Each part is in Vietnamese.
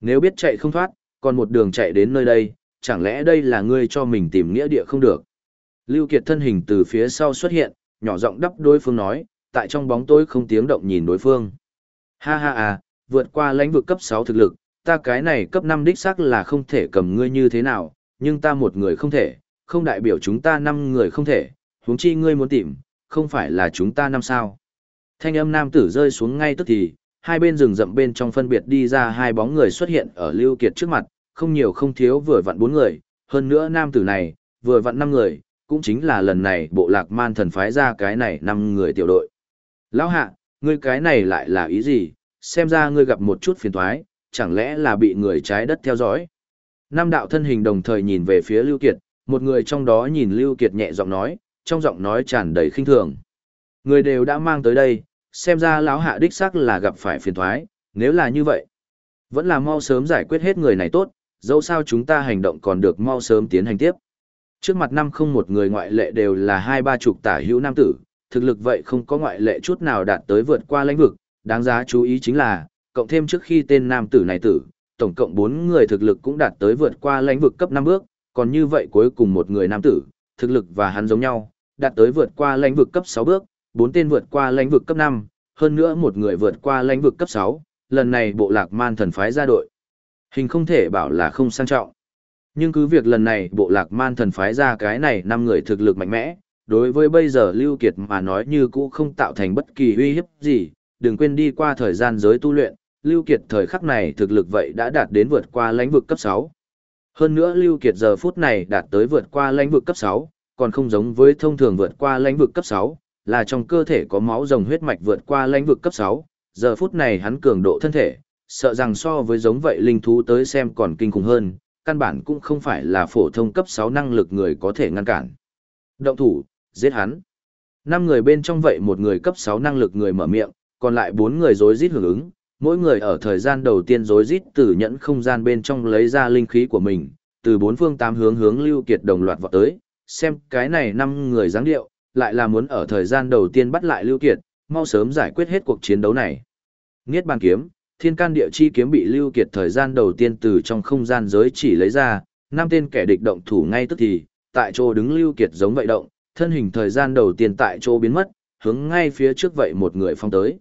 Nếu biết chạy không thoát, còn một đường chạy đến nơi đây, chẳng lẽ đây là ngươi cho mình tìm nghĩa địa không được? Lưu Kiệt thân hình từ phía sau xuất hiện, nhỏ giọng đắp đối phương nói, tại trong bóng tối không tiếng động nhìn đối phương. Ha ha à, vượt qua lãnh vực cấp 6 thực lực, ta cái này cấp 5 đích xác là không thể cầm ngươi như thế nào, nhưng ta một người không thể, không đại biểu chúng ta 5 người không thể, huống chi ngươi muốn tìm, không phải là chúng ta năm sao. Thanh âm nam tử rơi xuống ngay tức thì, hai bên rừng rậm bên trong phân biệt đi ra hai bóng người xuất hiện ở Lưu Kiệt trước mặt, không nhiều không thiếu vừa vặn bốn người, hơn nữa nam tử này, vừa vặn năm người, cũng chính là lần này bộ lạc man thần phái ra cái này năm người tiểu đội. Lão hạ, ngươi cái này lại là ý gì, xem ra ngươi gặp một chút phiền toái, chẳng lẽ là bị người trái đất theo dõi. Nam đạo thân hình đồng thời nhìn về phía Lưu Kiệt, một người trong đó nhìn Lưu Kiệt nhẹ giọng nói, trong giọng nói tràn đầy khinh thường. Người đều đã mang tới đây, xem ra lão hạ đích xác là gặp phải phiền thoái nếu là như vậy, vẫn là mau sớm giải quyết hết người này tốt, dẫu sao chúng ta hành động còn được mau sớm tiến hành tiếp. Trước mặt năm không một người ngoại lệ đều là hai ba chục tả hữu nam tử, thực lực vậy không có ngoại lệ chút nào đạt tới vượt qua lãnh vực, đáng giá chú ý chính là, cộng thêm trước khi tên nam tử này tử, tổng cộng bốn người thực lực cũng đạt tới vượt qua lãnh vực cấp năm bước, còn như vậy cuối cùng một người nam tử, thực lực và hắn giống nhau, đạt tới vượt qua lãnh vực cấp sáu bước, bốn tên vượt qua lãnh vực cấp năm, hơn nữa một người vượt qua lãnh vực cấp sáu. lần này bộ lạc man thần phái ra đội. Hình không thể bảo là không sang trọng. Nhưng cứ việc lần này bộ lạc man thần phái ra cái này năm người thực lực mạnh mẽ, đối với bây giờ Lưu Kiệt mà nói như cũ không tạo thành bất kỳ uy hiếp gì, đừng quên đi qua thời gian giới tu luyện, Lưu Kiệt thời khắc này thực lực vậy đã đạt đến vượt qua lãnh vực cấp 6. Hơn nữa Lưu Kiệt giờ phút này đạt tới vượt qua lãnh vực cấp 6, còn không giống với thông thường vượt qua lãnh vực cấp 6, là trong cơ thể có máu rồng huyết mạch vượt qua lãnh vực cấp 6, giờ phút này hắn cường độ thân thể, sợ rằng so với giống vậy linh thú tới xem còn kinh khủng hơn, căn bản cũng không phải là phổ thông cấp 6 năng lực người có thể ngăn cản. Động thủ, giết hắn. Năm người bên trong vậy một người cấp 6 năng lực người mở miệng, còn lại bốn người rối rít hưởng ứng, mỗi người ở thời gian đầu tiên rối rít từ nhẫn không gian bên trong lấy ra linh khí của mình, từ bốn phương tám hướng hướng Lưu Kiệt đồng loạt vọt tới, xem cái này năm người dáng điệu, lại là muốn ở thời gian đầu tiên bắt lại Lưu Kiệt, mau sớm giải quyết hết cuộc chiến đấu này. Niết bàn kiếm, thiên can địa chi kiếm bị Lưu Kiệt thời gian đầu tiên từ trong không gian giới chỉ lấy ra, năm tên kẻ địch động thủ ngay tức thì, tại chỗ đứng Lưu Kiệt giống vậy động, thân hình thời gian đầu tiên tại chỗ biến mất, hướng ngay phía trước vậy một người phong tới.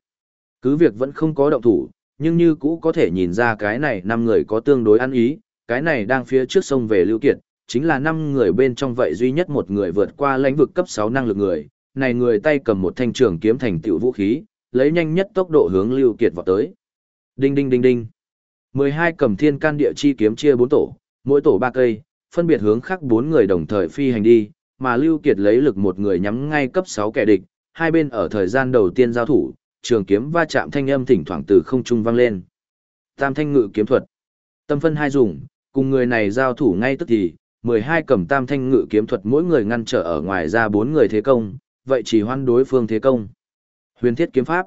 Cứ việc vẫn không có động thủ, nhưng như cũ có thể nhìn ra cái này năm người có tương đối ăn ý, cái này đang phía trước sông về Lưu Kiệt, chính là năm người bên trong vậy duy nhất một người vượt qua lãnh vực cấp 6 năng lực người, này người tay cầm một thanh trường kiếm thành tiểu vũ khí, lấy nhanh nhất tốc độ hướng Lưu Kiệt vọt tới. Đinh đinh đinh đinh. 12 cầm thiên can địa chi kiếm chia 4 tổ, mỗi tổ 3 cây, phân biệt hướng khác 4 người đồng thời phi hành đi, mà Lưu Kiệt lấy lực một người nhắm ngay cấp 6 kẻ địch, hai bên ở thời gian đầu tiên giao thủ, trường kiếm va chạm thanh âm thỉnh thoảng từ không trung vang lên. Tam thanh ngự kiếm thuật. Tâm phân hai dùng, cùng người này giao thủ ngay tức thì, 12 cầm tam thanh ngự kiếm thuật mỗi người ngăn trở ở ngoài ra 4 người thế công, vậy chỉ hoan đối phương thế công. Huyền thiết kiếm pháp.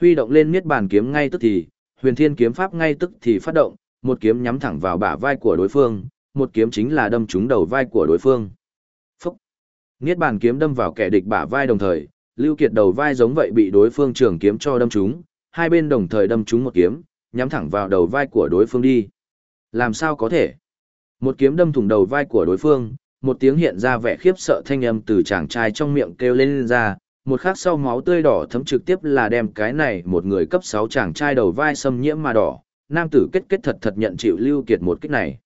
Huy động lên miết bàn kiếm ngay tức thì, huyền thiên kiếm pháp ngay tức thì phát động, một kiếm nhắm thẳng vào bả vai của đối phương, một kiếm chính là đâm trúng đầu vai của đối phương. Phúc! Niết bàn kiếm đâm vào kẻ địch bả vai đồng thời, Lưu Kiệt đầu vai giống vậy bị đối phương trường kiếm cho đâm trúng, hai bên đồng thời đâm trúng một kiếm, nhắm thẳng vào đầu vai của đối phương đi. Làm sao có thể? Một kiếm đâm thủng đầu vai của đối phương, một tiếng hiện ra vẻ khiếp sợ thanh âm từ chàng trai trong miệng kêu lên, lên ra, một khắc sau máu tươi đỏ thấm trực tiếp là đem cái này một người cấp 6 chàng trai đầu vai xâm nhiễm mà đỏ, nam tử kết kết thật thật nhận chịu Lưu Kiệt một kích này.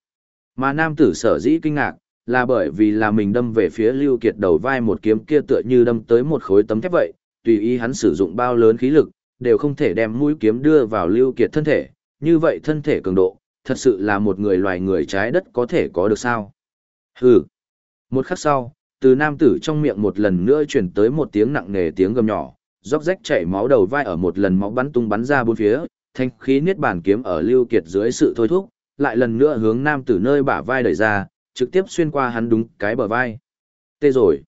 Mà nam tử sở dĩ kinh ngạc, là bởi vì là mình đâm về phía Lưu Kiệt đầu vai một kiếm kia tựa như đâm tới một khối tấm thép vậy, tùy ý hắn sử dụng bao lớn khí lực, đều không thể đem mũi kiếm đưa vào Lưu Kiệt thân thể, như vậy thân thể cường độ, thật sự là một người loài người trái đất có thể có được sao? Hừ. Một khắc sau, từ nam tử trong miệng một lần nữa truyền tới một tiếng nặng nề tiếng gầm nhỏ, róc rách chảy máu đầu vai ở một lần máu bắn tung bắn ra bốn phía, thanh khí niết bàn kiếm ở Lưu Kiệt dưới sự thôi thúc, lại lần nữa hướng nam tử nơi bả vai đẩy ra, trực tiếp xuyên qua hắn đúng cái bờ vai. Tê rồi.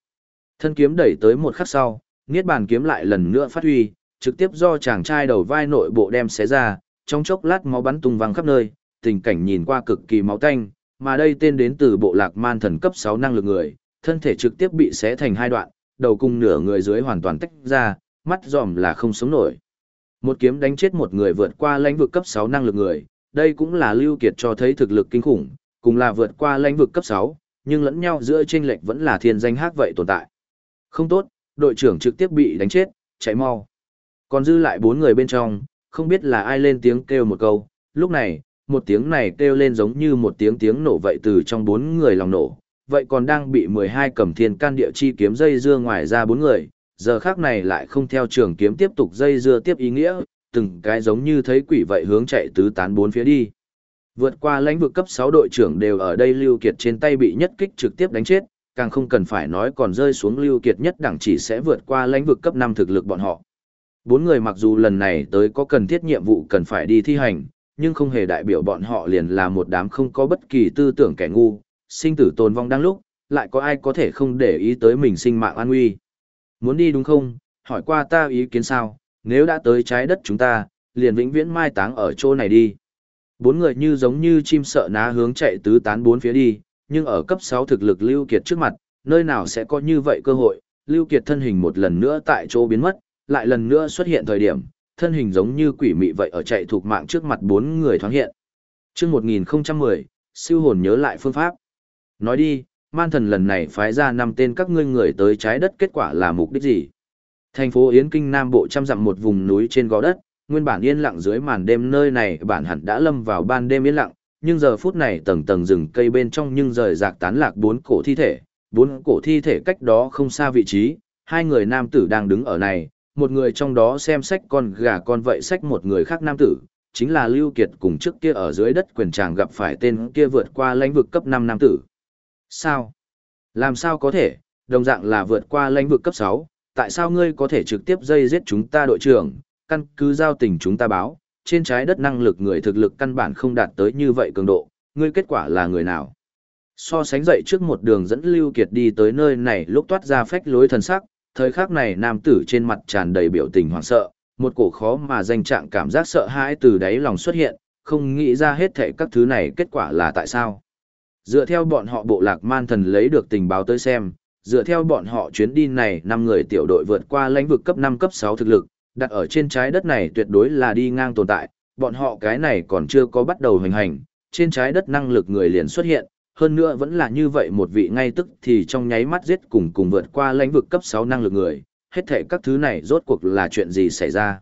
Thân kiếm đẩy tới một khắc sau, niết bàn kiếm lại lần nữa phát huy, trực tiếp do chàng trai đầu vai nội bộ đem xé ra, trong chốc lát máu bắn tung văng khắp nơi, tình cảnh nhìn qua cực kỳ máu tanh, mà đây tên đến từ bộ lạc man thần cấp 6 năng lực người, thân thể trực tiếp bị xé thành hai đoạn, đầu cùng nửa người dưới hoàn toàn tách ra, mắt dòm là không sống nổi. Một kiếm đánh chết một người vượt qua lãnh vực cấp 6 năng lực người, đây cũng là Lưu Kiệt cho thấy thực lực kinh khủng, cùng là vượt qua lãnh vực cấp 6, nhưng lẫn nhau giữa chênh lệch vẫn là thiên danh hát vậy tồn tại. Không tốt, đội trưởng trực tiếp bị đánh chết, chạy mau. Còn dư lại bốn người bên trong, không biết là ai lên tiếng kêu một câu, lúc này, một tiếng này kêu lên giống như một tiếng tiếng nổ vậy từ trong bốn người lòng nổ, vậy còn đang bị 12 cầm thiên can địa chi kiếm dây dưa ngoài ra bốn người, giờ khác này lại không theo trường kiếm tiếp tục dây dưa tiếp ý nghĩa, từng cái giống như thấy quỷ vậy hướng chạy tứ tán bốn phía đi. Vượt qua lãnh vực cấp 6 đội trưởng đều ở đây Lưu Kiệt trên tay bị nhất kích trực tiếp đánh chết, càng không cần phải nói còn rơi xuống Lưu Kiệt nhất đẳng chỉ sẽ vượt qua lãnh vực cấp 5 thực lực bọn họ. Bốn người mặc dù lần này tới có cần thiết nhiệm vụ cần phải đi thi hành, nhưng không hề đại biểu bọn họ liền là một đám không có bất kỳ tư tưởng kẻ ngu, sinh tử tồn vong đang lúc, lại có ai có thể không để ý tới mình sinh mạng an nguy. Muốn đi đúng không, hỏi qua ta ý kiến sao, nếu đã tới trái đất chúng ta, liền vĩnh viễn mai táng ở chỗ này đi. Bốn người như giống như chim sợ ná hướng chạy tứ tán bốn phía đi, nhưng ở cấp 6 thực lực Lưu Kiệt trước mặt, nơi nào sẽ có như vậy cơ hội, Lưu Kiệt thân hình một lần nữa tại chỗ biến mất, lại lần nữa xuất hiện thời điểm, thân hình giống như quỷ mị vậy ở chạy thuộc mạng trước mặt bốn người thoáng hiện. Trước 1010, siêu hồn nhớ lại phương pháp. Nói đi, man thần lần này phái ra năm tên các ngươi người tới trái đất kết quả là mục đích gì? Thành phố Yến Kinh Nam Bộ trăm dặm một vùng núi trên gò đất, nguyên bản yên lặng dưới màn đêm nơi này bản hẳn đã lâm vào ban đêm yên lặng, nhưng giờ phút này tầng tầng rừng cây bên trong nhưng rời rạc tán lạc bốn cổ thi thể, bốn cổ thi thể cách đó không xa vị trí, hai người nam tử đang đứng ở này, một người trong đó xem sách con gà con vậy sách một người khác nam tử, chính là Lưu Kiệt cùng trước kia ở dưới đất quyền tràng gặp phải tên kia vượt qua lãnh vực cấp 5 nam tử. Sao? Làm sao có thể, đồng dạng là vượt qua lãnh vực cấp 6, tại sao ngươi có thể trực tiếp dây giết chúng ta đội trưởng, căn cứ giao tình chúng ta báo, trên trái đất năng lực người thực lực căn bản không đạt tới như vậy cường độ, ngươi kết quả là người nào? So sánh dậy trước một đường dẫn Lưu Kiệt đi tới nơi này lúc toát ra phách lối thần sắc, thời khắc này nam tử trên mặt tràn đầy biểu tình hoảng sợ, một cổ khó mà danh trạng cảm giác sợ hãi từ đáy lòng xuất hiện, không nghĩ ra hết thảy các thứ này kết quả là tại sao. Dựa theo bọn họ bộ lạc man thần lấy được tình báo tới xem, dựa theo bọn họ chuyến đi này năm người tiểu đội vượt qua lãnh vực cấp 5 cấp 6 thực lực, đặt ở trên trái đất này tuyệt đối là đi ngang tồn tại, bọn họ cái này còn chưa có bắt đầu hành hành, trên trái đất năng lực người liền xuất hiện, hơn nữa vẫn là như vậy một vị ngay tức thì trong nháy mắt giết cùng cùng vượt qua lãnh vực cấp 6 năng lực người, hết thể các thứ này rốt cuộc là chuyện gì xảy ra.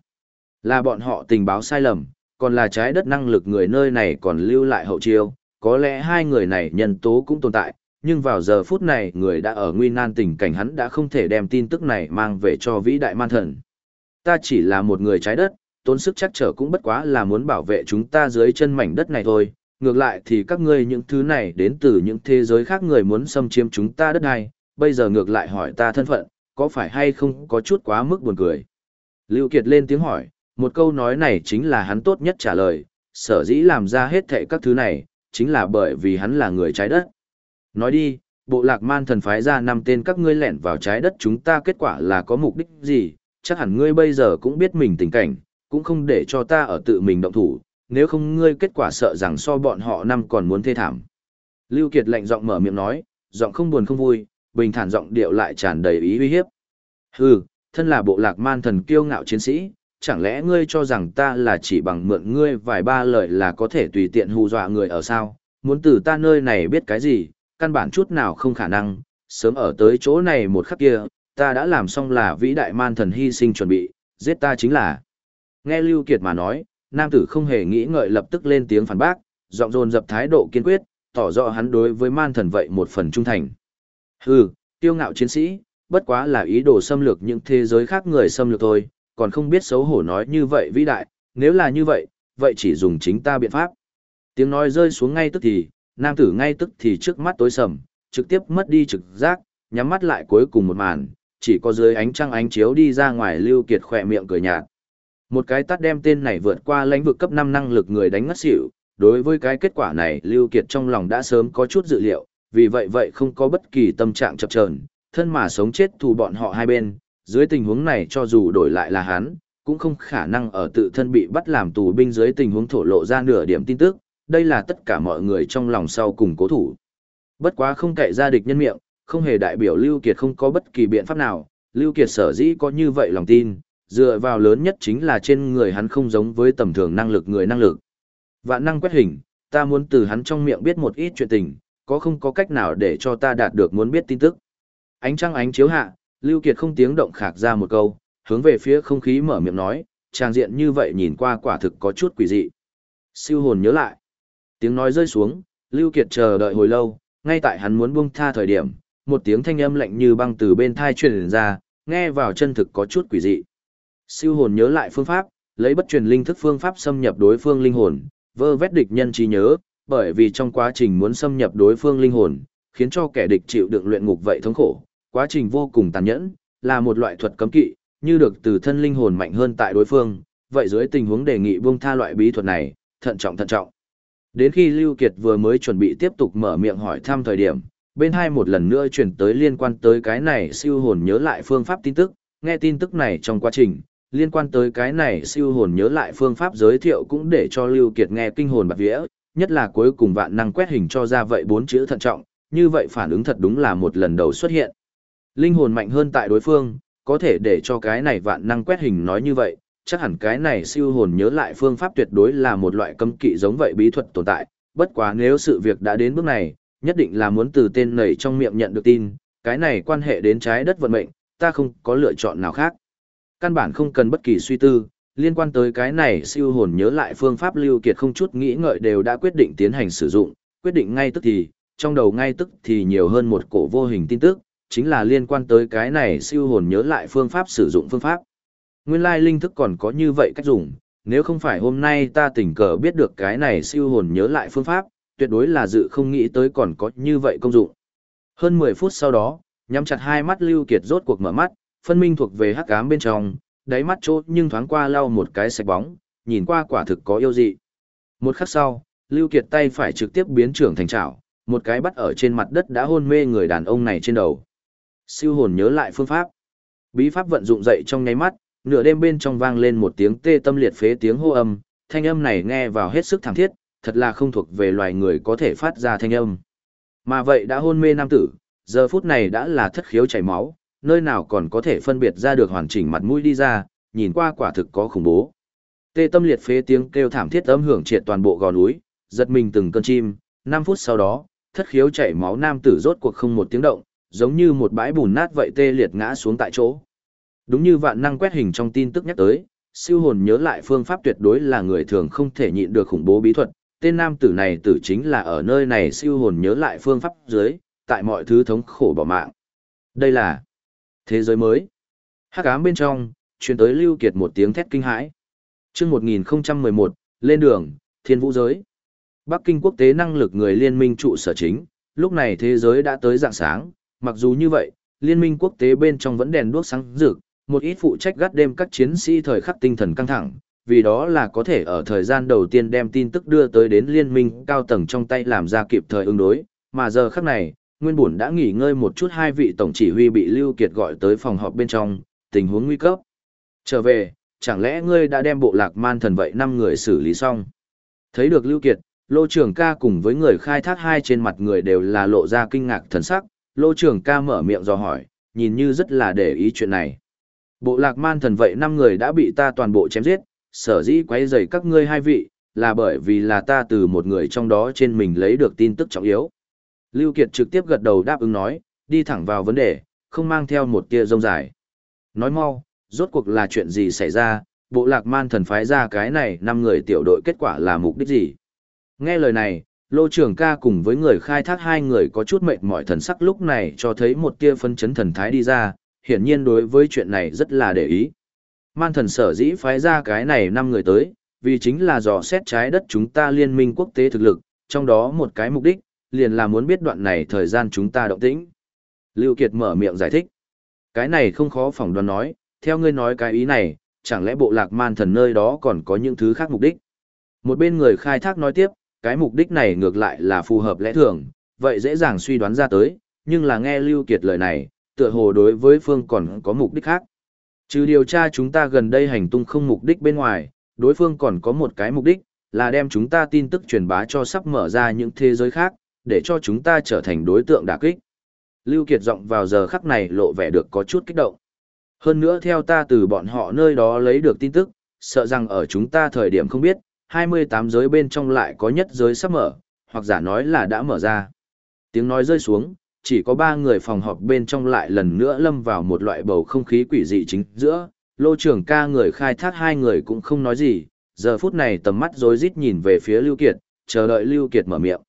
Là bọn họ tình báo sai lầm, còn là trái đất năng lực người nơi này còn lưu lại hậu chiêu, có lẽ hai người này nhân tố cũng tồn tại, nhưng vào giờ phút này người đã ở nguy nan tình cảnh hắn đã không thể đem tin tức này mang về cho vĩ đại man thần. Ta chỉ là một người trái đất, tốn sức chắc trở cũng bất quá là muốn bảo vệ chúng ta dưới chân mảnh đất này thôi, ngược lại thì các ngươi những thứ này đến từ những thế giới khác người muốn xâm chiếm chúng ta đất này, bây giờ ngược lại hỏi ta thân phận, có phải hay không có chút quá mức buồn cười. Lưu Kiệt lên tiếng hỏi, một câu nói này chính là hắn tốt nhất trả lời, sở dĩ làm ra hết thệ các thứ này, chính là bởi vì hắn là người trái đất. Nói đi, bộ lạc man thần phái ra năm tên các ngươi lẻn vào trái đất chúng ta kết quả là có mục đích gì, chắc hẳn ngươi bây giờ cũng biết mình tình cảnh, cũng không để cho ta ở tự mình động thủ, nếu không ngươi kết quả sợ rằng so bọn họ năm còn muốn thê thảm. Lưu Kiệt lạnh giọng mở miệng nói, giọng không buồn không vui, bình thản giọng điệu lại tràn đầy ý uy hiếp. Hừ, thân là bộ lạc man thần kiêu ngạo chiến sĩ, chẳng lẽ ngươi cho rằng ta là chỉ bằng mượn ngươi vài ba lời là có thể tùy tiện hù dọa người ở sao? Muốn từ ta nơi này biết cái gì, căn bản chút nào không khả năng, sớm ở tới chỗ này một khắc kia, ta đã làm xong là vĩ đại man thần hy sinh chuẩn bị, giết ta chính là. Nghe Lưu Kiệt mà nói, nam tử không hề nghĩ ngợi lập tức lên tiếng phản bác, giọng dồn dập thái độ kiên quyết, tỏ rõ hắn đối với man thần vậy một phần trung thành. Hừ, tiêu ngạo chiến sĩ, bất quá là ý đồ xâm lược những thế giới khác người xâm lược thôi, còn không biết xấu hổ nói như vậy vĩ đại, nếu là như vậy, vậy chỉ dùng chính ta biện pháp. Tiếng nói rơi xuống ngay tức thì, nam tử ngay tức thì trước mắt tối sầm, trực tiếp mất đi trực giác, nhắm mắt lại cuối cùng một màn, chỉ có dưới ánh trăng ánh chiếu đi ra ngoài lưu kiệt khỏe miệng cười nhạt. Một cái tắt đem tên này vượt qua lãnh vực cấp 5 năng lực người đánh ngất xỉu, đối với cái kết quả này Lưu Kiệt trong lòng đã sớm có chút dự liệu, vì vậy vậy không có bất kỳ tâm trạng chập chờn, thân mà sống chết thù bọn họ hai bên, dưới tình huống này cho dù đổi lại là hắn, cũng không khả năng ở tự thân bị bắt làm tù binh dưới tình huống thổ lộ ra nửa điểm tin tức, đây là tất cả mọi người trong lòng sau cùng cố thủ. Bất quá không kệ ra địch nhân miệng, không hề đại biểu Lưu Kiệt không có bất kỳ biện pháp nào, Lưu Kiệt sở dĩ có như vậy lòng tin, dựa vào lớn nhất chính là trên người hắn không giống với tầm thường năng lực người năng lực. Vạn năng quét hình, ta muốn từ hắn trong miệng biết một ít chuyện tình, có không có cách nào để cho ta đạt được muốn biết tin tức. Ánh trăng ánh chiếu hạ, Lưu Kiệt không tiếng động khạc ra một câu, hướng về phía không khí mở miệng nói, trang diện như vậy nhìn qua quả thực có chút quỷ dị. Siêu hồn nhớ lại. Tiếng nói rơi xuống, Lưu Kiệt chờ đợi hồi lâu, ngay tại hắn muốn buông tha thời điểm, một tiếng thanh âm lạnh như băng từ bên tai truyền ra, nghe vào chân thực có chút quỷ dị. Siêu hồn nhớ lại phương pháp, lấy bất truyền linh thức phương pháp xâm nhập đối phương linh hồn, vơ vét địch nhân trí nhớ, bởi vì trong quá trình muốn xâm nhập đối phương linh hồn, khiến cho kẻ địch chịu đựng luyện ngục vậy thống khổ, quá trình vô cùng tàn nhẫn, là một loại thuật cấm kỵ, như được từ thân linh hồn mạnh hơn tại đối phương, vậy dưới tình huống đề nghị buông tha loại bí thuật này, thận trọng thận trọng. Đến khi Lưu Kiệt vừa mới chuẩn bị tiếp tục mở miệng hỏi thăm thời điểm, bên hai một lần nữa chuyển tới liên quan tới cái này siêu hồn nhớ lại phương pháp tin tức, nghe tin tức này trong quá trình, liên quan tới cái này siêu hồn nhớ lại phương pháp giới thiệu cũng để cho Lưu Kiệt nghe kinh hồn bạc vía, nhất là cuối cùng vạn năng quét hình cho ra vậy bốn chữ thận trọng, như vậy phản ứng thật đúng là một lần đầu xuất hiện. Linh hồn mạnh hơn tại đối phương, có thể để cho cái này vạn năng quét hình nói như vậy, chắc hẳn cái này siêu hồn nhớ lại phương pháp tuyệt đối là một loại cấm kỵ giống vậy bí thuật tồn tại, bất quá nếu sự việc đã đến bước này, nhất định là muốn từ tên nảy trong miệng nhận được tin, cái này quan hệ đến trái đất vận mệnh, ta không có lựa chọn nào khác. Căn bản không cần bất kỳ suy tư, liên quan tới cái này siêu hồn nhớ lại phương pháp lưu kiệt không chút nghĩ ngợi đều đã quyết định tiến hành sử dụng, quyết định ngay tức thì, trong đầu ngay tức thì nhiều hơn một cổ vô hình tin tức, chính là liên quan tới cái này siêu hồn nhớ lại phương pháp sử dụng phương pháp. Nguyên lai linh thức còn có như vậy cách dùng, nếu không phải hôm nay ta tình cờ biết được cái này siêu hồn nhớ lại phương pháp, tuyệt đối là dự không nghĩ tới còn có như vậy công dụng. Hơn 10 phút sau đó, nhắm chặt hai mắt Lưu Kiệt rốt cuộc mở mắt, phân minh thuộc về hắc ám bên trong, đáy mắt chốt nhưng thoáng qua lau một cái sạch bóng, nhìn qua quả thực có yêu dị. Một khắc sau, Lưu Kiệt tay phải trực tiếp biến trưởng thành chảo, một cái bắt ở trên mặt đất đã hôn mê người đàn ông này trên đầu. Siêu hồn nhớ lại phương pháp. Bí pháp vận dụng dậy trong nháy mắt, nửa đêm bên trong vang lên một tiếng tê tâm liệt phế tiếng hô âm, thanh âm này nghe vào hết sức thảm thiết, thật là không thuộc về loài người có thể phát ra thanh âm. Mà vậy đã hôn mê nam tử, giờ phút này đã là thất khiếu chảy máu, nơi nào còn có thể phân biệt ra được hoàn chỉnh mặt mũi đi ra, nhìn qua quả thực có khủng bố. Tê tâm liệt phế tiếng kêu thảm thiết âm hưởng triệt toàn bộ gò núi, giật mình từng cơn chim, 5 phút sau đó, thất khiếu chảy máu nam tử rốt cuộc không một tiếng động, giống như một bãi bùn nát vậy tê liệt ngã xuống tại chỗ. Đúng như vạn năng quét hình trong tin tức nhắc tới, siêu hồn nhớ lại phương pháp tuyệt đối là người thường không thể nhịn được khủng bố bí thuật, tên nam tử này tử chính là ở nơi này siêu hồn nhớ lại phương pháp dưới, tại mọi thứ thống khổ bỏ mạng. Đây là thế giới mới. Hắc ám bên trong, truyền tới Lưu Kiệt một tiếng thét kinh hãi. Chương 1011, lên đường, Thiên Vũ giới. Bắc Kinh quốc tế năng lực người liên minh trụ sở chính, lúc này thế giới đã tới dạng sáng, mặc dù như vậy, liên minh quốc tế bên trong vẫn đèn đuốc sáng rực, một ít phụ trách gắt đêm các chiến sĩ thời khắc tinh thần căng thẳng, vì đó là có thể ở thời gian đầu tiên đem tin tức đưa tới đến liên minh cao tầng trong tay làm ra kịp thời ứng đối, mà giờ khắc này, nguyên bổn đã nghỉ ngơi một chút hai vị tổng chỉ huy bị Lưu Kiệt gọi tới phòng họp bên trong, tình huống nguy cấp. Trở về, chẳng lẽ ngươi đã đem bộ lạc man thần vậy năm người xử lý xong? Thấy được Lưu Kiệt, Lô Trường ca cùng với người khai thác hai trên mặt người đều là lộ ra kinh ngạc thần sắc, Lô Trường ca mở miệng dò hỏi, nhìn như rất là để ý chuyện này. Bộ lạc man thần vậy năm người đã bị ta toàn bộ chém giết, sở dĩ quấy rầy các ngươi hai vị, là bởi vì là ta từ một người trong đó trên mình lấy được tin tức trọng yếu. Lưu Kiệt trực tiếp gật đầu đáp ứng nói, đi thẳng vào vấn đề, không mang theo một tia rông dài. Nói mau, rốt cuộc là chuyện gì xảy ra, bộ lạc man thần phái ra cái này năm người tiểu đội kết quả là mục đích gì? Nghe lời này, Lô Trường ca cùng với người khai thác hai người có chút mệt mỏi thần sắc lúc này cho thấy một tia phân chấn thần thái đi ra, hiển nhiên đối với chuyện này rất là để ý. Man thần sở dĩ phái ra cái này năm người tới, vì chính là dò xét trái đất chúng ta liên minh quốc tế thực lực, trong đó một cái mục đích, liền là muốn biết đoạn này thời gian chúng ta động tĩnh. Lưu Kiệt mở miệng giải thích. Cái này không khó phỏng đoán nói, theo ngươi nói cái ý này, chẳng lẽ bộ lạc man thần nơi đó còn có những thứ khác mục đích. Một bên người khai thác nói tiếp, cái mục đích này ngược lại là phù hợp lẽ thường, vậy dễ dàng suy đoán ra tới, nhưng là nghe Lưu Kiệt lời này, tựa hồ đối với phương còn có mục đích khác. Trừ điều tra chúng ta gần đây hành tung không mục đích bên ngoài, đối phương còn có một cái mục đích, là đem chúng ta tin tức truyền bá cho sắp mở ra những thế giới khác, để cho chúng ta trở thành đối tượng đả kích. Lưu Kiệt giọng vào giờ khắc này lộ vẻ được có chút kích động. Hơn nữa theo ta từ bọn họ nơi đó lấy được tin tức, sợ rằng ở chúng ta thời điểm không biết, 28 giới bên trong lại có nhất giới sắp mở, hoặc giả nói là đã mở ra. Tiếng nói rơi xuống, chỉ có ba người phòng họp bên trong lại lần nữa lâm vào một loại bầu không khí quỷ dị chính giữa, lô trưởng ca người khai thác hai người cũng không nói gì, giờ phút này tầm mắt rối rít nhìn về phía Lưu Kiệt, chờ đợi Lưu Kiệt mở miệng.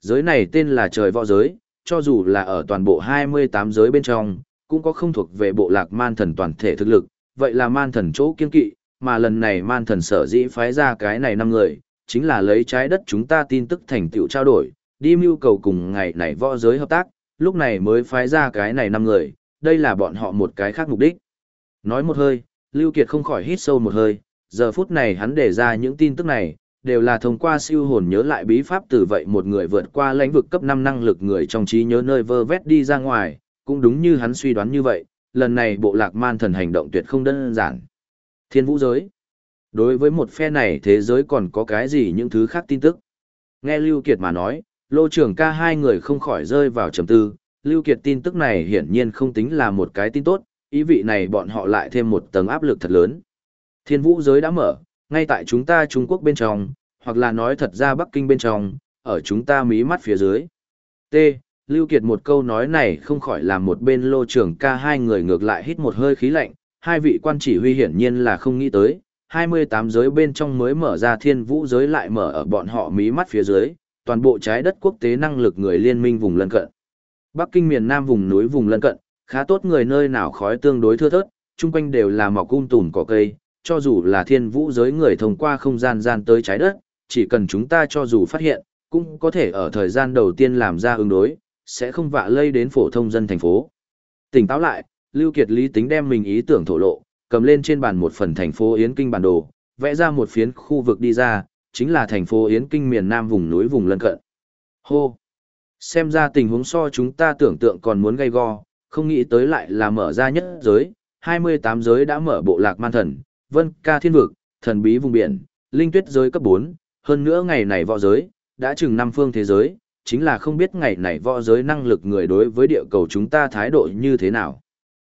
Giới này tên là trời võ giới, cho dù là ở toàn bộ 28 giới bên trong, cũng có không thuộc về bộ lạc man thần toàn thể thực lực, vậy là man thần chỗ kiên kỵ, mà lần này man thần sở dĩ phái ra cái này năm người, chính là lấy trái đất chúng ta tin tức thành tựu trao đổi, đi mưu cầu cùng ngày này võ giới hợp tác, lúc này mới phái ra cái này năm người, đây là bọn họ một cái khác mục đích. Nói một hơi, Lưu Kiệt không khỏi hít sâu một hơi, giờ phút này hắn để ra những tin tức này, đều là thông qua siêu hồn nhớ lại bí pháp từ vậy một người vượt qua lãnh vực cấp 5 năng lực người trong trí nhớ nơi vơ vét đi ra ngoài, cũng đúng như hắn suy đoán như vậy, lần này bộ lạc man thần hành động tuyệt không đơn giản. Thiên vũ giới. Đối với một phe này thế giới còn có cái gì những thứ khác tin tức. Nghe Lưu Kiệt mà nói, lô trưởng ca hai người không khỏi rơi vào trầm tư, Lưu Kiệt tin tức này hiển nhiên không tính là một cái tin tốt, ý vị này bọn họ lại thêm một tầng áp lực thật lớn. Thiên vũ giới đã mở, ngay tại chúng ta Trung Quốc bên trong, hoặc là nói thật ra Bắc Kinh bên trong, ở chúng ta mí mắt phía dưới. T. Lưu Kiệt một câu nói này không khỏi làm một bên lô trưởng ca hai người ngược lại hít một hơi khí lạnh, hai vị quan chỉ huy hiển nhiên là không nghĩ tới, 28 giới bên trong mới mở ra thiên vũ giới lại mở ở bọn họ mí mắt phía dưới, toàn bộ trái đất quốc tế năng lực người liên minh vùng lân cận. Bắc Kinh miền Nam vùng núi vùng lân cận, khá tốt người nơi nào khói tương đối thưa thớt, chung quanh đều là mọc um cung tùn cỏ cây, cho dù là thiên vũ giới người thông qua không gian gian tới trái đất, chỉ cần chúng ta cho dù phát hiện, cũng có thể ở thời gian đầu tiên làm ra ứng đối, sẽ không vạ lây đến phổ thông dân thành phố. Tỉnh táo lại, Lưu Kiệt lý tính đem mình ý tưởng thổ lộ, cầm lên trên bàn một phần thành phố Yến Kinh bản đồ, vẽ ra một phiến khu vực đi ra, chính là thành phố Yến Kinh miền Nam vùng núi vùng lân cận. Hô! Xem ra tình huống so chúng ta tưởng tượng còn muốn gây go, không nghĩ tới lại là mở ra nhất giới, 28 giới đã mở bộ lạc man thần, vân ca thiên vực, thần bí vùng biển, linh tuyết giới cấp 4, hơn nữa ngày này võ giới, đã chừng năm phương thế giới, chính là không biết ngày này võ giới năng lực người đối với địa cầu chúng ta thái độ như thế nào.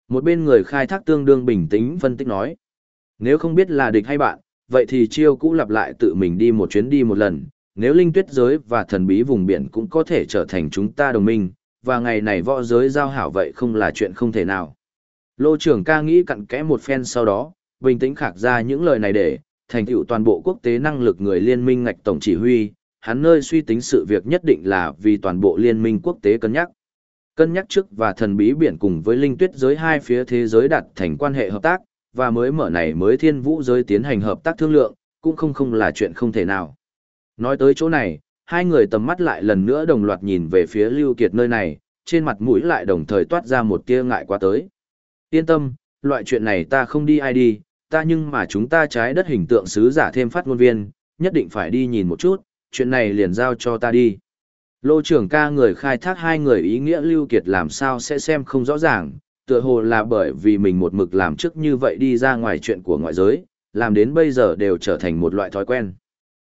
Một bên người khai thác tương đương bình tĩnh phân tích nói, nếu không biết là địch hay bạn, vậy thì chiêu cũ lặp lại tự mình đi một chuyến đi một lần, nếu linh tuyết giới và thần bí vùng biển cũng có thể trở thành chúng ta đồng minh, và ngày này võ giới giao hảo vậy không là chuyện không thể nào. Lô trưởng ca nghĩ cặn kẽ một phen sau đó, bình tĩnh khạc ra những lời này để, thành tựu toàn bộ quốc tế năng lực người liên minh ngạch tổng chỉ huy, hắn nơi suy tính sự việc nhất định là vì toàn bộ liên minh quốc tế cân nhắc. Cân nhắc trước và thần bí biển cùng với linh tuyết giới hai phía thế giới đặt thành quan hệ hợp tác, và mới mở này mới thiên vũ giới tiến hành hợp tác thương lượng, cũng không không là chuyện không thể nào. Nói tới chỗ này, hai người tầm mắt lại lần nữa đồng loạt nhìn về phía Lưu Kiệt nơi này, trên mặt mũi lại đồng thời toát ra một tia ngại quá tới. Yên tâm, loại chuyện này ta không đi ai đi, ta nhưng mà chúng ta trái đất hình tượng sứ giả thêm phát ngôn viên, nhất định phải đi nhìn một chút, chuyện này liền giao cho ta đi. Lô trưởng ca người khai thác hai người ý nghĩa Lưu Kiệt làm sao sẽ xem không rõ ràng, tựa hồ là bởi vì mình một mực làm trước như vậy đi ra ngoài chuyện của ngoại giới, làm đến bây giờ đều trở thành một loại thói quen.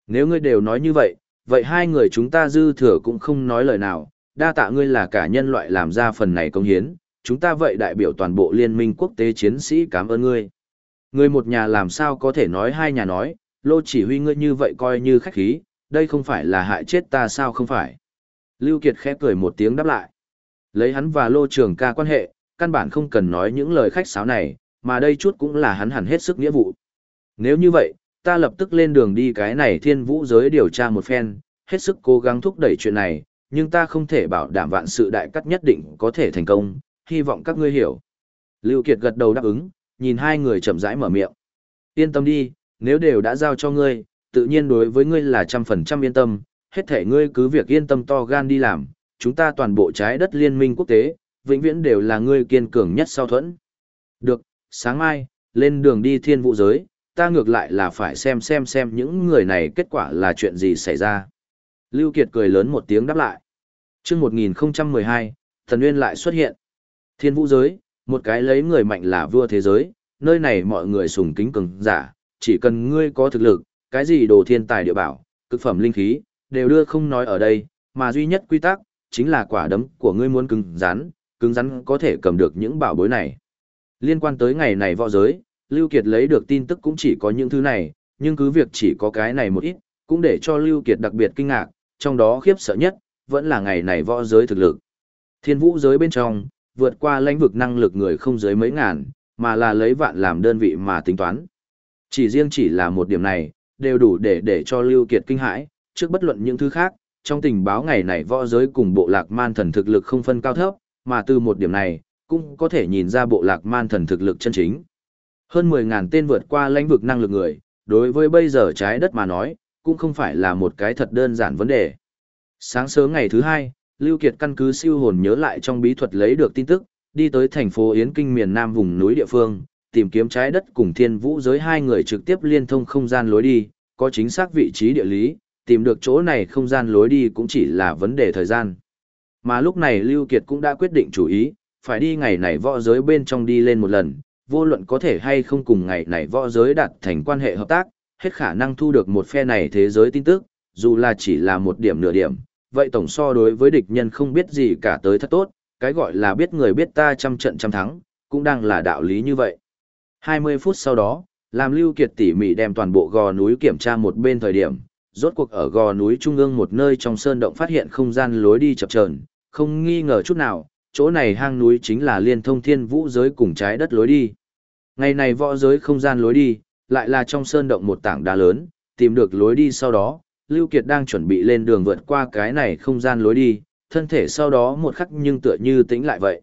Nếu ngươi đều nói như vậy, vậy hai người chúng ta dư thừa cũng không nói lời nào, đa tạ ngươi là cả nhân loại làm ra phần này công hiến, chúng ta vậy đại biểu toàn bộ liên minh quốc tế chiến sĩ cảm ơn ngươi. Ngươi một nhà làm sao có thể nói hai nhà nói, lô chỉ huy ngươi như vậy coi như khách khí, đây không phải là hại chết ta sao không phải. Lưu Kiệt khẽ cười một tiếng đáp lại. Lấy hắn và lô trường ca quan hệ, căn bản không cần nói những lời khách sáo này, mà đây chút cũng là hắn hẳn hết sức nghĩa vụ. Nếu như vậy, ta lập tức lên đường đi cái này thiên vũ giới điều tra một phen, hết sức cố gắng thúc đẩy chuyện này, nhưng ta không thể bảo đảm vạn sự đại cắt nhất định có thể thành công, hy vọng các ngươi hiểu. Lưu Kiệt gật đầu đáp ứng, nhìn hai người chậm rãi mở miệng. Yên tâm đi, nếu đều đã giao cho ngươi, tự nhiên đối với ngươi là trăm phần trăm yên tâm, hết thể ngươi cứ việc yên tâm to gan đi làm, chúng ta toàn bộ trái đất liên minh quốc tế, vĩnh viễn đều là ngươi kiên cường nhất sau thuẫn. Được, sáng mai, lên đường đi thiên vụ giới, ta ngược lại là phải xem xem xem những người này kết quả là chuyện gì xảy ra. Lưu Kiệt cười lớn một tiếng đáp lại. Trước 1012, Thần Nguyên lại xuất hiện. Thiên vũ giới, một cái lấy người mạnh là vua thế giới, nơi này mọi người sùng kính cường giả, chỉ cần ngươi có thực lực, cái gì đồ thiên tài địa bảo, cực phẩm linh khí, đều đưa không nói ở đây, mà duy nhất quy tắc, chính là quả đấm của ngươi muốn cứng rắn, cứng rắn có thể cầm được những bảo bối này. Liên quan tới ngày này võ giới, Lưu Kiệt lấy được tin tức cũng chỉ có những thứ này, nhưng cứ việc chỉ có cái này một ít, cũng để cho Lưu Kiệt đặc biệt kinh ngạc, trong đó khiếp sợ nhất, vẫn là ngày này võ giới thực lực. Thiên vũ giới bên trong, vượt qua lãnh vực năng lực người không dưới mấy ngàn, mà là lấy vạn làm đơn vị mà tính toán. Chỉ riêng chỉ là một điểm này, đều đủ để để cho Lưu Kiệt kinh hãi, trước bất luận những thứ khác, trong tình báo ngày này võ giới cùng bộ lạc man thần thực lực không phân cao thấp, mà từ một điểm này, cũng có thể nhìn ra bộ lạc man thần thực lực chân chính. Hơn 10.000 tên vượt qua lãnh vực năng lực người, đối với bây giờ trái đất mà nói, cũng không phải là một cái thật đơn giản vấn đề. Sáng sớm ngày thứ hai, Lưu Kiệt căn cứ siêu hồn nhớ lại trong bí thuật lấy được tin tức, đi tới thành phố Yến Kinh miền Nam vùng núi địa phương, tìm kiếm trái đất cùng thiên vũ giới hai người trực tiếp liên thông không gian lối đi, có chính xác vị trí địa lý, tìm được chỗ này không gian lối đi cũng chỉ là vấn đề thời gian. Mà lúc này Lưu Kiệt cũng đã quyết định chủ ý, phải đi ngày này võ giới bên trong đi lên một lần, vô luận có thể hay không cùng ngày này võ giới đạt thành quan hệ hợp tác, hết khả năng thu được một phe này thế giới tin tức, dù là chỉ là một điểm nửa điểm, vậy tổng so đối với địch nhân không biết gì cả tới thật tốt, cái gọi là biết người biết ta trăm trận trăm thắng, cũng đang là đạo lý như vậy. 20 phút sau đó, làm Lưu Kiệt tỉ mỉ đem toàn bộ gò núi kiểm tra một bên thời điểm, rốt cuộc ở gò núi trung ương một nơi trong sơn động phát hiện không gian lối đi chập chờn, không nghi ngờ chút nào, chỗ này hang núi chính là liên thông thiên vũ giới cùng trái đất lối đi. Ngày này võ giới không gian lối đi, lại là trong sơn động một tảng đá lớn, tìm được lối đi sau đó, Lưu Kiệt đang chuẩn bị lên đường vượt qua cái này không gian lối đi, thân thể sau đó một khắc nhưng tựa như tĩnh lại vậy.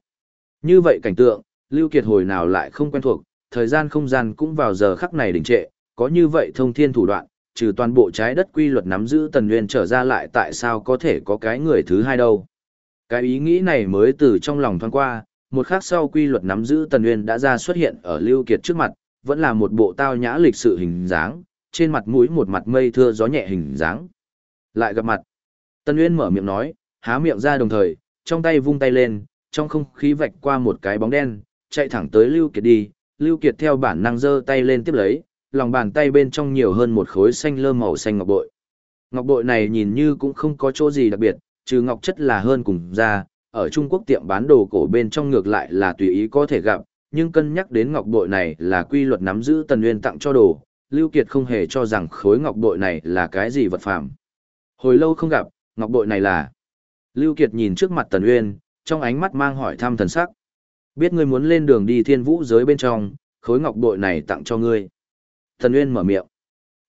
Như vậy cảnh tượng, Lưu Kiệt hồi nào lại không quen thuộc, thời gian không gian cũng vào giờ khắc này đình trệ, có như vậy thông thiên thủ đoạn, trừ toàn bộ trái đất quy luật nắm giữ tần nguyên trở ra lại tại sao có thể có cái người thứ hai đâu. Cái ý nghĩ này mới từ trong lòng thoáng qua, một khắc sau quy luật nắm giữ tần nguyên đã ra xuất hiện ở Lưu Kiệt trước mặt, vẫn là một bộ tao nhã lịch sự hình dáng, trên mặt mũi một mặt mây thưa gió nhẹ hình dáng. Lại gặp mặt. Tần uyên mở miệng nói, há miệng ra đồng thời, trong tay vung tay lên, trong không khí vạch qua một cái bóng đen, chạy thẳng tới Lưu Kiệt đi, Lưu Kiệt theo bản năng giơ tay lên tiếp lấy, lòng bàn tay bên trong nhiều hơn một khối xanh lơ màu xanh ngọc bội. Ngọc bội này nhìn như cũng không có chỗ gì đặc biệt, trừ ngọc chất là hơn cùng ra, ở Trung Quốc tiệm bán đồ cổ bên trong ngược lại là tùy ý có thể gặp, nhưng cân nhắc đến ngọc bội này là quy luật nắm giữ Tần Nguyên tặng cho đồ, Lưu Kiệt không hề cho rằng khối ngọc bội này là cái gì vật phẩm. Hồi lâu không gặp, ngọc bội này là Lưu Kiệt nhìn trước mặt Tần Uyên, trong ánh mắt mang hỏi thăm thần sắc. Biết ngươi muốn lên đường đi thiên vũ giới bên trong, khối ngọc bội này tặng cho ngươi. Tần Uyên mở miệng.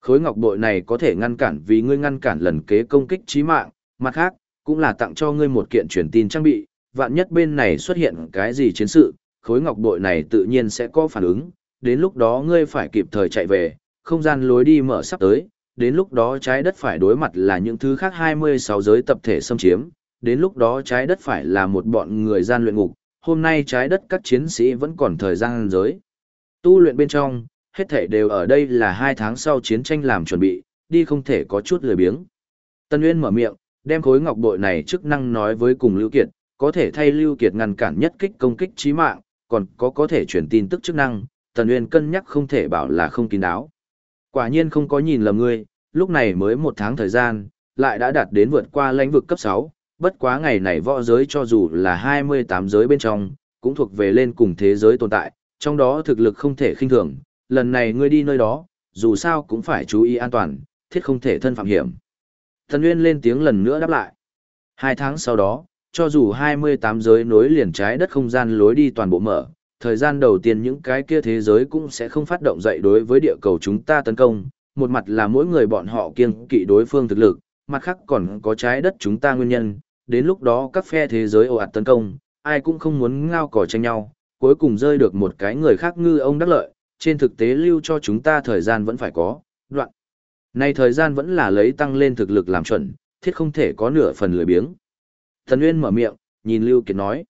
Khối ngọc bội này có thể ngăn cản vì ngươi ngăn cản lần kế công kích chí mạng, mặt khác, cũng là tặng cho ngươi một kiện truyền tin trang bị, vạn nhất bên này xuất hiện cái gì chiến sự, khối ngọc bội này tự nhiên sẽ có phản ứng, đến lúc đó ngươi phải kịp thời chạy về, không gian lối đi mở sắp tới, đến lúc đó trái đất phải đối mặt là những thứ khác 26 giới tập thể xâm chiếm, đến lúc đó trái đất phải là một bọn người gian luyện ngục, hôm nay trái đất các chiến sĩ vẫn còn thời gian giới. Tu luyện bên trong, hết thể đều ở đây là hai tháng sau chiến tranh làm chuẩn bị, đi không thể có chút lười biếng. Tân Nguyên mở miệng, đem khối ngọc bội này chức năng nói với cùng Lưu Kiệt, có thể thay Lưu Kiệt ngăn cản nhất kích công kích chí mạng, còn có có thể truyền tin tức chức năng, Tần Nguyên cân nhắc không thể bảo là không kín đáo. Quả nhiên không có nhìn lầm ngươi, lúc này mới một tháng thời gian, lại đã đạt đến vượt qua lãnh vực cấp 6, bất quá ngày này võ giới cho dù là 28 giới bên trong, cũng thuộc về lên cùng thế giới tồn tại, trong đó thực lực không thể khinh thường, lần này ngươi đi nơi đó, dù sao cũng phải chú ý an toàn, thiết không thể thân phạm hiểm. Thần Nguyên lên tiếng lần nữa đáp lại. Hai tháng sau đó, cho dù 28 giới nối liền trái đất không gian lối đi toàn bộ mở, thời gian đầu tiên những cái kia thế giới cũng sẽ không phát động dậy đối với địa cầu chúng ta tấn công, một mặt là mỗi người bọn họ kiêng kỵ đối phương thực lực, mặt khác còn có trái đất chúng ta nguyên nhân, đến lúc đó các phe thế giới ồ ạt tấn công, ai cũng không muốn ngao cỏ tranh nhau, cuối cùng rơi được một cái người khác ngư ông đắc lợi, trên thực tế lưu cho chúng ta thời gian vẫn phải có, đoạn. Này thời gian vẫn là lấy tăng lên thực lực làm chuẩn, thiết không thể có nửa phần lười biếng. Thần Nguyên mở miệng, nhìn Lưu Kiệt nói.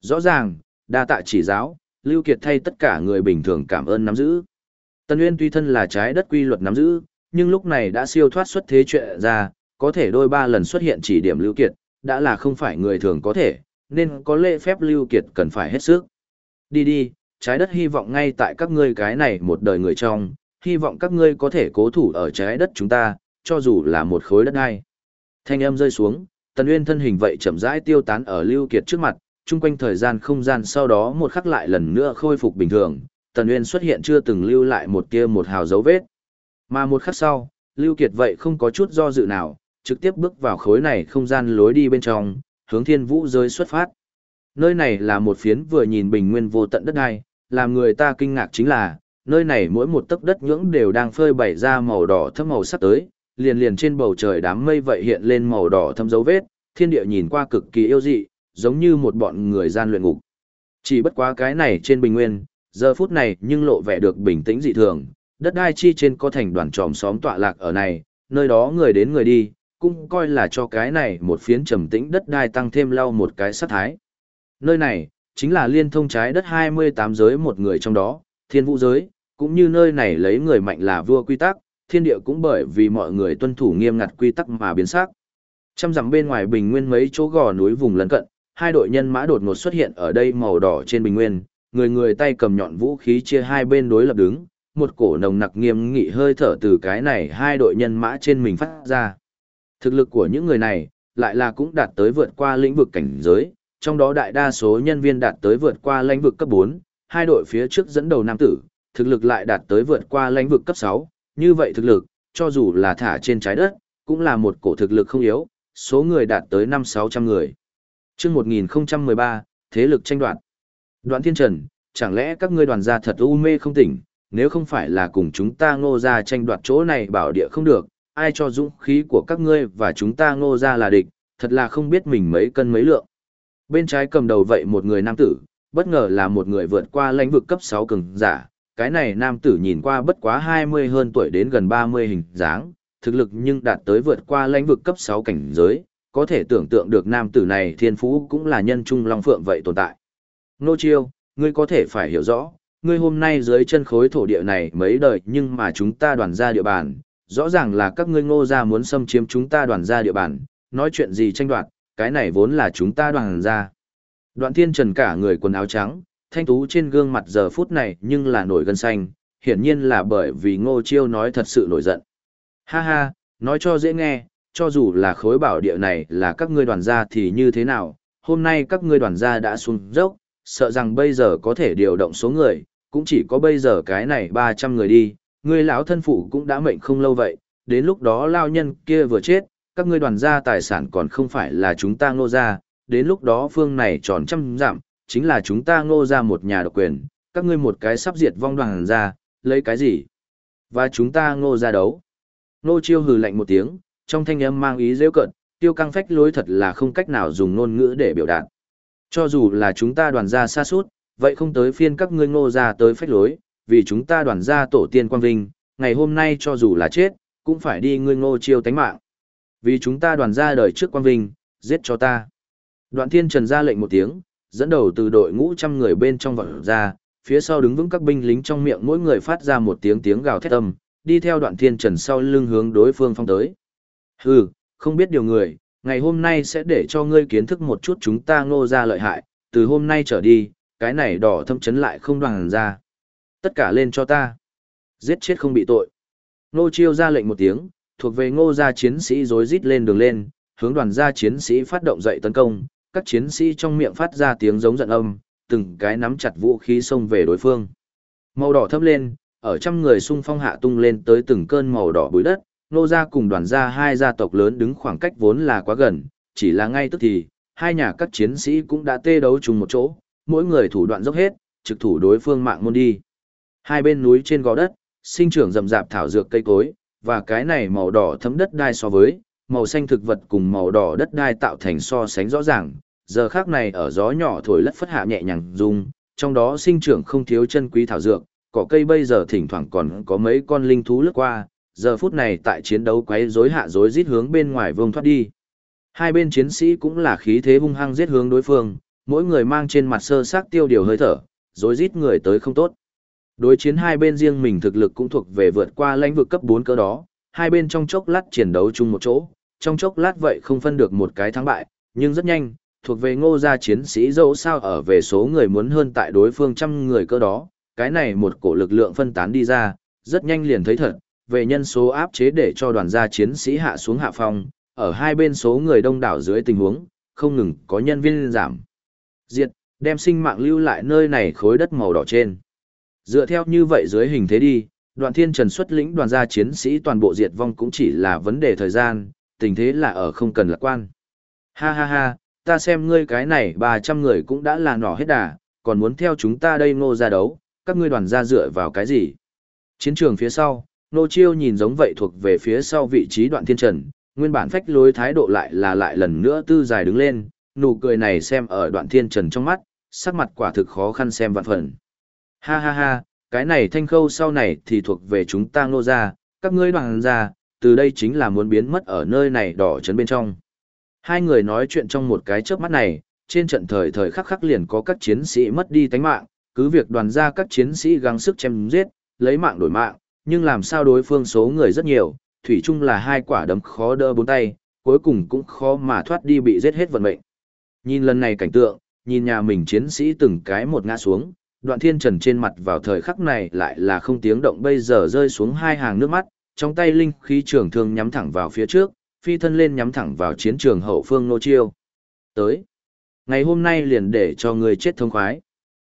Rõ ràng, đa tạ chỉ giáo, Lưu Kiệt thay tất cả người bình thường cảm ơn nắm giữ. Tần Nguyên tuy thân là trái đất quy luật nắm giữ, nhưng lúc này đã siêu thoát xuất thế chuyện ra, có thể đôi ba lần xuất hiện chỉ điểm Lưu Kiệt, đã là không phải người thường có thể, nên có lễ phép Lưu Kiệt cần phải hết sức. Đi đi, trái đất hy vọng ngay tại các ngươi cái này một đời người trong, hy vọng các ngươi có thể cố thủ ở trái đất chúng ta, cho dù là một khối đất ai. Thanh âm rơi xuống, Tần Nguyên thân hình vậy chậm rãi tiêu tán ở Lưu Kiệt trước mặt, chung quanh thời gian không gian sau đó một khắc lại lần nữa khôi phục bình thường, Tần Nguyên xuất hiện chưa từng lưu lại một tia một hào dấu vết. Mà một khắc sau, Lưu Kiệt vậy không có chút do dự nào, trực tiếp bước vào khối này không gian lối đi bên trong, hướng thiên vũ giới xuất phát. Nơi này là một phiến vừa nhìn bình nguyên vô tận đất đai, làm người ta kinh ngạc chính là, nơi này mỗi một tấc đất nhưỡng đều đang phơi bày ra màu đỏ thâm màu sắc tới, liền liền trên bầu trời đám mây vậy hiện lên màu đỏ thâm dấu vết, thiên địa nhìn qua cực kỳ yêu dị, giống như một bọn người gian luyện ngục. Chỉ bất quá cái này trên bình nguyên, giờ phút này nhưng lộ vẻ được bình tĩnh dị thường, đất đai chi trên có thành đoàn tròm xóm tọa lạc ở này, nơi đó người đến người đi, cũng coi là cho cái này một phiến trầm tĩnh đất đai tăng thêm lau một cái sát thái. Nơi này, chính là liên thông trái đất 28 giới một người trong đó, thiên vũ giới, cũng như nơi này lấy người mạnh là vua quy tắc, thiên địa cũng bởi vì mọi người tuân thủ nghiêm ngặt quy tắc mà biến sắc. Trăm dặm bên ngoài bình nguyên mấy chỗ gò núi vùng lân cận, hai đội nhân mã đột ngột xuất hiện ở đây màu đỏ trên bình nguyên, người người tay cầm nhọn vũ khí chia hai bên đối lập đứng, một cổ nồng nặc nghiêm nghị hơi thở từ cái này hai đội nhân mã trên mình phát ra. Thực lực của những người này, lại là cũng đạt tới vượt qua lĩnh vực cảnh giới, trong đó đại đa số nhân viên đạt tới vượt qua lãnh vực cấp 4, hai đội phía trước dẫn đầu nam tử, thực lực lại đạt tới vượt qua lãnh vực cấp 6, như vậy thực lực, cho dù là thả trên trái đất, cũng là một cổ thực lực không yếu, số người đạt tới 5-600 người chương 1013, thế lực tranh đoạt. Đoạn thiên trần, chẳng lẽ các ngươi đoàn gia thật u mê không tỉnh, nếu không phải là cùng chúng ta ngô gia tranh đoạt chỗ này bảo địa không được, ai cho dũng khí của các ngươi và chúng ta ngô gia là địch, thật là không biết mình mấy cân mấy lượng. Bên trái cầm đầu vậy một người nam tử, bất ngờ là một người vượt qua lãnh vực cấp 6 cường giả, cái này nam tử nhìn qua bất quá 20 hơn tuổi đến gần 30 hình dáng, thực lực nhưng đạt tới vượt qua lãnh vực cấp 6 cảnh giới, có thể tưởng tượng được nam tử này thiên phú cũng là nhân trung long phượng vậy tồn tại. Nô Chiêu, ngươi có thể phải hiểu rõ, ngươi hôm nay dưới chân khối thổ địa này mấy đời nhưng mà chúng ta đoàn ra địa bàn, rõ ràng là các ngươi ngô gia muốn xâm chiếm chúng ta đoàn ra địa bàn, nói chuyện gì tranh đoạt, cái này vốn là chúng ta đoàn ra. Đoạn thiên trần cả người quần áo trắng, thanh tú trên gương mặt giờ phút này nhưng là nổi gân xanh, hiển nhiên là bởi vì ngô chiêu nói thật sự nổi giận. Ha ha, nói cho dễ nghe, cho dù là khối bảo địa này là các ngươi đoàn gia thì như thế nào, hôm nay các ngươi đoàn gia đã xuống dốc, sợ rằng bây giờ có thể điều động số người, cũng chỉ có bây giờ cái này 300 người đi, ngươi lão thân phụ cũng đã mệnh không lâu vậy, đến lúc đó lao nhân kia vừa chết, các ngươi đoàn gia tài sản còn không phải là chúng ta ngô gia, đến lúc đó phương này tròn trăm giảm, chính là chúng ta ngô gia một nhà độc quyền, các ngươi một cái sắp diệt vong đoàn gia, lấy cái gì? Và chúng ta ngô gia đấu. Ngô chiêu hừ lạnh một tiếng, trong thanh âm mang ý dễ cận, tiêu căng phách lối thật là không cách nào dùng ngôn ngữ để biểu đạt. Cho dù là chúng ta đoàn gia xa suốt, vậy không tới phiên các ngươi ngô gia tới phách lối, vì chúng ta đoàn gia tổ tiên quang vinh, ngày hôm nay cho dù là chết, cũng phải đi ngươi ngô chiêu tánh mạng. Vì chúng ta đoàn gia đời trước quang vinh, giết cho ta. Đoạn thiên trần ra lệnh một tiếng, dẫn đầu từ đội ngũ trăm người bên trong vọng ra, phía sau đứng vững các binh lính trong miệng mỗi người phát ra một tiếng tiếng gào thét âm, đi theo đoạn thiên trần sau lưng hướng đối phương phong tới. Hừ, không biết điều người, ngày hôm nay sẽ để cho ngươi kiến thức một chút chúng ta ngô ra lợi hại, từ hôm nay trở đi, cái này đỏ thâm chấn lại không đoàn ra. Tất cả lên cho ta. Giết chết không bị tội. Ngô chiêu ra lệnh một tiếng, thuộc về ngô gia chiến sĩ rối rít lên đường lên, hướng đoàn gia chiến sĩ phát động dậy tấn công, các chiến sĩ trong miệng phát ra tiếng giống giận âm, từng cái nắm chặt vũ khí xông về đối phương. Màu đỏ thâm lên, ở trăm người xung phong hạ tung lên tới từng cơn màu đỏ bụi đất, nô gia cùng đoàn gia hai gia tộc lớn đứng khoảng cách vốn là quá gần, chỉ là ngay tức thì, hai nhà các chiến sĩ cũng đã tê đấu chung một chỗ, mỗi người thủ đoạn dốc hết, trực thủ đối phương mạng môn đi. Hai bên núi trên gò đất, sinh trưởng rậm rạp thảo dược cây cối, và cái này màu đỏ thấm đất đai so với, màu xanh thực vật cùng màu đỏ đất đai tạo thành so sánh rõ ràng, giờ khác này ở gió nhỏ thổi lất phất hạ nhẹ nhàng rung, trong đó sinh trưởng không thiếu chân quý thảo dược, cỏ cây bây giờ thỉnh thoảng còn có mấy con linh thú lướt qua, giờ phút này tại chiến đấu quấy rối hạ rối rít hướng bên ngoài vương thoát đi. Hai bên chiến sĩ cũng là khí thế hung hăng giết hướng đối phương, mỗi người mang trên mặt sơ xác tiêu điều hơi thở, rối rít người tới không tốt. Đối chiến hai bên riêng mình thực lực cũng thuộc về vượt qua lãnh vực cấp 4 cỡ đó, hai bên trong chốc lát chiến đấu chung một chỗ, trong chốc lát vậy không phân được một cái thắng bại, nhưng rất nhanh, thuộc về ngô gia chiến sĩ dẫu sao ở về số người muốn hơn tại đối phương trăm người cơ đó, cái này một cổ lực lượng phân tán đi ra, rất nhanh liền thấy thật, về nhân số áp chế để cho đoàn gia chiến sĩ hạ xuống hạ phong, ở hai bên số người đông đảo dưới tình huống, không ngừng có nhân viên giảm. Diệt, đem sinh mạng lưu lại nơi này khối đất màu đỏ trên. Dựa theo như vậy dưới hình thế đi, đoàn thiên trần xuất lĩnh đoàn gia chiến sĩ toàn bộ diệt vong cũng chỉ là vấn đề thời gian, tình thế là ở không cần lạc quan. Ha ha ha, ta xem ngươi cái này 300 người cũng đã là nỏ hết đà, còn muốn theo chúng ta đây ngô ra đấu, các ngươi đoàn gia dựa vào cái gì? Chiến trường phía sau, nô chiêu nhìn giống vậy thuộc về phía sau vị trí đoạn thiên trần, nguyên bản phách lối thái độ lại là lại lần nữa tư dài đứng lên, nụ cười này xem ở đoạn thiên trần trong mắt, sắc mặt quả thực khó khăn xem vạn phần. Ha ha ha, cái này thanh khâu sau này thì thuộc về chúng ta ngô ra, các ngươi đoàn ra, từ đây chính là muốn biến mất ở nơi này đỏ chấn bên trong. Hai người nói chuyện trong một cái chớp mắt này, trên trận thời thời khắc khắc liền có các chiến sĩ mất đi tánh mạng, cứ việc đoàn ra các chiến sĩ gắng sức chém giết, lấy mạng đổi mạng, nhưng làm sao đối phương số người rất nhiều, thủy chung là hai quả đấm khó đỡ bốn tay, cuối cùng cũng khó mà thoát đi bị giết hết vận mệnh. Nhìn lần này cảnh tượng, nhìn nhà mình chiến sĩ từng cái một ngã xuống, đoạn thiên trần trên mặt vào thời khắc này lại là không tiếng động bây giờ rơi xuống hai hàng nước mắt, trong tay linh khí trường thương nhắm thẳng vào phía trước, phi thân lên nhắm thẳng vào chiến trường hậu phương nô chiêu. Tới. Ngày hôm nay liền để cho người chết thông khoái.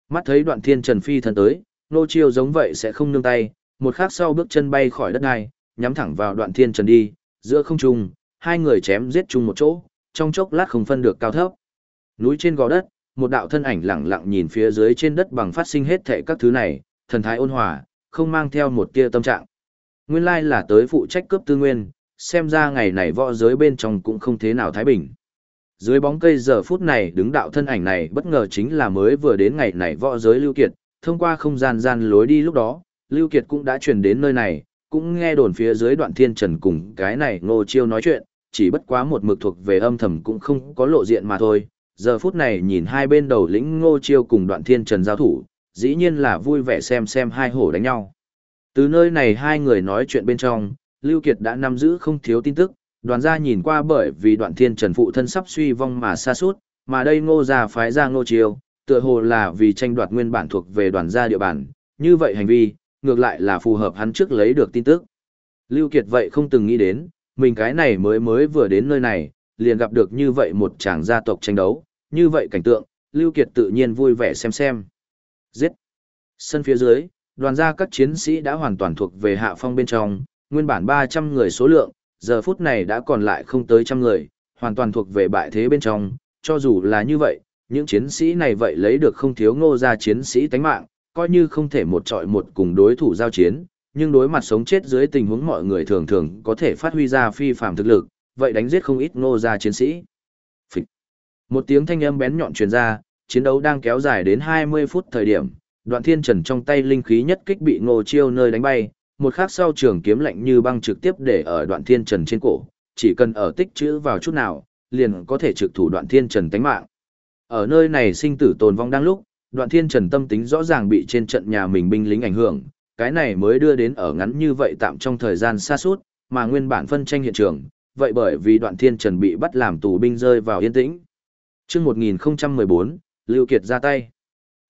Mắt thấy đoạn thiên trần phi thân tới, nô chiêu giống vậy sẽ không nương tay, một khắc sau bước chân bay khỏi đất đai, nhắm thẳng vào đoạn thiên trần đi, giữa không trung, hai người chém giết chung một chỗ, trong chốc lát không phân được cao thấp. Núi trên gò đất, một đạo thân ảnh lặng lặng nhìn phía dưới trên đất bằng phát sinh hết thảy các thứ này, thần thái ôn hòa, không mang theo một tia tâm trạng. Nguyên lai là tới phụ trách cướp tư nguyên, xem ra ngày này võ giới bên trong cũng không thế nào thái bình. Dưới bóng cây giờ phút này đứng đạo thân ảnh này bất ngờ chính là mới vừa đến ngày này võ giới Lưu Kiệt, thông qua không gian gian lối đi lúc đó, Lưu Kiệt cũng đã truyền đến nơi này, cũng nghe đồn phía dưới đoạn thiên trần cùng cái này ngô chiêu nói chuyện, chỉ bất quá một mực thuộc về âm thầm cũng không có lộ diện mà thôi. Giờ phút này nhìn hai bên đầu lĩnh ngô chiêu cùng đoạn thiên trần giao thủ, dĩ nhiên là vui vẻ xem xem hai hổ đánh nhau. Từ nơi này hai người nói chuyện bên trong, Lưu Kiệt đã nắm giữ không thiếu tin tức, đoàn gia nhìn qua bởi vì đoạn thiên trần phụ thân sắp suy vong mà xa suốt, mà đây ngô gia phái ra ngô chiêu, tựa hồ là vì tranh đoạt nguyên bản thuộc về đoàn gia địa bàn, như vậy hành vi, ngược lại là phù hợp hắn trước lấy được tin tức. Lưu Kiệt vậy không từng nghĩ đến, mình cái này mới mới vừa đến nơi này, liền gặp được như vậy một chàng gia tộc tranh đấu, như vậy cảnh tượng, Lưu Kiệt tự nhiên vui vẻ xem xem. Giết! Sân phía dưới, đoàn gia các chiến sĩ đã hoàn toàn thuộc về hạ phong bên trong, nguyên bản 300 người số lượng, giờ phút này đã còn lại không tới trăm người, hoàn toàn thuộc về bại thế bên trong, cho dù là như vậy, những chiến sĩ này vậy lấy được không thiếu ngô gia chiến sĩ tánh mạng, coi như không thể một trọi một cùng đối thủ giao chiến, nhưng đối mặt sống chết dưới tình huống mọi người thường thường có thể phát huy ra phi phàm thực lực, vậy đánh giết không ít ngô gia chiến sĩ. Phịch. Một tiếng thanh âm bén nhọn truyền ra, chiến đấu đang kéo dài đến 20 phút thời điểm, đoạn thiên trần trong tay linh khí nhất kích bị ngô chiêu nơi đánh bay, một khắc sau trường kiếm lạnh như băng trực tiếp để ở đoạn thiên trần trên cổ, chỉ cần ở tích chữ vào chút nào, liền có thể trực thủ đoạn thiên trần tánh mạng. Ở nơi này sinh tử tồn vong đang lúc, đoạn thiên trần tâm tính rõ ràng bị trên trận nhà mình binh lính ảnh hưởng, cái này mới đưa đến ở ngắn như vậy tạm trong thời gian xa suốt, mà nguyên bản phân tranh hiện trường, vậy bởi vì đoạn thiên trần bị bắt làm tù binh rơi vào yên tĩnh. Trước 1014, Lưu Kiệt ra tay.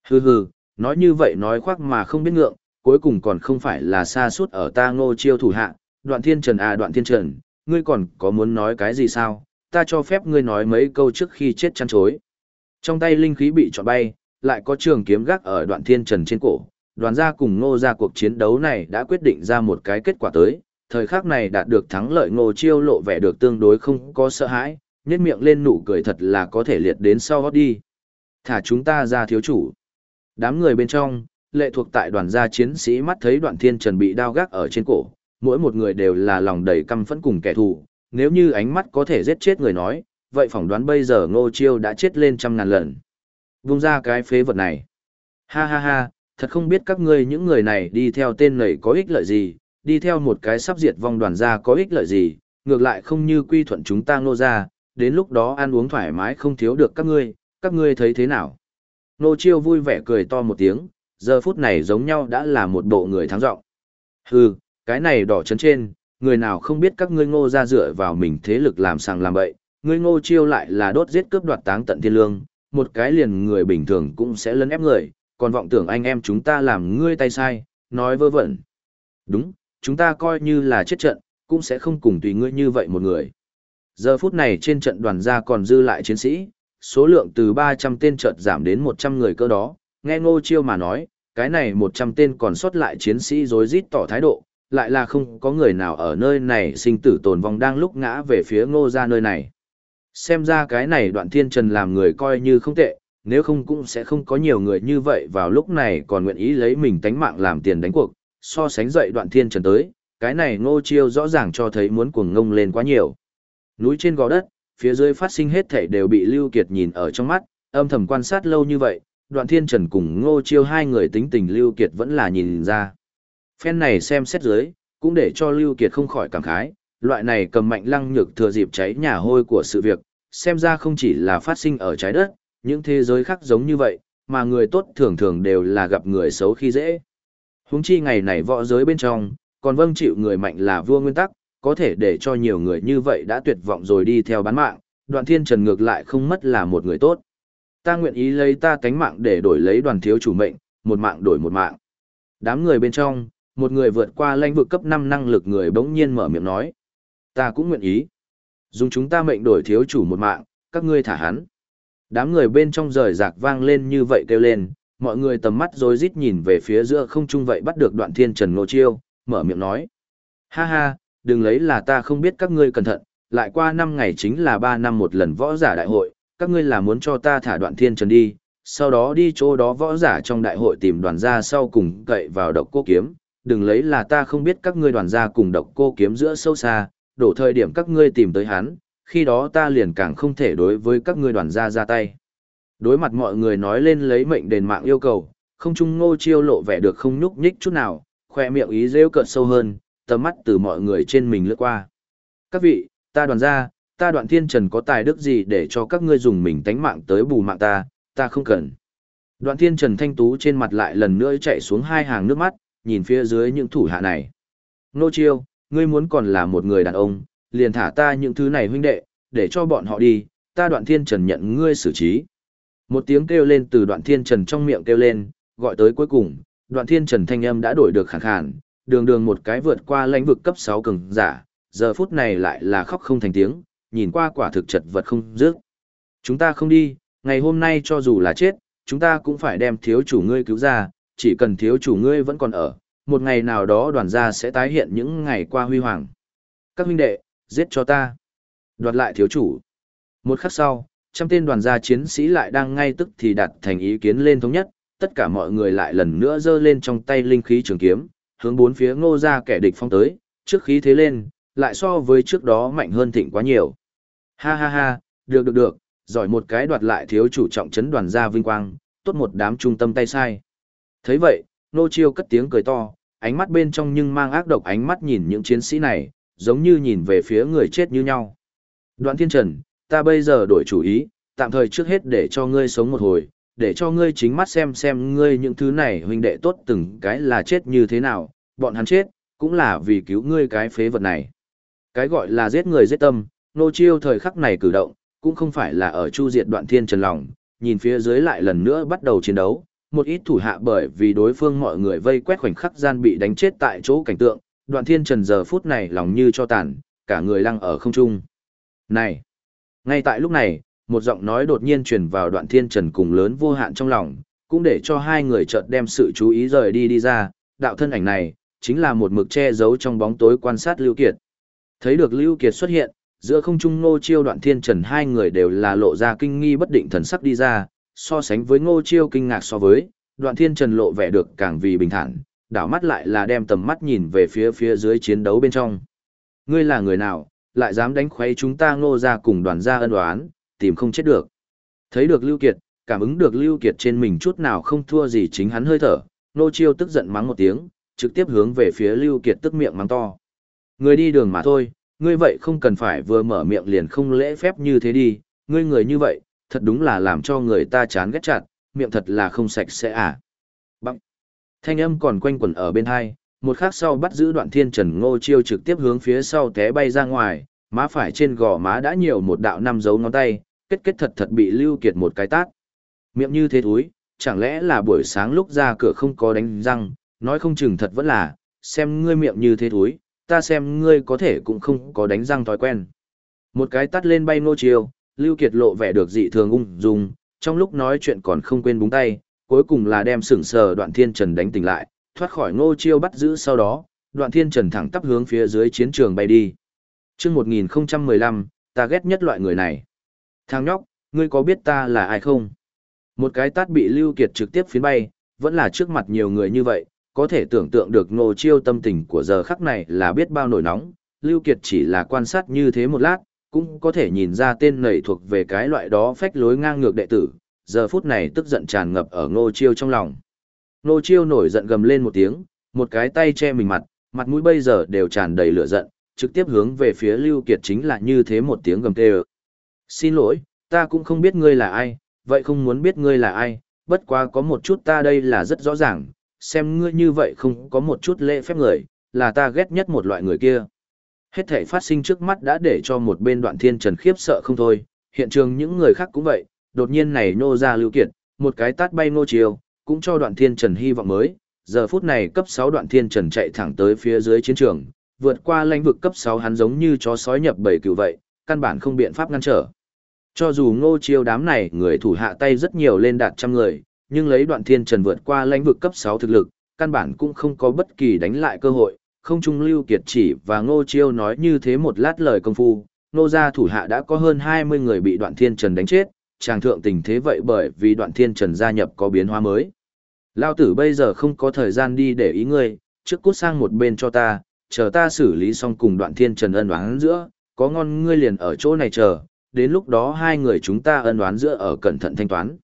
Hừ hừ, nói như vậy nói khoác mà không biết ngượng, cuối cùng còn không phải là xa suốt ở ta ngô chiêu thủ hạ, đoạn thiên trần à đoạn thiên trần, ngươi còn có muốn nói cái gì sao, ta cho phép ngươi nói mấy câu trước khi chết chăn chối. Trong tay linh khí bị trọn bay, lại có trường kiếm gác ở đoạn thiên trần trên cổ. Đoàn gia cùng ngô gia cuộc chiến đấu này đã quyết định ra một cái kết quả tới, thời khắc này đạt được thắng lợi ngô chiêu lộ vẻ được tương đối không có sợ hãi, nhét miệng lên nụ cười thật là có thể liệt đến sau hót đi. Thả chúng ta ra thiếu chủ. Đám người bên trong, lệ thuộc tại đoàn gia chiến sĩ mắt thấy đoạn thiên trần bị đao gác ở trên cổ, mỗi một người đều là lòng đầy căm phẫn cùng kẻ thù, nếu như ánh mắt có thể giết chết người nói, vậy phỏng đoán bây giờ ngô chiêu đã chết lên trăm ngàn lần. Vung ra cái phế vật này. Ha ha ha, thật không biết các ngươi những người này đi theo tên này có ích lợi gì, đi theo một cái sắp diệt vong đoàn gia có ích lợi gì, ngược lại không như quy thuận chúng ta nô ra, đến lúc đó ăn uống thoải mái không thiếu được các ngươi, các ngươi thấy thế nào? Nô chiêu vui vẻ cười to một tiếng, giờ phút này giống nhau đã là một bộ người thắng giọng. Hừ, cái này đỏ chấn trên, người nào không biết các ngươi ngô ra dựa vào mình thế lực làm sàng làm bậy, ngươi ngô chiêu lại là đốt giết cướp đoạt táng tận thiên lương, một cái liền người bình thường cũng sẽ lấn ép người, còn vọng tưởng anh em chúng ta làm ngươi tay sai, nói vơ vẩn. Đúng, chúng ta coi như là chết trận, cũng sẽ không cùng tùy ngươi như vậy một người. Giờ phút này trên trận đoàn gia còn dư lại chiến sĩ, số lượng từ 300 tên trận giảm đến 100 người cơ đó, nghe ngô chiêu mà nói, cái này 100 tên còn sót lại chiến sĩ rối rít tỏ thái độ, lại là không có người nào ở nơi này sinh tử tồn vong đang lúc ngã về phía ngô ra nơi này. Xem ra cái này đoạn thiên trần làm người coi như không tệ, nếu không cũng sẽ không có nhiều người như vậy vào lúc này còn nguyện ý lấy mình tánh mạng làm tiền đánh cuộc, so sánh dậy đoạn thiên trần tới, cái này ngô chiêu rõ ràng cho thấy muốn cuồng ngông lên quá nhiều. Núi trên gò đất, phía dưới phát sinh hết thảy đều bị Lưu Kiệt nhìn ở trong mắt, âm thầm quan sát lâu như vậy, đoạn thiên trần cùng ngô chiêu hai người tính tình Lưu Kiệt vẫn là nhìn ra. Phen này xem xét dưới, cũng để cho Lưu Kiệt không khỏi cảm khái, loại này cầm mạnh lăng nhược thừa dịp cháy nhà hôi của sự việc, xem ra không chỉ là phát sinh ở trái đất, những thế giới khác giống như vậy, mà người tốt thường thường đều là gặp người xấu khi dễ. Huống chi ngày này võ giới bên trong, còn vâng chịu người mạnh là vua nguyên tắc, có thể để cho nhiều người như vậy đã tuyệt vọng rồi đi theo bán mạng, đoạn thiên trần ngược lại không mất là một người tốt. Ta nguyện ý lấy ta cánh mạng để đổi lấy đoàn thiếu chủ mệnh, một mạng đổi một mạng. Đám người bên trong, một người vượt qua lãnh vực cấp 5 năng lực người bỗng nhiên mở miệng nói. Ta cũng nguyện ý. Dùng chúng ta mệnh đổi thiếu chủ một mạng, các ngươi thả hắn. Đám người bên trong rời rạc vang lên như vậy kêu lên, mọi người tầm mắt rối rít nhìn về phía giữa không trung vậy bắt được đoạn thiên trần ngô chiêu, mở miệng nói. Ha ha, đừng lấy là ta không biết các ngươi cẩn thận, lại qua 5 ngày chính là 3 năm một lần võ giả đại hội, các ngươi là muốn cho ta thả đoạn thiên trần đi, sau đó đi chỗ đó võ giả trong đại hội tìm đoàn gia sau cùng cậy vào độc cô kiếm, đừng lấy là ta không biết các ngươi đoàn gia cùng độc cô kiếm giữa sâu xa, đổ thời điểm các ngươi tìm tới hắn, khi đó ta liền càng không thể đối với các ngươi đoàn gia ra tay. Đối mặt mọi người nói lên lấy mệnh đền mạng yêu cầu, không trung ngô chiêu lộ vẻ được không nhúc nhích chút nào, khoe miệng ý rêu cợt sâu hơn, tầm mắt từ mọi người trên mình lướt qua. Các vị, ta đoàn gia, ta đoạn thiên trần có tài đức gì để cho các ngươi dùng mình tánh mạng tới bù mạng ta, ta không cần. Đoạn thiên trần thanh tú trên mặt lại lần nữa chạy xuống hai hàng nước mắt, nhìn phía dưới những thủ hạ này. Nô chiêu, ngươi muốn còn là một người đàn ông, liền thả ta những thứ này huynh đệ, để cho bọn họ đi, ta đoạn thiên trần nhận ngươi xử trí. Một tiếng kêu lên từ đoạn thiên trần trong miệng kêu lên, gọi tới cuối cùng, đoạn thiên trần thanh âm đã đổi được khẳng khàn, đường đường một cái vượt qua lãnh vực cấp 6 cường giả, giờ phút này lại là khóc không thành tiếng, nhìn qua quả thực chật vật không dứt. Chúng ta không đi, ngày hôm nay cho dù là chết, chúng ta cũng phải đem thiếu chủ ngươi cứu ra, chỉ cần thiếu chủ ngươi vẫn còn ở, một ngày nào đó đoàn gia sẽ tái hiện những ngày qua huy hoàng. Các huynh đệ, giết cho ta. Đoạt lại thiếu chủ. Một khắc sau, trăm tên đoàn gia chiến sĩ lại đang ngay tức thì đặt thành ý kiến lên thống nhất, tất cả mọi người lại lần nữa giơ lên trong tay linh khí trường kiếm, hướng bốn phía ngô ra kẻ địch phong tới, trước khí thế lên, lại so với trước đó mạnh hơn thịnh quá nhiều. Ha ha ha, được được được, giỏi một cái đoạt lại thiếu chủ trọng trấn đoàn gia vinh quang, tốt một đám trung tâm tay sai. thấy vậy, nô chiêu cất tiếng cười to, ánh mắt bên trong nhưng mang ác độc ánh mắt nhìn những chiến sĩ này, giống như nhìn về phía người chết như nhau. Đoạn thiên trần, ta bây giờ đổi chủ ý, tạm thời trước hết để cho ngươi sống một hồi, để cho ngươi chính mắt xem xem ngươi những thứ này huynh đệ tốt từng cái là chết như thế nào, bọn hắn chết, cũng là vì cứu ngươi cái phế vật này. Cái gọi là giết người giết tâm, nô chiêu thời khắc này cử động, cũng không phải là ở chu diệt đoạn thiên trần lòng, nhìn phía dưới lại lần nữa bắt đầu chiến đấu, một ít thủ hạ bởi vì đối phương mọi người vây quét khoảnh khắc gian bị đánh chết tại chỗ cảnh tượng, đoạn thiên trần giờ phút này lòng như cho tàn, cả người lăng ở không trung. Này! Ngay tại lúc này, một giọng nói đột nhiên truyền vào đoạn thiên trần cùng lớn vô hạn trong lòng, cũng để cho hai người chợt đem sự chú ý rời đi đi ra, đạo thân ảnh này, chính là một mực che giấu trong bóng tối quan sát Lưu Kiệt. Thấy được Lưu Kiệt xuất hiện, giữa không trung nô chiêu đoạn thiên trần hai người đều là lộ ra kinh nghi bất định thần sắc đi ra, so sánh với ngô chiêu kinh ngạc so với, đoạn thiên trần lộ vẻ được càng vì bình thản, đảo mắt lại là đem tầm mắt nhìn về phía phía dưới chiến đấu bên trong. Ngươi là người nào, lại dám đánh khuấy chúng ta ngô ra cùng đoàn gia ân oán, tìm không chết được. Thấy được Lưu Kiệt, cảm ứng được Lưu Kiệt trên mình chút nào không thua gì chính hắn hơi thở, ngô chiêu tức giận mắng một tiếng, trực tiếp hướng về phía Lưu Kiệt tức miệng mắng to. Người đi đường mà thôi, ngươi vậy không cần phải vừa mở miệng liền không lễ phép như thế đi, ngươi người như vậy, thật đúng là làm cho người ta chán ghét chặt, miệng thật là không sạch sẽ à. Bằng. Thanh âm còn quanh quẩn ở bên hai, một khắc sau bắt giữ đoạn thiên trần ngô chiêu trực tiếp hướng phía sau té bay ra ngoài, má phải trên gò má đã nhiều một đạo năm dấu ngón tay, kết kết thật thật bị lưu kiệt một cái tát. Miệng như thế thúi, chẳng lẽ là buổi sáng lúc ra cửa không có đánh răng, nói không chừng thật vẫn là, xem ngươi miệng như thế thúi, ta xem ngươi có thể cũng không có đánh răng thói quen. Một cái tắt lên bay ngô chiêu, Lưu Kiệt lộ vẻ được dị thường ung dung, trong lúc nói chuyện còn không quên búng tay, cuối cùng là đem sửng sờ đoạn thiên trần đánh tỉnh lại, thoát khỏi ngô chiêu bắt giữ sau đó, đoạn thiên trần thẳng tắp hướng phía dưới chiến trường bay đi. Trước 1015, ta ghét nhất loại người này. Thằng nhóc, ngươi có biết ta là ai không? Một cái tát bị Lưu Kiệt trực tiếp phiến bay, vẫn là trước mặt nhiều người như vậy, có thể tưởng tượng được ngô chiêu tâm tình của giờ khắc này là biết bao nổi nóng. Lưu Kiệt chỉ là quan sát như thế một lát, cũng có thể nhìn ra tên nầy thuộc về cái loại đó phách lối ngang ngược đệ tử, giờ phút này tức giận tràn ngập ở ngô chiêu trong lòng. Ngô chiêu nổi giận gầm lên một tiếng, một cái tay che mình mặt, mặt mũi bây giờ đều tràn đầy lửa giận, trực tiếp hướng về phía Lưu Kiệt chính là như thế một tiếng gầm tê Xin lỗi, ta cũng không biết ngươi là ai, vậy không muốn biết ngươi là ai, bất quá có một chút ta đây là rất rõ ràng, xem ngươi như vậy không có một chút lễ phép người, là ta ghét nhất một loại người kia. Hết thể phát sinh trước mắt đã để cho một bên đoạn thiên trần khiếp sợ không thôi, hiện trường những người khác cũng vậy, đột nhiên này nô ra lưu kiệt, một cái tát bay nô chiều, cũng cho đoạn thiên trần hy vọng mới, giờ phút này cấp 6 đoạn thiên trần chạy thẳng tới phía dưới chiến trường, vượt qua lãnh vực cấp 6 hắn giống như chó sói nhập bầy cừu vậy, căn bản không biện pháp ngăn trở. Cho dù ngô chiêu đám này người thủ hạ tay rất nhiều lên đạt trăm người, nhưng lấy đoạn thiên trần vượt qua lãnh vực cấp 6 thực lực, căn bản cũng không có bất kỳ đánh lại cơ hội, không trung lưu kiệt chỉ và ngô chiêu nói như thế một lát lời công phu, Ngô gia thủ hạ đã có hơn 20 người bị đoạn thiên trần đánh chết, chàng thượng tình thế vậy bởi vì đoạn thiên trần gia nhập có biến hóa mới. Lao tử bây giờ không có thời gian đi để ý ngươi, trước cút sang một bên cho ta, chờ ta xử lý xong cùng đoạn thiên trần ân oán giữa, có ngon ngươi liền ở chỗ này chờ, đến lúc đó hai người chúng ta ân oán giữa ở cẩn thận thanh toán.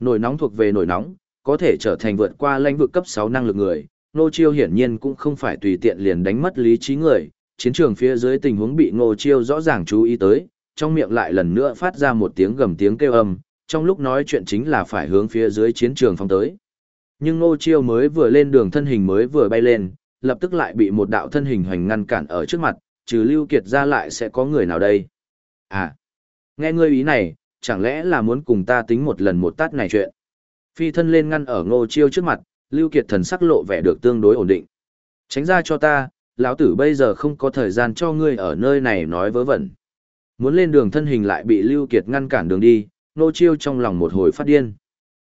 Nổi nóng thuộc về nổi nóng, có thể trở thành vượt qua lãnh vực cấp 6 năng lực người, Ngô Chiêu hiển nhiên cũng không phải tùy tiện liền đánh mất lý trí người, chiến trường phía dưới tình huống bị Ngô Chiêu rõ ràng chú ý tới, trong miệng lại lần nữa phát ra một tiếng gầm tiếng kêu âm, trong lúc nói chuyện chính là phải hướng phía dưới chiến trường phong tới. Nhưng Ngô Chiêu mới vừa lên đường thân hình mới vừa bay lên, lập tức lại bị một đạo thân hình hoành ngăn cản ở trước mặt, trừ Lưu Kiệt ra lại sẽ có người nào đây? À, nghe ngươi ý này, chẳng lẽ là muốn cùng ta tính một lần một tát này chuyện? Phi thân lên ngăn ở Ngô Chiêu trước mặt, Lưu Kiệt thần sắc lộ vẻ được tương đối ổn định. Tránh ra cho ta, lão tử bây giờ không có thời gian cho ngươi ở nơi này nói vớ vẩn. Muốn lên đường thân hình lại bị Lưu Kiệt ngăn cản đường đi, Nô Chiêu trong lòng một hồi phát điên.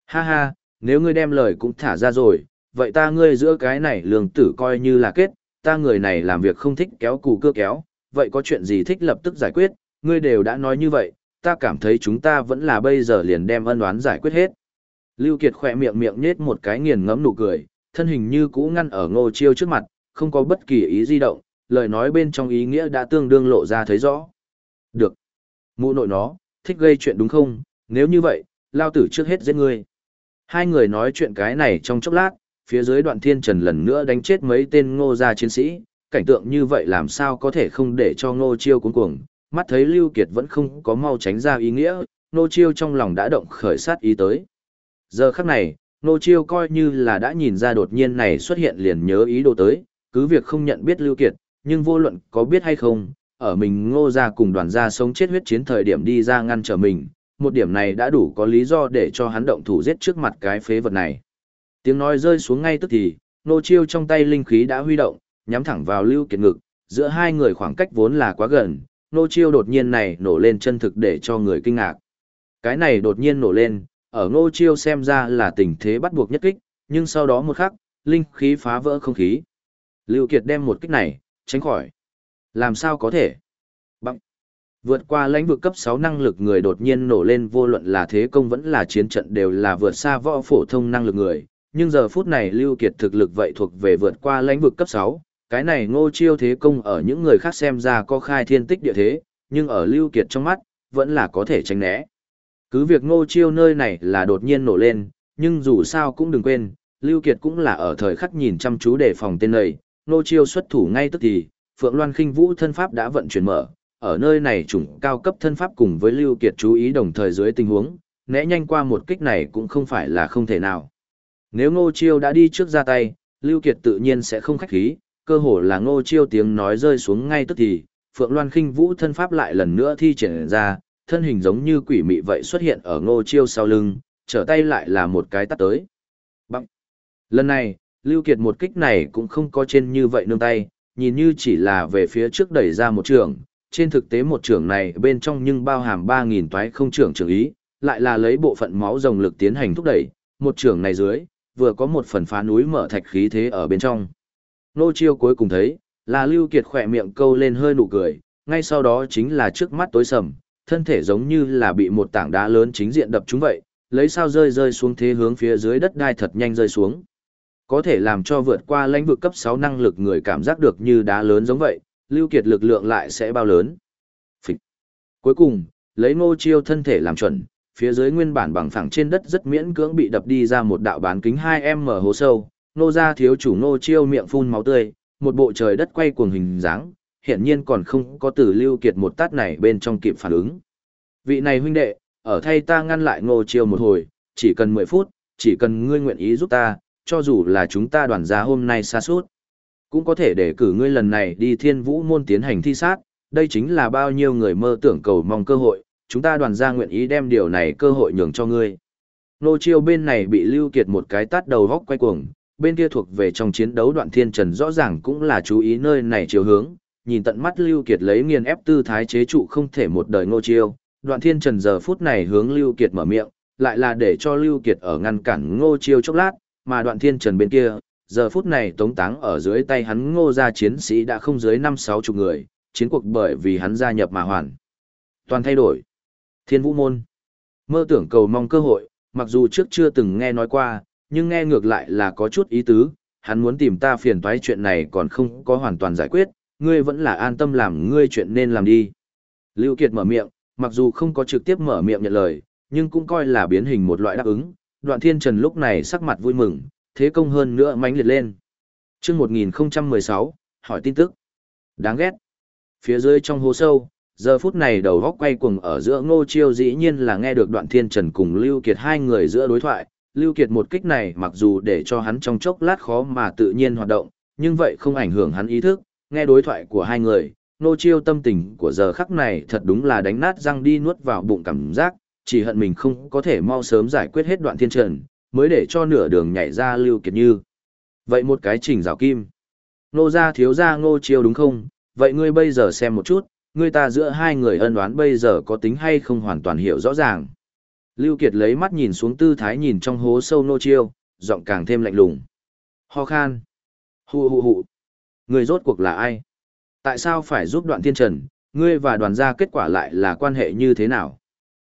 Ha ha, nếu ngươi đem lời cũng thả ra rồi, vậy ta ngươi giữa cái này lường tử coi như là kết, ta người này làm việc không thích kéo cù cưa kéo, vậy có chuyện gì thích lập tức giải quyết, ngươi đều đã nói như vậy, ta cảm thấy chúng ta vẫn là bây giờ liền đem ân oán giải quyết hết. Lưu Kiệt khỏe miệng miệng nhếch một cái nghiền ngẫm nụ cười, thân hình như cũ ngăn ở ngô chiêu trước mặt, không có bất kỳ ý di động, lời nói bên trong ý nghĩa đã tương đương lộ ra thấy rõ. Được. Mụ nội nó, thích gây chuyện đúng không, nếu như vậy, lao tử trước hết giết ngươi. Hai người nói chuyện cái này trong chốc lát, phía dưới đoạn thiên trần lần nữa đánh chết mấy tên ngô gia chiến sĩ, cảnh tượng như vậy làm sao có thể không để cho ngô chiêu cuốn cuồng, mắt thấy Lưu Kiệt vẫn không có mau tránh ra ý nghĩa, ngô chiêu trong lòng đã động khởi sát ý tới. Giờ khắc này, Nô chiêu coi như là đã nhìn ra đột nhiên này xuất hiện liền nhớ ý đồ tới, cứ việc không nhận biết Lưu Kiệt, nhưng vô luận có biết hay không, ở mình ngô gia cùng đoàn gia sống chết huyết chiến thời điểm đi ra ngăn trở mình, một điểm này đã đủ có lý do để cho hắn động thủ giết trước mặt cái phế vật này. Tiếng nói rơi xuống ngay tức thì, nô chiêu trong tay linh khí đã huy động, nhắm thẳng vào Lưu Kiệt ngực, giữa hai người khoảng cách vốn là quá gần, nô chiêu đột nhiên này nổ lên chân thực để cho người kinh ngạc. Cái này đột nhiên nổ lên, ở Ngô chiêu xem ra là tình thế bắt buộc nhất kích, nhưng sau đó một khắc, linh khí phá vỡ không khí. Lưu Kiệt đem một kích này, tránh khỏi. Làm sao có thể? Bằng. Vượt qua lãnh vực cấp 6 năng lực người đột nhiên nổ lên vô luận là thế công vẫn là chiến trận đều là vượt xa võ phổ thông năng lực người, nhưng giờ phút này Lưu Kiệt thực lực vậy thuộc về vượt qua lãnh vực cấp 6, cái này ngô chiêu thế công ở những người khác xem ra có khai thiên tích địa thế, nhưng ở Lưu Kiệt trong mắt, vẫn là có thể tránh né. Cứ việc ngô chiêu nơi này là đột nhiên nổ lên, nhưng dù sao cũng đừng quên, Lưu Kiệt cũng là ở thời khắc nhìn chăm chú để phòng tên này, ngô chiêu xuất thủ ngay tức thì, Phượng Loan khinh vũ thân pháp đã vận chuyển mở, ở nơi này chủng cao cấp thân pháp cùng với Lưu Kiệt chú ý đồng thời dưới tình huống, né nhanh qua một kích này cũng không phải là không thể nào. Nếu Ngô Chiêu đã đi trước ra tay, Lưu Kiệt tự nhiên sẽ không khách khí, cơ hồ là Ngô Chiêu tiếng nói rơi xuống ngay tức thì, Phượng Loan Khinh Vũ thân pháp lại lần nữa thi triển ra, thân hình giống như quỷ mị vậy xuất hiện ở Ngô Chiêu sau lưng, trở tay lại là một cái tát tới. Bằng. Lần này, Lưu Kiệt một kích này cũng không có trên như vậy nương tay, nhìn như chỉ là về phía trước đẩy ra một trường, trên thực tế một trường này bên trong nhưng bao hàm 3.000 toái không trường trường ý, lại là lấy bộ phận máu rồng lực tiến hành thúc đẩy, một trường này dưới, vừa có một phần phá núi mở thạch khí thế ở bên trong. Nô chiêu cuối cùng thấy, là Lưu Kiệt khỏe miệng câu lên hơi nụ cười, ngay sau đó chính là trước mắt tối sầm, thân thể giống như là bị một tảng đá lớn chính diện đập chúng vậy, lấy sao rơi rơi xuống thế hướng phía dưới đất đai thật nhanh rơi xuống. Có thể làm cho vượt qua lãnh vực cấp 6 năng lực người cảm giác được như đá lớn giống vậy, Lưu Kiệt lực lượng lại sẽ bao lớn. Phịch. Cuối cùng, lấy ngô chiêu thân thể làm chuẩn, phía dưới nguyên bản bằng phẳng trên đất rất miễn cưỡng bị đập đi ra một đạo bán kính 2m hố sâu, nô gia thiếu chủ ngô chiêu miệng phun máu tươi, một bộ trời đất quay cuồng hình dáng, hiện nhiên còn không có từ lưu kiệt một tát này bên trong kịp phản ứng. Vị này huynh đệ, ở thay ta ngăn lại ngô chiêu một hồi, chỉ cần 10 phút, chỉ cần ngươi nguyện ý giúp ta, cho dù là chúng ta đoàn gia hôm nay xa suốt, cũng có thể để cử ngươi lần này đi thiên vũ môn tiến hành thi sát, đây chính là bao nhiêu người mơ tưởng cầu mong cơ hội, chúng ta đoàn gia nguyện ý đem điều này cơ hội nhường cho ngươi. Nô chiêu bên này bị Lưu Kiệt một cái tát đầu góc quay cuồng, bên kia thuộc về trong chiến đấu đoạn thiên trần rõ ràng cũng là chú ý nơi này chiều hướng, nhìn tận mắt Lưu Kiệt lấy nghiền ép tư thái chế trụ không thể một đời Ngô chiêu, đoạn thiên trần giờ phút này hướng Lưu Kiệt mở miệng, lại là để cho Lưu Kiệt ở ngăn cản ngô chiêu chốc lát, mà đoạn thiên trần bên kia, giờ phút này tống táng ở dưới tay hắn ngô gia chiến sĩ đã không dưới năm sáu chục người, chiến cuộc bởi vì hắn gia nhập mà hoàn. Toàn thay đổi. Thiên vũ môn. Mơ tưởng cầu mong cơ hội, mặc dù trước chưa từng nghe nói qua, nhưng nghe ngược lại là có chút ý tứ, hắn muốn tìm ta phiền toái chuyện này còn không có hoàn toàn giải quyết, ngươi vẫn là an tâm làm ngươi chuyện nên làm đi. Lưu Kiệt mở miệng, mặc dù không có trực tiếp mở miệng nhận lời, nhưng cũng coi là biến hình một loại đáp ứng. Đoạn Thiên Trần lúc này sắc mặt vui mừng, thế công hơn nữa mãnh liệt lên. Trước 1016, hỏi tin tức. Đáng ghét. Phía dưới trong hố sâu, giờ phút này đầu góc quay cuồng ở giữa ngô chiêu dĩ nhiên là nghe được đoạn thiên trần cùng Lưu Kiệt hai người giữa đối thoại. Lưu Kiệt một kích này mặc dù để cho hắn trong chốc lát khó mà tự nhiên hoạt động, nhưng vậy không ảnh hưởng hắn ý thức, nghe đối thoại của hai người, nô chiêu tâm tình của giờ khắc này thật đúng là đánh nát răng đi nuốt vào bụng cảm giác, chỉ hận mình không có thể mau sớm giải quyết hết đoạn thiên trần, mới để cho nửa đường nhảy ra Lưu Kiệt như. Vậy một cái trình rào kim. Nô gia thiếu gia ngô chiêu đúng không? Vậy ngươi bây giờ xem một chút, ngươi ta giữa hai người ân đoán bây giờ có tính hay không hoàn toàn hiểu rõ ràng. Lưu Kiệt lấy mắt nhìn xuống tư thái nhìn trong hố sâu nô chiêu, giọng càng thêm lạnh lùng. Ho khan. Hù hù hù. Ngươi rốt cuộc là ai? Tại sao phải giúp đoạn thiên trần, ngươi và đoàn gia kết quả lại là quan hệ như thế nào?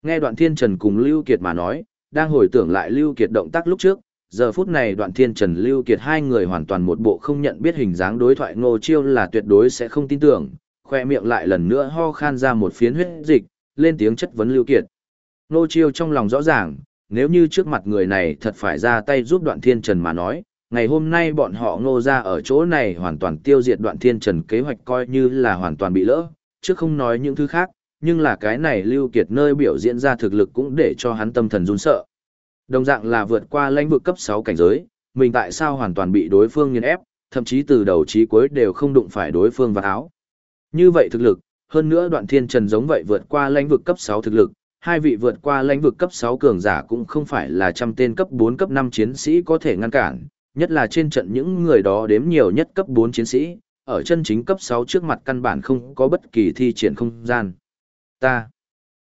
Nghe đoạn thiên trần cùng Lưu Kiệt mà nói, đang hồi tưởng lại Lưu Kiệt động tác lúc trước, giờ phút này đoạn thiên trần Lưu Kiệt hai người hoàn toàn một bộ không nhận biết hình dáng đối thoại ngô chiêu là tuyệt đối sẽ không tin tưởng, khoe miệng lại lần nữa ho khan ra một phiến huyết dịch, lên tiếng chất vấn Lưu Kiệt. Ngô chiêu trong lòng rõ ràng, nếu như trước mặt người này thật phải ra tay giúp đoạn thiên trần mà nói, ngày hôm nay bọn họ ngô ra ở chỗ này hoàn toàn tiêu diệt đoạn thiên trần kế hoạch coi như là hoàn toàn bị lỡ, chứ không nói những thứ khác, nhưng là cái này Lưu Kiệt nơi biểu diễn ra thực lực cũng để cho hắn tâm thần run sợ. Đồng dạng là vượt qua lãnh vực cấp 6 cảnh giới, mình tại sao hoàn toàn bị đối phương nghiền ép, thậm chí từ đầu chí cuối đều không đụng phải đối phương vào áo. Như vậy thực lực, hơn nữa đoạn thiên trần giống vậy vượt qua lãnh vực cấp 6 thực lực, hai vị vượt qua lãnh vực cấp 6 cường giả cũng không phải là trăm tên cấp 4 cấp 5 chiến sĩ có thể ngăn cản, nhất là trên trận những người đó đếm nhiều nhất cấp 4 chiến sĩ, ở chân chính cấp 6 trước mặt căn bản không có bất kỳ thi triển không gian. Ta,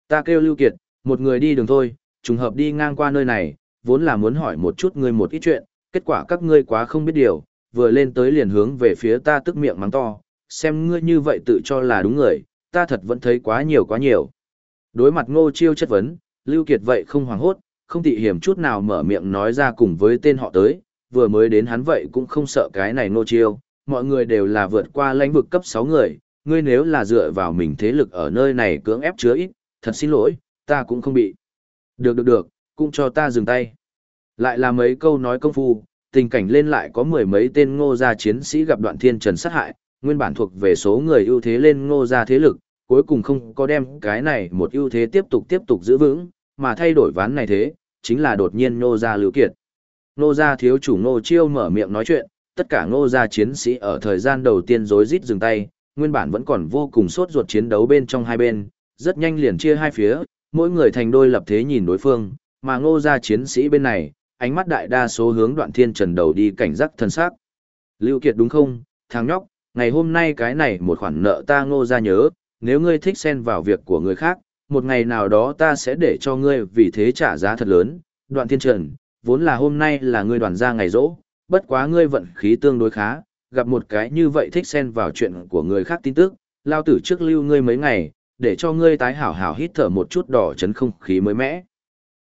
ta kêu Lưu Kiệt, một người đi đường thôi, trùng hợp đi ngang qua nơi này, vốn là muốn hỏi một chút ngươi một ít chuyện, kết quả các ngươi quá không biết điều, vừa lên tới liền hướng về phía ta tức miệng mắng to, xem ngươi như vậy tự cho là đúng người, ta thật vẫn thấy quá nhiều quá nhiều. Đối mặt ngô chiêu chất vấn, Lưu Kiệt vậy không hoảng hốt, không tị hiểm chút nào mở miệng nói ra cùng với tên họ tới, vừa mới đến hắn vậy cũng không sợ cái này nô chiêu, mọi người đều là vượt qua lãnh vực cấp 6 người, ngươi nếu là dựa vào mình thế lực ở nơi này cưỡng ép chứa ít, thật xin lỗi, ta cũng không bị. Được được được, cũng cho ta dừng tay. Lại là mấy câu nói công phu, tình cảnh lên lại có mười mấy tên ngô gia chiến sĩ gặp đoạn thiên trần sát hại, nguyên bản thuộc về số người ưu thế lên ngô gia thế lực, cuối cùng không có đem cái này một ưu thế tiếp tục tiếp tục giữ vững, mà thay đổi ván này thế, chính là đột nhiên ngô gia lưu kiệt. Ngô gia thiếu chủ ngô chiêu mở miệng nói chuyện, tất cả ngô gia chiến sĩ ở thời gian đầu tiên rối rít dừng tay, nguyên bản vẫn còn vô cùng sốt ruột chiến đấu bên trong hai bên, rất nhanh liền chia hai phía, mỗi người thành đôi lập thế nhìn đối phương, mà ngô gia chiến sĩ bên này, ánh mắt đại đa số hướng đoạn thiên trần đầu đi cảnh giác thân xác. Lưu Kiệt đúng không, thằng nhóc, ngày hôm nay cái này một khoản nợ ta ngô gia nhớ, nếu ngươi thích xen vào việc của người khác, một ngày nào đó ta sẽ để cho ngươi vì thế trả giá thật lớn, đoạn thiên trần, vốn là hôm nay là ngươi đoàn gia ngày rỗ, bất quá ngươi vận khí tương đối khá, gặp một cái như vậy thích xen vào chuyện của người khác tin tức, lao tử trước lưu ngươi mấy ngày, để cho ngươi tái hảo hảo hít thở một chút đỏ chấn không khí mới mẽ.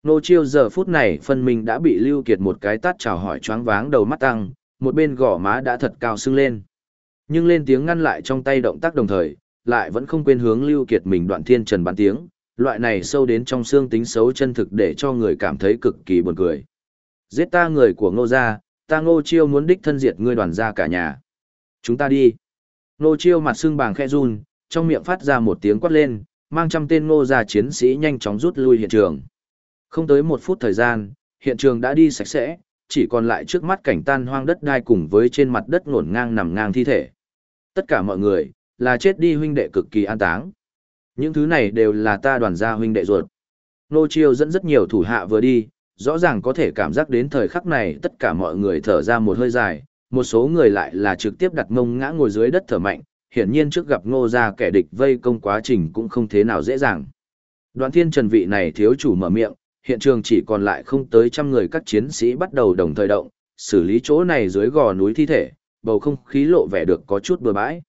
Nô chiêu giờ phút này phân mình đã bị Lưu Kiệt một cái tát chào hỏi choáng váng đầu mắt tăng, một bên gò má đã thật cao sưng lên. Nhưng lên tiếng ngăn lại trong tay động tác đồng thời, lại vẫn không quên hướng Lưu Kiệt mình đoạn thiên trần bắn tiếng, loại này sâu đến trong xương tính xấu chân thực để cho người cảm thấy cực kỳ buồn cười. Giết ta người của ngô gia, ta ngô chiêu muốn đích thân diệt ngươi đoàn gia cả nhà. Chúng ta đi. Ngô chiêu mặt xương bàng khe run, trong miệng phát ra một tiếng quát lên, mang trăm tên ngô gia chiến sĩ nhanh chóng rút lui hiện trường. Không tới một phút thời gian, hiện trường đã đi sạch sẽ, chỉ còn lại trước mắt cảnh tan hoang đất đai cùng với trên mặt đất ngổn ngang nằm ngang thi thể. Tất cả mọi người, là chết đi huynh đệ cực kỳ an táng. Những thứ này đều là ta đoàn gia huynh đệ ruột. Nô Chiêu dẫn rất nhiều thủ hạ vừa đi, rõ ràng có thể cảm giác đến thời khắc này tất cả mọi người thở ra một hơi dài, một số người lại là trực tiếp đặt mông ngã ngồi dưới đất thở mạnh, hiển nhiên trước gặp ngô gia kẻ địch vây công quá trình cũng không thế nào dễ dàng. Đoạn thiên trần vị này thiếu chủ mở miệng, hiện trường chỉ còn lại không tới trăm người các chiến sĩ bắt đầu đồng thời động, xử lý chỗ này dưới gò núi thi thể, bầu không khí lộ vẻ được có chút bừa bãi.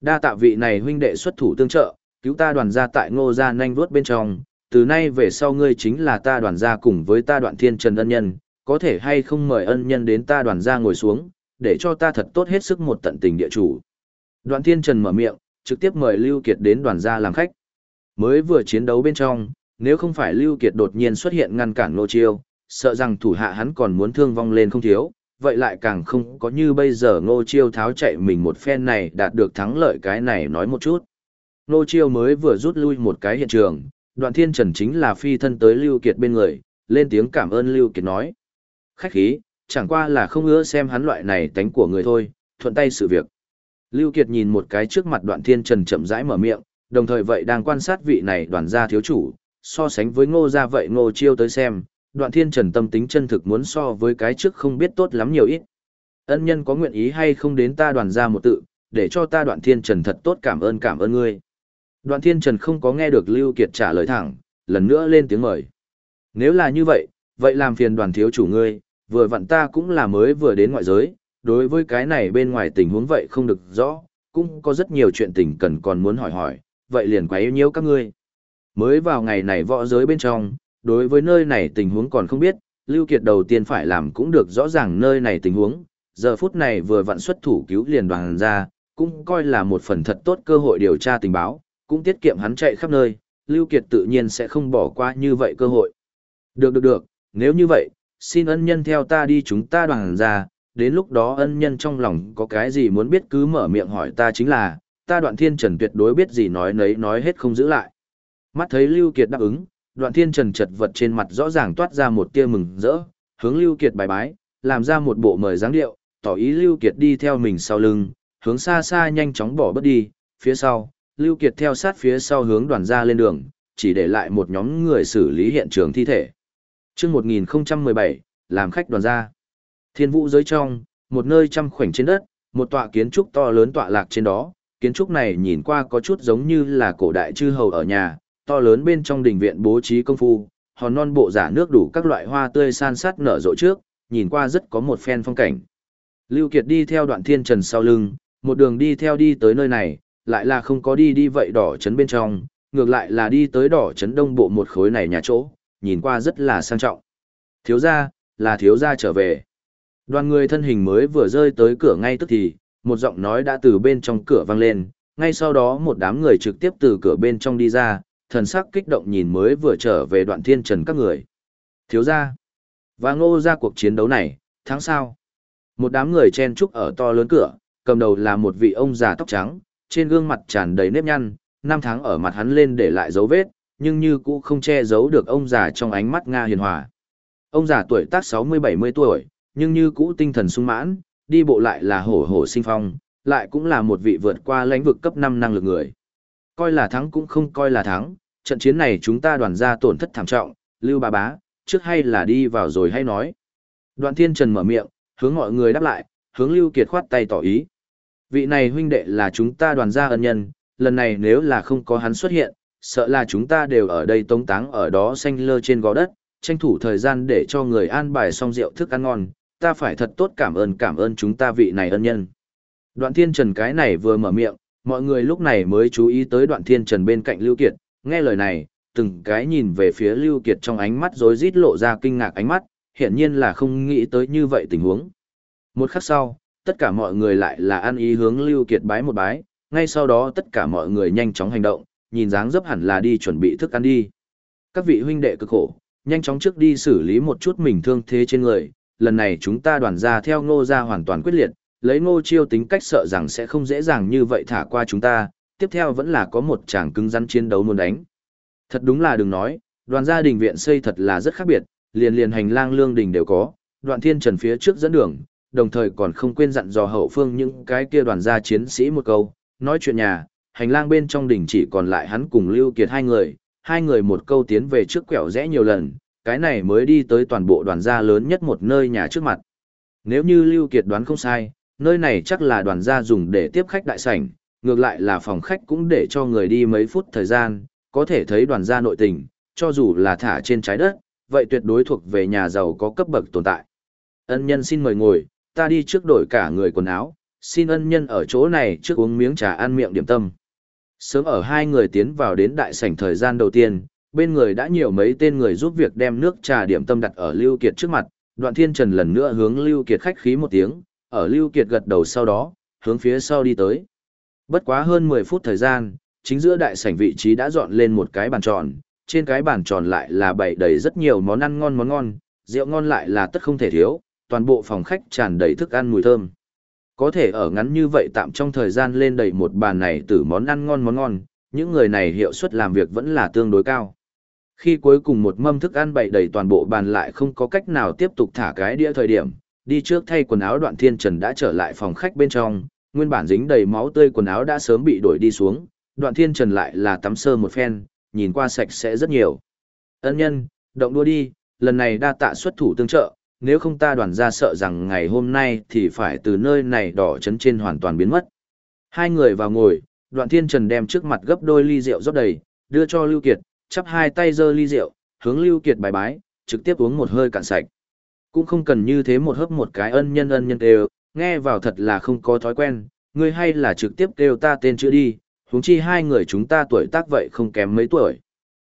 Đa tạ vị này huynh đệ xuất thủ tương trợ, cứu ta đoàn gia tại ngô gia nhanh vuốt bên trong, từ nay về sau ngươi chính là ta đoàn gia cùng với ta đoạn thiên trần ân nhân, có thể hay không mời ân nhân đến ta đoàn gia ngồi xuống, để cho ta thật tốt hết sức một tận tình địa chủ. Đoạn thiên trần mở miệng, trực tiếp mời Lưu Kiệt đến đoàn gia làm khách. Mới vừa chiến đấu bên trong, nếu không phải Lưu Kiệt đột nhiên xuất hiện ngăn cản Ngô Chiêu, sợ rằng thủ hạ hắn còn muốn thương vong lên không thiếu, vậy lại càng không có như bây giờ Ngô Chiêu tháo chạy mình một phen này đạt được thắng lợi cái này nói một chút. Ngô Chiêu mới vừa rút lui một cái hiện trường, đoạn thiên trần chính là phi thân tới Lưu Kiệt bên người, lên tiếng cảm ơn Lưu Kiệt nói. Khách khí, chẳng qua là không ưa xem hắn loại này tánh của người thôi, thuận tay sự việc. Lưu Kiệt nhìn một cái trước mặt đoạn thiên trần chậm rãi mở miệng, đồng thời vậy đang quan sát vị này đoàn gia thiếu chủ, so sánh với ngô gia vậy ngô chiêu tới xem, đoạn thiên trần tâm tính chân thực muốn so với cái trước không biết tốt lắm nhiều ít. Ân nhân có nguyện ý hay không đến ta đoàn gia một tự, để cho ta đoạn thiên trần thật tốt cảm ơn cảm ơn ngươi. Đoạn thiên trần không có nghe được Lưu Kiệt trả lời thẳng, lần nữa lên tiếng mời. Nếu là như vậy, vậy làm phiền đoàn thiếu chủ ngươi, vừa vặn ta cũng là mới vừa đến ngoại giới, đối với cái này bên ngoài tình huống vậy không được rõ, cũng có rất nhiều chuyện tình cần còn muốn hỏi hỏi, vậy liền quấy nhiễu các ngươi. Mới vào ngày này võ giới bên trong, đối với nơi này tình huống còn không biết, Lưu Kiệt đầu tiên phải làm cũng được rõ ràng nơi này tình huống, giờ phút này vừa vặn xuất thủ cứu liền đoàn ra, cũng coi là một phần thật tốt cơ hội điều tra tình báo, cũng tiết kiệm hắn chạy khắp nơi, Lưu Kiệt tự nhiên sẽ không bỏ qua như vậy cơ hội. Được được được, nếu như vậy, xin ân nhân theo ta đi chúng ta đoàn ra, đến lúc đó ân nhân trong lòng có cái gì muốn biết cứ mở miệng hỏi ta chính là, ta đoạn thiên trần tuyệt đối biết gì nói nấy nói hết không giữ lại. Mắt thấy Lưu Kiệt đáp ứng, đoạn thiên trần chật vật trên mặt rõ ràng toát ra một tia mừng rỡ, hướng Lưu Kiệt bài bái, làm ra một bộ mời dáng điệu, tỏ ý Lưu Kiệt đi theo mình sau lưng, hướng xa xa nhanh chóng bỏ bất đi, phía sau, Lưu Kiệt theo sát phía sau hướng đoàn gia lên đường, chỉ để lại một nhóm người xử lý hiện trường thi thể. Chương 1017, làm khách đoàn gia. Thiên vũ giới trong, một nơi trăm khoảnh trên đất, một tọa kiến trúc to lớn tọa lạc trên đó, kiến trúc này nhìn qua có chút giống như là cổ đại chư hầu ở nhà, to lớn bên trong đình viện bố trí công phu, hòn non bộ giả nước đủ các loại hoa tươi san sát nở rộ trước, nhìn qua rất có một phen phong cảnh. Lưu Kiệt đi theo đoạn thiên trần sau lưng, một đường đi theo đi tới nơi này, lại là không có đi đi vậy đỏ trấn bên trong, ngược lại là đi tới đỏ trấn đông bộ một khối này nhà chỗ, nhìn qua rất là sang trọng. Thiếu gia, là thiếu gia trở về. Đoàn người thân hình mới vừa rơi tới cửa ngay tức thì, một giọng nói đã từ bên trong cửa vang lên, ngay sau đó một đám người trực tiếp từ cửa bên trong đi ra, thần sắc kích động nhìn mới vừa trở về đoạn thiên trần các người. Thiếu gia, và ngô ra cuộc chiến đấu này, tháng sau. Một đám người chen trúc ở to lớn cửa, cầm đầu là một vị ông già tóc trắng, trên gương mặt tràn đầy nếp nhăn, năm tháng ở mặt hắn lên để lại dấu vết, nhưng như cũ không che giấu được ông già trong ánh mắt Nga hiền hòa. Ông già tuổi tác 60-70 tuổi, nhưng như cũ tinh thần sung mãn, đi bộ lại là hổ hổ sinh phong, lại cũng là một vị vượt qua lãnh vực cấp 5 năng lực người. Coi là thắng cũng không coi là thắng, trận chiến này chúng ta đoàn ra tổn thất thảm trọng, lưu bà bá, trước hay là đi vào rồi hay nói. Đoạn thiên trần mở miệng, hướng mọi người đáp lại, hướng lưu kiệt khoát tay tỏ ý. Vị này huynh đệ là chúng ta đoàn gia ân nhân, lần này nếu là không có hắn xuất hiện, sợ là chúng ta đều ở đây tống táng ở đó xanh lơ trên gò đất, tranh thủ thời gian để cho người an bài xong rượu thức ăn ngon, ta phải thật tốt cảm ơn cảm ơn chúng ta vị này ân nhân. Đoạn thiên trần cái này vừa mở miệng, mọi người lúc này mới chú ý tới đoạn thiên trần bên cạnh Lưu Kiệt, nghe lời này, từng cái nhìn về phía Lưu Kiệt trong ánh mắt rối rít lộ ra kinh ngạc ánh mắt, Hiện nhiên là không nghĩ tới như vậy tình huống. Một khắc sau, tất cả mọi người lại là ăn ý hướng Lưu Kiệt bái một bái, ngay sau đó tất cả mọi người nhanh chóng hành động, nhìn dáng dấp hẳn là đi chuẩn bị thức ăn đi. Các vị huynh đệ cực khổ, nhanh chóng trước đi xử lý một chút mình thương thế trên người, lần này chúng ta đoàn ra theo ngô ra hoàn toàn quyết liệt, lấy ngô chiêu tính cách sợ rằng sẽ không dễ dàng như vậy thả qua chúng ta, tiếp theo vẫn là có một chàng cứng rắn chiến đấu muốn đánh. Thật đúng là đừng nói, đoàn gia đình viện xây thật là rất khác biệt, liền liền hành lang lương đình đều có, đoạn thiên trần phía trước dẫn đường, đồng thời còn không quên dặn dò hậu phương những cái kia đoàn gia chiến sĩ một câu, nói chuyện nhà, hành lang bên trong đỉnh chỉ còn lại hắn cùng Lưu Kiệt hai người, hai người một câu tiến về trước quẹo rẽ nhiều lần, cái này mới đi tới toàn bộ đoàn gia lớn nhất một nơi nhà trước mặt. Nếu như Lưu Kiệt đoán không sai, nơi này chắc là đoàn gia dùng để tiếp khách đại sảnh, ngược lại là phòng khách cũng để cho người đi mấy phút thời gian, có thể thấy đoàn gia nội tình, cho dù là thả trên trái đất, vậy tuyệt đối thuộc về nhà giàu có cấp bậc tồn tại. Ân nhân xin mời ngồi, ta đi trước đổi cả người quần áo, xin ân nhân ở chỗ này trước uống miếng trà ăn miệng điểm tâm. Sớm ở hai người tiến vào đến đại sảnh thời gian đầu tiên, bên người đã nhiều mấy tên người giúp việc đem nước trà điểm tâm đặt ở Lưu Kiệt trước mặt, đoạn thiên trần lần nữa hướng Lưu Kiệt khách khí một tiếng, ở Lưu Kiệt gật đầu sau đó, hướng phía sau đi tới. Bất quá hơn 10 phút thời gian, chính giữa đại sảnh vị trí đã dọn lên một cái bàn tròn, trên cái bàn tròn lại là bày đầy rất nhiều món ăn ngon món ngon, rượu ngon lại là tất không thể thiếu, toàn bộ phòng khách tràn đầy thức ăn mùi thơm. Có thể ở ngắn như vậy tạm trong thời gian lên đầy một bàn này từ món ăn ngon món ngon, những người này hiệu suất làm việc vẫn là tương đối cao. Khi cuối cùng một mâm thức ăn bày đầy toàn bộ bàn lại không có cách nào tiếp tục thả cái đĩa thời điểm, đi trước thay quần áo đoạn thiên trần đã trở lại phòng khách bên trong, nguyên bản dính đầy máu tươi quần áo đã sớm bị đổi đi xuống, đoạn thiên trần lại là tắm sơ một phen, nhìn qua sạch sẽ rất nhiều. Ân nhân, động đua đi, lần này đa tạ xuất thủ tương trợ, nếu không ta đoàn ra sợ rằng ngày hôm nay thì phải từ nơi này đỏ chấn trên hoàn toàn biến mất. Hai người vào ngồi, đoạn thiên trần đem trước mặt gấp đôi ly rượu rót đầy, đưa cho Lưu Kiệt, chắp hai tay giơ ly rượu, hướng Lưu Kiệt bài bái, trực tiếp uống một hơi cạn sạch. Cũng không cần như thế một hớp một cái ân nhân ân nhân đều, nghe vào thật là không có thói quen, ngươi hay là trực tiếp kêu ta tên chữ đi, huống chi hai người chúng ta tuổi tác vậy không kém mấy tuổi.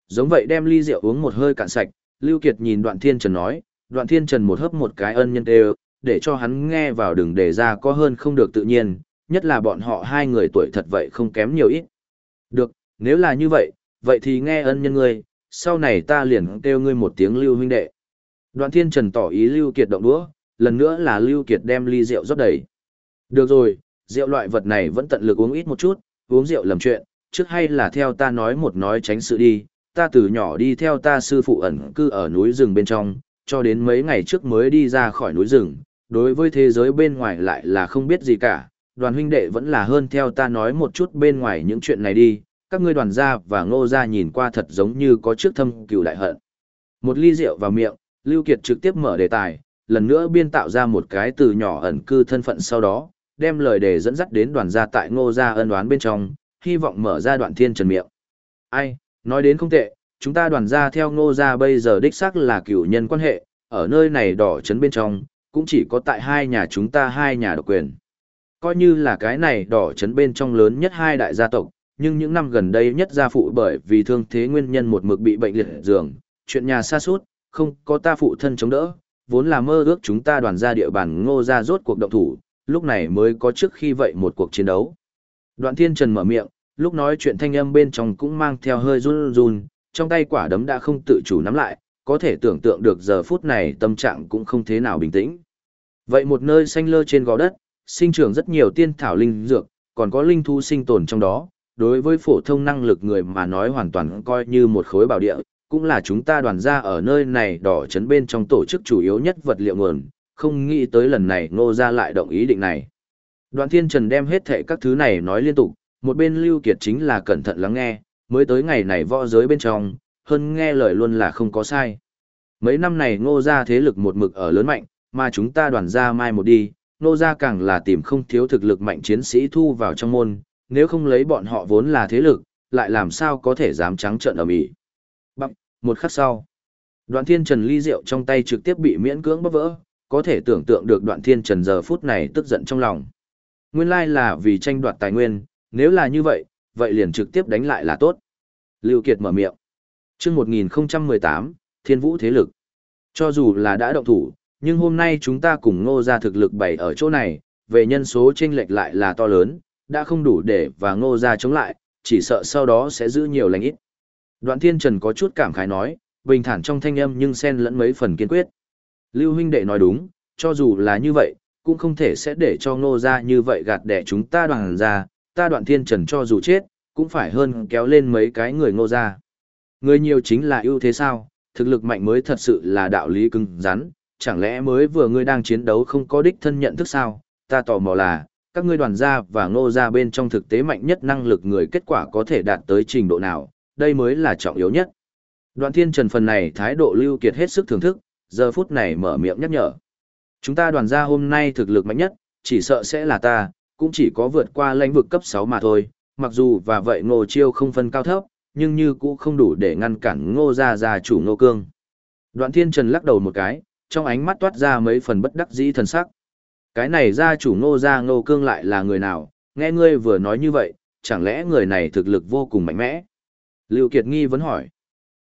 Giống vậy đem ly rượu uống một hơi cạn sạch, Lưu Kiệt nhìn Đoạn Thiên Trần nói, Đoạn Thiên Trần một hớp một cái ân nhân đều, để cho hắn nghe vào đừng để ra có hơn không được tự nhiên, nhất là bọn họ hai người tuổi thật vậy không kém nhiều ít. Được, nếu là như vậy, vậy thì nghe ân nhân ngươi, sau này ta liền kêu ngươi một tiếng Lưu huynh đệ. Đoạn Thiên Trần tỏ ý Lưu Kiệt động đũa, lần nữa là Lưu Kiệt đem ly rượu rót đầy. Được rồi, rượu loại vật này vẫn tận lực uống ít một chút, uống rượu lầm chuyện, trước hay là theo ta nói một nói tránh sự đi, ta từ nhỏ đi theo ta sư phụ ẩn cư ở núi rừng bên trong, cho đến mấy ngày trước mới đi ra khỏi núi rừng, đối với thế giới bên ngoài lại là không biết gì cả, đoàn huynh đệ vẫn là hơn theo ta nói một chút bên ngoài những chuyện này đi, các ngươi đoàn gia và ngô gia nhìn qua thật giống như có trước thâm cừu đại hận. Một ly rượu vào miệng, Lưu Kiệt trực tiếp mở đề tài, lần nữa biên tạo ra một cái từ nhỏ ẩn cư thân phận sau đó, đem lời đề dẫn dắt đến đoàn gia tại ngô gia ân đoán bên trong, hy vọng mở ra đoạn thiên trần miệng. Ai, nói đến không tệ, chúng ta đoàn ra theo ngô gia bây giờ đích xác là cửu nhân quan hệ, ở nơi này đỏ chấn bên trong, cũng chỉ có tại hai nhà chúng ta hai nhà độc quyền. Coi như là cái này đỏ chấn bên trong lớn nhất hai đại gia tộc, nhưng những năm gần đây nhất gia phụ bởi vì thương thế nguyên nhân một mực bị bệnh liệt giường, chuyện nhà xa suốt, không có ta phụ thân chống đỡ, vốn là mơ ước chúng ta đoàn ra địa bàn ngô ra rốt cuộc động thủ, lúc này mới có trước khi vậy một cuộc chiến đấu. Đoạn thiên trần mở miệng, lúc nói chuyện thanh âm bên trong cũng mang theo hơi run run, trong tay quả đấm đã không tự chủ nắm lại, có thể tưởng tượng được giờ phút này tâm trạng cũng không thế nào bình tĩnh. Vậy một nơi xanh lơ trên gò đất, sinh trưởng rất nhiều tiên thảo linh dược, còn có linh thú sinh tồn trong đó, đối với phổ thông năng lực người mà nói hoàn toàn coi như một khối bảo địa, cũng là chúng ta đoàn ra ở nơi này đỏ chấn bên trong tổ chức chủ yếu nhất vật liệu nguồn, không nghĩ tới lần này ngô ra lại động ý định này. Đoàn thiên trần đem hết thệ các thứ này nói liên tục, một bên lưu kiệt chính là cẩn thận lắng nghe, mới tới ngày này võ giới bên trong, hơn nghe lời luôn là không có sai. Mấy năm này ngô ra thế lực một mực ở lớn mạnh, mà chúng ta đoàn ra mai một đi, ngô ra càng là tìm không thiếu thực lực mạnh chiến sĩ thu vào trong môn, nếu không lấy bọn họ vốn là thế lực, lại làm sao có thể dám trắng trợn ở mỹ. Bằng, một khắc sau, Đoạn thiên trần ly rượu trong tay trực tiếp bị miễn cưỡng bắp vỡ, có thể tưởng tượng được đoạn thiên trần giờ phút này tức giận trong lòng. Nguyên lai là vì tranh đoạt tài nguyên, nếu là như vậy, vậy liền trực tiếp đánh lại là tốt. Lưu Kiệt mở miệng. Trước 1018, Thiên Vũ Thế Lực. Cho dù là đã động thủ, nhưng hôm nay chúng ta cùng ngô ra thực lực bày ở chỗ này, về nhân số chênh lệch lại là to lớn, đã không đủ để và ngô ra chống lại, chỉ sợ sau đó sẽ giữ nhiều lành ít. Đoạn thiên trần có chút cảm khái nói, bình thản trong thanh âm nhưng xen lẫn mấy phần kiên quyết. Lưu huynh đệ nói đúng, cho dù là như vậy, cũng không thể sẽ để cho ngô ra như vậy gạt đẻ chúng ta đoàn ra, ta đoạn thiên trần cho dù chết, cũng phải hơn kéo lên mấy cái người ngô ra. Người nhiều chính là ưu thế sao, thực lực mạnh mới thật sự là đạo lý cứng rắn, chẳng lẽ mới vừa ngươi đang chiến đấu không có đích thân nhận thức sao, ta tò mò là, các ngươi đoàn gia và ngô gia bên trong thực tế mạnh nhất năng lực người kết quả có thể đạt tới trình độ nào, đây mới là trọng yếu nhất. Đoạn thiên trần phần này thái độ lưu kiệt hết sức thưởng thức, giờ phút này mở miệng nhắc nhở. Chúng ta đoàn gia hôm nay thực lực mạnh nhất, chỉ sợ sẽ là ta, cũng chỉ có vượt qua lãnh vực cấp 6 mà thôi, mặc dù và vậy ngô chiêu không phân cao thấp, nhưng như cũng không đủ để ngăn cản ngô gia gia chủ ngô cương. Đoạn thiên trần lắc đầu một cái, trong ánh mắt toát ra mấy phần bất đắc dĩ thần sắc. Cái này gia chủ ngô gia ngô cương lại là người nào, nghe ngươi vừa nói như vậy, chẳng lẽ người này thực lực vô cùng mạnh mẽ? Lưu Kiệt nghi vấn hỏi.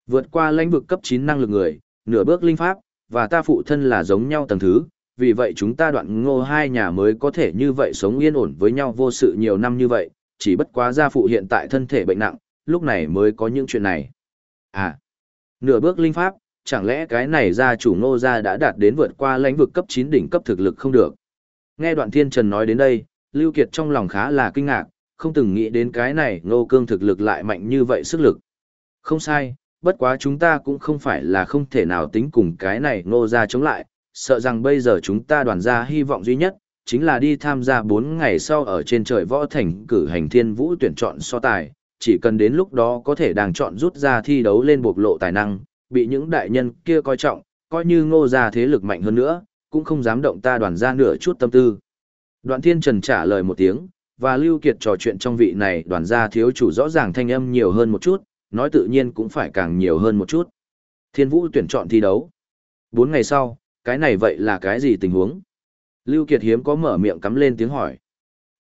Vượt qua lãnh vực cấp 9 năng lực người, nửa bước linh pháp, và ta phụ thân là giống nhau tầng thứ, vì vậy chúng ta đoạn ngô hai nhà mới có thể như vậy sống yên ổn với nhau vô sự nhiều năm như vậy, chỉ bất quá gia phụ hiện tại thân thể bệnh nặng, lúc này mới có những chuyện này. À, nửa bước linh pháp, chẳng lẽ cái này gia chủ ngô gia đã đạt đến vượt qua lãnh vực cấp 9 đỉnh cấp thực lực không được. Nghe đoạn thiên trần nói đến đây, Lưu Kiệt trong lòng khá là kinh ngạc, không từng nghĩ đến cái này ngô cương thực lực lại mạnh như vậy sức lực. Không sai, bất quá chúng ta cũng không phải là không thể nào tính cùng cái này ngô gia chống lại, sợ rằng bây giờ chúng ta đoàn gia hy vọng duy nhất, chính là đi tham gia 4 ngày sau ở trên trời võ thành cử hành thiên vũ tuyển chọn so tài, chỉ cần đến lúc đó có thể đang chọn rút ra thi đấu lên bộc lộ tài năng, bị những đại nhân kia coi trọng, coi như ngô gia thế lực mạnh hơn nữa, cũng không dám động ta đoàn gia nửa chút tâm tư. Đoạn thiên trần trả lời một tiếng, và Lưu Kiệt trò chuyện trong vị này đoàn gia thiếu chủ rõ ràng thanh âm nhiều hơn một chút, nói tự nhiên cũng phải càng nhiều hơn một chút. Thiên vũ tuyển chọn thi đấu. Bốn ngày sau, cái này vậy là cái gì tình huống? Lưu Kiệt hiếm có mở miệng cắm lên tiếng hỏi.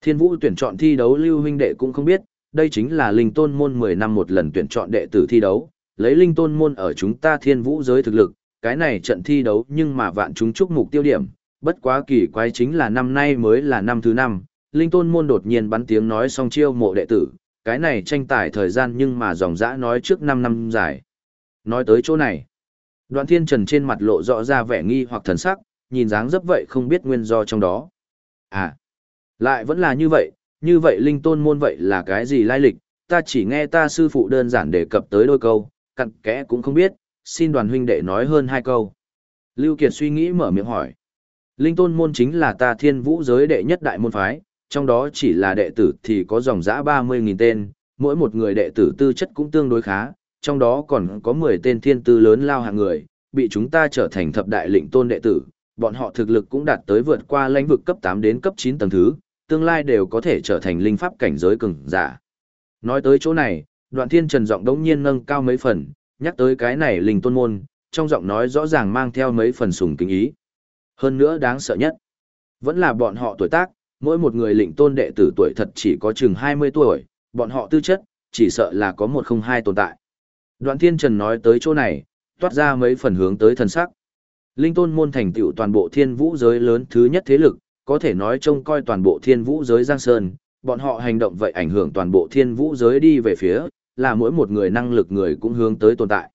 Thiên vũ tuyển chọn thi đấu Lưu huynh đệ cũng không biết, đây chính là linh tôn môn 10 năm một lần tuyển chọn đệ tử thi đấu, lấy linh tôn môn ở chúng ta thiên vũ giới thực lực, cái này trận thi đấu nhưng mà vạn chúng chúc mục tiêu điểm, bất quá kỳ quái chính là năm nay mới là năm thứ năm, linh tôn môn đột nhiên bắn tiếng nói xong chiêu mộ đệ tử, cái này tranh tài thời gian nhưng mà dòng dã nói trước 5 năm dài. Nói tới chỗ này, đoạn thiên trần trên mặt lộ rõ ra vẻ nghi hoặc thần sắc, nhìn dáng dấp vậy không biết nguyên do trong đó. À, lại vẫn là như vậy, như vậy linh tôn môn vậy là cái gì lai lịch, ta chỉ nghe ta sư phụ đơn giản đề cập tới đôi câu, cặn kẽ cũng không biết, xin đoàn huynh đệ nói hơn hai câu. Lưu Kiệt suy nghĩ mở miệng hỏi. Linh tôn môn chính là ta thiên vũ giới đệ nhất đại môn phái, trong đó chỉ là đệ tử thì có dòng dã 30.000 tên, mỗi một người đệ tử tư chất cũng tương đối khá, trong đó còn có 10 tên thiên tư lớn lao hạng người, bị chúng ta trở thành thập đại lĩnh tôn đệ tử, bọn họ thực lực cũng đạt tới vượt qua lãnh vực cấp 8 đến cấp 9 tầng thứ, tương lai đều có thể trở thành linh pháp cảnh giới cường giả. Nói tới chỗ này, đoạn thiên trần giọng đống nhiên nâng cao mấy phần, nhắc tới cái này linh tôn môn, trong giọng nói rõ ràng mang theo mấy phần sùng kính ý. Hơn nữa đáng sợ nhất, vẫn là bọn họ tuổi tác, mỗi một người lĩnh tôn đệ tử tuổi thật chỉ có chừng 20 tuổi, bọn họ tư chất, chỉ sợ là có một không hai tồn tại. Đoạn thiên trần nói tới chỗ này, toát ra mấy phần hướng tới thần sắc. Linh tôn môn thành tựu toàn bộ thiên vũ giới lớn thứ nhất thế lực, có thể nói trông coi toàn bộ thiên vũ giới Giang Sơn, bọn họ hành động vậy ảnh hưởng toàn bộ thiên vũ giới đi về phía, là mỗi một người năng lực người cũng hướng tới tồn tại.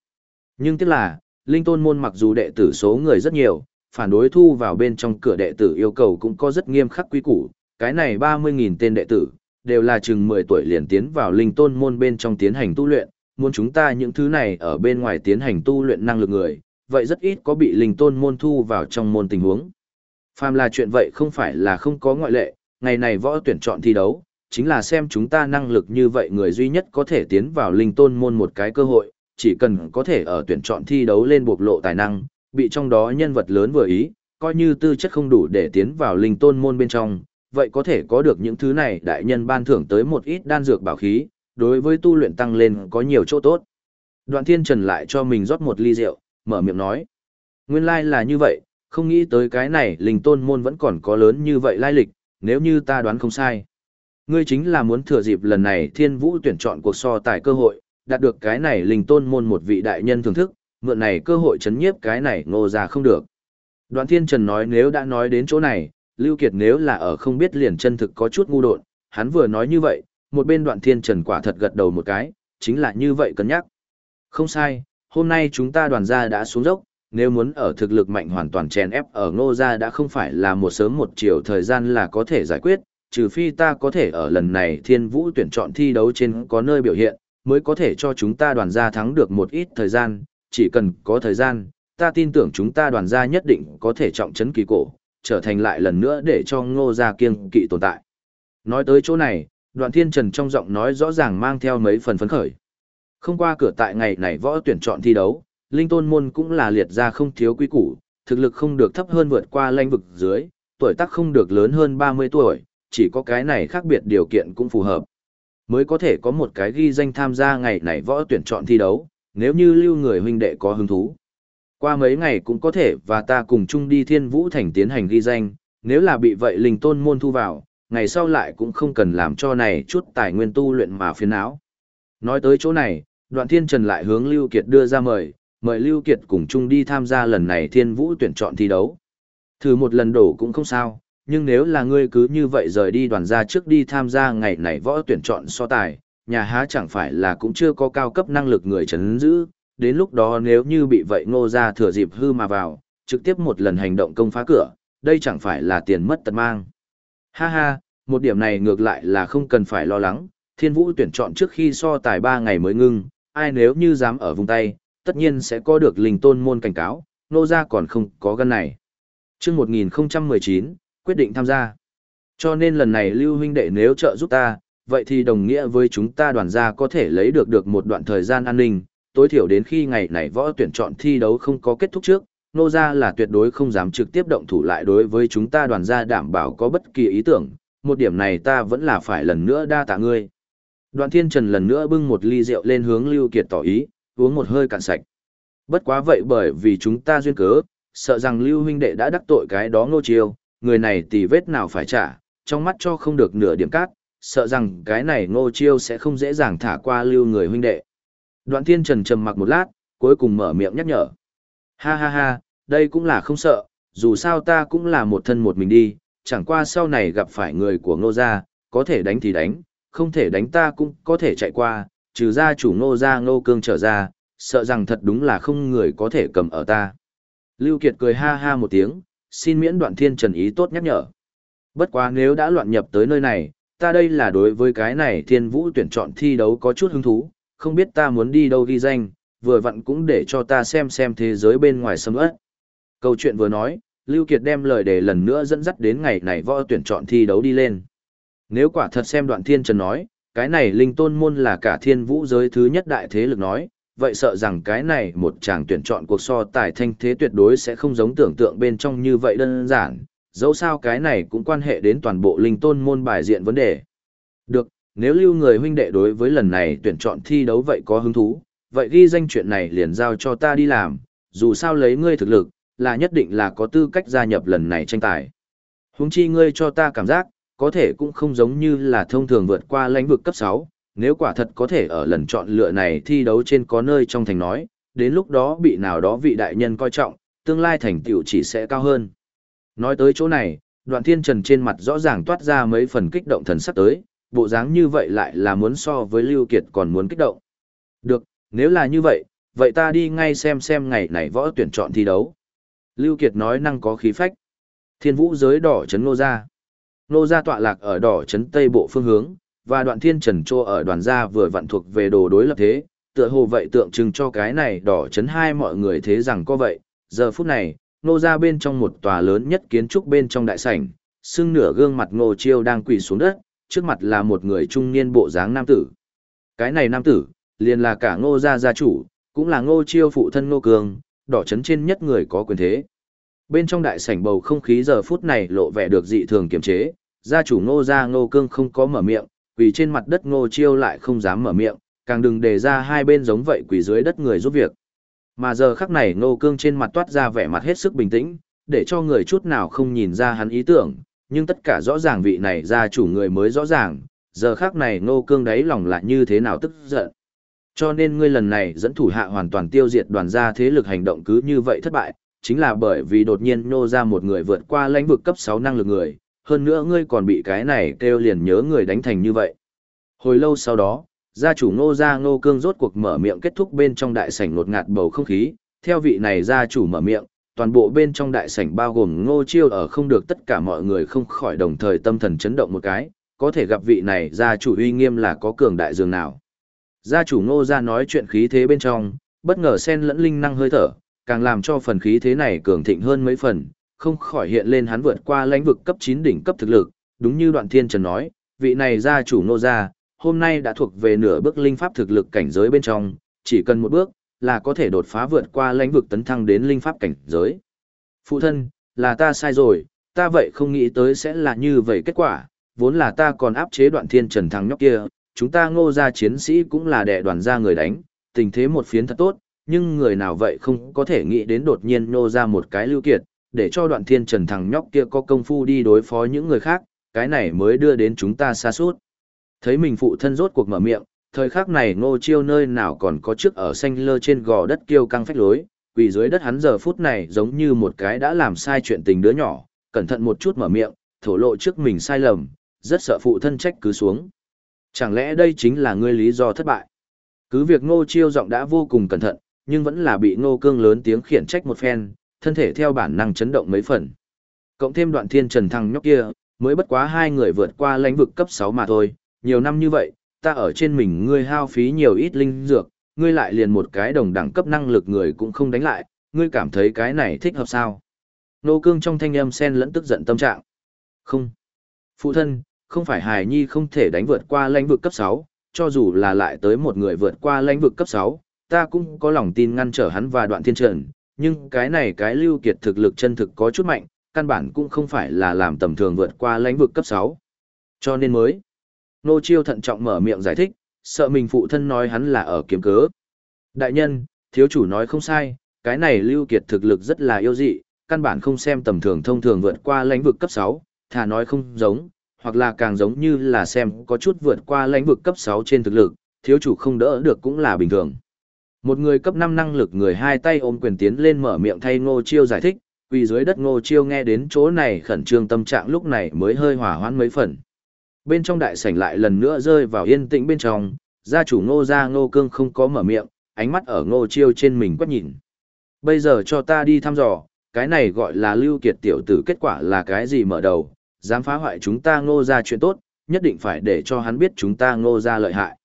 Nhưng tiếc là, linh tôn môn mặc dù đệ tử số người rất nhiều, phản đối thu vào bên trong cửa đệ tử yêu cầu cũng có rất nghiêm khắc quy củ, cái này 30.000 tên đệ tử, đều là chừng 10 tuổi liền tiến vào linh tôn môn bên trong tiến hành tu luyện, muốn chúng ta những thứ này ở bên ngoài tiến hành tu luyện năng lực người, vậy rất ít có bị linh tôn môn thu vào trong môn tình huống. Phàm là chuyện vậy không phải là không có ngoại lệ, ngày này võ tuyển chọn thi đấu, chính là xem chúng ta năng lực như vậy người duy nhất có thể tiến vào linh tôn môn một cái cơ hội, chỉ cần có thể ở tuyển chọn thi đấu lên bộc lộ tài năng, bị trong đó nhân vật lớn vừa ý, coi như tư chất không đủ để tiến vào linh tôn môn bên trong, vậy có thể có được những thứ này đại nhân ban thưởng tới một ít đan dược bảo khí, đối với tu luyện tăng lên có nhiều chỗ tốt. Đoạn thiên trần lại cho mình rót một ly rượu, mở miệng nói. Nguyên lai là như vậy, không nghĩ tới cái này linh tôn môn vẫn còn có lớn như vậy lai lịch, nếu như ta đoán không sai. Ngươi chính là muốn thừa dịp lần này thiên vũ tuyển chọn cuộc so tài cơ hội, đạt được cái này linh tôn môn một vị đại nhân thưởng thức, mượn này cơ hội chấn nhiếp cái này ngô ra không được. Đoạn thiên trần nói nếu đã nói đến chỗ này, Lưu Kiệt nếu là ở không biết liền chân thực có chút ngu độn, hắn vừa nói như vậy, một bên đoạn thiên trần quả thật gật đầu một cái, chính là như vậy cân nhắc. Không sai, hôm nay chúng ta đoàn gia đã xuống dốc, nếu muốn ở thực lực mạnh hoàn toàn chèn ép ở ngô gia đã không phải là một sớm một chiều thời gian là có thể giải quyết, trừ phi ta có thể ở lần này thiên vũ tuyển chọn thi đấu trên có nơi biểu hiện, mới có thể cho chúng ta đoàn gia thắng được một ít thời gian, chỉ cần có thời gian, ta tin tưởng chúng ta đoàn gia nhất định có thể trọng trấn kỳ cổ, trở thành lại lần nữa để cho ngô gia kiêng kỵ tồn tại. Nói tới chỗ này, đoạn thiên trần trong giọng nói rõ ràng mang theo mấy phần phấn khởi. Không qua cửa tại ngày này võ tuyển chọn thi đấu, linh tôn môn cũng là liệt ra không thiếu quý củ, thực lực không được thấp hơn vượt qua lãnh vực dưới, tuổi tác không được lớn hơn 30 tuổi, chỉ có cái này khác biệt điều kiện cũng phù hợp. Mới có thể có một cái ghi danh tham gia ngày này võ tuyển chọn thi đấu, nếu như lưu người huynh đệ có hứng thú. Qua mấy ngày cũng có thể và ta cùng chung đi thiên vũ thành tiến hành ghi danh, nếu là bị vậy linh tôn môn thu vào, ngày sau lại cũng không cần làm cho này chút tài nguyên tu luyện mà phiền não. Nói tới chỗ này, đoạn thiên trần lại hướng Lưu Kiệt đưa ra mời, mời Lưu Kiệt cùng chung đi tham gia lần này thiên vũ tuyển chọn thi đấu. Thử một lần đổ cũng không sao, nhưng nếu là ngươi cứ như vậy rời đi đoàn gia trước đi tham gia ngày này võ tuyển chọn so tài, nhà há chẳng phải là cũng chưa có cao cấp năng lực người chấn giữ, đến lúc đó nếu như bị vậy ngô gia thừa dịp hư mà vào, trực tiếp một lần hành động công phá cửa, đây chẳng phải là tiền mất tật mang. Ha ha, một điểm này ngược lại là không cần phải lo lắng, thiên vũ tuyển chọn trước khi so tài 3 ngày mới ngưng, ai nếu như dám ở vùng tay, tất nhiên sẽ có được linh tôn môn cảnh cáo, nô gia còn không có gân này. chương 1019, quyết định tham gia. Cho nên lần này Lưu huynh đệ nếu trợ giúp ta, vậy thì đồng nghĩa với chúng ta đoàn gia có thể lấy được được một đoạn thời gian an ninh, tối thiểu đến khi ngày này võ tuyển chọn thi đấu không có kết thúc trước, nô gia là tuyệt đối không dám trực tiếp động thủ lại đối với chúng ta đoàn gia đảm bảo có bất kỳ ý tưởng, một điểm này ta vẫn là phải lần nữa đa tạ ngươi. Đoạn thiên trần lần nữa bưng một ly rượu lên hướng Lưu Kiệt tỏ ý, uống một hơi cạn sạch. Bất quá vậy bởi vì chúng ta duyên cớ, sợ rằng Lưu huynh đệ đã đắc tội cái đó ngô chiêu, người này tì vết nào phải trả, trong mắt cho không được nửa điểm cát, sợ rằng cái này ngô chiêu sẽ không dễ dàng thả qua Lưu người huynh đệ. Đoạn thiên trần trầm mặc một lát, cuối cùng mở miệng nhắc nhở. Ha ha ha, đây cũng là không sợ, dù sao ta cũng là một thân một mình đi, chẳng qua sau này gặp phải người của ngô gia, có thể đánh thì đánh, không thể đánh ta cũng có thể chạy qua, trừ ra chủ ngô gia ngô cương trở ra, sợ rằng thật đúng là không người có thể cầm ở ta. Lưu Kiệt cười ha ha một tiếng, xin miễn đoạn thiên trần ý tốt nhắc nhở. Bất quá nếu đã loạn nhập tới nơi này, ta đây là đối với cái này thiên vũ tuyển chọn thi đấu có chút hứng thú, không biết ta muốn đi đâu ghi danh, vừa vặn cũng để cho ta xem xem thế giới bên ngoài sâm ớt. Câu chuyện vừa nói, Lưu Kiệt đem lời để lần nữa dẫn dắt đến ngày này võ tuyển chọn thi đấu đi lên. Nếu quả thật xem đoạn thiên trần nói, cái này linh tôn môn là cả thiên vũ giới thứ nhất đại thế lực nói, vậy sợ rằng cái này một chàng tuyển chọn cuộc so tài thanh thế tuyệt đối sẽ không giống tưởng tượng bên trong như vậy đơn giản, dẫu sao cái này cũng quan hệ đến toàn bộ linh tôn môn bài diện vấn đề. Được, nếu lưu người huynh đệ đối với lần này tuyển chọn thi đấu vậy có hứng thú, vậy ghi danh chuyện này liền giao cho ta đi làm, dù sao lấy ngươi thực lực, là nhất định là có tư cách gia nhập lần này tranh tài. Huống chi ngươi cho ta cảm giác, có thể cũng không giống như là thông thường vượt qua lãnh vực cấp 6, nếu quả thật có thể ở lần chọn lựa này thi đấu trên có nơi trong thành nói, đến lúc đó bị nào đó vị đại nhân coi trọng, tương lai thành tựu chỉ sẽ cao hơn. Nói tới chỗ này, đoạn thiên trần trên mặt rõ ràng toát ra mấy phần kích động thần sắc tới, bộ dáng như vậy lại là muốn so với Lưu Kiệt còn muốn kích động. Được, nếu là như vậy, vậy ta đi ngay xem xem ngày này võ tuyển chọn thi đấu. Lưu Kiệt nói năng có khí phách. Thiên vũ giới đỏ chấn nô gia. Nô gia tọa lạc ở đỏ chấn tây bộ phương hướng, và đoạn thiên trần trô ở đoàn gia vừa vặn thuộc về đồ đối lập thế, tựa hồ vậy tượng trưng cho cái này đỏ chấn hai mọi người thế rằng có vậy. Giờ phút này, nô gia bên trong một tòa lớn nhất kiến trúc bên trong đại sảnh, sưng nửa gương mặt ngô chiêu đang quỳ xuống đất, trước mặt là một người trung niên bộ dáng nam tử. Cái này nam tử, liền là cả ngô gia gia chủ, cũng là ngô chiêu phụ thân ngô cường, đỏ chấn trên nhất người có quyền thế. Bên trong đại sảnh bầu không khí giờ phút này lộ vẻ được dị thường kiềm chế, gia chủ ngô gia ngô cương không có mở miệng, vì trên mặt đất ngô chiêu lại không dám mở miệng, càng đừng đề ra hai bên giống vậy quỷ dưới đất người giúp việc. Mà giờ khắc này Ngô Cương trên mặt toát ra vẻ mặt hết sức bình tĩnh, để cho người chút nào không nhìn ra hắn ý tưởng, nhưng tất cả rõ ràng vị này gia chủ người mới rõ ràng, giờ khắc này Ngô Cương đáy lòng lại như thế nào tức giận. Cho nên ngươi lần này dẫn thủ hạ hoàn toàn tiêu diệt đoàn gia thế lực hành động cứ như vậy thất bại, chính là bởi vì đột nhiên nô ra một người vượt qua lãnh vực cấp 6 năng lực người, hơn nữa ngươi còn bị cái này kêu liền nhớ người đánh thành như vậy. Hồi lâu sau đó, gia chủ ngô gia ngô cương rốt cuộc mở miệng kết thúc bên trong đại sảnh nột ngạt bầu không khí, theo vị này gia chủ mở miệng, toàn bộ bên trong đại sảnh bao gồm ngô chiêu ở không được tất cả mọi người không khỏi đồng thời tâm thần chấn động một cái, có thể gặp vị này gia chủ uy nghiêm là có cường đại dường nào. Gia chủ ngô gia nói chuyện khí thế bên trong, bất ngờ xen lẫn linh năng hơi thở, càng làm cho phần khí thế này cường thịnh hơn mấy phần, không khỏi hiện lên hắn vượt qua lãnh vực cấp 9 đỉnh cấp thực lực, đúng như đoạn thiên trần nói, vị này gia chủ ngô gia, hôm nay đã thuộc về nửa bước linh pháp thực lực cảnh giới bên trong, chỉ cần một bước, là có thể đột phá vượt qua lãnh vực tấn thăng đến linh pháp cảnh giới. Phụ thân, là ta sai rồi, ta vậy không nghĩ tới sẽ là như vậy kết quả, vốn là ta còn áp chế đoạn thiên trần thằng nhóc kia, chúng ta ngô gia chiến sĩ cũng là đệ đoàn gia người đánh, tình thế một phiến thật tốt, nhưng người nào vậy không có thể nghĩ đến đột nhiên nô ra một cái lưu kiệt, để cho đoạn thiên trần thằng nhóc kia có công phu đi đối phó những người khác, cái này mới đưa đến chúng ta xa suốt. Thấy mình phụ thân rốt cuộc mở miệng, thời khắc này ngô chiêu nơi nào còn có trước ở xanh lơ trên gò đất kiêu căng phách lối, vì dưới đất hắn giờ phút này giống như một cái đã làm sai chuyện tình đứa nhỏ, cẩn thận một chút mở miệng, thổ lộ trước mình sai lầm, rất sợ phụ thân trách cứ xuống. Chẳng lẽ đây chính là ngươi lý do thất bại? Cứ việc ngô chiêu giọng đã vô cùng cẩn thận, nhưng vẫn là bị ngô cương lớn tiếng khiển trách một phen, thân thể theo bản năng chấn động mấy phần. Cộng thêm đoạn thiên trần thăng nhóc kia, mới bất quá hai người vượt qua lãnh vực cấp 6 mà thôi, nhiều năm như vậy, ta ở trên mình ngươi hao phí nhiều ít linh dược, ngươi lại liền một cái đồng đẳng cấp năng lực người cũng không đánh lại, ngươi cảm thấy cái này thích hợp sao? Nô cương trong thanh âm sen lẫn tức giận tâm trạng. Không. Phụ thân, không phải hài nhi không thể đánh vượt qua lãnh vực cấp 6, cho dù là lại tới một người vượt qua lãnh vực cấp 6, ta cũng có lòng tin ngăn trở hắn và đoạn thiên trần, nhưng cái này cái lưu kiệt thực lực chân thực có chút mạnh, căn bản cũng không phải là làm tầm thường vượt qua lãnh vực cấp 6. Cho nên mới, Nô Chiêu thận trọng mở miệng giải thích, sợ mình phụ thân nói hắn là ở kiếm cớ. Đại nhân, thiếu chủ nói không sai, cái này lưu kiệt thực lực rất là yêu dị, căn bản không xem tầm thường thông thường vượt qua lãnh vực cấp 6, thà nói không giống, hoặc là càng giống như là xem có chút vượt qua lãnh vực cấp 6 trên thực lực, thiếu chủ không đỡ được cũng là bình thường. Một người cấp 5 năng lực người hai tay ôm quyền tiến lên mở miệng thay Ngô Chiêu giải thích, quỳ dưới đất Ngô Chiêu nghe đến chỗ này khẩn trương tâm trạng lúc này mới hơi hòa hoãn mấy phần. Bên trong đại sảnh lại lần nữa rơi vào yên tĩnh bên trong, gia chủ Ngô gia Ngô Cương không có mở miệng, ánh mắt ở Ngô Chiêu trên mình quét nhìn. Bây giờ cho ta đi thăm dò, cái này gọi là lưu kiệt tiểu tử kết quả là cái gì mở đầu, dám phá hoại chúng ta Ngô ra chuyện tốt, nhất định phải để cho hắn biết chúng ta Ngô ra lợi hại.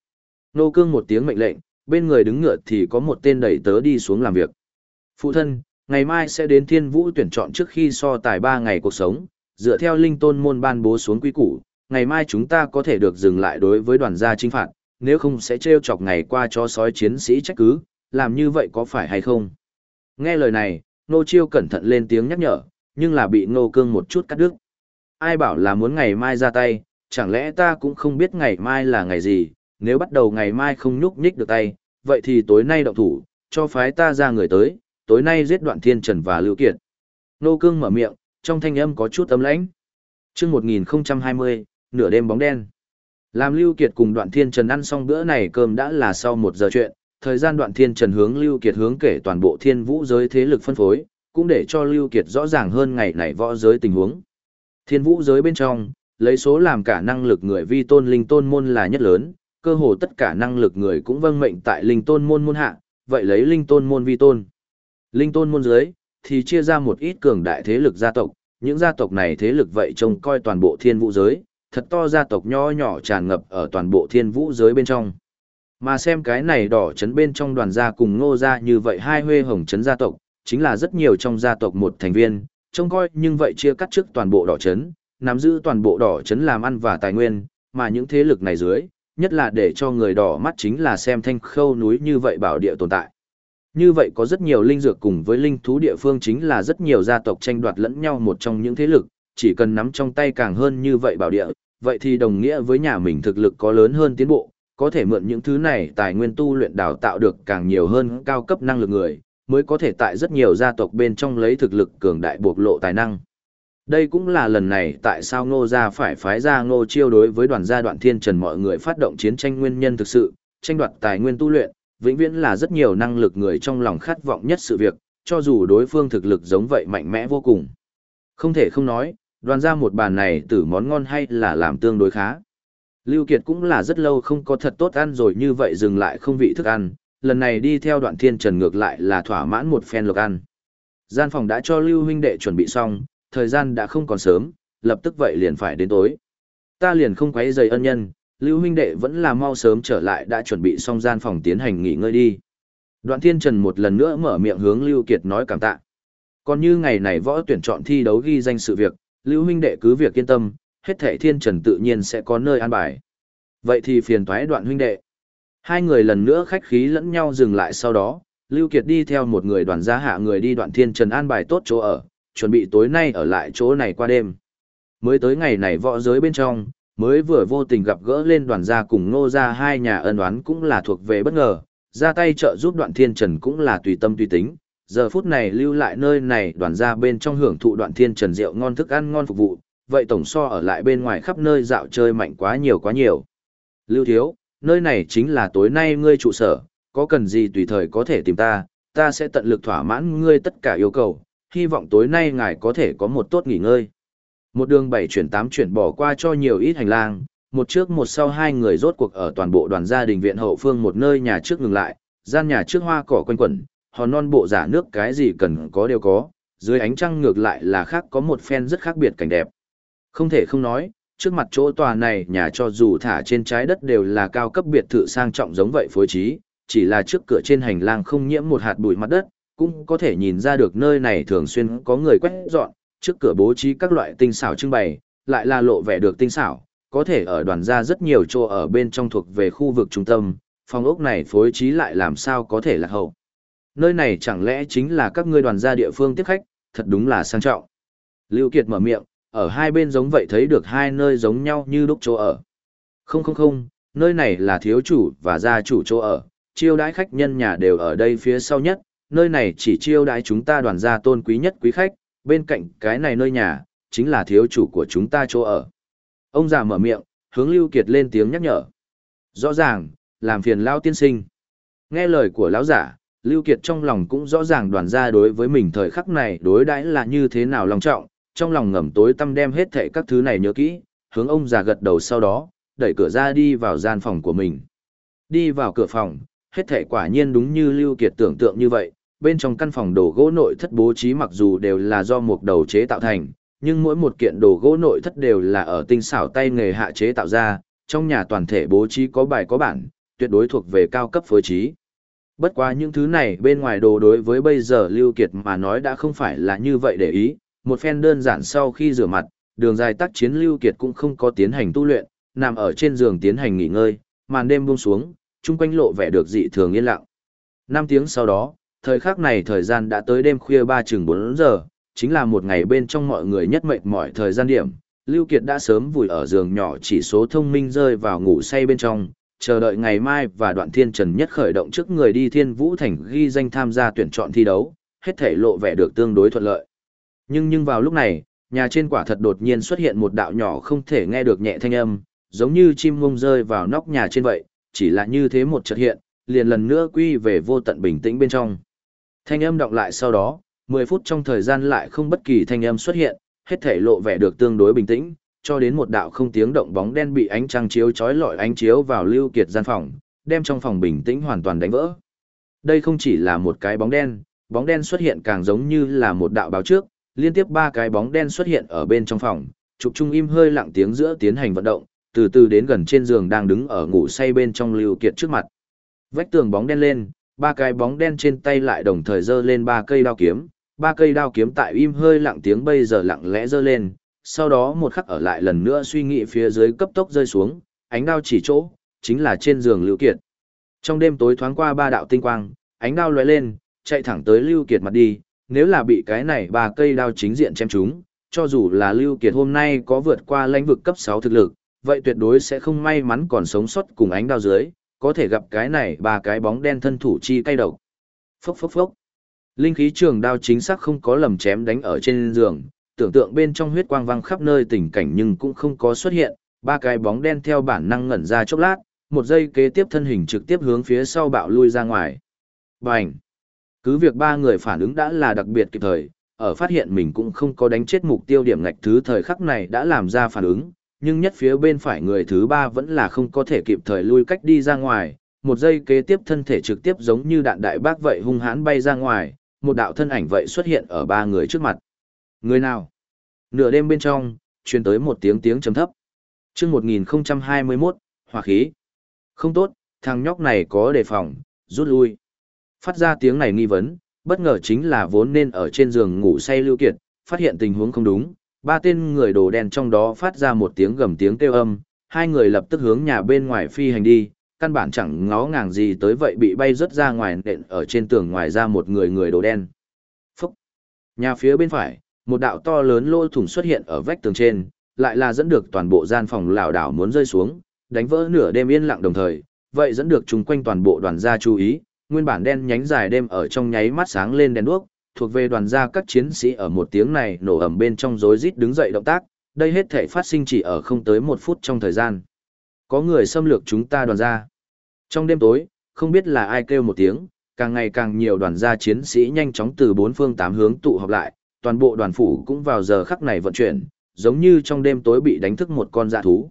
nô Cương một tiếng mệnh lệnh, bên người đứng ngựa thì có một tên đẩy tớ đi xuống làm việc. Phụ thân, ngày mai sẽ đến thiên vũ tuyển chọn trước khi so tài 3 ngày cuộc sống, dựa theo linh tôn môn ban bố xuống quy củ, ngày mai chúng ta có thể được dừng lại đối với đoàn gia chính phạt, nếu không sẽ trêu chọc ngày qua cho sói chiến sĩ trách cứ, làm như vậy có phải hay không? Nghe lời này, Nô Chiêu cẩn thận lên tiếng nhắc nhở, nhưng là bị Nô Cương một chút cắt đứt. Ai bảo là muốn ngày mai ra tay, chẳng lẽ ta cũng không biết ngày mai là ngày gì, nếu bắt đầu ngày mai không nhúc nhích được tay, vậy thì tối nay động thủ, cho phái ta ra người tới, tối nay giết đoạn thiên trần và lưu kiệt. Nô cương mở miệng, trong thanh âm có chút tấm lãnh. Trước 1020, nửa đêm bóng đen. Làm lưu kiệt cùng đoạn thiên trần ăn xong bữa này cơm đã là sau một giờ chuyện, thời gian đoạn thiên trần hướng lưu kiệt hướng kể toàn bộ thiên vũ giới thế lực phân phối, cũng để cho lưu kiệt rõ ràng hơn ngày này võ giới tình huống. Thiên vũ giới bên trong, lấy số làm cả năng lực người vi tôn linh tôn môn là nhất lớn, cơ hồ tất cả năng lực người cũng vâng mệnh tại linh tôn môn môn hạ, vậy lấy linh tôn môn vi tôn. Linh tôn môn dưới, thì chia ra một ít cường đại thế lực gia tộc, những gia tộc này thế lực vậy trông coi toàn bộ thiên vũ giới, thật to gia tộc nho nhỏ tràn ngập ở toàn bộ thiên vũ giới bên trong. Mà xem cái này đỏ chấn bên trong đoàn gia cùng ngô gia như vậy hai huê hồng chấn gia tộc, chính là rất nhiều trong gia tộc một thành viên, trông coi nhưng vậy chia cắt trước toàn bộ đỏ chấn, nắm giữ toàn bộ đỏ chấn làm ăn và tài nguyên, mà những thế lực này dưới, nhất là để cho người đỏ mắt chính là xem thanh khâu núi như vậy bảo địa tồn tại. Như vậy có rất nhiều linh dược cùng với linh thú địa phương chính là rất nhiều gia tộc tranh đoạt lẫn nhau một trong những thế lực, chỉ cần nắm trong tay càng hơn như vậy bảo địa, vậy thì đồng nghĩa với nhà mình thực lực có lớn hơn tiến bộ, có thể mượn những thứ này tài nguyên tu luyện đào tạo được càng nhiều hơn cao cấp năng lực người, mới có thể tại rất nhiều gia tộc bên trong lấy thực lực cường đại bộc lộ tài năng. Đây cũng là lần này tại sao ngô gia phải phái ra ngô chiêu đối với đoàn gia đoạn thiên trần mọi người phát động chiến tranh nguyên nhân thực sự, tranh đoạt tài nguyên tu luyện, vĩnh viễn là rất nhiều năng lực người trong lòng khát vọng nhất sự việc, cho dù đối phương thực lực giống vậy mạnh mẽ vô cùng. Không thể không nói, đoàn gia một bàn này tử món ngon hay là làm tương đối khá. Lưu Kiệt cũng là rất lâu không có thật tốt ăn rồi như vậy dừng lại không vị thức ăn, lần này đi theo đoạn thiên trần ngược lại là thỏa mãn một phen lộc ăn. Gian phòng đã cho Lưu huynh đệ chuẩn bị xong, thời gian đã không còn sớm, lập tức vậy liền phải đến tối. Ta liền không quấy rầy ân nhân, Lưu huynh đệ vẫn là mau sớm trở lại đã chuẩn bị xong gian phòng tiến hành nghỉ ngơi đi. Đoạn Thiên Trần một lần nữa mở miệng hướng Lưu Kiệt nói cảm tạ. Còn như ngày này võ tuyển chọn thi đấu ghi danh sự việc, Lưu huynh đệ cứ việc yên tâm, hết thảy Thiên Trần tự nhiên sẽ có nơi an bài. Vậy thì phiền toái Đoạn huynh đệ. Hai người lần nữa khách khí lẫn nhau dừng lại sau đó, Lưu Kiệt đi theo một người đoàn gia hạ người đi Đoạn Thiên Trần an bài tốt chỗ ở, chuẩn bị tối nay ở lại chỗ này qua đêm. Mới tới ngày này võ giới bên trong, mới vừa vô tình gặp gỡ lên đoàn gia cùng ngô gia hai nhà ân oán cũng là thuộc về bất ngờ, ra tay trợ giúp đoạn thiên trần cũng là tùy tâm tùy tính. Giờ phút này lưu lại nơi này đoàn gia bên trong hưởng thụ đoạn thiên trần rượu ngon thức ăn ngon phục vụ, vậy tổng so ở lại bên ngoài khắp nơi dạo chơi mạnh quá nhiều quá nhiều. Lưu thiếu, nơi này chính là tối nay ngươi trụ sở, có cần gì tùy thời có thể tìm ta, ta sẽ tận lực thỏa mãn ngươi tất cả yêu cầu, hy vọng tối nay ngài có thể có một tốt nghỉ ngơi. Một đường bảy chuyển tám chuyển bỏ qua cho nhiều ít hành lang, một trước một sau hai người rốt cuộc ở toàn bộ đoàn gia đình viện hậu phương một nơi nhà trước ngừng lại, gian nhà trước hoa cỏ quanh quẩn, hòn non bộ giả nước cái gì cần có đều có, dưới ánh trăng ngược lại là khác có một phen rất khác biệt cảnh đẹp. Không thể không nói, trước mặt chỗ tòa này nhà cho dù thả trên trái đất đều là cao cấp biệt thự sang trọng giống vậy phối trí, chỉ là trước cửa trên hành lang không nhiễm một hạt bụi mặt đất, cũng có thể nhìn ra được nơi này thường xuyên có người quét dọn, trước cửa bố trí các loại tinh xảo trưng bày, lại là lộ vẻ được tinh xảo, có thể ở đoàn ra rất nhiều chỗ ở bên trong thuộc về khu vực trung tâm, phòng ốc này phối trí lại làm sao có thể là hậu. Nơi này chẳng lẽ chính là các ngươi đoàn gia địa phương tiếp khách, thật đúng là sang trọng. Lưu Kiệt mở miệng, ở hai bên giống vậy thấy được hai nơi giống nhau như đúc chỗ ở. Không không không, nơi này là thiếu chủ và gia chủ chỗ ở, chiêu đãi khách nhân nhà đều ở đây phía sau nhất, nơi này chỉ chiêu đãi chúng ta đoàn gia tôn quý nhất quý khách, bên cạnh cái này nơi nhà, chính là thiếu chủ của chúng ta chỗ ở. Ông già mở miệng, hướng Lưu Kiệt lên tiếng nhắc nhở. Rõ ràng, làm phiền Lão tiên sinh. Nghe lời của Lão giả, Lưu Kiệt trong lòng cũng rõ ràng đoàn gia đối với mình thời khắc này đối đãi là như thế nào long trọng, trong lòng ngầm tối tâm đem hết thảy các thứ này nhớ kỹ, hướng ông già gật đầu sau đó, đẩy cửa ra đi vào gian phòng của mình. Đi vào cửa phòng, hết thảy quả nhiên đúng như Lưu Kiệt tưởng tượng như vậy, bên trong căn phòng đồ gỗ nội thất bố trí mặc dù đều là do một đầu chế tạo thành, nhưng mỗi một kiện đồ gỗ nội thất đều là ở tinh xảo tay nghề hạ chế tạo ra, trong nhà toàn thể bố trí có bài có bản, tuyệt đối thuộc về cao cấp phối trí. Bất quá những thứ này bên ngoài đồ đối với bây giờ Lưu Kiệt mà nói đã không phải là như vậy để ý, một phen đơn giản sau khi rửa mặt, đường dài tác chiến Lưu Kiệt cũng không có tiến hành tu luyện, nằm ở trên giường tiến hành nghỉ ngơi, màn đêm buông xuống, chung quanh lộ vẻ được dị thường yên lặng. 5 tiếng sau đó, thời khắc này thời gian đã tới đêm khuya 3 chừng 4 giờ, chính là một ngày bên trong mọi người nhất mệt mỏi thời gian điểm. Lưu Kiệt đã sớm vùi ở giường nhỏ chỉ số thông minh rơi vào ngủ say bên trong, chờ đợi ngày mai và đoạn thiên trần nhất khởi động trước người đi thiên vũ thành ghi danh tham gia tuyển chọn thi đấu, hết thể lộ vẻ được tương đối thuận lợi. Nhưng nhưng vào lúc này, nhà trên quả thật đột nhiên xuất hiện một đạo nhỏ không thể nghe được nhẹ thanh âm, giống như chim ngông rơi vào nóc nhà trên vậy, chỉ là như thế một chợt hiện, liền lần nữa quy về vô tận bình tĩnh bên trong. Thanh âm đọc lại sau đó, 10 phút trong thời gian lại không bất kỳ thanh âm xuất hiện, hết thể lộ vẻ được tương đối bình tĩnh, cho đến một đạo không tiếng động bóng đen bị ánh trăng chiếu chói lọi ánh chiếu vào Lưu Kiệt gian phòng, đem trong phòng bình tĩnh hoàn toàn đánh vỡ. Đây không chỉ là một cái bóng đen, bóng đen xuất hiện càng giống như là một đạo báo trước, liên tiếp ba cái bóng đen xuất hiện ở bên trong phòng, trục trung im hơi lặng tiếng giữa tiến hành vận động, từ từ đến gần trên giường đang đứng ở ngủ say bên trong Lưu Kiệt trước mặt. Vách tường bóng đen lên, ba cái bóng đen trên tay lại đồng thời giơ lên ba cây đao kiếm, ba cây đao kiếm tại im hơi lặng tiếng bây giờ lặng lẽ giơ lên, sau đó một khắc ở lại lần nữa suy nghĩ phía dưới cấp tốc rơi xuống, ánh đao chỉ chỗ, chính là trên giường Lưu Kiệt. Trong đêm tối thoáng qua ba đạo tinh quang, ánh đao lóe lên, chạy thẳng tới Lưu Kiệt mặt đi, nếu là bị cái này ba cây đao chính diện chém chúng, cho dù là Lưu Kiệt hôm nay có vượt qua lãnh vực cấp 6 thực lực, vậy tuyệt đối sẽ không may mắn còn sống sót cùng ánh đao dưới, có thể gặp cái này ba cái bóng đen thân thủ chi cay độc. Phốc phốc phốc. Linh khí trường đao chính xác không có lầm chém đánh ở trên giường, tưởng tượng bên trong huyết quang văng khắp nơi tình cảnh nhưng cũng không có xuất hiện, ba cái bóng đen theo bản năng ngẩn ra chốc lát, một giây kế tiếp thân hình trực tiếp hướng phía sau bạo lui ra ngoài. Bành! Cứ việc ba người phản ứng đã là đặc biệt kịp thời, ở phát hiện mình cũng không có đánh chết mục tiêu điểm ngạch thứ thời khắc này đã làm ra phản ứng, nhưng nhất phía bên phải người thứ ba vẫn là không có thể kịp thời lui cách đi ra ngoài, một giây kế tiếp thân thể trực tiếp giống như đạn đại bác vậy hung hãn bay ra ngoài, một đạo thân ảnh vậy xuất hiện ở ba người trước mặt. Người nào? Nửa đêm bên trong, truyền tới một tiếng tiếng trầm thấp. Chương 1021, hỏa khí. Không tốt, thằng nhóc này có đề phòng, rút lui. Phát ra tiếng này nghi vấn, bất ngờ chính là vốn nên ở trên giường ngủ say Lưu Kiệt, phát hiện tình huống không đúng, ba tên người đồ đen trong đó phát ra một tiếng gầm tiếng kêu âm, hai người lập tức hướng nhà bên ngoài phi hành đi, căn bản chẳng ngó ngàng gì tới vậy bị bay rớt ra ngoài nện ở trên tường ngoài ra một người người đồ đen. Phúc! Nhà phía bên phải, một đạo to lớn lỗ thủng xuất hiện ở vách tường trên, lại là dẫn được toàn bộ gian phòng lảo đảo muốn rơi xuống, đánh vỡ nửa đêm yên lặng đồng thời, vậy dẫn được chúng quanh toàn bộ đoàn gia chú ý, nguyên bản đen nhánh dài đêm ở trong nháy mắt sáng lên đèn đuốc, thuộc về đoàn gia các chiến sĩ ở một tiếng này nổ ầm bên trong rối rít đứng dậy động tác, đây hết thể phát sinh chỉ ở không tới một phút trong thời gian. Có người xâm lược chúng ta đoàn gia. Trong đêm tối, không biết là ai kêu một tiếng, càng ngày càng nhiều đoàn gia chiến sĩ nhanh chóng từ bốn phương tám hướng tụ họp lại, toàn bộ đoàn phủ cũng vào giờ khắc này vận chuyển, giống như trong đêm tối bị đánh thức một con dạ thú.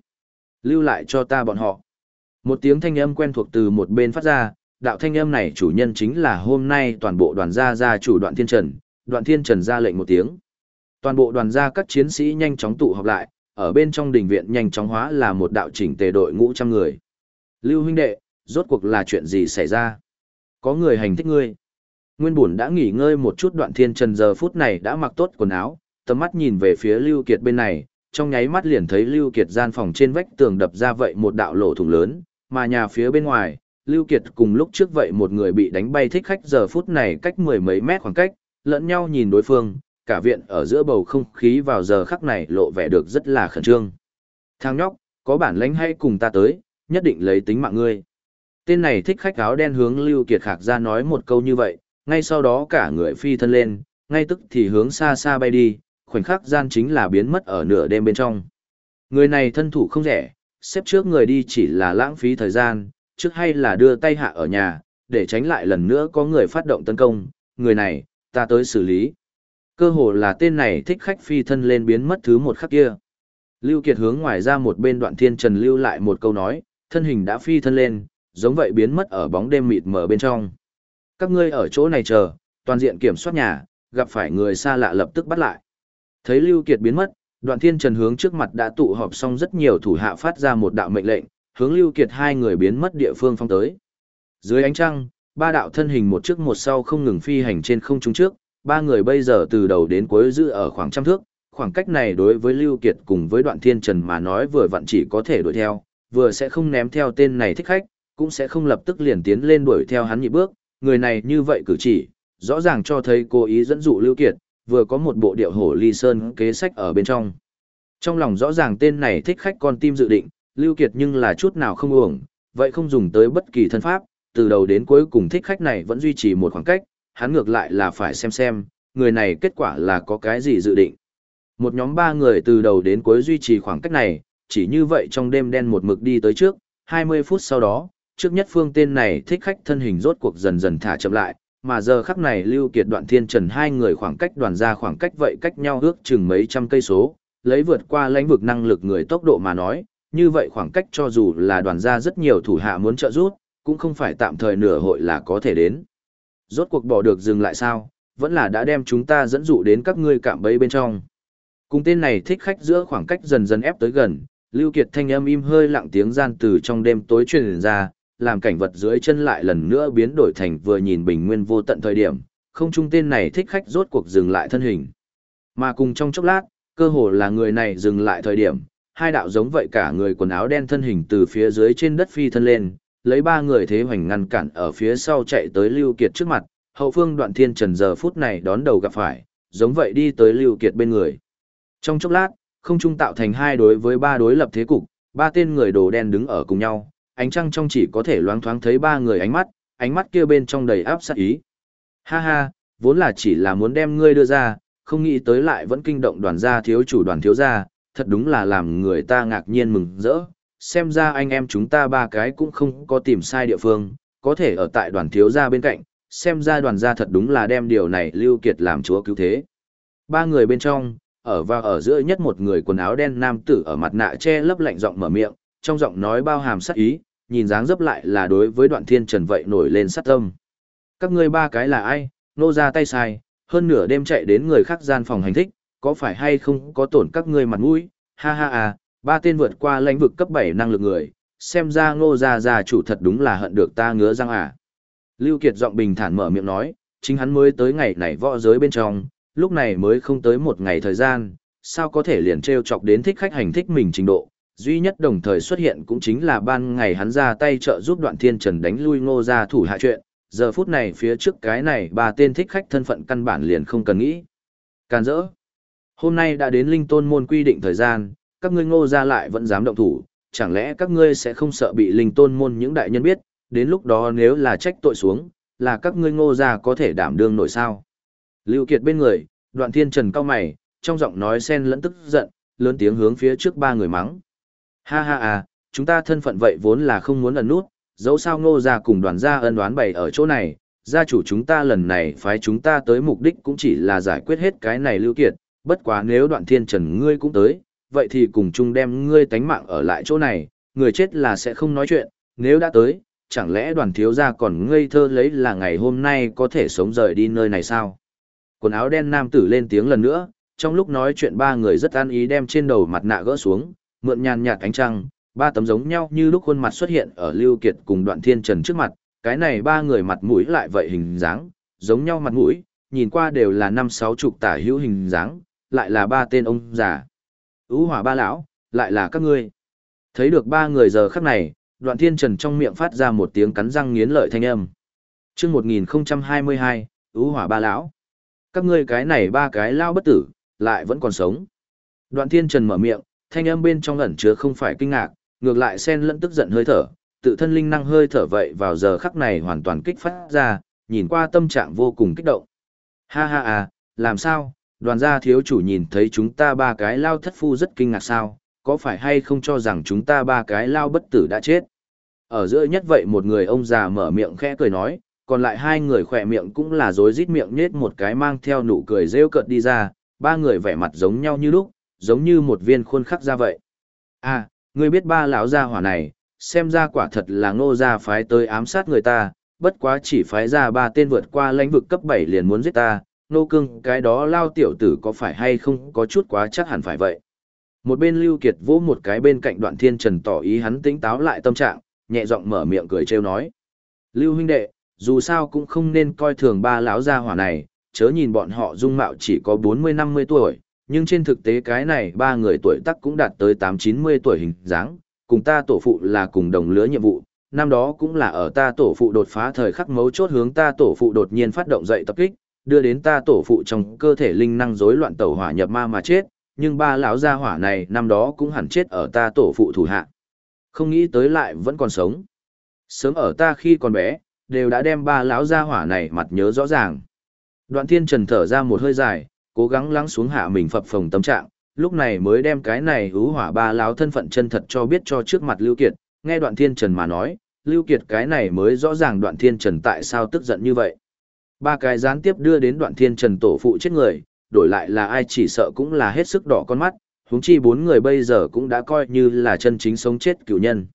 Lưu lại cho ta bọn họ. Một tiếng thanh âm quen thuộc từ một bên phát ra, đạo thanh âm này chủ nhân chính là hôm nay toàn bộ đoàn gia gia chủ đoạn thiên trần, đoạn thiên trần ra lệnh một tiếng. Toàn bộ đoàn gia các chiến sĩ nhanh chóng tụ họp lại, ở bên trong đình viện nhanh chóng hóa là một đạo chỉnh tề đội ngũ trăm người. Lưu huynh đệ, rốt cuộc là chuyện gì xảy ra? Có người hành thích ngươi. Nguyên Bùn đã nghỉ ngơi một chút đoạn thiên trần giờ phút này đã mặc tốt quần áo, tầm mắt nhìn về phía Lưu Kiệt bên này, trong nháy mắt liền thấy Lưu Kiệt gian phòng trên vách tường đập ra vậy một đạo lỗ thủng lớn, mà nhà phía bên ngoài, Lưu Kiệt cùng lúc trước vậy một người bị đánh bay thích khách giờ phút này cách mười mấy mét khoảng cách, lẫn nhau nhìn đối phương, cả viện ở giữa bầu không khí vào giờ khắc này lộ vẻ được rất là khẩn trương. Thằng nhóc, có bản lãnh hay cùng ta tới, nhất định lấy tính mạng ngươi. Tên này thích khách áo đen hướng Lưu Kiệt khạc ra nói một câu như vậy, ngay sau đó cả người phi thân lên, ngay tức thì hướng xa xa bay đi, khoảnh khắc gian chính là biến mất ở nửa đêm bên trong. Người này thân thủ không rẻ, xếp trước người đi chỉ là lãng phí thời gian, trước hay là đưa tay hạ ở nhà, để tránh lại lần nữa có người phát động tấn công, người này, ta tới xử lý. Cơ hồ là tên này thích khách phi thân lên biến mất thứ một khắc kia. Lưu Kiệt hướng ngoài ra một bên đoạn thiên trần lưu lại một câu nói, thân hình đã phi thân lên, giống vậy biến mất ở bóng đêm mịt mờ bên trong. Các ngươi ở chỗ này chờ, toàn diện kiểm soát nhà, gặp phải người xa lạ lập tức bắt lại. Thấy Lưu Kiệt biến mất, đoạn thiên trần hướng trước mặt đã tụ họp xong rất nhiều thủ hạ phát ra một đạo mệnh lệnh, hướng Lưu Kiệt hai người biến mất địa phương phong tới. Dưới ánh trăng, ba đạo thân hình một trước một sau không ngừng phi hành trên không trung trước, ba người bây giờ từ đầu đến cuối giữ ở khoảng trăm thước, khoảng cách này đối với Lưu Kiệt cùng với đoạn thiên trần mà nói vừa vặn chỉ có thể đuổi theo, vừa sẽ không ném theo tên này thích khách, cũng sẽ không lập tức liền tiến lên đuổi theo hắn nhị bước, người này như vậy cử chỉ, rõ ràng cho thấy cố ý dẫn dụ Lưu Kiệt, vừa có một bộ điệu hổ ly sơn kế sách ở bên trong. Trong lòng rõ ràng tên này thích khách con tim dự định, Lưu Kiệt nhưng là chút nào không uổng, vậy không dùng tới bất kỳ thân pháp, từ đầu đến cuối cùng thích khách này vẫn duy trì một khoảng cách, hắn ngược lại là phải xem xem, người này kết quả là có cái gì dự định. Một nhóm ba người từ đầu đến cuối duy trì khoảng cách này, chỉ như vậy trong đêm đen một mực đi tới trước, 20 phút sau đó, trước nhất phương tên này thích khách thân hình rốt cuộc dần dần thả chậm lại, mà giờ khắc này Lưu Kiệt đoạn thiên trần hai người khoảng cách đoàn ra khoảng cách vậy cách nhau ước chừng mấy trăm cây số, lấy vượt qua lãnh vực năng lực người tốc độ mà nói, như vậy khoảng cách cho dù là đoàn gia rất nhiều thủ hạ muốn trợ giúp, cũng không phải tạm thời nửa hội là có thể đến. Rốt cuộc bỏ được dừng lại sao, vẫn là đã đem chúng ta dẫn dụ đến các ngươi cạm bẫy bên trong. Cùng tên này thích khách giữa khoảng cách dần dần ép tới gần, Lưu Kiệt thanh âm im hơi lặng tiếng gian từ trong đêm tối truyền ra, làm cảnh vật dưới chân lại lần nữa biến đổi thành vừa nhìn bình nguyên vô tận thời điểm, không trung tên này thích khách rốt cuộc dừng lại thân hình. Mà cùng trong chốc lát, cơ hồ là người này dừng lại thời điểm, hai đạo giống vậy cả người quần áo đen thân hình từ phía dưới trên đất phi thân lên, lấy ba người thế hoành ngăn cản ở phía sau chạy tới Lưu Kiệt trước mặt, hậu phương đoạn thiên trần giờ phút này đón đầu gặp phải, giống vậy đi tới Lưu Kiệt bên người. Trong chốc lát, không trung tạo thành hai đối với ba đối lập thế cục, ba tên người đồ đen đứng ở cùng nhau, ánh trăng trong chỉ có thể loáng thoáng thấy ba người ánh mắt, ánh mắt kia bên trong đầy áp sát ý. Ha ha, vốn là chỉ là muốn đem ngươi đưa ra, không nghĩ tới lại vẫn kinh động đoàn gia thiếu chủ đoàn thiếu gia, thật đúng là làm người ta ngạc nhiên mừng rỡ. Xem ra anh em chúng ta ba cái cũng không có tìm sai địa phương, có thể ở tại đoàn thiếu gia bên cạnh, xem ra đoàn gia thật đúng là đem điều này lưu kiệt làm chúa cứu thế. Ba người bên trong, ở và ở giữa nhất một người quần áo đen nam tử ở mặt nạ che lấp lạnh giọng mở miệng, trong giọng nói bao hàm sát ý, nhìn dáng dấp lại là đối với đoạn thiên trần vậy nổi lên sát tâm. Các ngươi ba cái là ai, nô ra tay sai, hơn nửa đêm chạy đến người khác gian phòng hành thích, có phải hay không có tổn các ngươi mặt mũi, ha ha à, ba tên vượt qua lãnh vực cấp bảy năng lực người, xem ra ngô gia gia chủ thật đúng là hận được ta ngứa răng à. Lưu Kiệt giọng bình thản mở miệng nói, chính hắn mới tới ngày này võ giới bên trong, lúc này mới không tới một ngày thời gian, sao có thể liền treo chọc đến thích khách hành thích mình trình độ. Duy nhất đồng thời xuất hiện cũng chính là ban ngày hắn ra tay trợ giúp đoạn thiên trần đánh lui ngô gia thủ hạ chuyện, giờ phút này phía trước cái này ba tên thích khách thân phận căn bản liền không cần nghĩ. Can dỡ. Hôm nay đã đến linh tôn môn quy định thời gian, các ngươi ngô gia lại vẫn dám động thủ, chẳng lẽ các ngươi sẽ không sợ bị linh tôn môn những đại nhân biết, đến lúc đó nếu là trách tội xuống, là các ngươi ngô gia có thể đảm đương nổi sao. Lưu Kiệt bên người, đoạn thiên trần cao mày, trong giọng nói xen lẫn tức giận, lớn tiếng hướng phía trước ba người mắng. Ha ha à, chúng ta thân phận vậy vốn là không muốn ẩn nút, dẫu sao ngô gia cùng đoàn gia ân đoán bày ở chỗ này, gia chủ chúng ta lần này phái chúng ta tới mục đích cũng chỉ là giải quyết hết cái này lưu kiệt, bất quá nếu đoạn thiên trần ngươi cũng tới, vậy thì cùng chung đem ngươi tánh mạng ở lại chỗ này, người chết là sẽ không nói chuyện, nếu đã tới, chẳng lẽ đoàn thiếu gia còn ngây thơ lấy là ngày hôm nay có thể sống rời đi nơi này sao? Quần áo đen nam tử lên tiếng lần nữa, trong lúc nói chuyện ba người rất an ý đem trên đầu mặt nạ gỡ xuống, mượn nhàn nhạt ánh trăng, ba tấm giống nhau như lúc khuôn mặt xuất hiện ở Lưu Kiệt cùng Đoạn Thiên Trần trước mặt, cái này ba người mặt mũi lại vậy hình dáng, giống nhau mặt mũi, nhìn qua đều là năm sáu chục tả hữu hình dáng, lại là ba tên ông già. Ú hỏa ba lão, lại là các ngươi. Thấy được ba người giờ khắc này, Đoạn Thiên Trần trong miệng phát ra một tiếng cắn răng nghiến lợi thanh âm. Chương 1022, Ú hỏa ba lão. Các ngươi cái này ba cái lao bất tử, lại vẫn còn sống. Đoạn Thiên Trần mở miệng, thanh âm bên trong ẩn chứa không phải kinh ngạc, ngược lại xen lẫn tức giận hơi thở, tự thân linh năng hơi thở vậy vào giờ khắc này hoàn toàn kích phát ra, nhìn qua tâm trạng vô cùng kích động. Ha ha à, làm sao, đoàn gia thiếu chủ nhìn thấy chúng ta ba cái lao thất phu rất kinh ngạc sao, có phải hay không cho rằng chúng ta ba cái lao bất tử đã chết. Ở giữa nhất vậy một người ông già mở miệng khẽ cười nói, còn lại hai người khỏe miệng cũng là rối rít miệng nhết một cái mang theo nụ cười rêu cợt đi ra, ba người vẻ mặt giống nhau như lúc, giống như một viên khuôn khắc ra vậy. À, ngươi biết ba lão gia hỏa này, xem ra quả thật là ngô gia phái tới ám sát người ta, bất quá chỉ phái ra ba tên vượt qua lãnh vực cấp 7 liền muốn giết ta, nô cưng cái đó lao tiểu tử có phải hay không có chút quá chắc hẳn phải vậy. Một bên Lưu Kiệt vỗ một cái bên cạnh đoạn thiên trần tỏ ý hắn tính táo lại tâm trạng, nhẹ giọng mở miệng cười trêu nói. Lưu huynh đệ, dù sao cũng không nên coi thường ba lão gia hỏa này, chớ nhìn bọn họ dung mạo chỉ có 40-50 tuổi, nhưng trên thực tế cái này ba người tuổi tác cũng đạt tới 8-90 tuổi hình dáng, cùng ta tổ phụ là cùng đồng lứa nhiệm vụ, năm đó cũng là ở ta tổ phụ đột phá thời khắc mấu chốt hướng ta tổ phụ đột nhiên phát động dậy tập kích, đưa đến ta tổ phụ trong cơ thể linh năng rối loạn tẩu hỏa nhập ma mà chết, nhưng ba lão gia hỏa này năm đó cũng hẳn chết ở ta tổ phụ thủ hạ. Không nghĩ tới lại vẫn còn sống. Sớm ở ta khi còn bé, đều đã đem ba lão gia hỏa này mặt nhớ rõ ràng. Đoạn thiên trần thở ra một hơi dài, cố gắng lắng xuống hạ mình phập phồng tâm trạng, lúc này mới đem cái này hú hỏa ba lão thân phận chân thật cho biết cho trước mặt Lưu Kiệt, nghe đoạn thiên trần mà nói, Lưu Kiệt cái này mới rõ ràng đoạn thiên trần tại sao tức giận như vậy. Ba cái gián tiếp đưa đến đoạn thiên trần tổ phụ chết người, đổi lại là ai chỉ sợ cũng là hết sức đỏ con mắt, huống chi bốn người bây giờ cũng đã coi như là chân chính sống chết cựu nhân.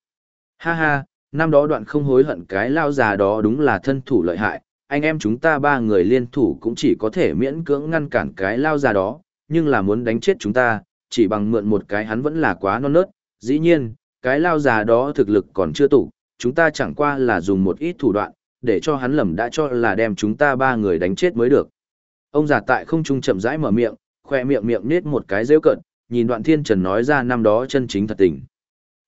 Ha ha, năm đó đoạn không hối hận cái lao già đó đúng là thân thủ lợi hại, anh em chúng ta ba người liên thủ cũng chỉ có thể miễn cưỡng ngăn cản cái lao già đó, nhưng là muốn đánh chết chúng ta, chỉ bằng mượn một cái hắn vẫn là quá non nớt, dĩ nhiên, cái lao già đó thực lực còn chưa tủ, chúng ta chẳng qua là dùng một ít thủ đoạn, để cho hắn lầm đã cho là đem chúng ta ba người đánh chết mới được. Ông già tại không trung chậm rãi mở miệng, khoe miệng miệng nết một cái rêu cận, nhìn đoạn thiên trần nói ra năm đó chân chính thật tình.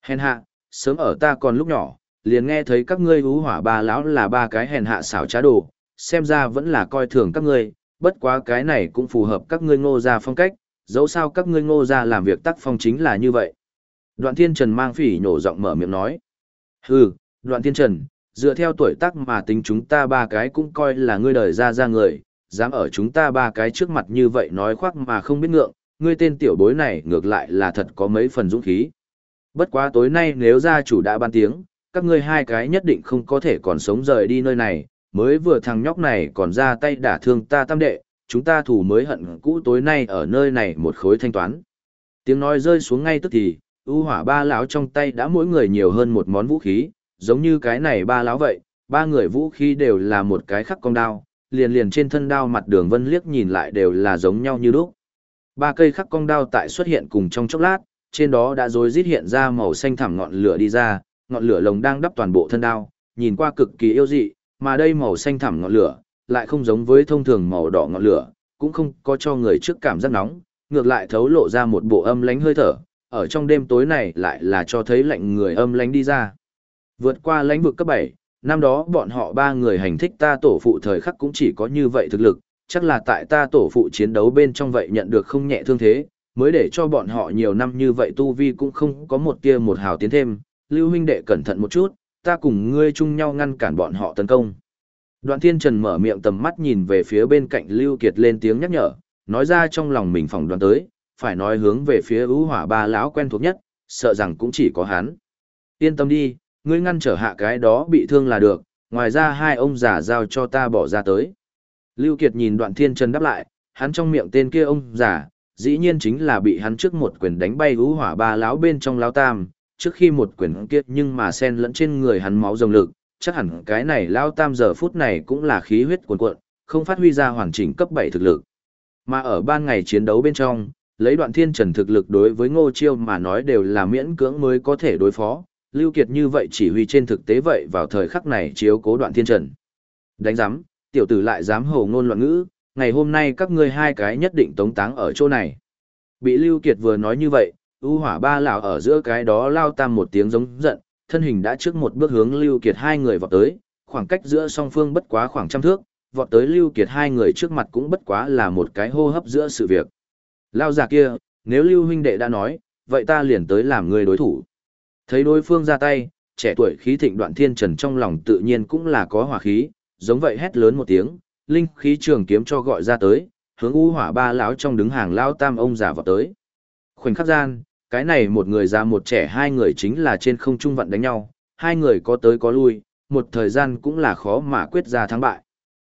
Hèn hạ, sớm ở ta còn lúc nhỏ, liền nghe thấy các ngươi hú hỏa ba lão là ba cái hèn hạ xảo trá đồ, xem ra vẫn là coi thường các ngươi, bất quá cái này cũng phù hợp các ngươi ngô gia phong cách, dẫu sao các ngươi ngô gia làm việc tác phong chính là như vậy. Đoạn thiên trần mang phỉ nhổ giọng mở miệng nói. Hừ, đoạn thiên trần, dựa theo tuổi tác mà tính chúng ta ba cái cũng coi là ngươi đời ra ra người, dám ở chúng ta ba cái trước mặt như vậy nói khoác mà không biết ngượng, ngươi tên tiểu bối này ngược lại là thật có mấy phần dũng khí. Bất quá tối nay nếu gia chủ đã ban tiếng, các ngươi hai cái nhất định không có thể còn sống rời đi nơi này, mới vừa thằng nhóc này còn ra tay đả thương ta tam đệ, chúng ta thủ mới hận cũ tối nay ở nơi này một khối thanh toán. Tiếng nói rơi xuống ngay tức thì, ưu hỏa ba lão trong tay đã mỗi người nhiều hơn một món vũ khí, giống như cái này ba láo vậy, ba người vũ khí đều là một cái khắc cong đao, liền liền trên thân đao mặt đường vân liếc nhìn lại đều là giống nhau như lúc. Ba cây khắc cong đao tại xuất hiện cùng trong chốc lát, trên đó đã rối rít hiện ra màu xanh thẳm ngọn lửa đi ra, ngọn lửa lồng đang đắp toàn bộ thân đao, nhìn qua cực kỳ yêu dị, mà đây màu xanh thẳm ngọn lửa, lại không giống với thông thường màu đỏ ngọn lửa, cũng không có cho người trước cảm giác nóng, ngược lại thấu lộ ra một bộ âm lánh hơi thở, ở trong đêm tối này lại là cho thấy lạnh người âm lánh đi ra. Vượt qua lãnh vực cấp 7, năm đó bọn họ ba người hành thích ta tổ phụ thời khắc cũng chỉ có như vậy thực lực, chắc là tại ta tổ phụ chiến đấu bên trong vậy nhận được không nhẹ thương thế, mới để cho bọn họ nhiều năm như vậy tu vi cũng không có một tia một hào tiến thêm, lưu huynh đệ cẩn thận một chút, ta cùng ngươi chung nhau ngăn cản bọn họ tấn công. Đoạn thiên trần mở miệng tầm mắt nhìn về phía bên cạnh lưu kiệt lên tiếng nhắc nhở, nói ra trong lòng mình phỏng đoán tới, phải nói hướng về phía ưu hỏa ba lão quen thuộc nhất, sợ rằng cũng chỉ có hắn. Yên tâm đi, ngươi ngăn trở hạ cái đó bị thương là được, ngoài ra hai ông già giao cho ta bỏ ra tới. Lưu Kiệt nhìn đoạn thiên trần đáp lại, hắn trong miệng tên kia ông già, dĩ nhiên chính là bị hắn trước một quyền đánh bay ưu hỏa ba lão bên trong lão tam, trước khi một quyền kia nhưng mà sen lẫn trên người hắn máu rồng lực, chắc hẳn cái này lão tam giờ phút này cũng là khí huyết cuồn cuộn, không phát huy ra hoàn chỉnh cấp 7 thực lực. Mà ở ban ngày chiến đấu bên trong, lấy đoạn thiên trần thực lực đối với ngô chiêu mà nói đều là miễn cưỡng mới có thể đối phó, lưu kiệt như vậy chỉ huy trên thực tế vậy vào thời khắc này chiếu cố đoạn thiên trần. Đánh giám, tiểu tử lại dám hồ ngôn loạn ngữ, ngày hôm nay các ngươi hai cái nhất định tống táng ở chỗ này. Bị lưu kiệt vừa nói như vậy, U hỏa ba lão ở giữa cái đó lao tam một tiếng giống giận, thân hình đã trước một bước hướng lưu kiệt hai người vọt tới, khoảng cách giữa song phương bất quá khoảng trăm thước, vọt tới lưu kiệt hai người trước mặt cũng bất quá là một cái hô hấp giữa sự việc. Lao già kia, nếu lưu huynh đệ đã nói, vậy ta liền tới làm người đối thủ. Thấy đối phương ra tay, trẻ tuổi khí thịnh đoạn thiên trần trong lòng tự nhiên cũng là có hỏa khí, giống vậy hét lớn một tiếng, linh khí trường kiếm cho gọi ra tới, hướng u hỏa ba lão trong đứng hàng lão tam ông già vào tới. Khoảnh khắc gian, cái này một người già một trẻ hai người chính là trên không trung vận đánh nhau, hai người có tới có lui, một thời gian cũng là khó mà quyết ra thắng bại.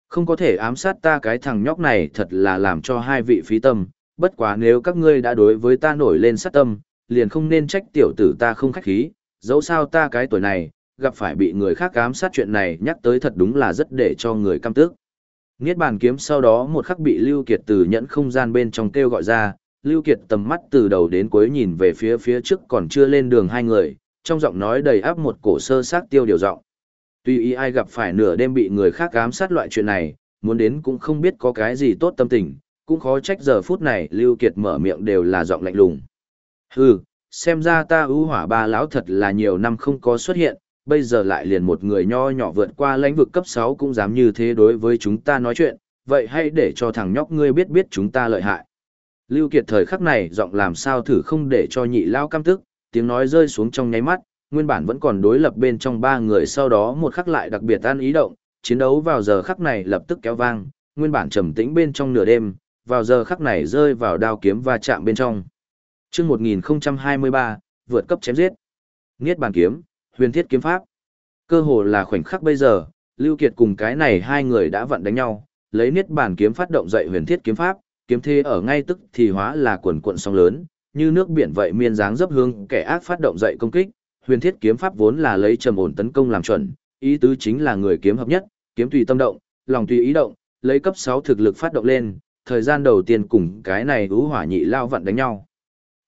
Không có thể ám sát ta cái thằng nhóc này thật là làm cho hai vị phí tâm, bất quá nếu các ngươi đã đối với ta nổi lên sát tâm, liền không nên trách tiểu tử ta không khách khí, dẫu sao ta cái tuổi này, gặp phải bị người khác ám sát chuyện này nhắc tới thật đúng là rất để cho người căm tức. Niết bàn kiếm sau đó một khắc bị Lưu Kiệt từ nhẫn không gian bên trong kêu gọi ra, Lưu Kiệt tầm mắt từ đầu đến cuối nhìn về phía phía trước còn chưa lên đường hai người, trong giọng nói đầy áp một cổ sơ sát tiêu điều giọng. Tuy ý ai gặp phải nửa đêm bị người khác ám sát loại chuyện này, muốn đến cũng không biết có cái gì tốt tâm tình, cũng khó trách giờ phút này Lưu Kiệt mở miệng đều là giọng lạnh lùng. Hừ, xem ra ta ưu hỏa ba lão thật là nhiều năm không có xuất hiện, bây giờ lại liền một người nho nhỏ vượt qua lãnh vực cấp 6 cũng dám như thế đối với chúng ta nói chuyện, vậy hãy để cho thằng nhóc ngươi biết biết chúng ta lợi hại. Lưu Kiệt thời khắc này giọng làm sao thử không để cho nhị lao cam tức, tiếng nói rơi xuống trong nháy mắt, nguyên bản vẫn còn đối lập bên trong ba người sau đó một khắc lại đặc biệt an ý động, chiến đấu vào giờ khắc này lập tức kéo vang, nguyên bản trầm tĩnh bên trong nửa đêm, vào giờ khắc này rơi vào đao kiếm va chạm bên trong. Chương 1023, vượt cấp chém giết. Niết bàn kiếm, huyền thiết kiếm pháp. Cơ hồ là khoảnh khắc bây giờ, Lưu Kiệt cùng cái này hai người đã vận đánh nhau, lấy niết bàn kiếm phát động dậy huyền thiết kiếm pháp, kiếm thế ở ngay tức thì hóa là quần cuộn sóng lớn, như nước biển vậy miên dáng dấp hướng kẻ ác phát động dậy công kích. Huyền thiết kiếm pháp vốn là lấy trầm ổn tấn công làm chuẩn, ý tứ chính là người kiếm hợp nhất, kiếm tùy tâm động, lòng tùy ý động, lấy cấp 6 thực lực phát động lên, thời gian đầu tiên cùng cái này ú hỏa nhị lao vận đánh nhau.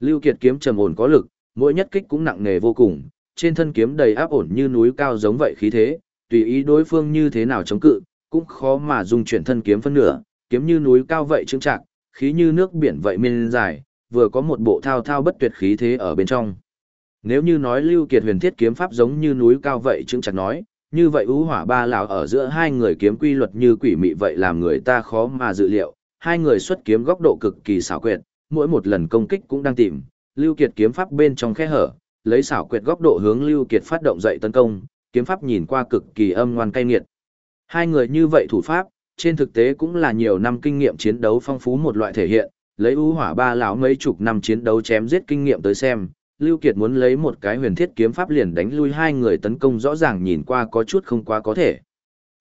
Lưu Kiệt kiếm trầm ổn có lực, mỗi nhất kích cũng nặng nề vô cùng, trên thân kiếm đầy áp ổn như núi cao giống vậy khí thế, tùy ý đối phương như thế nào chống cự, cũng khó mà dùng chuyển thân kiếm phân nửa, kiếm như núi cao vậy trưng chạc, khí như nước biển vậy miên dài, vừa có một bộ thao thao bất tuyệt khí thế ở bên trong. Nếu như nói Lưu Kiệt huyền thiết kiếm pháp giống như núi cao vậy trưng chạc nói, như vậy ú hỏa ba lão ở giữa hai người kiếm quy luật như quỷ mị vậy làm người ta khó mà dự liệu, hai người xuất kiếm góc độ cực kỳ xảo quyệt, mỗi một lần công kích cũng đang tìm, Lưu Kiệt kiếm pháp bên trong khe hở, lấy xảo quyệt góc độ hướng Lưu Kiệt phát động dậy tấn công, kiếm pháp nhìn qua cực kỳ âm ngoan cay nghiệt. Hai người như vậy thủ pháp, trên thực tế cũng là nhiều năm kinh nghiệm chiến đấu phong phú một loại thể hiện, lấy ưu hỏa ba lão mấy chục năm chiến đấu chém giết kinh nghiệm tới xem, Lưu Kiệt muốn lấy một cái huyền thiết kiếm pháp liền đánh lui hai người tấn công rõ ràng nhìn qua có chút không quá có thể.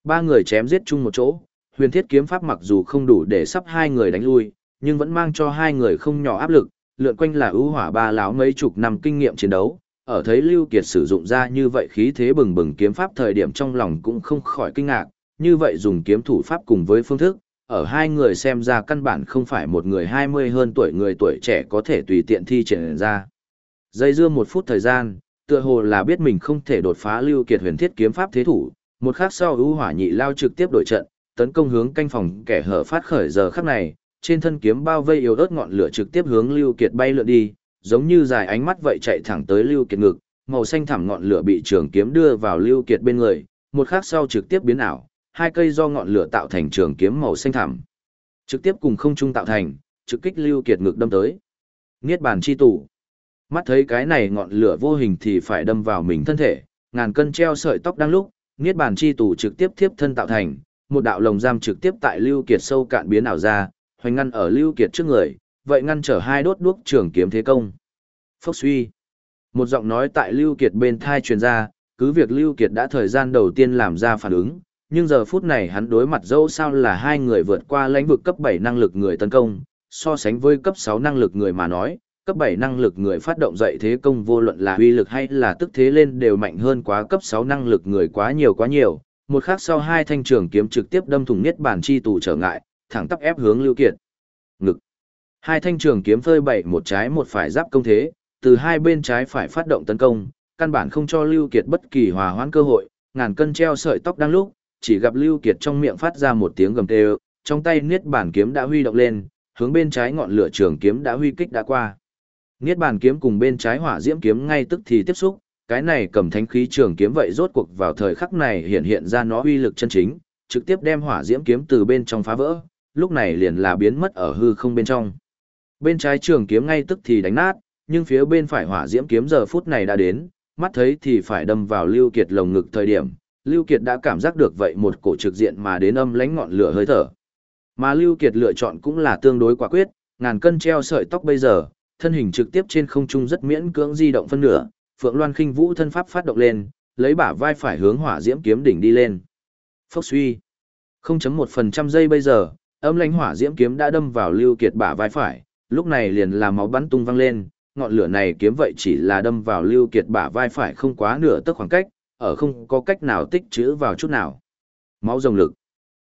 Ba người chém giết chung một chỗ, huyền thiết kiếm pháp mặc dù không đủ để sắp hai người đánh lui, nhưng vẫn mang cho hai người không nhỏ áp lực, lượn quanh là ưu hỏa ba lão mấy chục năm kinh nghiệm chiến đấu, ở thấy Lưu Kiệt sử dụng ra như vậy khí thế bừng bừng kiếm pháp thời điểm trong lòng cũng không khỏi kinh ngạc, như vậy dùng kiếm thủ pháp cùng với phương thức, ở hai người xem ra căn bản không phải một người 20 hơn tuổi người tuổi trẻ có thể tùy tiện thi triển ra. Dây dưa một phút thời gian, tựa hồ là biết mình không thể đột phá Lưu Kiệt huyền thiết kiếm pháp thế thủ, một khắc sau ưu hỏa nhị lao trực tiếp đổi trận, tấn công hướng canh phòng kẻ hở phát khởi giờ khắc này, trên thân kiếm bao vây yếu ớt ngọn lửa trực tiếp hướng Lưu Kiệt bay lượn đi, giống như dài ánh mắt vậy chạy thẳng tới Lưu Kiệt ngực, màu xanh thẳm ngọn lửa bị trường kiếm đưa vào Lưu Kiệt bên người, một khắc sau trực tiếp biến ảo, hai cây do ngọn lửa tạo thành trường kiếm màu xanh thẳm. Trực tiếp cùng không trung tạo thành, trực kích Lưu Kiệt ngực đâm tới. Niết bàn chi tủ. Mắt thấy cái này ngọn lửa vô hình thì phải đâm vào mình thân thể, ngàn cân treo sợi tóc đang lúc, niết bàn chi tủ trực tiếp tiếp thân tạo thành, một đạo lồng giam trực tiếp tại Lưu Kiệt sâu cạn biến ảo ra, hoành ngăn ở Lưu Kiệt trước người, vậy ngăn trở hai đốt đuốc trường kiếm thế công. Phốc suy. Một giọng nói tại Lưu Kiệt bên thai truyền ra, cứ việc Lưu Kiệt đã thời gian đầu tiên làm ra phản ứng, nhưng giờ phút này hắn đối mặt dẫu sao là hai người vượt qua lãnh vực cấp 7 năng lực người tấn công, so sánh với cấp 6 năng lực người mà nói, cấp 7 năng lực người phát động dậy thế công vô luận là uy lực hay là tức thế lên đều mạnh hơn quá cấp 6 năng lực người quá nhiều quá nhiều. Một khắc sau hai thanh trường kiếm trực tiếp đâm thủng niết bàn chi tù trở ngại, thẳng tắp ép hướng Lưu Kiệt. Ngực. Hai thanh trường kiếm phơi bảy một trái một phải giáp công thế, từ hai bên trái phải phát động tấn công, căn bản không cho Lưu Kiệt bất kỳ hòa hoãn cơ hội, ngàn cân treo sợi tóc đang lúc, chỉ gặp Lưu Kiệt trong miệng phát ra một tiếng gầm kêu, trong tay niết bàn kiếm đã huy động lên, hướng bên trái ngọn lửa trường kiếm đã huy kích đã qua. Niết bàn kiếm cùng bên trái hỏa diễm kiếm ngay tức thì tiếp xúc, cái này cầm thánh khí trường kiếm vậy rốt cuộc vào thời khắc này hiện hiện ra nó uy lực chân chính, trực tiếp đem hỏa diễm kiếm từ bên trong phá vỡ, lúc này liền là biến mất ở hư không bên trong. Bên trái trường kiếm ngay tức thì đánh nát, nhưng phía bên phải hỏa diễm kiếm giờ phút này đã đến, mắt thấy thì phải đâm vào Lưu Kiệt lồng ngực thời điểm, Lưu Kiệt đã cảm giác được vậy một cổ trực diện mà đến âm lãnh ngọn lửa hơi thở. Mà Lưu Kiệt lựa chọn cũng là tương đối quả quyết, ngàn cân treo sợi tóc bây giờ, thân hình trực tiếp trên không trung rất miễn cưỡng di động phân nửa, Phượng Loan khinh vũ thân pháp phát động lên, lấy bả vai phải hướng hỏa diễm kiếm đỉnh đi lên. Phốc suy. 0.1% giây bây giờ, âm lãnh hỏa diễm kiếm đã đâm vào Lưu Kiệt bả vai phải, lúc này liền là máu bắn tung văng lên, ngọn lửa này kiếm vậy chỉ là đâm vào Lưu Kiệt bả vai phải không quá nửa tấc khoảng cách, ở không có cách nào tích trữ vào chút nào. Máu rồng lực.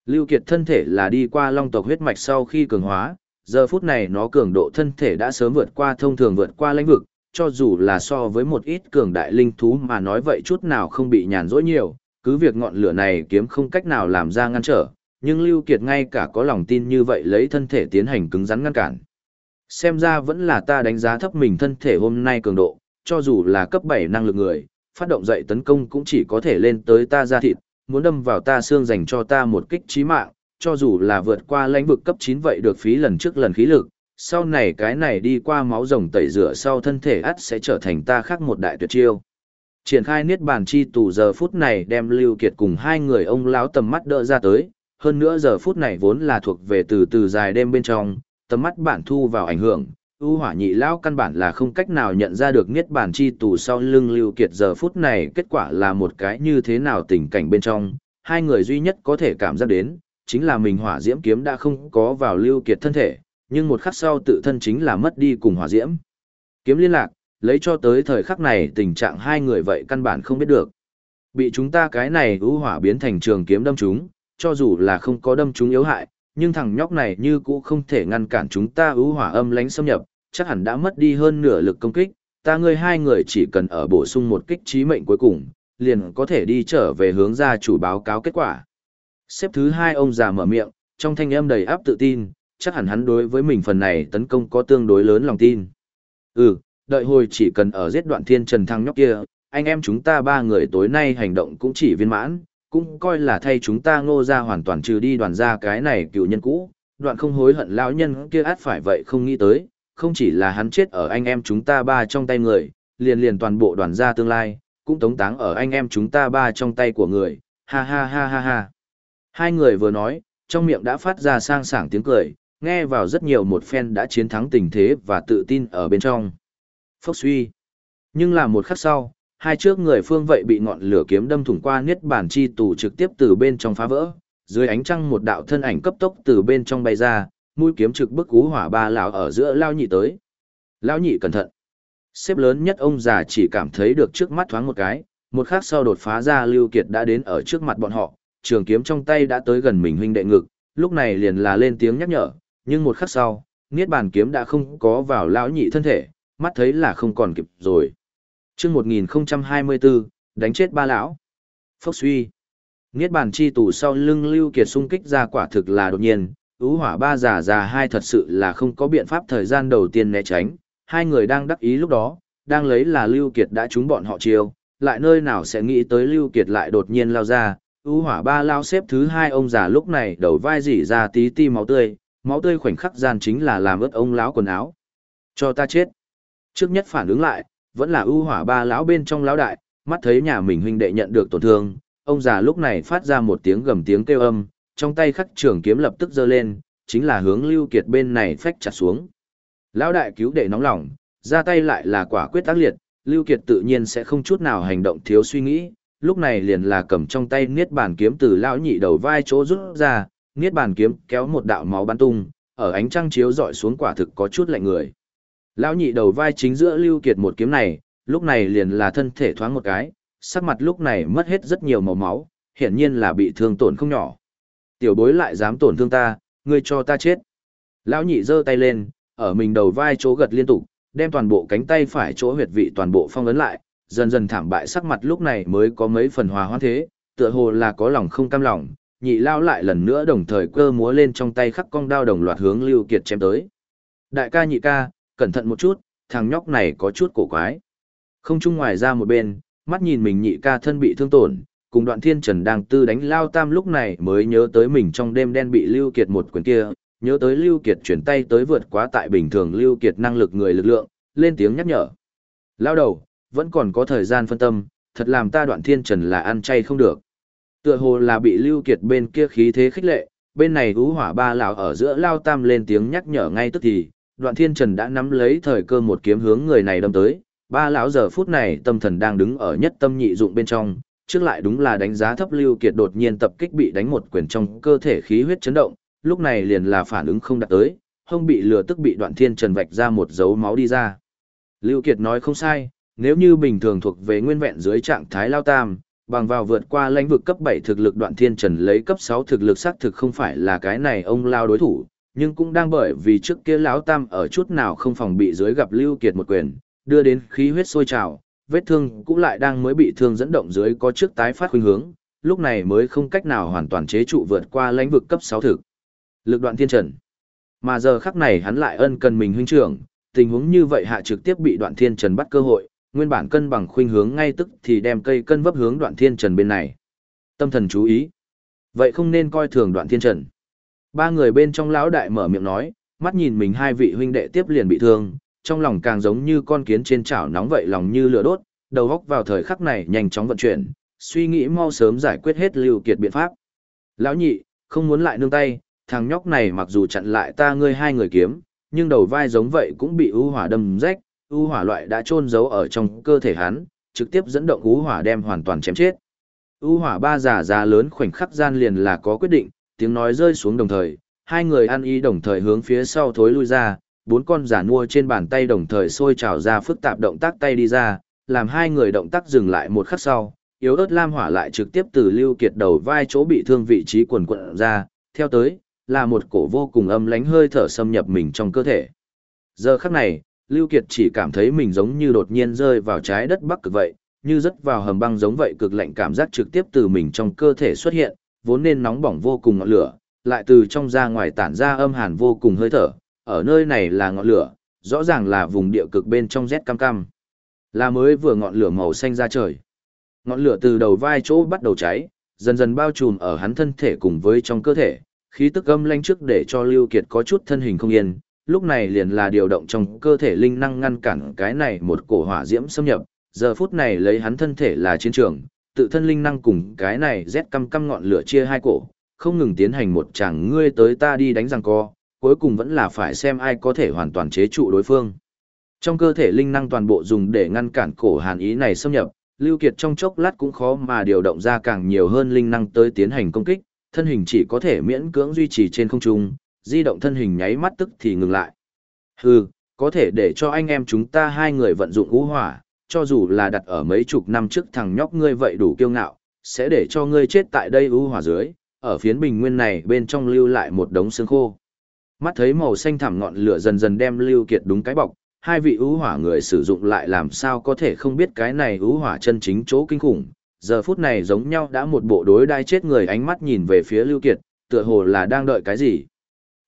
Lưu Kiệt thân thể là đi qua long tộc huyết mạch sau khi cường hóa, giờ phút này nó cường độ thân thể đã sớm vượt qua thông thường vượt qua lãnh vực, cho dù là so với một ít cường đại linh thú mà nói vậy chút nào không bị nhàn rỗi nhiều, cứ việc ngọn lửa này kiếm không cách nào làm ra ngăn trở, nhưng Lưu Kiệt ngay cả có lòng tin như vậy lấy thân thể tiến hành cứng rắn ngăn cản. Xem ra vẫn là ta đánh giá thấp mình thân thể hôm nay cường độ, cho dù là cấp 7 năng lực người, phát động dậy tấn công cũng chỉ có thể lên tới ta ra thịt, muốn đâm vào ta xương dành cho ta một kích chí mạng, cho dù là vượt qua lãnh vực cấp 9 vậy được phí lần trước lần khí lực, sau này cái này đi qua máu rồng tẩy rửa sau thân thể ắt sẽ trở thành ta khác một đại tuyệt chiêu. Triển khai niết bàn chi tù giờ phút này đem Lưu Kiệt cùng hai người ông lão tầm mắt đỡ ra tới, hơn nữa giờ phút này vốn là thuộc về từ từ dài đêm bên trong, tầm mắt bản thu vào ảnh hưởng, ưu hỏa nhị lão căn bản là không cách nào nhận ra được niết bàn chi tù sau lưng lưu kiệt giờ phút này kết quả là một cái như thế nào tình cảnh bên trong, hai người duy nhất có thể cảm giác đến, chính là mình hỏa diễm kiếm đã không có vào lưu kiệt thân thể, nhưng một khắc sau tự thân chính là mất đi cùng hỏa diễm. Kiếm liên lạc, lấy cho tới thời khắc này tình trạng hai người vậy căn bản không biết được. Bị chúng ta cái này ưu hỏa biến thành trường kiếm đâm chúng, cho dù là không có đâm chúng yếu hại, nhưng thằng nhóc này như cũ không thể ngăn cản chúng ta ưu hỏa âm lánh xâm nhập, chắc hẳn đã mất đi hơn nửa lực công kích, ta ngươi hai người chỉ cần ở bổ sung một kích trí mệnh cuối cùng, liền có thể đi trở về hướng ra chủ báo cáo kết quả. Xếp thứ hai ông già mở miệng, trong thanh âm đầy áp tự tin, chắc hẳn hắn đối với mình phần này tấn công có tương đối lớn lòng tin. Ừ, đợi hồi chỉ cần ở giết đoạn thiên trần thăng nhóc kia, anh em chúng ta ba người tối nay hành động cũng chỉ viên mãn, cũng coi là thay chúng ta ngô ra hoàn toàn trừ đi đoàn ra cái này cựu nhân cũ, đoạn không hối hận lão nhân kia át phải vậy không nghĩ tới, không chỉ là hắn chết ở anh em chúng ta ba trong tay người, liền liền toàn bộ đoàn gia tương lai, cũng tống táng ở anh em chúng ta ba trong tay của người, ha ha ha ha ha. Hai người vừa nói, trong miệng đã phát ra sang sảng tiếng cười, nghe vào rất nhiều một phen đã chiến thắng tình thế và tự tin ở bên trong. Phốc suy. Nhưng là một khắc sau, hai trước người phương vậy bị ngọn lửa kiếm đâm thủng qua niết bản chi tù trực tiếp từ bên trong phá vỡ, dưới ánh trăng một đạo thân ảnh cấp tốc từ bên trong bay ra, mũi kiếm trực bức cú hỏa ba lão ở giữa lao nhị tới. Lão nhị cẩn thận. Xếp lớn nhất ông già chỉ cảm thấy được trước mắt thoáng một cái, một khắc sau đột phá ra Lưu Kiệt đã đến ở trước mặt bọn họ, trường kiếm trong tay đã tới gần mình huynh đệ ngực, lúc này liền là lên tiếng nhắc nhở, nhưng một khắc sau, niết bàn kiếm đã không có vào lão nhị thân thể, mắt thấy là không còn kịp rồi. Chương 1024, đánh chết ba lão. Phốc suy. Niết bàn chi tù sau lưng Lưu Kiệt xung kích ra quả thực là đột nhiên, ú hỏa ba giả già hai thật sự là không có biện pháp thời gian đầu tiên né tránh, hai người đang đắc ý lúc đó, đang lấy là Lưu Kiệt đã trúng bọn họ chiêu, lại nơi nào sẽ nghĩ tới Lưu Kiệt lại đột nhiên lao ra, ú hỏa ba lao xếp thứ hai ông già lúc này đầu vai dỉ ra tí ti máu tươi, máu tươi khoảnh khắc gian chính là làm ướt ông lão quần áo. Cho ta chết. Trước nhất phản ứng lại, vẫn là ưu hỏa ba lão bên trong lão đại, mắt thấy nhà mình huynh đệ nhận được tổn thương, ông già lúc này phát ra một tiếng gầm tiếng kêu âm, trong tay khắc trường kiếm lập tức giơ lên, chính là hướng Lưu Kiệt bên này phách chặt xuống. Lão đại cứu đệ nóng lòng, ra tay lại là quả quyết tác liệt, Lưu Kiệt tự nhiên sẽ không chút nào hành động thiếu suy nghĩ, lúc này liền là cầm trong tay niết bàn kiếm từ lão nhị đầu vai chỗ rút ra, niết bàn kiếm kéo một đạo máu bắn tung, ở ánh trăng chiếu dọi xuống quả thực có chút lạnh người. Lão nhị đầu vai chính giữa Lưu Kiệt một kiếm này, lúc này liền là thân thể thoáng một cái, sắc mặt lúc này mất hết rất nhiều màu máu, hiển nhiên là bị thương tổn không nhỏ. Tiểu bối lại dám tổn thương ta, ngươi cho ta chết. Lão nhị giơ tay lên, ở mình đầu vai chỗ gật liên tục, đem toàn bộ cánh tay phải chỗ huyệt vị toàn bộ phong ấn lại, dần dần thảm bại sắc mặt lúc này mới có mấy phần hòa hoãn thế, tựa hồ là có lòng không cam lòng, nhị lao lại lần nữa đồng thời cơ múa lên trong tay khắc cong đao đồng loạt hướng Lưu Kiệt chém tới. Đại ca nhị ca, cẩn thận một chút, thằng nhóc này có chút cổ quái. Không chung ngoài ra một bên, mắt nhìn mình nhị ca thân bị thương tổn, cùng đoạn thiên trần đang tư đánh lao tam lúc này mới nhớ tới mình trong đêm đen bị Lưu Kiệt một quyền kia, nhớ tới Lưu Kiệt chuyển tay tới vượt quá tại bình thường Lưu Kiệt năng lực người lực lượng, lên tiếng nhắc nhở. Lao đầu, vẫn còn có thời gian phân tâm, thật làm ta đoạn thiên trần là ăn chay không được. Tựa hồ là bị Lưu Kiệt bên kia khí thế khích lệ, bên này ú hỏa ba lão ở giữa lao tam lên tiếng nhắc nhở ngay tức thì, đoạn thiên trần đã nắm lấy thời cơ một kiếm hướng người này đâm tới, ba lão giờ phút này tâm thần đang đứng ở nhất tâm nhị dụng bên trong, trước lại đúng là đánh giá thấp Lưu Kiệt đột nhiên tập kích bị đánh một quyền trong cơ thể khí huyết chấn động, lúc này liền là phản ứng không đạt tới, hông bị lừa tức bị đoạn thiên trần vạch ra một dấu máu đi ra. Lưu Kiệt nói không sai, nếu như bình thường thuộc về nguyên vẹn dưới trạng thái lao tam, bằng vào vượt qua lãnh vực cấp 7 thực lực đoạn thiên trần lấy cấp 6 thực lực xác thực không phải là cái này ông lao đối thủ, nhưng cũng đang bởi vì trước kia lão tam ở chút nào không phòng bị dưới gặp Lưu Kiệt một quyền, đưa đến khí huyết sôi trào, vết thương cũng lại đang mới bị thương dẫn động dưới có trước tái phát khuynh hướng, lúc này mới không cách nào hoàn toàn chế trụ vượt qua lãnh vực cấp 6 thực. Lực đoạn thiên trần. Mà giờ khắc này hắn lại ân cần mình huynh trưởng, tình huống như vậy hạ trực tiếp bị đoạn thiên trần bắt cơ hội, nguyên bản cân bằng khuynh hướng ngay tức thì đem cây cân vấp hướng đoạn thiên trần bên này. Tâm thần chú ý. Vậy không nên coi thường đoạn thiên trần. Ba người bên trong lão đại mở miệng nói, mắt nhìn mình hai vị huynh đệ tiếp liền bị thương, trong lòng càng giống như con kiến trên chảo nóng vậy lòng như lửa đốt, đầu óc vào thời khắc này nhanh chóng vận chuyển, suy nghĩ mau sớm giải quyết hết lưu kiệt biện pháp. Lão nhị, không muốn lại nương tay, thằng nhóc này mặc dù chặn lại ta ngươi hai người kiếm, nhưng đầu vai giống vậy cũng bị ưu hỏa đâm rách, ưu hỏa loại đã trôn giấu ở trong cơ thể hắn, trực tiếp dẫn động ưu hỏa đem hoàn toàn chém chết. ưu hỏa ba giả già lớn khoảnh khắc gian liền là có quyết định, tiếng nói rơi xuống đồng thời, hai người ăn y đồng thời hướng phía sau thối lui ra, bốn con giả nua trên bàn tay đồng thời sôi trào ra phức tạp động tác tay đi ra, làm hai người động tác dừng lại một khắc sau, yếu ớt lam hỏa lại trực tiếp từ lưu kiệt đầu vai chỗ bị thương vị trí quần quận ra, theo tới, là một cổ vô cùng âm lánh hơi thở xâm nhập mình trong cơ thể. Giờ khắc này, Lưu Kiệt chỉ cảm thấy mình giống như đột nhiên rơi vào trái đất bắc cực vậy, như rớt vào hầm băng giống vậy cực lạnh cảm giác trực tiếp từ mình trong cơ thể xuất hiện, vốn nên nóng bỏng vô cùng ngọn lửa, lại từ trong ra ngoài tản ra âm hàn vô cùng hơi thở, ở nơi này là ngọn lửa, rõ ràng là vùng địa cực bên trong rét cam cam. Là mới vừa ngọn lửa màu xanh ra trời. Ngọn lửa từ đầu vai chỗ bắt đầu cháy, dần dần bao trùm ở hắn thân thể cùng với trong cơ thể, khí tức âm lanh trước để cho Lưu Kiệt có chút thân hình không yên, lúc này liền là điều động trong cơ thể linh năng ngăn cản cái này một cổ hỏa diễm xâm nhập, giờ phút này lấy hắn thân thể là chiến trường, tự thân linh năng cùng cái này rét căm căm ngọn lửa chia hai cổ, không ngừng tiến hành một chàng ngươi tới ta đi đánh răng co, cuối cùng vẫn là phải xem ai có thể hoàn toàn chế trụ đối phương. Trong cơ thể linh năng toàn bộ dùng để ngăn cản cổ hàn ý này xâm nhập, Lưu Kiệt trong chốc lát cũng khó mà điều động ra càng nhiều hơn linh năng tới tiến hành công kích, thân hình chỉ có thể miễn cưỡng duy trì trên không trung, di động thân hình nháy mắt tức thì ngừng lại. Hừ, có thể để cho anh em chúng ta hai người vận dụng ngũ hỏa, cho dù là đặt ở mấy chục năm trước thằng nhóc ngươi vậy đủ kiêu ngạo, sẽ để cho ngươi chết tại đây ưu hỏa dưới, ở phiến bình nguyên này bên trong lưu lại một đống xương khô. Mắt thấy màu xanh thẳm ngọn lửa dần dần đem Lưu Kiệt đúng cái bọc, hai vị ưu hỏa người sử dụng lại làm sao có thể không biết cái này ưu hỏa chân chính chỗ kinh khủng. Giờ phút này giống nhau đã một bộ đối đai chết người ánh mắt nhìn về phía Lưu Kiệt, tựa hồ là đang đợi cái gì.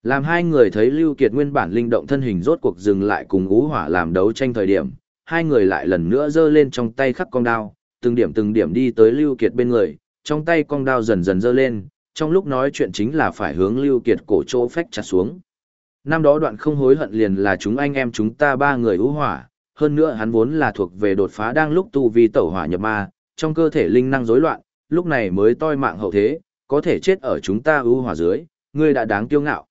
Làm hai người thấy Lưu Kiệt nguyên bản linh động thân hình rốt cuộc dừng lại cùng ưu hỏa làm đấu tranh thời điểm, hai người lại lần nữa giơ lên trong tay khắc con đao, từng điểm từng điểm đi tới Lưu Kiệt bên người, trong tay con đao dần dần giơ lên, trong lúc nói chuyện chính là phải hướng Lưu Kiệt cổ chỗ phách chặt xuống. Năm đó đoạn không hối hận liền là chúng anh em chúng ta ba người ưu hỏa, hơn nữa hắn vốn là thuộc về đột phá đang lúc tu vi tẩu hỏa nhập ma, trong cơ thể linh năng rối loạn, lúc này mới toi mạng hậu thế, có thể chết ở chúng ta ưu hỏa dưới, ngươi đã đáng kiêu ngạo.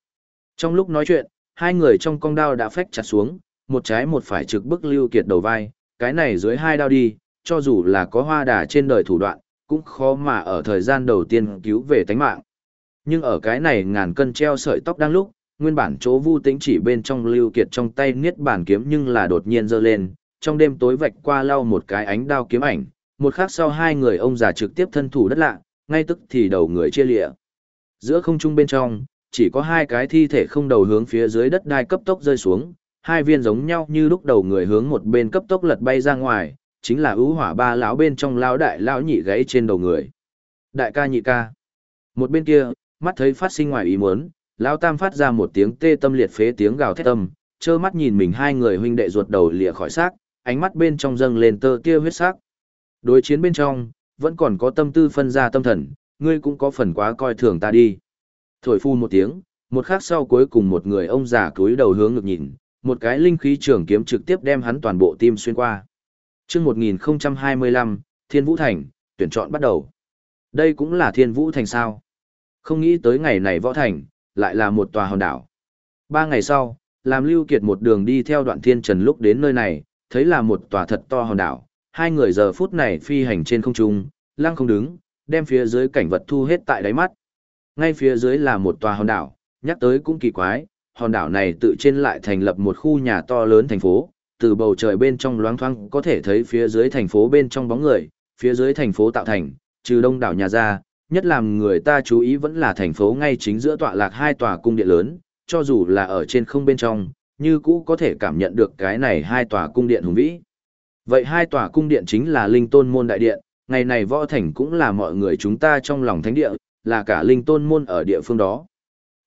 Trong lúc nói chuyện, hai người trong con đao đã phách chặt xuống, một trái một phải trực bức lưu kiệt đầu vai, cái này dưới hai đao đi, cho dù là có hoa đà trên đời thủ đoạn, cũng khó mà ở thời gian đầu tiên cứu về tánh mạng. Nhưng ở cái này ngàn cân treo sợi tóc đang lúc, nguyên bản chỗ vu tĩnh chỉ bên trong lưu kiệt trong tay niết bản kiếm nhưng là đột nhiên giơ lên, trong đêm tối vạch qua lau một cái ánh đao kiếm ảnh, một khắc sau hai người ông già trực tiếp thân thủ đất lạ, ngay tức thì đầu người chia lịa. Giữa không trung bên trong, chỉ có hai cái thi thể không đầu hướng phía dưới đất đai cấp tốc rơi xuống, hai viên giống nhau như lúc đầu người hướng một bên cấp tốc lật bay ra ngoài, chính là ưu hỏa ba lão bên trong lão đại lão nhị gãy trên đầu người. Đại ca nhị ca. Một bên kia, mắt thấy phát sinh ngoài ý muốn, lão tam phát ra một tiếng tê tâm liệt phế tiếng gào thét tâm, trơ mắt nhìn mình hai người huynh đệ ruột đầu lìa khỏi xác, ánh mắt bên trong dâng lên tơ tia huyết sắc. Đối chiến bên trong, vẫn còn có tâm tư phân ra tâm thần, ngươi cũng có phần quá coi thường ta đi. Thổi phu một tiếng, một khắc sau cuối cùng một người ông già cúi đầu hướng ngực nhìn, một cái linh khí trường kiếm trực tiếp đem hắn toàn bộ tim xuyên qua. Chương 1025, Thiên Vũ Thành, tuyển chọn bắt đầu. Đây cũng là Thiên Vũ Thành sao? Không nghĩ tới ngày này võ thành, lại là một tòa hòn đảo. Ba ngày sau, làm Lưu Kiệt một đường đi theo đoạn thiên trần lúc đến nơi này, thấy là một tòa thật to hòn đảo. Hai người giờ phút này phi hành trên không trung, lăng không đứng, đem phía dưới cảnh vật thu hết tại đáy mắt. Ngay phía dưới là một tòa hòn đảo, nhắc tới cũng kỳ quái, hòn đảo này tự trên lại thành lập một khu nhà to lớn thành phố, từ bầu trời bên trong loáng thoáng có thể thấy phía dưới thành phố bên trong bóng người, phía dưới thành phố tạo thành, trừ đông đảo nhà ra, nhất làm người ta chú ý vẫn là thành phố ngay chính giữa tọa lạc hai tòa cung điện lớn, cho dù là ở trên không bên trong, như cũ có thể cảm nhận được cái này hai tòa cung điện hùng vĩ. Vậy hai tòa cung điện chính là Linh Tôn Môn Đại Điện, ngày này võ thành cũng là mọi người chúng ta trong lòng thánh địa, là cả Linh Tôn Môn ở địa phương đó.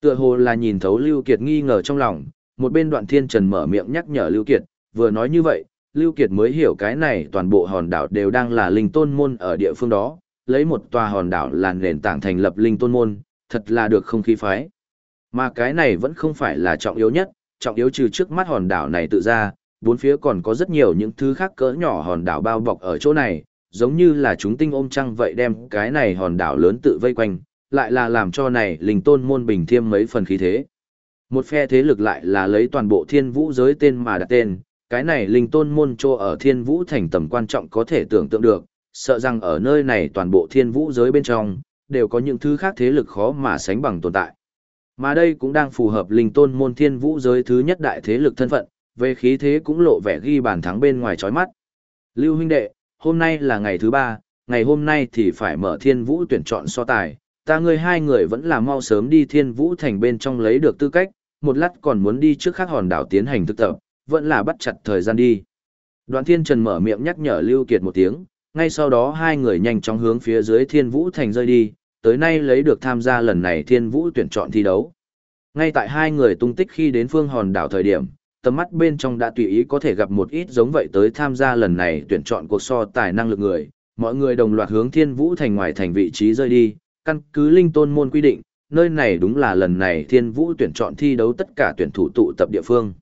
Tựa hồ là nhìn thấu Lưu Kiệt nghi ngờ trong lòng, một bên đoạn thiên trần mở miệng nhắc nhở Lưu Kiệt, vừa nói như vậy, Lưu Kiệt mới hiểu cái này toàn bộ hòn đảo đều đang là linh tôn môn ở địa phương đó, lấy một tòa hòn đảo là nền tảng thành lập linh tôn môn, thật là được không khí phái. Mà cái này vẫn không phải là trọng yếu nhất, trọng yếu trừ trước mắt hòn đảo này tự ra, bốn phía còn có rất nhiều những thứ khác cỡ nhỏ hòn đảo bao bọc ở chỗ này, giống như là chúng tinh ôm trăng vậy đem cái này hòn đảo lớn tự vây quanh, lại là làm cho này linh tôn môn bình thêm mấy phần khí thế. Một phe thế lực lại là lấy toàn bộ thiên vũ giới tên mà đặt tên, cái này linh tôn môn Cho ở thiên vũ thành tầm quan trọng có thể tưởng tượng được, sợ rằng ở nơi này toàn bộ thiên vũ giới bên trong, đều có những thứ khác thế lực khó mà sánh bằng tồn tại. Mà đây cũng đang phù hợp linh tôn môn thiên vũ giới thứ nhất đại thế lực thân phận, về khí thế cũng lộ vẻ ghi bàn thắng bên ngoài chói mắt. Lưu huynh đệ, hôm nay là ngày thứ ba, ngày hôm nay thì phải mở thiên vũ tuyển chọn so tài, ta ngươi hai người vẫn là mau sớm đi thiên vũ thành bên trong lấy được tư cách, một lát còn muốn đi trước khác hòn đảo tiến hành thực tập, vẫn là bắt chặt thời gian đi. Đoạn thiên trần mở miệng nhắc nhở Lưu Kiệt một tiếng, ngay sau đó hai người nhanh chóng hướng phía dưới thiên vũ thành rơi đi, tới nay lấy được tham gia lần này thiên vũ tuyển chọn thi đấu. Ngay tại hai người tung tích khi đến phương hòn đảo thời điểm, tầm mắt bên trong đã tùy ý có thể gặp một ít giống vậy tới tham gia lần này tuyển chọn cuộc so tài năng lực người, mọi người đồng loạt hướng thiên vũ thành ngoài thành vị trí rơi đi, căn cứ linh tôn môn quy định, nơi này đúng là lần này thiên vũ tuyển chọn thi đấu tất cả tuyển thủ tụ tập địa phương.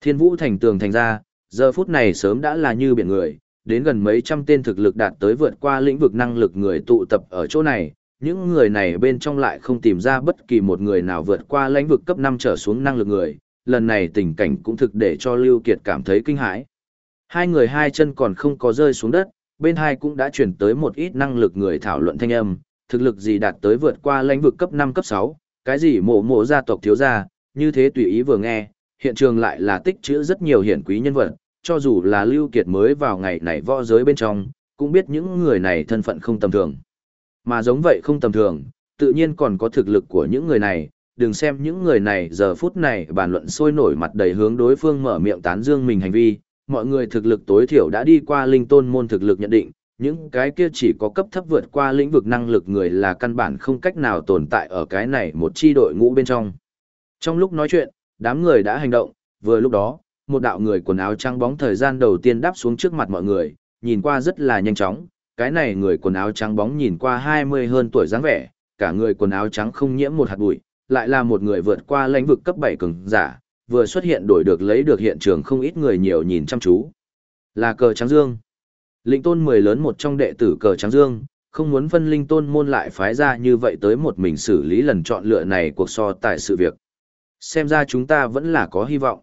Thiên vũ thành tường thành ra, giờ phút này sớm đã là như biển người, đến gần mấy trăm tên thực lực đạt tới vượt qua lĩnh vực năng lực người tụ tập ở chỗ này, những người này bên trong lại không tìm ra bất kỳ một người nào vượt qua lãnh vực cấp 5 trở xuống năng lực người, lần này tình cảnh cũng thực để cho Lưu Kiệt cảm thấy kinh hãi. Hai người hai chân còn không có rơi xuống đất, bên hai cũng đã chuyển tới một ít năng lực người thảo luận thanh âm, thực lực gì đạt tới vượt qua lãnh vực cấp 5 cấp 6, cái gì mộ mộ gia tộc thiếu gia, như thế tùy ý vừa nghe, hiện trường lại là tích trữ rất nhiều hiển quý nhân vật, cho dù là Lưu Kiệt mới vào ngày này võ giới bên trong, cũng biết những người này thân phận không tầm thường. Mà giống vậy không tầm thường, tự nhiên còn có thực lực của những người này, đừng xem những người này giờ phút này bàn luận sôi nổi mặt đầy hướng đối phương mở miệng tán dương mình hành vi, mọi người thực lực tối thiểu đã đi qua linh tôn môn thực lực nhận định, những cái kia chỉ có cấp thấp vượt qua lĩnh vực năng lực người là căn bản không cách nào tồn tại ở cái này một chi đội ngũ bên trong. Trong lúc nói chuyện, đám người đã hành động, vừa lúc đó, một đạo người quần áo trắng bóng thời gian đầu tiên đáp xuống trước mặt mọi người, nhìn qua rất là nhanh chóng, cái này người quần áo trắng bóng nhìn qua 20 hơn tuổi dáng vẻ, cả người quần áo trắng không nhiễm một hạt bụi, lại là một người vượt qua lãnh vực cấp 7 cường giả, vừa xuất hiện đổi được lấy được hiện trường không ít người nhiều nhìn chăm chú. Là cờ trắng dương. Linh tôn 10 lớn một trong đệ tử cờ trắng dương, không muốn phân linh tôn môn lại phái ra như vậy tới một mình xử lý lần chọn lựa này cuộc so tài sự việc. Xem ra chúng ta vẫn là có hy vọng.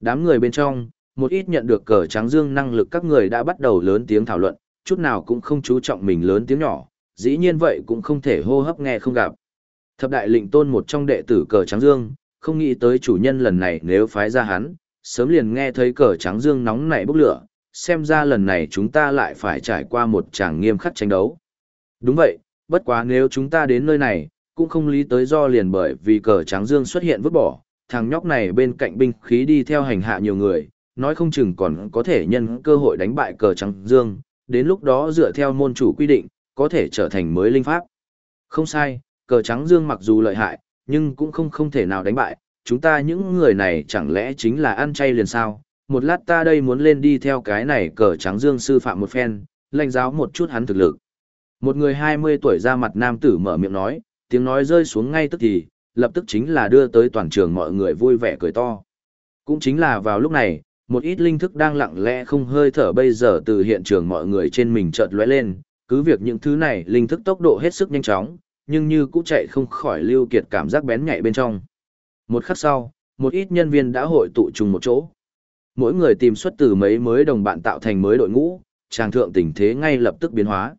Đám người bên trong, một ít nhận được cờ trắng dương năng lực các người đã bắt đầu lớn tiếng thảo luận, chút nào cũng không chú trọng mình lớn tiếng nhỏ, dĩ nhiên vậy cũng không thể hô hấp nghe không gặp. Thập đại lệnh tôn một trong đệ tử cờ trắng dương, không nghĩ tới chủ nhân lần này nếu phái ra hắn, sớm liền nghe thấy cờ trắng dương nóng nảy bốc lửa, xem ra lần này chúng ta lại phải trải qua một tràng nghiêm khắc tranh đấu. Đúng vậy, bất quá nếu chúng ta đến nơi này, cũng không lý tới do liền bởi vì cờ trắng dương xuất hiện vứt bỏ, thằng nhóc này bên cạnh binh khí đi theo hành hạ nhiều người, nói không chừng còn có thể nhân cơ hội đánh bại cờ trắng dương, đến lúc đó dựa theo môn chủ quy định, có thể trở thành mới linh pháp. Không sai, cờ trắng dương mặc dù lợi hại, nhưng cũng không không thể nào đánh bại, chúng ta những người này chẳng lẽ chính là ăn chay liền sao, một lát ta đây muốn lên đi theo cái này cờ trắng dương sư phạm một phen, lãnh giáo một chút hắn thực lực. Một người 20 tuổi ra mặt nam tử mở miệng nói, tiếng nói rơi xuống ngay tức thì, lập tức chính là đưa tới toàn trường mọi người vui vẻ cười to. Cũng chính là vào lúc này, một ít linh thức đang lặng lẽ không hơi thở bây giờ từ hiện trường mọi người trên mình chợt lóe lên, cứ việc những thứ này linh thức tốc độ hết sức nhanh chóng, nhưng như cũng chạy không khỏi lưu kiệt cảm giác bén nhạy bên trong. Một khắc sau, một ít nhân viên đã hội tụ chung một chỗ. Mỗi người tìm xuất từ mấy mới đồng bạn tạo thành mới đội ngũ, trang thượng tình thế ngay lập tức biến hóa.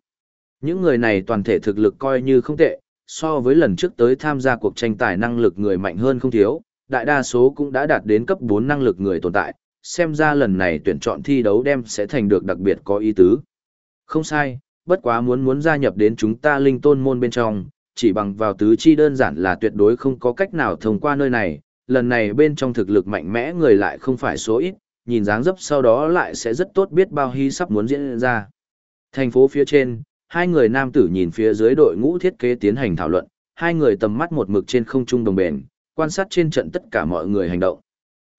Những người này toàn thể thực lực coi như không tệ, so với lần trước tới tham gia cuộc tranh tài năng lực người mạnh hơn không thiếu, đại đa số cũng đã đạt đến cấp 4 năng lực người tồn tại, xem ra lần này tuyển chọn thi đấu đem sẽ thành được đặc biệt có ý tứ. Không sai, bất quá muốn muốn gia nhập đến chúng ta linh tôn môn bên trong, chỉ bằng vào tứ chi đơn giản là tuyệt đối không có cách nào thông qua nơi này, lần này bên trong thực lực mạnh mẽ người lại không phải số ít, nhìn dáng dấp sau đó lại sẽ rất tốt biết bao hy sắp muốn diễn ra. Thành phố phía trên, hai người nam tử nhìn phía dưới đội ngũ thiết kế tiến hành thảo luận, hai người tầm mắt một mực trên không trung đồng bền, quan sát trên trận tất cả mọi người hành động.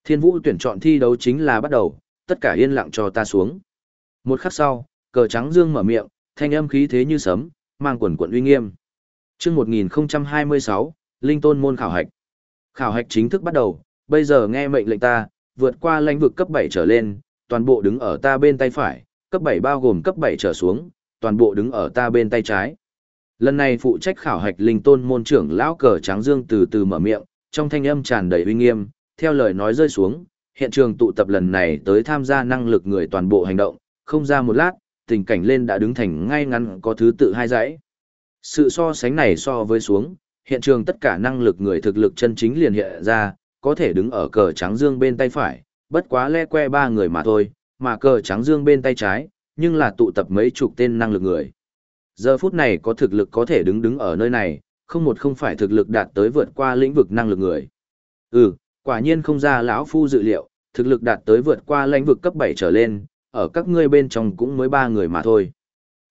Thiên vũ tuyển chọn thi đấu chính là bắt đầu, tất cả yên lặng cho ta xuống. Một khắc sau, cờ trắng dương mở miệng, thanh âm khí thế như sấm, mang quần quận uy nghiêm. Chương 1026, Linh Tôn môn khảo hạch. Khảo hạch chính thức bắt đầu, bây giờ nghe mệnh lệnh ta, vượt qua lãnh vực cấp 7 trở lên, toàn bộ đứng ở ta bên tay phải, cấp 7 bao gồm cấp 7 trở xuống, toàn bộ đứng ở ta bên tay trái. Lần này phụ trách khảo hạch linh tôn môn trưởng lão cờ trắng dương từ từ mở miệng, trong thanh âm tràn đầy uy nghiêm, theo lời nói rơi xuống, hiện trường tụ tập lần này tới tham gia năng lực người toàn bộ hành động, không ra một lát, tình cảnh lên đã đứng thành ngay ngắn có thứ tự hai dãy. Sự so sánh này so với xuống, hiện trường tất cả năng lực người thực lực chân chính liền hiện ra, có thể đứng ở cờ trắng dương bên tay phải, bất quá le que ba người mà thôi, mà cờ trắng dương bên tay trái, nhưng là tụ tập mấy chục tên năng lực người. Giờ phút này có thực lực có thể đứng đứng ở nơi này, không một không phải thực lực đạt tới vượt qua lĩnh vực năng lực người. Ừ, quả nhiên không ra lão phu dự liệu, thực lực đạt tới vượt qua lĩnh vực cấp 7 trở lên, ở các ngươi bên trong cũng mới ba người mà thôi.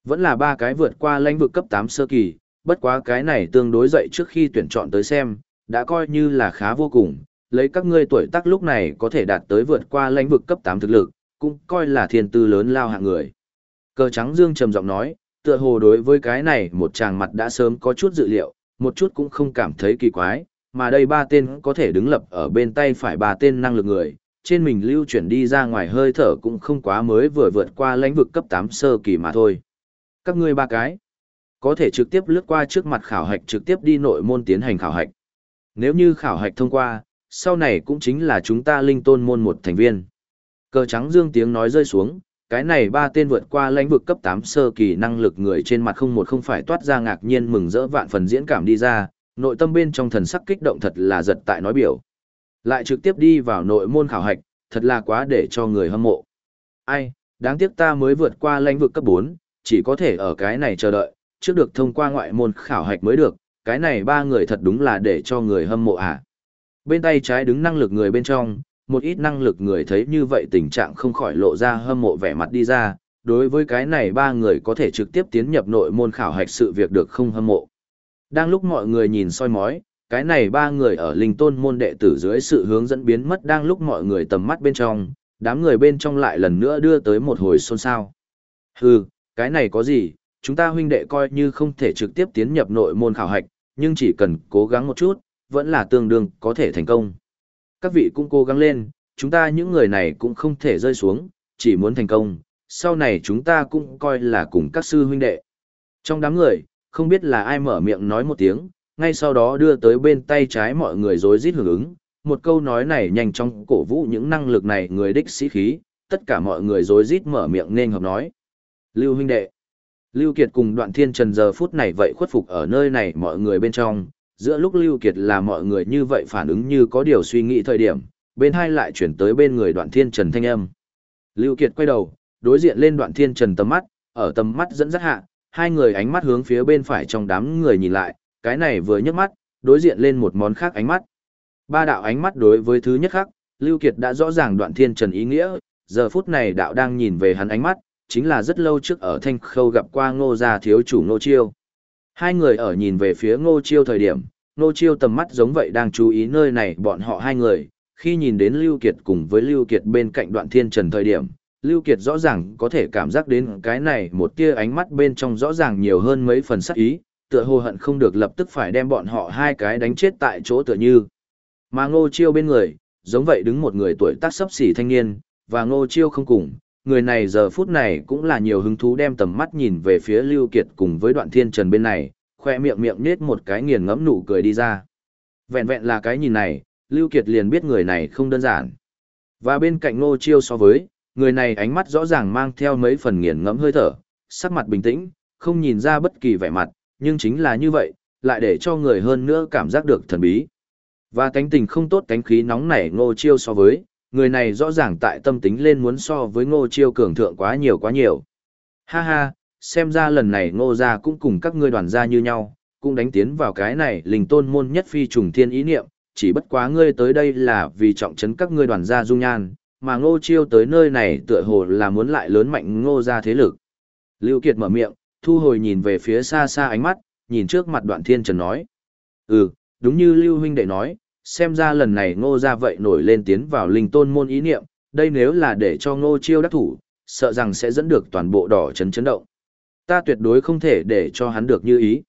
Vẫn là ba cái vượt qua lĩnh vực cấp 8 sơ kỳ, bất quá cái này tương đối dậy trước khi tuyển chọn tới xem, đã coi như là khá vô cùng, lấy các ngươi tuổi tác lúc này có thể đạt tới vượt qua lãnh vực cấp 8 thực lực, cũng coi là thiên tư lớn lao hạng người. Cờ trắng dương trầm giọng nói, tựa hồ đối với cái này một chàng mặt đã sớm có chút dự liệu, một chút cũng không cảm thấy kỳ quái, mà đây ba tên có thể đứng lập ở bên tay phải ba tên năng lực người, trên mình lưu chuyển đi ra ngoài hơi thở cũng không quá mới vừa vượt qua lãnh vực cấp 8 sơ kỳ mà thôi. Các ngươi ba cái. Có thể trực tiếp lướt qua trước mặt khảo hạch trực tiếp đi nội môn tiến hành khảo hạch. Nếu như khảo hạch thông qua, sau này cũng chính là chúng ta linh tôn môn một thành viên. Cờ trắng dương tiếng nói rơi xuống, cái này ba tên vượt qua lãnh vực cấp 8 sơ kỳ năng lực người trên mặt không một không phải toát ra ngạc nhiên mừng rỡ vạn phần diễn cảm đi ra, nội tâm bên trong thần sắc kích động thật là giật tại nói biểu. Lại trực tiếp đi vào nội môn khảo hạch, thật là quá để cho người hâm mộ. Ai, đáng tiếc ta mới vượt qua lãnh vực cấp 4, chỉ có thể ở cái này chờ đợi, trước được thông qua ngoại môn khảo hạch mới được, cái này ba người thật đúng là để cho người hâm mộ à. Bên tay trái đứng năng lực người bên trong, một ít năng lực người thấy như vậy tình trạng không khỏi lộ ra hâm mộ vẻ mặt đi ra, đối với cái này ba người có thể trực tiếp tiến nhập nội môn khảo hạch sự việc được không hâm mộ. Đang lúc mọi người nhìn soi mói, cái này ba người ở linh tôn môn đệ tử dưới sự hướng dẫn biến mất đang lúc mọi người tầm mắt bên trong, đám người bên trong lại lần nữa đưa tới một hồi xôn xao. Hừ, cái này có gì, chúng ta huynh đệ coi như không thể trực tiếp tiến nhập nội môn khảo hạch, nhưng chỉ cần cố gắng một chút, vẫn là tương đương có thể thành công. Các vị cũng cố gắng lên, chúng ta những người này cũng không thể rơi xuống, chỉ muốn thành công, sau này chúng ta cũng coi là cùng các sư huynh đệ. Trong đám người, không biết là ai mở miệng nói một tiếng, ngay sau đó đưa tới bên tay trái mọi người rối rít hưởng ứng, một câu nói này nhanh chóng cổ vũ những năng lực này người đích sĩ khí, tất cả mọi người rối rít mở miệng nên hợp nói. Lưu huynh đệ. Lưu Kiệt cùng đoạn thiên trần giờ phút này vậy khuất phục ở nơi này mọi người bên trong, giữa lúc Lưu Kiệt là mọi người như vậy phản ứng như có điều suy nghĩ thời điểm, bên hai lại chuyển tới bên người đoạn thiên trần thanh âm. Lưu Kiệt quay đầu, đối diện lên đoạn thiên trần tầm mắt, ở tầm mắt dẫn dắt hạ, hai người ánh mắt hướng phía bên phải trong đám người nhìn lại, cái này vừa nhấc mắt, đối diện lên một món khác ánh mắt. Ba đạo ánh mắt đối với thứ nhất khác, Lưu Kiệt đã rõ ràng đoạn thiên trần ý nghĩa, giờ phút này đạo đang nhìn về hắn ánh mắt, chính là rất lâu trước ở Thanh Khâu gặp qua ngô gia thiếu chủ ngô chiêu. Hai người ở nhìn về phía ngô chiêu thời điểm, ngô chiêu tầm mắt giống vậy đang chú ý nơi này bọn họ hai người, khi nhìn đến Lưu Kiệt cùng với Lưu Kiệt bên cạnh đoạn thiên trần thời điểm, Lưu Kiệt rõ ràng có thể cảm giác đến cái này một tia ánh mắt bên trong rõ ràng nhiều hơn mấy phần sắc ý, tựa hồ hận không được lập tức phải đem bọn họ hai cái đánh chết tại chỗ tựa như. Mà ngô chiêu bên người, giống vậy đứng một người tuổi tác sấp xỉ thanh niên, và ngô chiêu không cùng, người này giờ phút này cũng là nhiều hứng thú đem tầm mắt nhìn về phía Lưu Kiệt cùng với đoạn thiên trần bên này, khoe miệng miệng nết một cái nghiền ngẫm nụ cười đi ra. Vẹn vẹn là cái nhìn này, Lưu Kiệt liền biết người này không đơn giản. Và bên cạnh ngô chiêu so với, người này ánh mắt rõ ràng mang theo mấy phần nghiền ngẫm hơi thở, sắc mặt bình tĩnh, không nhìn ra bất kỳ vẻ mặt, nhưng chính là như vậy, lại để cho người hơn nữa cảm giác được thần bí. Và cánh tình không tốt cánh khí nóng nảy ngô chiêu so với, người này rõ ràng tại tâm tính lên muốn so với ngô chiêu cường thượng quá nhiều quá nhiều. Ha ha, xem ra lần này ngô gia cũng cùng các ngươi đoàn gia như nhau, cũng đánh tiến vào cái này linh tôn môn nhất phi trùng thiên ý niệm, chỉ bất quá ngươi tới đây là vì trọng trấn các ngươi đoàn gia dung nhan, mà ngô chiêu tới nơi này tựa hồ là muốn lại lớn mạnh ngô gia thế lực. Lưu Kiệt mở miệng, thu hồi nhìn về phía xa xa ánh mắt, nhìn trước mặt đoạn thiên trần nói. Ừ, đúng như Lưu huynh đệ nói, xem ra lần này ngô ra vậy nổi lên tiến vào linh tôn môn ý niệm, đây nếu là để cho ngô chiêu đắc thủ, sợ rằng sẽ dẫn được toàn bộ đỏ chấn chấn động. Ta tuyệt đối không thể để cho hắn được như ý.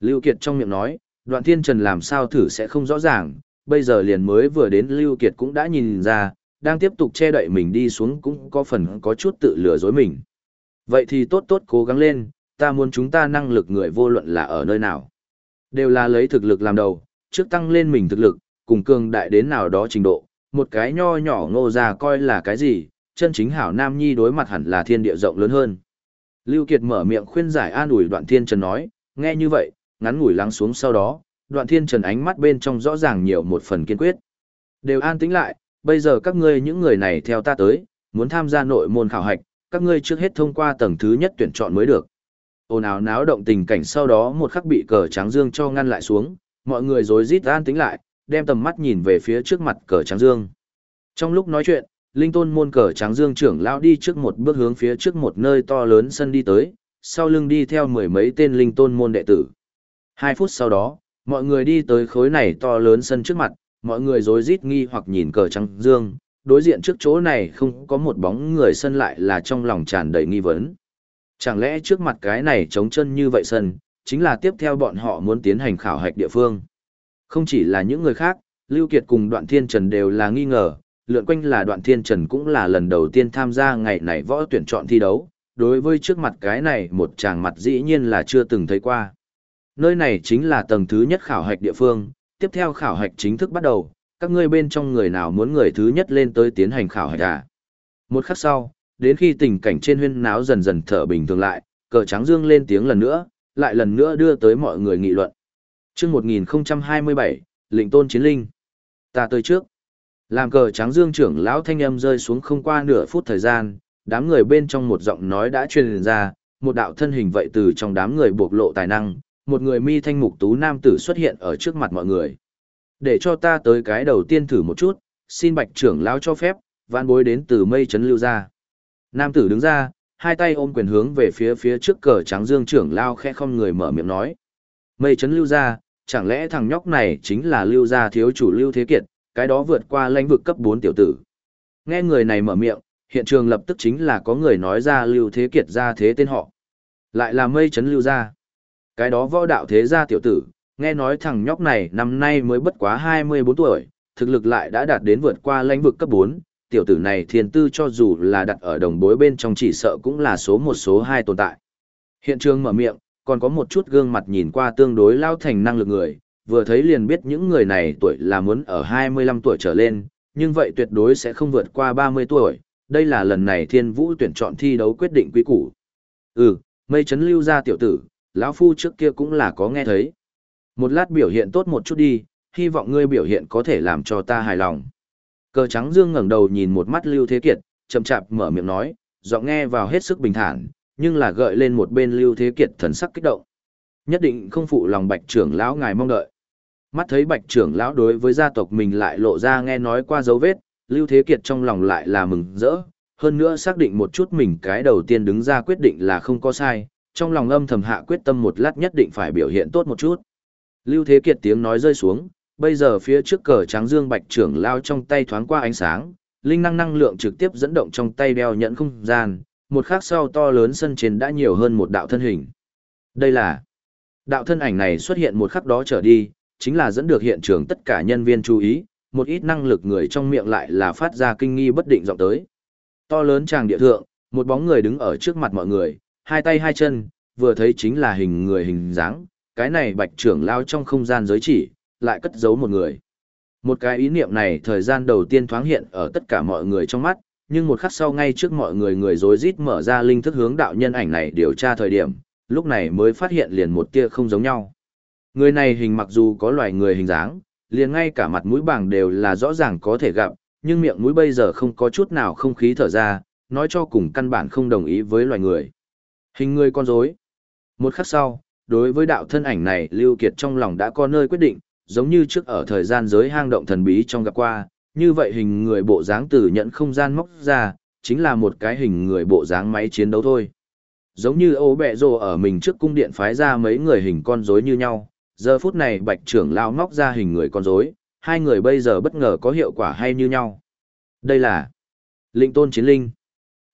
Lưu Kiệt trong miệng nói, đoạn thiên trần làm sao thử sẽ không rõ ràng, bây giờ liền mới vừa đến Lưu Kiệt cũng đã nhìn ra, đang tiếp tục che đậy mình đi xuống cũng có phần có chút tự lừa dối mình. Vậy thì tốt tốt cố gắng lên, ta muốn chúng ta năng lực người vô luận là ở nơi nào. Đều là lấy thực lực làm đầu, trước tăng lên mình thực lực, cùng cường đại đến nào đó trình độ, một cái nho nhỏ ngô ra coi là cái gì, chân chính hảo nam nhi đối mặt hẳn là thiên địa rộng lớn hơn. Lưu Kiệt mở miệng khuyên giải an ủi đoạn thiên trần nói, nghe như vậy, ngắn ngủi lắng xuống sau đó, đoạn thiên trần ánh mắt bên trong rõ ràng nhiều một phần kiên quyết. Đều an tĩnh lại, bây giờ các ngươi những người này theo ta tới, muốn tham gia nội môn khảo hạch, các ngươi trước hết thông qua tầng thứ nhất tuyển chọn mới được. Ồn ào náo động tình cảnh sau đó một khắc bị cờ trắng dương cho ngăn lại xuống, mọi người rối rít an tĩnh lại, đem tầm mắt nhìn về phía trước mặt cờ trắng dương. Trong lúc nói chuyện, linh tôn môn cờ trắng dương trưởng lão đi trước một bước hướng phía trước một nơi to lớn sân đi tới, sau lưng đi theo mười mấy tên linh tôn môn đệ tử. Hai phút sau đó, mọi người đi tới khối này to lớn sân trước mặt, mọi người rối rít nghi hoặc nhìn cờ trắng dương, đối diện trước chỗ này không có một bóng người sân lại là trong lòng tràn đầy nghi vấn. Chẳng lẽ trước mặt cái này trống chân như vậy sân, chính là tiếp theo bọn họ muốn tiến hành khảo hạch địa phương. Không chỉ là những người khác, Lưu Kiệt cùng Đoạn Thiên Trần đều là nghi ngờ, lượn quanh là Đoạn Thiên Trần cũng là lần đầu tiên tham gia ngày này võ tuyển chọn thi đấu, đối với trước mặt cái này một chàng mặt dĩ nhiên là chưa từng thấy qua. Nơi này chính là tầng thứ nhất khảo hạch địa phương, tiếp theo khảo hạch chính thức bắt đầu, các ngươi bên trong người nào muốn người thứ nhất lên tới tiến hành khảo hạch à. Một khắc sau, đến khi tình cảnh trên huyên náo dần dần thở bình thường lại, cờ trắng dương lên tiếng lần nữa, lại lần nữa đưa tới mọi người nghị luận. Trước 1027, lệnh tôn chiến linh. Ta tới trước. Làm cờ trắng dương trưởng lão thanh âm rơi xuống không qua nửa phút thời gian, đám người bên trong một giọng nói đã truyền ra, một đạo thân hình vậy từ trong đám người bộc lộ tài năng, một người mi thanh mục tú nam tử xuất hiện ở trước mặt mọi người. Để cho ta tới cái đầu tiên thử một chút, xin bạch trưởng lão cho phép, vạn bối đến từ mây trấn lưu ra. Nam tử đứng ra, hai tay ôm quyền hướng về phía phía trước cờ trắng dương trưởng lao khẽ không người mở miệng nói. Mây trấn lưu ra, chẳng lẽ thằng nhóc này chính là lưu gia thiếu chủ lưu thế kiệt, cái đó vượt qua lãnh vực cấp 4 tiểu tử. Nghe người này mở miệng, hiện trường lập tức chính là có người nói ra lưu thế kiệt ra thế tên họ. Lại là mây trấn lưu gia. Cái đó võ đạo thế gia tiểu tử, nghe nói thằng nhóc này năm nay mới bất quá 24 tuổi, thực lực lại đã đạt đến vượt qua lãnh vực cấp 4, tiểu tử này thiên tư cho dù là đặt ở đồng bối bên trong chỉ sợ cũng là số một số hai tồn tại. Hiện trường mở miệng, còn có một chút gương mặt nhìn qua tương đối lao thành năng lực người, vừa thấy liền biết những người này tuổi là muốn ở 25 tuổi trở lên, nhưng vậy tuyệt đối sẽ không vượt qua 30 tuổi, đây là lần này thiên vũ tuyển chọn thi đấu quyết định quý củ. Ừ, mây chấn lưu ra tiểu tử, lão phu trước kia cũng là có nghe thấy. Một lát biểu hiện tốt một chút đi, hy vọng ngươi biểu hiện có thể làm cho ta hài lòng. Cờ trắng dương ngẩng đầu nhìn một mắt Lưu Thế Kiệt, chậm chạp mở miệng nói, giọng nghe vào hết sức bình thản, nhưng là gợi lên một bên Lưu Thế Kiệt thần sắc kích động. Nhất định không phụ lòng Bạch trưởng lão ngài mong đợi. Mắt thấy Bạch trưởng lão đối với gia tộc mình lại lộ ra nghe nói qua dấu vết, Lưu Thế Kiệt trong lòng lại là mừng rỡ, hơn nữa xác định một chút mình cái đầu tiên đứng ra quyết định là không có sai, trong lòng âm thầm hạ quyết tâm một lát nhất định phải biểu hiện tốt một chút. Lưu Thế Kiệt tiếng nói rơi xuống, bây giờ phía trước cờ trắng dương bạch trưởng lao trong tay thoáng qua ánh sáng, linh năng năng lượng trực tiếp dẫn động trong tay đeo nhận không gian, một khắc sau to lớn sân trên đã nhiều hơn một đạo thân hình. Đây là đạo thân ảnh này xuất hiện một khắc đó trở đi, chính là dẫn được hiện trường tất cả nhân viên chú ý, một ít năng lực người trong miệng lại là phát ra kinh nghi bất định giọng tới. To lớn tràng địa thượng, một bóng người đứng ở trước mặt mọi người, hai tay hai chân, vừa thấy chính là hình người hình dáng, cái này bạch trưởng lao trong không gian giới chỉ, lại cất giấu một người. Một cái ý niệm này thời gian đầu tiên thoáng hiện ở tất cả mọi người trong mắt, nhưng một khắc sau ngay trước mọi người người rối rít mở ra linh thức hướng đạo nhân ảnh này điều tra thời điểm, lúc này mới phát hiện liền một tia không giống nhau. Người này hình mặc dù có loài người hình dáng, liền ngay cả mặt mũi bảng đều là rõ ràng có thể gặp, nhưng miệng mũi bây giờ không có chút nào không khí thở ra, nói cho cùng căn bản không đồng ý với loài người. Hình người con rối. Một khắc sau, đối với đạo thân ảnh này Lưu Kiệt trong lòng đã có nơi quyết định, giống như trước ở thời gian giới hang động thần bí trong gặp qua, như vậy hình người bộ dáng từ nhận không gian móc ra, chính là một cái hình người bộ dáng máy chiến đấu thôi. Giống như ô bẹ rồ ở mình trước cung điện phái ra mấy người hình con rối như nhau, giờ phút này bạch trưởng lao móc ra hình người con rối, hai người bây giờ bất ngờ có hiệu quả hay như nhau. Đây là linh tôn chiến linh.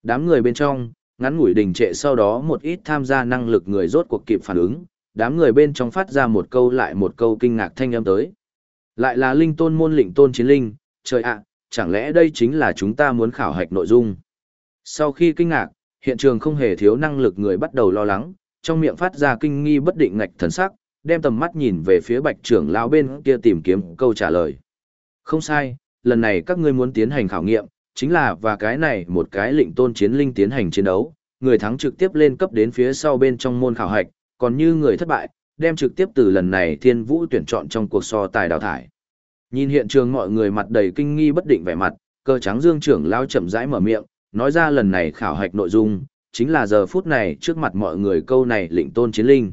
Đám người bên trong, ngắn ngủi đình trệ sau đó một ít tham gia năng lực người rốt cuộc kịp phản ứng, đám người bên trong phát ra một câu lại một câu kinh ngạc thanh âm tới. Lại là linh tôn môn lĩnh tôn chiến linh, trời ạ, chẳng lẽ đây chính là chúng ta muốn khảo hạch nội dung. Sau khi kinh ngạc, hiện trường không hề thiếu năng lực người bắt đầu lo lắng, trong miệng phát ra kinh nghi bất định ngạch thần sắc, đem tầm mắt nhìn về phía bạch trưởng lão bên kia tìm kiếm câu trả lời. Không sai, lần này các ngươi muốn tiến hành khảo nghiệm, chính là và cái này một cái lệnh tôn chiến linh tiến hành chiến đấu, người thắng trực tiếp lên cấp đến phía sau bên trong môn khảo hạch, còn như người thất bại, đem trực tiếp từ lần này thiên vũ tuyển chọn trong cuộc so tài đào thải. Nhìn hiện trường mọi người mặt đầy kinh nghi bất định vẻ mặt, cơ trắng dương trưởng lao chậm rãi mở miệng, nói ra lần này khảo hạch nội dung, chính là giờ phút này trước mặt mọi người câu này lĩnh tôn chiến linh.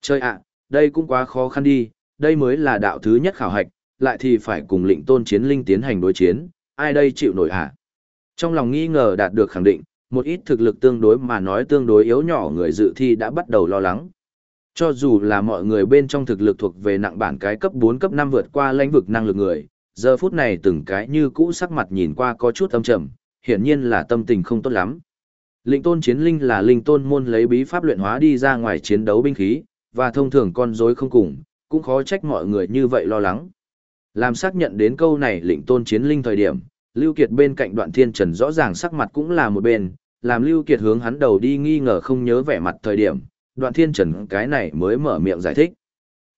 Chơi ạ, đây cũng quá khó khăn đi, đây mới là đạo thứ nhất khảo hạch, lại thì phải cùng lĩnh tôn chiến linh tiến hành đối chiến, ai đây chịu nổi à Trong lòng nghi ngờ đạt được khẳng định, một ít thực lực tương đối mà nói tương đối yếu nhỏ người dự thi đã bắt đầu lo lắng. Cho dù là mọi người bên trong thực lực thuộc về nặng bản cái cấp 4 cấp 5 vượt qua lãnh vực năng lực người, giờ phút này từng cái như cũ sắc mặt nhìn qua có chút âm trầm, hiển nhiên là tâm tình không tốt lắm. Linh tôn chiến linh là linh tôn môn lấy bí pháp luyện hóa đi ra ngoài chiến đấu binh khí, và thông thường con rối không cùng, cũng khó trách mọi người như vậy lo lắng. Làm xác nhận đến câu này lĩnh tôn chiến linh thời điểm, Lưu Kiệt bên cạnh đoạn thiên trần rõ ràng sắc mặt cũng là một bên, làm Lưu Kiệt hướng hắn đầu đi nghi ngờ không nhớ vẻ mặt thời điểm, đoạn thiên trần cái này mới mở miệng giải thích.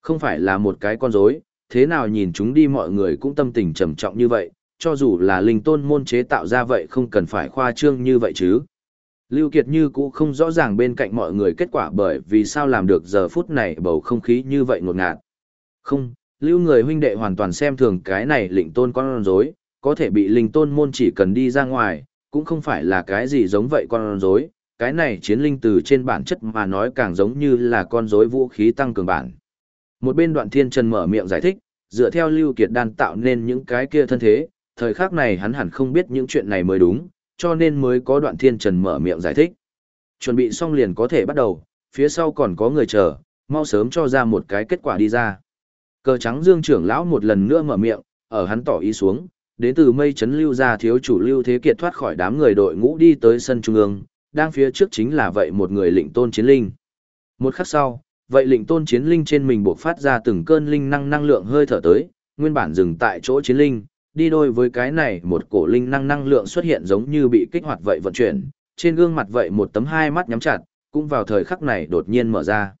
Không phải là một cái con rối, thế nào nhìn chúng đi mọi người cũng tâm tình trầm trọng như vậy, cho dù là linh tôn môn chế tạo ra vậy không cần phải khoa trương như vậy chứ. Lưu Kiệt như cũ không rõ ràng bên cạnh mọi người kết quả bởi vì sao làm được giờ phút này bầu không khí như vậy ngột ngạt. Không, Lưu người huynh đệ hoàn toàn xem thường cái này lĩnh tôn con rối, có thể bị linh tôn môn chỉ cần đi ra ngoài, cũng không phải là cái gì giống vậy con rối, cái này chiến linh từ trên bản chất mà nói càng giống như là con rối vũ khí tăng cường bản. Một bên đoạn thiên trần mở miệng giải thích, dựa theo Lưu Kiệt đan tạo nên những cái kia thân thế, thời khắc này hắn hẳn không biết những chuyện này mới đúng, cho nên mới có đoạn thiên trần mở miệng giải thích. Chuẩn bị xong liền có thể bắt đầu, phía sau còn có người chờ, mau sớm cho ra một cái kết quả đi ra. Cờ trắng dương trưởng lão một lần nữa mở miệng, ở hắn tỏ ý xuống, đến từ mây chấn lưu ra thiếu chủ lưu thế kiệt thoát khỏi đám người đội ngũ đi tới sân trung ương, đang phía trước chính là vậy một người lĩnh tôn chiến linh. Một khắc sau, vậy lĩnh tôn chiến linh trên mình buộc phát ra từng cơn linh năng năng lượng hơi thở tới, nguyên bản dừng tại chỗ chiến linh, đi đôi với cái này một cổ linh năng năng lượng xuất hiện giống như bị kích hoạt vậy vận chuyển, trên gương mặt vậy một tấm hai mắt nhắm chặt, cũng vào thời khắc này đột nhiên mở ra.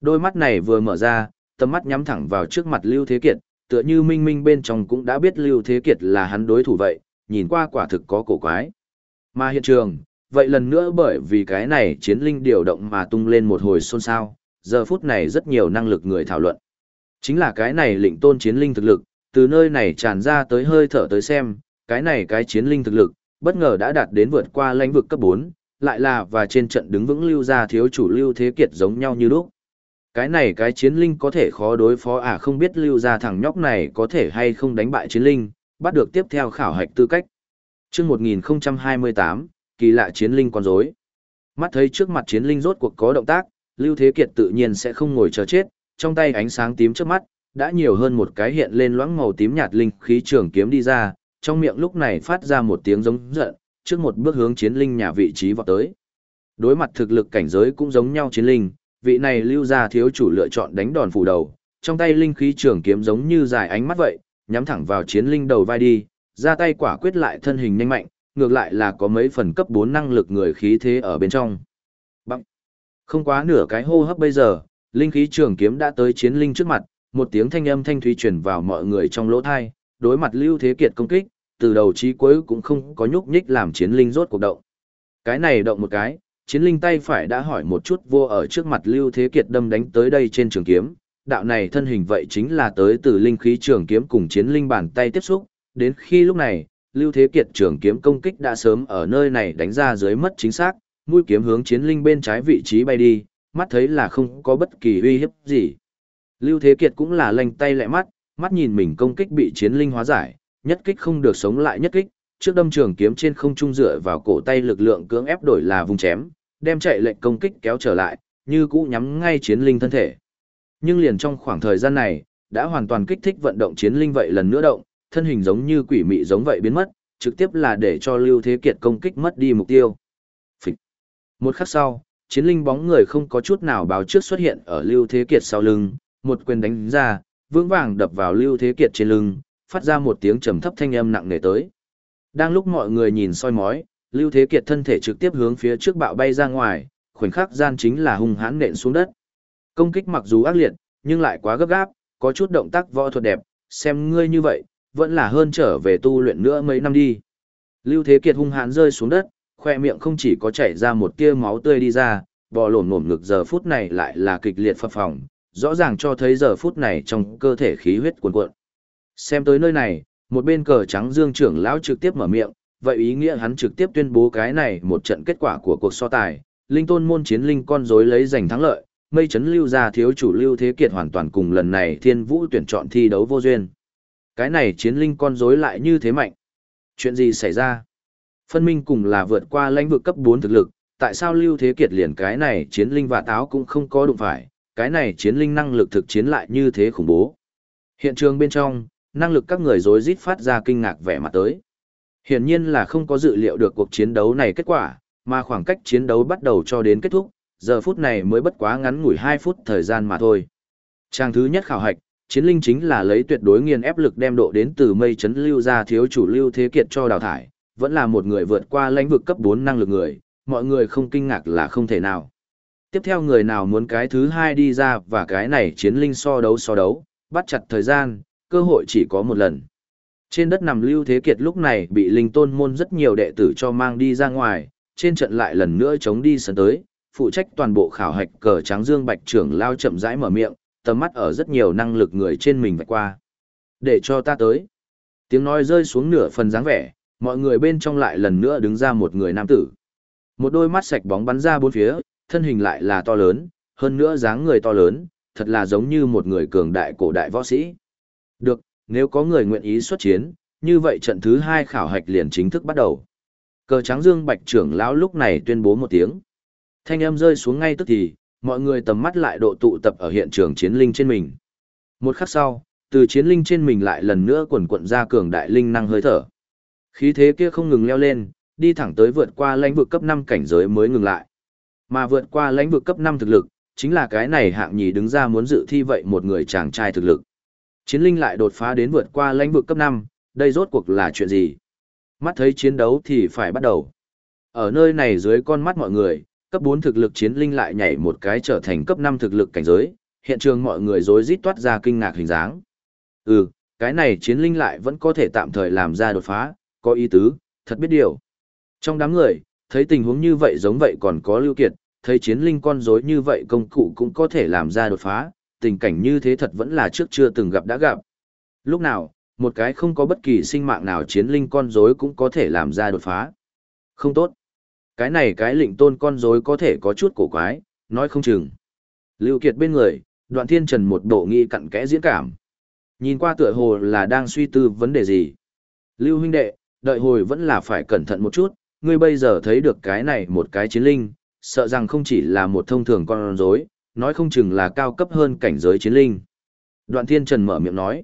Đôi mắt này vừa mở ra, tầm mắt nhắm thẳng vào trước mặt Lưu Thế Kiệt, tựa như minh minh bên trong cũng đã biết Lưu Thế Kiệt là hắn đối thủ vậy, nhìn qua quả thực có cổ quái. Mà hiện trường, vậy lần nữa bởi vì cái này chiến linh điều động mà tung lên một hồi xôn xao, giờ phút này rất nhiều năng lực người thảo luận. Chính là cái này lĩnh tôn chiến linh thực lực, từ nơi này tràn ra tới hơi thở tới xem, cái này cái chiến linh thực lực, bất ngờ đã đạt đến vượt qua lãnh vực cấp 4, lại là và trên trận đứng vững lưu ra thiếu chủ lưu thế kiệt giống nhau như lúc. Cái này cái chiến linh có thể khó đối phó à không biết lưu ra thằng nhóc này có thể hay không đánh bại chiến linh, bắt được tiếp theo khảo hạch tư cách. chương 1028, kỳ lạ chiến linh con rối Mắt thấy trước mặt chiến linh rốt cuộc có động tác, Lưu Thế Kiệt tự nhiên sẽ không ngồi chờ chết, trong tay ánh sáng tím trước mắt, đã nhiều hơn một cái hiện lên loãng màu tím nhạt linh khí trường kiếm đi ra, trong miệng lúc này phát ra một tiếng giống giận, trước một bước hướng chiến linh nhà vị trí vọt tới. Đối mặt thực lực cảnh giới cũng giống nhau chiến linh, vị này lưu ra thiếu chủ lựa chọn đánh đòn phủ đầu, trong tay linh khí trường kiếm giống như dài ánh mắt vậy, nhắm thẳng vào chiến linh đầu vai đi, ra tay quả quyết lại thân hình nhanh mạnh, ngược lại là có mấy phần cấp 4 năng lực người khí thế ở bên trong. Bằng. Không quá nửa cái hô hấp bây giờ, linh khí trường kiếm đã tới chiến linh trước mặt, một tiếng thanh âm thanh thúy truyền vào mọi người trong lỗ thai, đối mặt Lưu Thế Kiệt công kích, từ đầu chí cuối cũng không có nhúc nhích làm chiến linh rốt cuộc động. Cái này động một cái, chiến linh tay phải đã hỏi một chút vô ở trước mặt Lưu Thế Kiệt đâm đánh tới đây trên trường kiếm, đạo này thân hình vậy chính là tới từ linh khí trường kiếm cùng chiến linh bàn tay tiếp xúc, đến khi lúc này, Lưu Thế Kiệt trường kiếm công kích đã sớm ở nơi này đánh ra dưới mất chính xác, mũi kiếm hướng chiến linh bên trái vị trí bay đi, mắt thấy là không có bất kỳ uy hiếp gì. Lưu Thế Kiệt cũng là lanh tay lẹ mắt, mắt nhìn mình công kích bị chiến linh hóa giải, nhất kích không được sống lại nhất kích, trước đâm trường kiếm trên không trung dựa vào cổ tay lực lượng cưỡng ép đổi là vùng chém, đem chạy lệnh công kích kéo trở lại, như cũ nhắm ngay chiến linh thân thể. Nhưng liền trong khoảng thời gian này, đã hoàn toàn kích thích vận động chiến linh vậy lần nữa động, thân hình giống như quỷ mị giống vậy biến mất, trực tiếp là để cho Lưu Thế Kiệt công kích mất đi mục tiêu. Phịch. Một khắc sau, chiến linh bóng người không có chút nào báo trước xuất hiện ở Lưu Thế Kiệt sau lưng, một quyền đánh ra, vững vàng đập vào Lưu Thế Kiệt trên lưng, phát ra một tiếng trầm thấp thanh âm nặng nề tới. Đang lúc mọi người nhìn soi mói, Lưu Thế Kiệt thân thể trực tiếp hướng phía trước bạo bay ra ngoài, khoảnh khắc gian chính là hung hãn nện xuống đất. Công kích mặc dù ác liệt, nhưng lại quá gấp gáp, có chút động tác võ thuật đẹp, xem ngươi như vậy, vẫn là hơn trở về tu luyện nữa mấy năm đi. Lưu Thế Kiệt hung hãn rơi xuống đất, khoe miệng không chỉ có chảy ra một tia máu tươi đi ra, bò lổm nổm ngực giờ phút này lại là kịch liệt phập phồng, rõ ràng cho thấy giờ phút này trong cơ thể khí huyết cuồn cuộn. Xem tới nơi này, một bên cờ trắng dương trưởng lão trực tiếp mở miệng, vậy ý nghĩa hắn trực tiếp tuyên bố cái này một trận kết quả của cuộc so tài, linh tôn môn chiến linh con rối lấy giành thắng lợi, mây chấn lưu ra thiếu chủ lưu thế kiệt hoàn toàn cùng lần này thiên vũ tuyển chọn thi đấu vô duyên. Cái này chiến linh con rối lại như thế mạnh. Chuyện gì xảy ra? Phân minh cùng là vượt qua lãnh vực cấp 4 thực lực, tại sao lưu thế kiệt liền cái này chiến linh và táo cũng không có đụng phải, cái này chiến linh năng lực thực chiến lại như thế khủng bố. Hiện trường bên trong, năng lực các người rối rít phát ra kinh ngạc vẻ mặt tới. Hiển nhiên là không có dự liệu được cuộc chiến đấu này kết quả, mà khoảng cách chiến đấu bắt đầu cho đến kết thúc, giờ phút này mới bất quá ngắn ngủi 2 phút thời gian mà thôi. Trang thứ nhất khảo hạch, chiến linh chính là lấy tuyệt đối nghiền ép lực đem độ đến từ mây chấn lưu ra thiếu chủ lưu thế kiệt cho đào thải, vẫn là một người vượt qua lãnh vực cấp 4 năng lực người, mọi người không kinh ngạc là không thể nào. Tiếp theo người nào muốn cái thứ hai đi ra và cái này chiến linh so đấu so đấu, bắt chặt thời gian, cơ hội chỉ có một lần. Trên đất nằm Lưu Thế Kiệt lúc này bị linh tôn môn rất nhiều đệ tử cho mang đi ra ngoài, trên trận lại lần nữa chống đi sân tới, phụ trách toàn bộ khảo hạch cờ trắng dương bạch trưởng lao chậm rãi mở miệng, tầm mắt ở rất nhiều năng lực người trên mình vạch qua. Để cho ta tới. Tiếng nói rơi xuống nửa phần dáng vẻ, mọi người bên trong lại lần nữa đứng ra một người nam tử. Một đôi mắt sạch bóng bắn ra bốn phía, thân hình lại là to lớn, hơn nữa dáng người to lớn, thật là giống như một người cường đại cổ đại võ sĩ. Được, nếu có người nguyện ý xuất chiến, như vậy trận thứ hai khảo hạch liền chính thức bắt đầu. Cờ trắng dương bạch trưởng lão lúc này tuyên bố một tiếng. Thanh âm rơi xuống ngay tức thì, mọi người tầm mắt lại độ tụ tập ở hiện trường chiến linh trên mình. Một khắc sau, từ chiến linh trên mình lại lần nữa quần quận ra cường đại linh năng hơi thở. Khí thế kia không ngừng leo lên, đi thẳng tới vượt qua lãnh vực cấp 5 cảnh giới mới ngừng lại. Mà vượt qua lãnh vực cấp 5 thực lực, chính là cái này hạng nhì đứng ra muốn dự thi vậy một người chàng trai thực lực. Chiến linh lại đột phá đến vượt qua lãnh vực cấp 5, đây rốt cuộc là chuyện gì? Mắt thấy chiến đấu thì phải bắt đầu. Ở nơi này dưới con mắt mọi người, cấp 4 thực lực chiến linh lại nhảy một cái trở thành cấp 5 thực lực cảnh giới, hiện trường mọi người rối rít toát ra kinh ngạc hình dáng. Ừ, cái này chiến linh lại vẫn có thể tạm thời làm ra đột phá, có ý tứ, thật biết điều. Trong đám người, thấy tình huống như vậy giống vậy còn có lưu kiệt, thấy chiến linh con rối như vậy công cụ cũng có thể làm ra đột phá, tình cảnh như thế thật vẫn là trước chưa từng gặp đã gặp. Lúc nào, một cái không có bất kỳ sinh mạng nào chiến linh con rối cũng có thể làm ra đột phá. Không tốt. Cái này cái lịnh tôn con rối có thể có chút cổ quái, nói không chừng. Lưu Kiệt bên người, đoạn thiên trần một bộ nghi cặn kẽ diễn cảm. Nhìn qua tựa hồ là đang suy tư vấn đề gì. Lưu huynh đệ, đợi hồi vẫn là phải cẩn thận một chút, ngươi bây giờ thấy được cái này một cái chiến linh, sợ rằng không chỉ là một thông thường con rối, nói không chừng là cao cấp hơn cảnh giới chiến linh. Đoạn thiên trần mở miệng nói,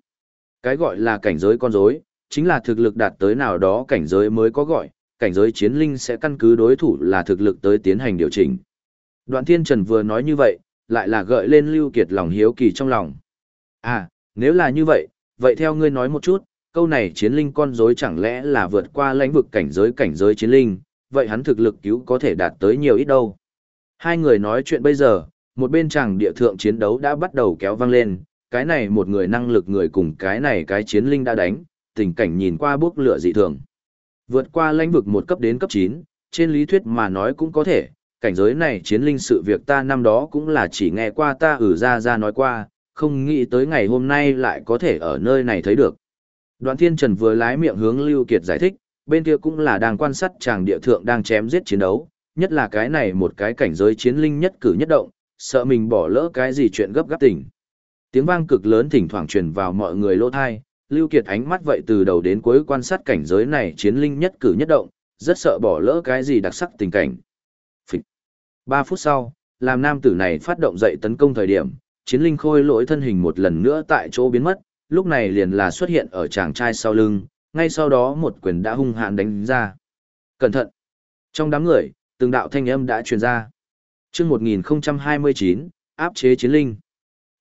cái gọi là cảnh giới con rối, chính là thực lực đạt tới nào đó cảnh giới mới có gọi, cảnh giới chiến linh sẽ căn cứ đối thủ là thực lực tới tiến hành điều chỉnh. Đoạn thiên trần vừa nói như vậy, lại là gợi lên lưu kiệt lòng hiếu kỳ trong lòng. À, nếu là như vậy, vậy theo ngươi nói một chút, câu này chiến linh con rối chẳng lẽ là vượt qua lãnh vực cảnh giới cảnh giới chiến linh, vậy hắn thực lực cứu có thể đạt tới nhiều ít đâu. Hai người nói chuyện bây giờ, một bên chàng địa thượng chiến đấu đã bắt đầu kéo vang lên, cái này một người năng lực người cùng cái này cái chiến linh đã đánh, tình cảnh nhìn qua bước lửa dị thường. Vượt qua lãnh vực một cấp đến cấp 9, trên lý thuyết mà nói cũng có thể, cảnh giới này chiến linh sự việc ta năm đó cũng là chỉ nghe qua ta ử ra ra nói qua, không nghĩ tới ngày hôm nay lại có thể ở nơi này thấy được. Đoạn thiên trần vừa lái miệng hướng Lưu Kiệt giải thích, bên kia cũng là đang quan sát chàng địa thượng đang chém giết chiến đấu, nhất là cái này một cái cảnh giới chiến linh nhất cử nhất động, sợ mình bỏ lỡ cái gì chuyện gấp gáp tình. Tiếng vang cực lớn thỉnh thoảng truyền vào mọi người lỗ tai Lưu Kiệt ánh mắt vậy từ đầu đến cuối quan sát cảnh giới này chiến linh nhất cử nhất động, rất sợ bỏ lỡ cái gì đặc sắc tình cảnh. Phịch. Ba phút sau, làm nam tử này phát động dậy tấn công thời điểm, chiến linh khôi lỗi thân hình một lần nữa tại chỗ biến mất, lúc này liền là xuất hiện ở chàng trai sau lưng, ngay sau đó một quyền đã hung hãn đánh ra. Cẩn thận! Trong đám người, từng đạo thanh âm đã truyền ra. chương 1029, áp chế chiến linh.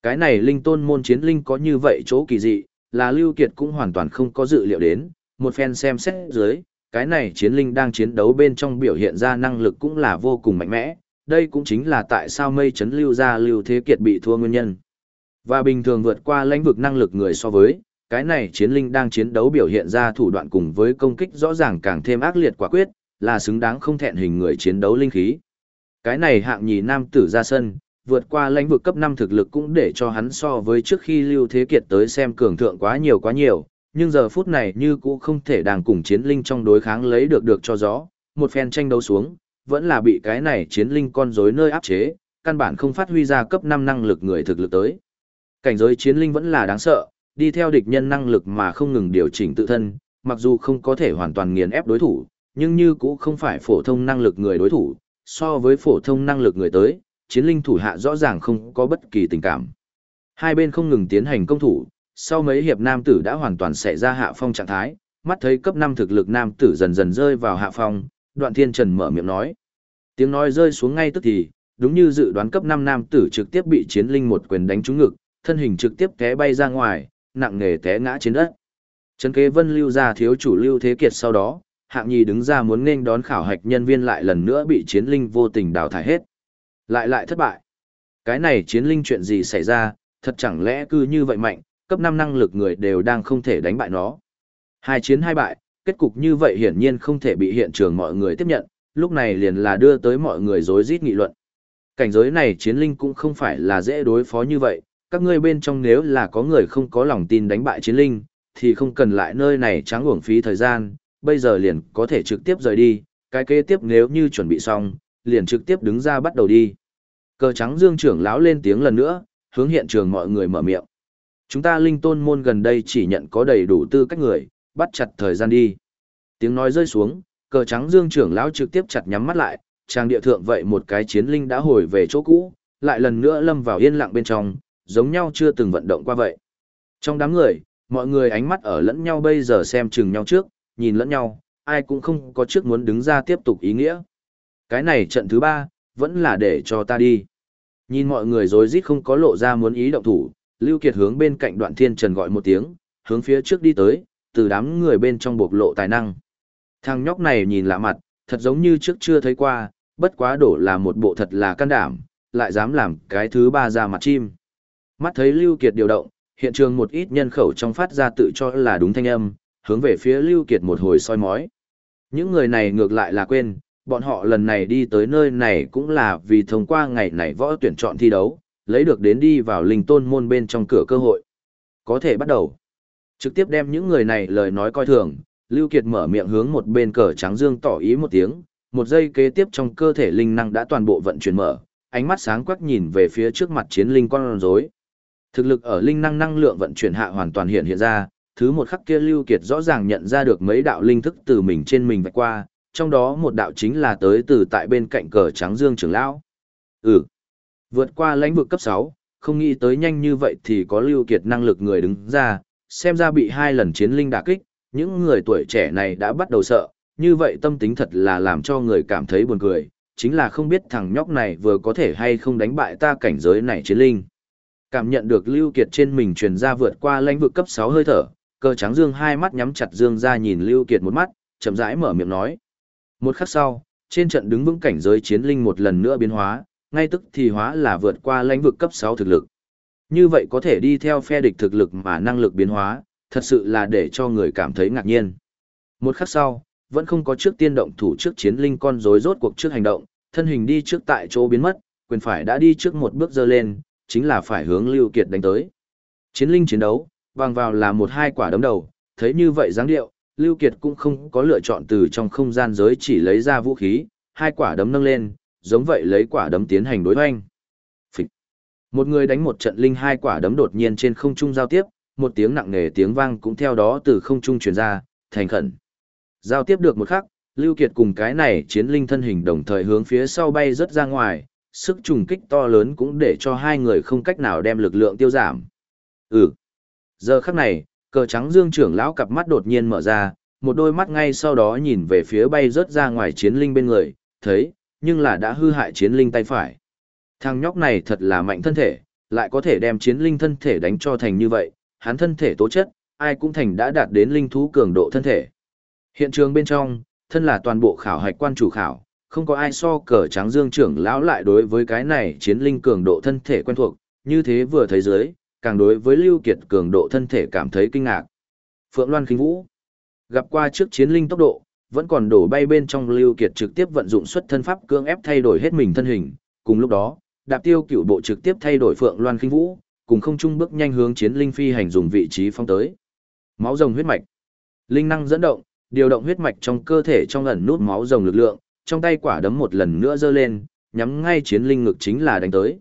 Cái này linh tôn môn chiến linh có như vậy chỗ kỳ dị, là Lưu Kiệt cũng hoàn toàn không có dự liệu đến, một phen xem xét dưới, cái này chiến linh đang chiến đấu bên trong biểu hiện ra năng lực cũng là vô cùng mạnh mẽ, đây cũng chính là tại sao mây chấn lưu ra lưu thế kiệt bị thua nguyên nhân. Và bình thường vượt qua lãnh vực năng lực người so với, cái này chiến linh đang chiến đấu biểu hiện ra thủ đoạn cùng với công kích rõ ràng càng thêm ác liệt quả quyết, là xứng đáng không thẹn hình người chiến đấu linh khí. Cái này hạng nhì nam tử ra sân, vượt qua lãnh vực cấp 5 thực lực cũng để cho hắn so với trước khi Lưu Thế Kiệt tới xem cường thượng quá nhiều quá nhiều, nhưng giờ phút này như cũng không thể đang cùng chiến linh trong đối kháng lấy được được cho gió, một phen tranh đấu xuống, vẫn là bị cái này chiến linh con rối nơi áp chế, căn bản không phát huy ra cấp 5 năng lực người thực lực tới. Cảnh giới chiến linh vẫn là đáng sợ, đi theo địch nhân năng lực mà không ngừng điều chỉnh tự thân, mặc dù không có thể hoàn toàn nghiền ép đối thủ, nhưng như cũng không phải phổ thông năng lực người đối thủ, so với phổ thông năng lực người tới, chiến linh thủ hạ rõ ràng không có bất kỳ tình cảm. Hai bên không ngừng tiến hành công thủ, sau mấy hiệp nam tử đã hoàn toàn xảy ra hạ phong trạng thái, mắt thấy cấp 5 thực lực nam tử dần dần rơi vào hạ phong, đoạn thiên trần mở miệng nói. Tiếng nói rơi xuống ngay tức thì, đúng như dự đoán cấp 5 nam tử trực tiếp bị chiến linh một quyền đánh trúng ngực, thân hình trực tiếp té bay ra ngoài, nặng nề té ngã trên đất. Trấn kế vân lưu ra thiếu chủ lưu thế kiệt sau đó, hạng nhì đứng ra muốn nên đón khảo hạch nhân viên lại lần nữa bị chiến linh vô tình đào thải hết. Lại lại thất bại. Cái này chiến linh chuyện gì xảy ra, thật chẳng lẽ cứ như vậy mạnh, cấp 5 năng lực người đều đang không thể đánh bại nó. Hai chiến hai bại, kết cục như vậy hiển nhiên không thể bị hiện trường mọi người tiếp nhận, lúc này liền là đưa tới mọi người rối rít nghị luận. Cảnh giới này chiến linh cũng không phải là dễ đối phó như vậy, các ngươi bên trong nếu là có người không có lòng tin đánh bại chiến linh, thì không cần lại nơi này trắng uổng phí thời gian, bây giờ liền có thể trực tiếp rời đi, cái kế tiếp nếu như chuẩn bị xong, liền trực tiếp đứng ra bắt đầu đi. Cờ trắng dương trưởng lão lên tiếng lần nữa, hướng hiện trường mọi người mở miệng. Chúng ta linh tôn môn gần đây chỉ nhận có đầy đủ tư cách người, bắt chặt thời gian đi. Tiếng nói rơi xuống, cờ trắng dương trưởng lão trực tiếp chặt nhắm mắt lại, trang địa thượng vậy một cái chiến linh đã hồi về chỗ cũ, lại lần nữa lâm vào yên lặng bên trong, giống nhau chưa từng vận động qua vậy. Trong đám người, mọi người ánh mắt ở lẫn nhau bây giờ xem chừng nhau trước, nhìn lẫn nhau, ai cũng không có trước muốn đứng ra tiếp tục ý nghĩa. Cái này trận thứ ba, vẫn là để cho ta đi. Nhìn mọi người rối rít không có lộ ra muốn ý động thủ, Lưu Kiệt hướng bên cạnh đoạn thiên trần gọi một tiếng, hướng phía trước đi tới, từ đám người bên trong bộc lộ tài năng. Thằng nhóc này nhìn lạ mặt, thật giống như trước chưa thấy qua, bất quá đổ là một bộ thật là can đảm, lại dám làm cái thứ ba ra mặt chim. Mắt thấy Lưu Kiệt điều động, hiện trường một ít nhân khẩu trong phát ra tự cho là đúng thanh âm, hướng về phía Lưu Kiệt một hồi soi mói. Những người này ngược lại là quên, bọn họ lần này đi tới nơi này cũng là vì thông qua ngày này võ tuyển chọn thi đấu, lấy được đến đi vào linh tôn môn bên trong cửa cơ hội. Có thể bắt đầu. Trực tiếp đem những người này lời nói coi thường, Lưu Kiệt mở miệng hướng một bên cờ trắng dương tỏ ý một tiếng, một giây kế tiếp trong cơ thể linh năng đã toàn bộ vận chuyển mở, ánh mắt sáng quắc nhìn về phía trước mặt chiến linh con rối. Thực lực ở linh năng năng lượng vận chuyển hạ hoàn toàn hiện hiện ra, thứ một khắc kia Lưu Kiệt rõ ràng nhận ra được mấy đạo linh thức từ mình trên mình vạch qua, trong đó một đạo chính là tới từ tại bên cạnh cờ trắng dương trưởng lão. Ừ, vượt qua lãnh vực cấp 6, không nghĩ tới nhanh như vậy thì có Lưu Kiệt năng lực người đứng ra, xem ra bị hai lần chiến linh đả kích, những người tuổi trẻ này đã bắt đầu sợ, như vậy tâm tính thật là làm cho người cảm thấy buồn cười, chính là không biết thằng nhóc này vừa có thể hay không đánh bại ta cảnh giới này chiến linh. Cảm nhận được Lưu Kiệt trên mình truyền ra vượt qua lãnh vực cấp 6 hơi thở, cờ trắng dương hai mắt nhắm chặt dương ra nhìn Lưu Kiệt một mắt, chậm rãi mở miệng nói. Một khắc sau, trên trận đứng vững cảnh giới chiến linh một lần nữa biến hóa, ngay tức thì hóa là vượt qua lãnh vực cấp 6 thực lực. Như vậy có thể đi theo phe địch thực lực mà năng lực biến hóa, thật sự là để cho người cảm thấy ngạc nhiên. Một khắc sau, vẫn không có trước tiên động thủ trước chiến linh con rối rốt cuộc trước hành động, thân hình đi trước tại chỗ biến mất, quyền phải đã đi trước một bước dơ lên, chính là phải hướng Lưu Kiệt đánh tới. Chiến linh chiến đấu, vang vào là một hai quả đấm đầu, thấy như vậy dáng điệu, Lưu Kiệt cũng không có lựa chọn từ trong không gian giới chỉ lấy ra vũ khí, hai quả đấm nâng lên, giống vậy lấy quả đấm tiến hành đối hoanh. Phịch. Một người đánh một trận linh hai quả đấm đột nhiên trên không trung giao tiếp, một tiếng nặng nề tiếng vang cũng theo đó từ không trung truyền ra, thành khẩn. Giao tiếp được một khắc, Lưu Kiệt cùng cái này chiến linh thân hình đồng thời hướng phía sau bay rất ra ngoài, sức trùng kích to lớn cũng để cho hai người không cách nào đem lực lượng tiêu giảm. Ừ. Giờ khắc này, cờ trắng dương trưởng lão cặp mắt đột nhiên mở ra, một đôi mắt ngay sau đó nhìn về phía bay rớt ra ngoài chiến linh bên người, thấy, nhưng là đã hư hại chiến linh tay phải. Thằng nhóc này thật là mạnh thân thể, lại có thể đem chiến linh thân thể đánh cho thành như vậy, hắn thân thể tố chất, ai cũng thành đã đạt đến linh thú cường độ thân thể. Hiện trường bên trong, thân là toàn bộ khảo hạch quan chủ khảo, không có ai so cờ trắng dương trưởng lão lại đối với cái này chiến linh cường độ thân thể quen thuộc, như thế vừa thấy dưới, càng đối với Lưu Kiệt cường độ thân thể cảm thấy kinh ngạc. Phượng Loan Kinh Vũ gặp qua trước chiến linh tốc độ, vẫn còn đổ bay bên trong Lưu Kiệt trực tiếp vận dụng xuất thân pháp cưỡng ép thay đổi hết mình thân hình, cùng lúc đó, đạp tiêu cửu bộ trực tiếp thay đổi Phượng Loan Kinh Vũ, cùng không trung bước nhanh hướng chiến linh phi hành dùng vị trí phong tới. Máu rồng huyết mạch. Linh năng dẫn động, điều động huyết mạch trong cơ thể trong ẩn nút máu rồng lực lượng, trong tay quả đấm một lần nữa giơ lên, nhắm ngay chiến linh ngực chính là đánh tới.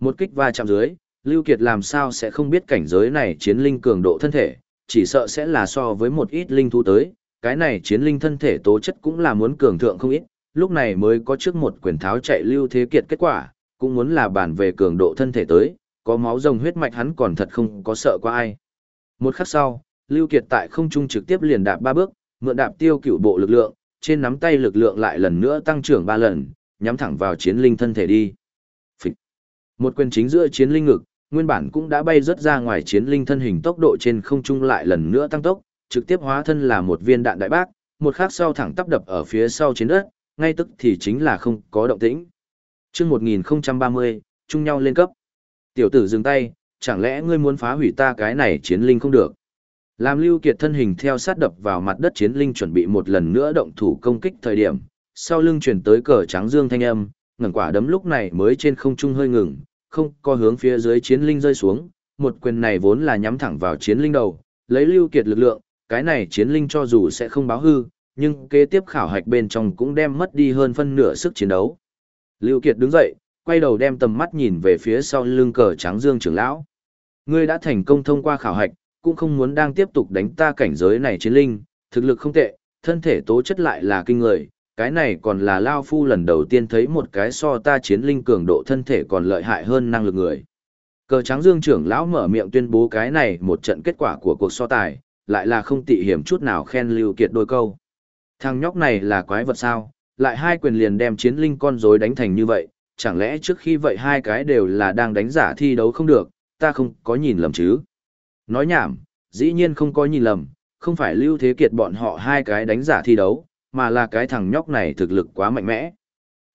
Một kích va chạm dưới, Lưu Kiệt làm sao sẽ không biết cảnh giới này chiến linh cường độ thân thể, chỉ sợ sẽ là so với một ít linh thú tới, cái này chiến linh thân thể tố chất cũng là muốn cường thượng không ít, lúc này mới có trước một quyền tháo chạy Lưu Thế Kiệt kết quả, cũng muốn là bản về cường độ thân thể tới, có máu rồng huyết mạch hắn còn thật không có sợ qua ai. Một khắc sau, Lưu Kiệt tại không trung trực tiếp liền đạp ba bước, mượn đạp tiêu cửu bộ lực lượng, trên nắm tay lực lượng lại lần nữa tăng trưởng ba lần, nhắm thẳng vào chiến linh thân thể đi. Phịch. Một quyền chính giữa chiến linh ngực, nguyên bản cũng đã bay rất ra ngoài chiến linh thân hình tốc độ trên không trung lại lần nữa tăng tốc, trực tiếp hóa thân là một viên đạn đại bác, một khắc sau thẳng tắp đập ở phía sau trên đất, ngay tức thì chính là không có động tĩnh. Chương 1030, chung nhau lên cấp. Tiểu tử dừng tay, chẳng lẽ ngươi muốn phá hủy ta cái này chiến linh không được? Làm Lưu Kiệt thân hình theo sát đập vào mặt đất chiến linh chuẩn bị một lần nữa động thủ công kích thời điểm, sau lưng truyền tới cờ trắng dương thanh âm, ngẩng quả đấm lúc này mới trên không trung hơi ngừng, không có hướng phía dưới chiến linh rơi xuống, một quyền này vốn là nhắm thẳng vào chiến linh đầu, lấy Lưu Kiệt lực lượng, cái này chiến linh cho dù sẽ không báo hư, nhưng kế tiếp khảo hạch bên trong cũng đem mất đi hơn phân nửa sức chiến đấu. Lưu Kiệt đứng dậy, quay đầu đem tầm mắt nhìn về phía sau lưng cờ trắng dương trưởng lão. Ngươi đã thành công thông qua khảo hạch, cũng không muốn đang tiếp tục đánh ta cảnh giới này chiến linh, thực lực không tệ, thân thể tố chất lại là kinh người, cái này còn là Lao Phu lần đầu tiên thấy một cái so ta chiến linh cường độ thân thể còn lợi hại hơn năng lực người. Cờ trắng dương trưởng lão mở miệng tuyên bố cái này một trận kết quả của cuộc so tài, lại là không tị hiểm chút nào khen Lưu Kiệt đôi câu. Thằng nhóc này là quái vật sao, lại hai quyền liền đem chiến linh con rối đánh thành như vậy, chẳng lẽ trước khi vậy hai cái đều là đang đánh giả thi đấu không được, ta không có nhìn lầm chứ. Nói nhảm, dĩ nhiên không có nhìn lầm, không phải Lưu Thế Kiệt bọn họ hai cái đánh giả thi đấu, mà là cái thằng nhóc này thực lực quá mạnh mẽ.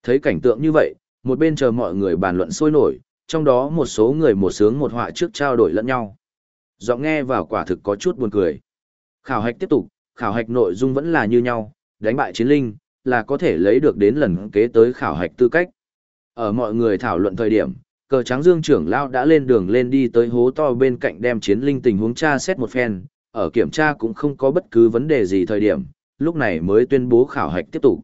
Thấy cảnh tượng như vậy, một bên chờ mọi người bàn luận sôi nổi, trong đó một số người một sướng một họa trước trao đổi lẫn nhau. Giọng nghe vào quả thực có chút buồn cười. Khảo hạch tiếp tục, khảo hạch nội dung vẫn là như nhau, đánh bại chiến linh, là có thể lấy được đến lần kế tới khảo hạch tư cách. Ở mọi người thảo luận thời điểm, cờ trắng dương trưởng lao đã lên đường lên đi tới hố to bên cạnh đem chiến linh tình huống tra xét một phen, ở kiểm tra cũng không có bất cứ vấn đề gì thời điểm, lúc này mới tuyên bố khảo hạch tiếp tục.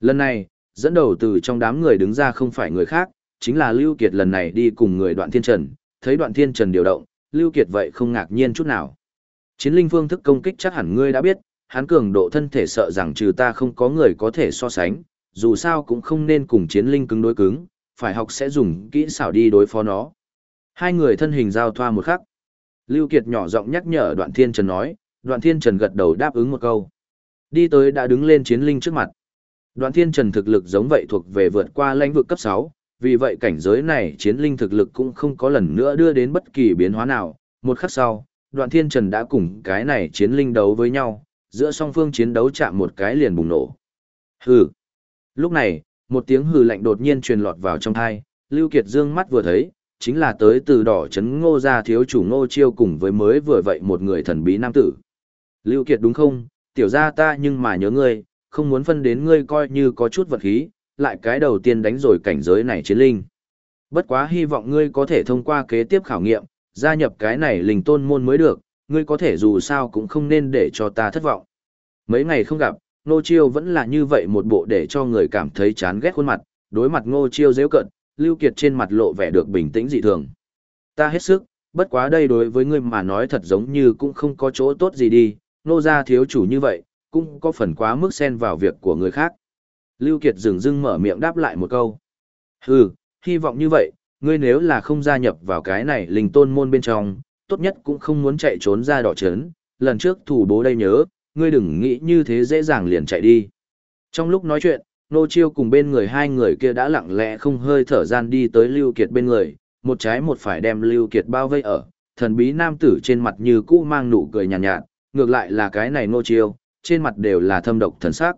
Lần này, dẫn đầu từ trong đám người đứng ra không phải người khác, chính là Lưu Kiệt lần này đi cùng người đoạn thiên trần, thấy đoạn thiên trần điều động, Lưu Kiệt vậy không ngạc nhiên chút nào. Chiến linh phương thức công kích chắc hẳn ngươi đã biết, hắn cường độ thân thể sợ rằng trừ ta không có người có thể so sánh, dù sao cũng không nên cùng chiến linh cứng đối cứng, phải học sẽ dùng kỹ xảo đi đối phó nó. Hai người thân hình giao thoa một khắc. Lưu Kiệt nhỏ giọng nhắc nhở Đoạn Thiên Trần nói, Đoạn Thiên Trần gật đầu đáp ứng một câu. Đi tới đã đứng lên chiến linh trước mặt. Đoạn Thiên Trần thực lực giống vậy thuộc về vượt qua lãnh vực cấp 6, vì vậy cảnh giới này chiến linh thực lực cũng không có lần nữa đưa đến bất kỳ biến hóa nào. Một khắc sau, Đoạn Thiên Trần đã cùng cái này chiến linh đấu với nhau, giữa song phương chiến đấu chạm một cái liền bùng nổ. Hừ. Lúc này, một tiếng hừ lạnh đột nhiên truyền lọt vào trong thai, Lưu Kiệt dương mắt vừa thấy, chính là tới từ đỏ chấn ngô gia thiếu chủ ngô chiêu cùng với mới vừa vậy một người thần bí nam tử. Lưu Kiệt đúng không, tiểu gia ta nhưng mà nhớ ngươi, không muốn phân đến ngươi coi như có chút vật khí, lại cái đầu tiên đánh rồi cảnh giới này chiến linh. Bất quá hy vọng ngươi có thể thông qua kế tiếp khảo nghiệm, gia nhập cái này linh tôn môn mới được, ngươi có thể dù sao cũng không nên để cho ta thất vọng. Mấy ngày không gặp, Ngô Chiêu vẫn là như vậy một bộ để cho người cảm thấy chán ghét khuôn mặt, đối mặt Ngô Chiêu dễ cận, Lưu Kiệt trên mặt lộ vẻ được bình tĩnh dị thường. Ta hết sức, bất quá đây đối với ngươi mà nói thật giống như cũng không có chỗ tốt gì đi, nô gia thiếu chủ như vậy, cũng có phần quá mức xen vào việc của người khác. Lưu Kiệt dừng dưng mở miệng đáp lại một câu. Hừ, hy vọng như vậy, ngươi nếu là không gia nhập vào cái này linh tôn môn bên trong, tốt nhất cũng không muốn chạy trốn ra đỏ chấn, lần trước thủ bố đây nhớ, ngươi đừng nghĩ như thế dễ dàng liền chạy đi. Trong lúc nói chuyện, Nô Chiêu cùng bên người hai người kia đã lặng lẽ không hơi thở gian đi tới Lưu Kiệt bên người, một trái một phải đem Lưu Kiệt bao vây ở, thần bí nam tử trên mặt như cũ mang nụ cười nhàn nhạt, nhạt, ngược lại là cái này Nô Chiêu, trên mặt đều là thâm độc thần sắc.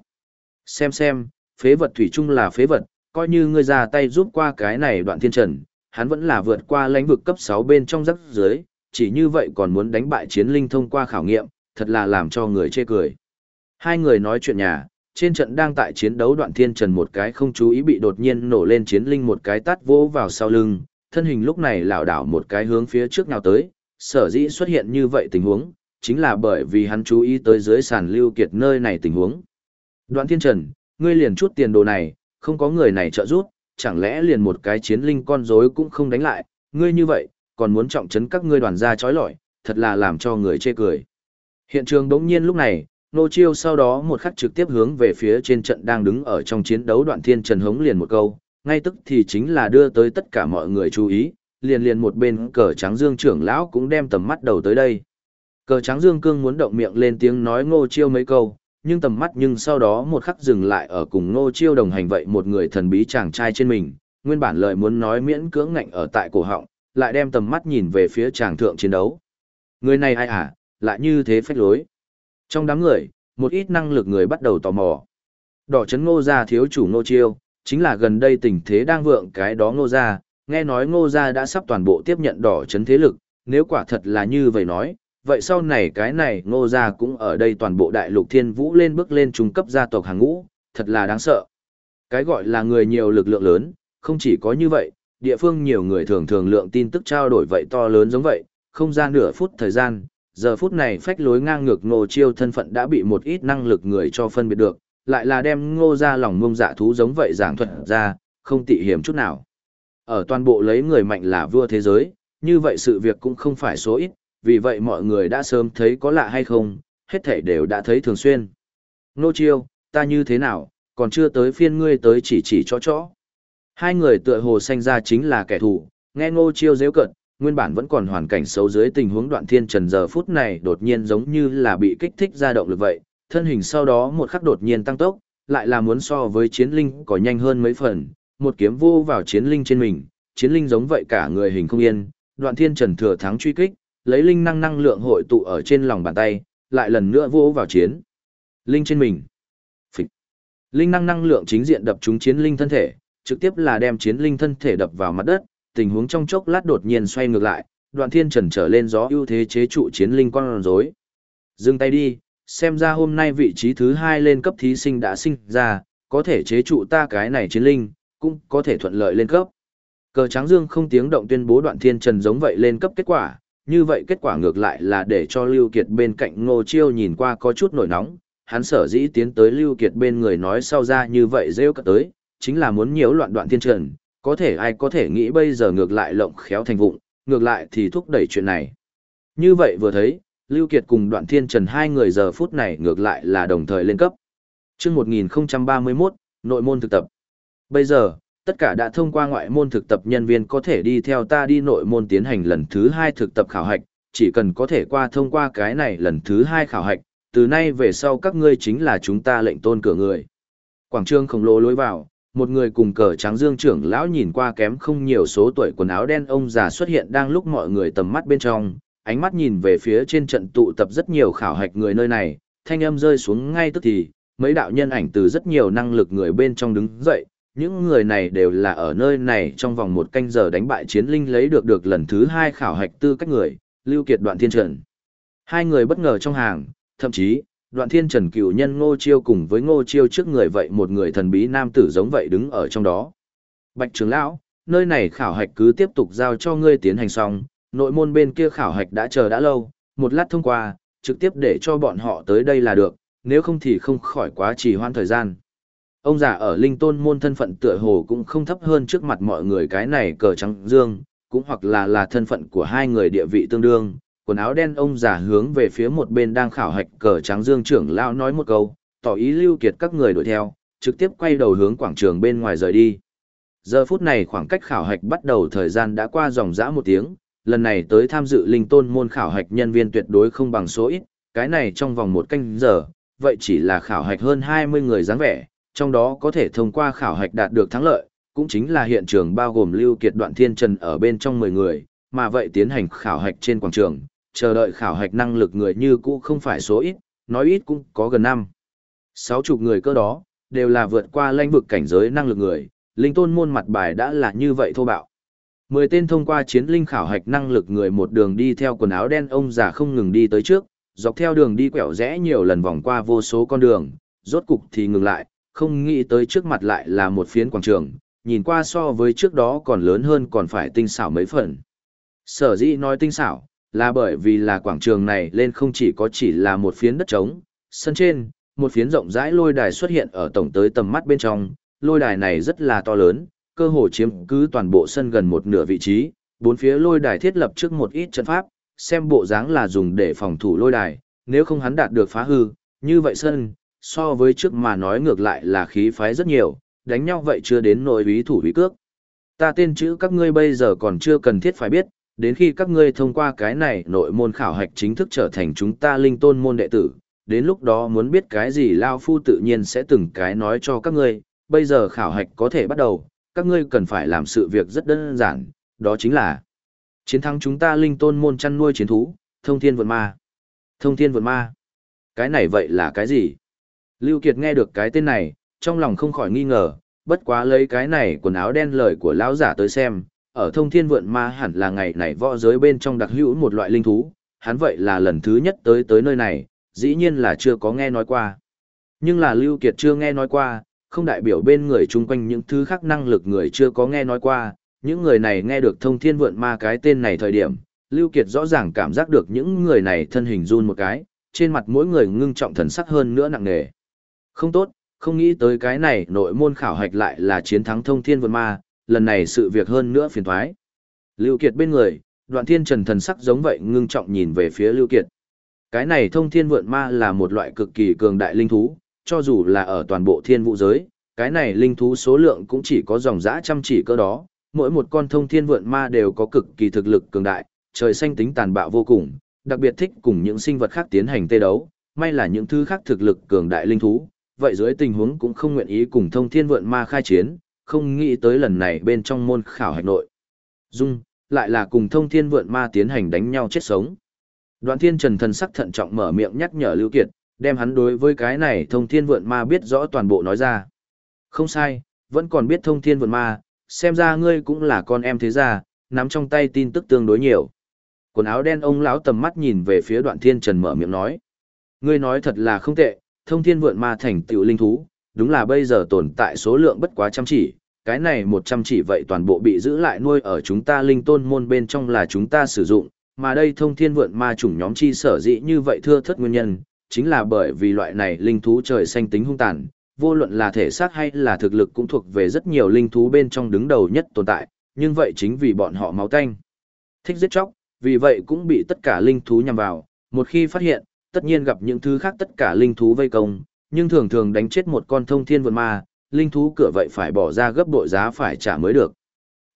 Xem xem, phế vật thủy chung là phế vật, coi như ngươi ra tay giúp qua cái này đoạn thiên trần, hắn vẫn là vượt qua lãnh vực cấp 6 bên trong rắc dưới, chỉ như vậy còn muốn đánh bại chiến linh thông qua khảo nghiệm, thật là làm cho người chê cười. Hai người nói chuyện nhà, trên trận đang tại chiến đấu đoạn thiên trần một cái không chú ý bị đột nhiên nổ lên chiến linh một cái tát vỗ vào sau lưng, thân hình lúc này lảo đảo một cái hướng phía trước nào tới, sở dĩ xuất hiện như vậy tình huống, chính là bởi vì hắn chú ý tới dưới sàn lưu kiệt nơi này tình huống. Đoạn thiên trần, ngươi liền chút tiền đồ này, không có người này trợ giúp, chẳng lẽ liền một cái chiến linh con rối cũng không đánh lại, ngươi như vậy, còn muốn trọng trấn các ngươi đoàn gia chói lọi, thật là làm cho người chê cười. Hiện trường đống nhiên lúc này, Nô Chiêu sau đó một khắc trực tiếp hướng về phía trên trận đang đứng ở trong chiến đấu đoạn thiên trần hống liền một câu, ngay tức thì chính là đưa tới tất cả mọi người chú ý, liền liền một bên cờ trắng dương trưởng lão cũng đem tầm mắt đầu tới đây. Cờ trắng dương cương muốn động miệng lên tiếng nói Ngô Chiêu mấy câu, nhưng tầm mắt nhưng sau đó một khắc dừng lại ở cùng Ngô Chiêu đồng hành vậy một người thần bí chàng trai trên mình, nguyên bản lời muốn nói miễn cưỡng ngạnh ở tại cổ họng, lại đem tầm mắt nhìn về phía chàng thượng chiến đấu. Người này ai à, lại như thế phách lối. Trong đám người, một ít năng lực người bắt đầu tò mò. Đỏ chấn ngô gia thiếu chủ ngô chiêu, chính là gần đây tình thế đang vượng cái đó ngô gia, nghe nói ngô gia đã sắp toàn bộ tiếp nhận đỏ chấn thế lực, nếu quả thật là như vậy nói, vậy sau này cái này ngô gia cũng ở đây toàn bộ đại lục thiên vũ lên bước lên trung cấp gia tộc hàng ngũ, thật là đáng sợ. Cái gọi là người nhiều lực lượng lớn, không chỉ có như vậy, địa phương nhiều người thường thường lượng tin tức trao đổi vậy to lớn giống vậy, không ra nửa phút thời gian, giờ phút này phách lối ngang ngược ngô chiêu thân phận đã bị một ít năng lực người cho phân biệt được, lại là đem ngô ra lòng mông dạ thú giống vậy giảng thuật ra, không tị hiểm chút nào. Ở toàn bộ lấy người mạnh là vua thế giới, như vậy sự việc cũng không phải số ít, vì vậy mọi người đã sớm thấy có lạ hay không, hết thảy đều đã thấy thường xuyên. nô chiêu, ta như thế nào, còn chưa tới phiên ngươi tới chỉ chỉ cho chó. Hai người tựa hồ sanh ra chính là kẻ thù, nghe ngô chiêu dễ cận, nguyên bản vẫn còn hoàn cảnh xấu dưới tình huống đoạn thiên trần giờ phút này đột nhiên giống như là bị kích thích ra động lực vậy, thân hình sau đó một khắc đột nhiên tăng tốc, lại là muốn so với chiến linh có nhanh hơn mấy phần, một kiếm vô vào chiến linh trên mình, chiến linh giống vậy cả người hình không yên, đoạn thiên trần thừa thắng truy kích, lấy linh năng năng lượng hội tụ ở trên lòng bàn tay, lại lần nữa vô vào chiến linh trên mình. Phịch. Linh năng năng lượng chính diện đập trúng chiến linh thân thể, trực tiếp là đem chiến linh thân thể đập vào mặt đất, tình huống trong chốc lát đột nhiên xoay ngược lại, đoạn thiên trần trở lên gió ưu thế chế trụ chiến linh con rối. Dừng tay đi, xem ra hôm nay vị trí thứ hai lên cấp thí sinh đã sinh ra, có thể chế trụ ta cái này chiến linh, cũng có thể thuận lợi lên cấp. Cờ trắng dương không tiếng động tuyên bố đoạn thiên trần giống vậy lên cấp kết quả, như vậy kết quả ngược lại là để cho Lưu Kiệt bên cạnh Ngô Chiêu nhìn qua có chút nổi nóng, hắn sở dĩ tiến tới Lưu Kiệt bên người nói sau ra như vậy rêu cất tới, chính là muốn nhiễu loạn đoạn thiên trần, có thể ai có thể nghĩ bây giờ ngược lại lộng khéo thành vụng, ngược lại thì thúc đẩy chuyện này. Như vậy vừa thấy, Lưu Kiệt cùng Đoạn Thiên Trần hai người giờ phút này ngược lại là đồng thời lên cấp. Chương 1031, nội môn thực tập. Bây giờ, tất cả đã thông qua ngoại môn thực tập nhân viên có thể đi theo ta đi nội môn tiến hành lần thứ hai thực tập khảo hạch, chỉ cần có thể qua thông qua cái này lần thứ hai khảo hạch, từ nay về sau các ngươi chính là chúng ta lệnh tôn cửa người. Quảng trường khổng lồ lối vào, một người cùng cờ trắng dương trưởng lão nhìn qua kém không nhiều số tuổi quần áo đen ông già xuất hiện đang lúc mọi người tầm mắt bên trong, ánh mắt nhìn về phía trên trận tụ tập rất nhiều khảo hạch người nơi này, thanh âm rơi xuống ngay tức thì, mấy đạo nhân ảnh từ rất nhiều năng lực người bên trong đứng dậy, những người này đều là ở nơi này trong vòng một canh giờ đánh bại chiến linh lấy được được lần thứ hai khảo hạch tư cách người, lưu kiệt đoạn thiên trần. Hai người bất ngờ trong hàng, thậm chí, đoạn thiên trần cựu nhân ngô chiêu cùng với ngô chiêu trước người vậy một người thần bí nam tử giống vậy đứng ở trong đó. Bạch trưởng lão, nơi này khảo hạch cứ tiếp tục giao cho ngươi tiến hành xong, nội môn bên kia khảo hạch đã chờ đã lâu, một lát thông qua, trực tiếp để cho bọn họ tới đây là được, nếu không thì không khỏi quá trì hoãn thời gian. Ông già ở linh tôn môn thân phận tựa hồ cũng không thấp hơn trước mặt mọi người cái này cờ trắng dương, cũng hoặc là là thân phận của hai người địa vị tương đương, quần áo đen ông già hướng về phía một bên đang khảo hạch cờ trắng dương trưởng lão nói một câu, tỏ ý lưu kiệt các người đuổi theo, trực tiếp quay đầu hướng quảng trường bên ngoài rời đi. Giờ phút này khoảng cách khảo hạch bắt đầu thời gian đã qua dòng dã một tiếng, lần này tới tham dự linh tôn môn khảo hạch nhân viên tuyệt đối không bằng số ít, cái này trong vòng một canh giờ, vậy chỉ là khảo hạch hơn 20 người dáng vẻ, trong đó có thể thông qua khảo hạch đạt được thắng lợi, cũng chính là hiện trường bao gồm lưu kiệt đoạn thiên trần ở bên trong 10 người, mà vậy tiến hành khảo hạch trên quảng trường, chờ đợi khảo hạch năng lực người như cũ không phải số ít, nói ít cũng có gần năm. Sáu chục người cơ đó, đều là vượt qua lãnh vực cảnh giới năng lực người, linh tôn môn mặt bài đã là như vậy thô bạo. Mười tên thông qua chiến linh khảo hạch năng lực người một đường đi theo quần áo đen ông già không ngừng đi tới trước, dọc theo đường đi quẹo rẽ nhiều lần vòng qua vô số con đường, rốt cục thì ngừng lại, không nghĩ tới trước mặt lại là một phiến quảng trường, nhìn qua so với trước đó còn lớn hơn còn phải tinh xảo mấy phần. Sở dĩ nói tinh xảo, là bởi vì là quảng trường này lên không chỉ có chỉ là một phiến đất trống, sân trên, một phiến rộng rãi lôi đài xuất hiện ở tổng tới tầm mắt bên trong, lôi đài này rất là to lớn, cơ hồ chiếm cứ toàn bộ sân gần một nửa vị trí, bốn phía lôi đài thiết lập trước một ít trận pháp, xem bộ dáng là dùng để phòng thủ lôi đài, nếu không hắn đạt được phá hư, như vậy sân, so với trước mà nói ngược lại là khí phái rất nhiều, đánh nhau vậy chưa đến nội ý thủ ý cước. Ta tên chữ các ngươi bây giờ còn chưa cần thiết phải biết, đến khi các ngươi thông qua cái này nội môn khảo hạch chính thức trở thành chúng ta linh tôn môn đệ tử, đến lúc đó muốn biết cái gì Lao Phu tự nhiên sẽ từng cái nói cho các ngươi, bây giờ khảo hạch có thể bắt đầu, các ngươi cần phải làm sự việc rất đơn giản, đó chính là chiến thắng chúng ta linh tôn môn chăn nuôi chiến thú, thông thiên vượt ma. Thông thiên vượt ma. Cái này vậy là cái gì? Lưu Kiệt nghe được cái tên này, trong lòng không khỏi nghi ngờ, bất quá lấy cái này quần áo đen lời của lão giả tới xem, ở thông thiên vượn ma hẳn là ngày này võ giới bên trong đặc hữu một loại linh thú, hắn vậy là lần thứ nhất tới tới nơi này, dĩ nhiên là chưa có nghe nói qua. Nhưng là Lưu Kiệt chưa nghe nói qua, không đại biểu bên người chung quanh những thứ khác năng lực người chưa có nghe nói qua, những người này nghe được thông thiên vượn ma cái tên này thời điểm, Lưu Kiệt rõ ràng cảm giác được những người này thân hình run một cái, trên mặt mỗi người ngưng trọng thần sắc hơn nữa nặng nề. Không tốt, không nghĩ tới cái này nội môn khảo hạch lại là chiến thắng thông thiên vượn ma, lần này sự việc hơn nữa phiền thoái. Lưu Kiệt bên người, đoạn thiên trần thần sắc giống vậy ngưng trọng nhìn về phía Lưu Kiệt. Cái này thông thiên vượn ma là một loại cực kỳ cường đại linh thú, cho dù là ở toàn bộ thiên vũ giới, cái này linh thú số lượng cũng chỉ có dòng dã trăm chỉ cơ đó, mỗi một con thông thiên vượn ma đều có cực kỳ thực lực cường đại, trời xanh tính tàn bạo vô cùng, đặc biệt thích cùng những sinh vật khác tiến hành tê đấu, may là những thứ khác thực lực cường đại linh thú, vậy dưới tình huống cũng không nguyện ý cùng thông thiên vượn ma khai chiến, không nghĩ tới lần này bên trong môn khảo hạch nội. Dung, lại là cùng thông thiên vượn ma tiến hành đánh nhau chết sống. Đoạn thiên trần thần sắc thận trọng mở miệng nhắc nhở Lưu Kiệt, đem hắn đối với cái này thông thiên vượn ma biết rõ toàn bộ nói ra. Không sai, vẫn còn biết thông thiên vượn ma, xem ra ngươi cũng là con em thế gia, nắm trong tay tin tức tương đối nhiều. Quần áo đen ông lão tầm mắt nhìn về phía đoạn thiên trần mở miệng nói. Ngươi nói thật là không tệ, thông thiên vượn ma thành tựu linh thú, đúng là bây giờ tồn tại số lượng bất quá trăm chỉ, cái này một trăm chỉ vậy toàn bộ bị giữ lại nuôi ở chúng ta linh tôn môn bên trong là chúng ta sử dụng, mà đây thông thiên vượn ma chủng nhóm chi sở dĩ như vậy thưa thất nguyên nhân, chính là bởi vì loại này linh thú trời xanh tính hung tàn, vô luận là thể xác hay là thực lực cũng thuộc về rất nhiều linh thú bên trong đứng đầu nhất tồn tại, nhưng vậy chính vì bọn họ máu tanh. Thích giết chóc, vì vậy cũng bị tất cả linh thú nhằm vào, một khi phát hiện, tất nhiên gặp những thứ khác tất cả linh thú vây công, nhưng thường thường đánh chết một con thông thiên vượn ma, linh thú cửa vậy phải bỏ ra gấp bội giá phải trả mới được.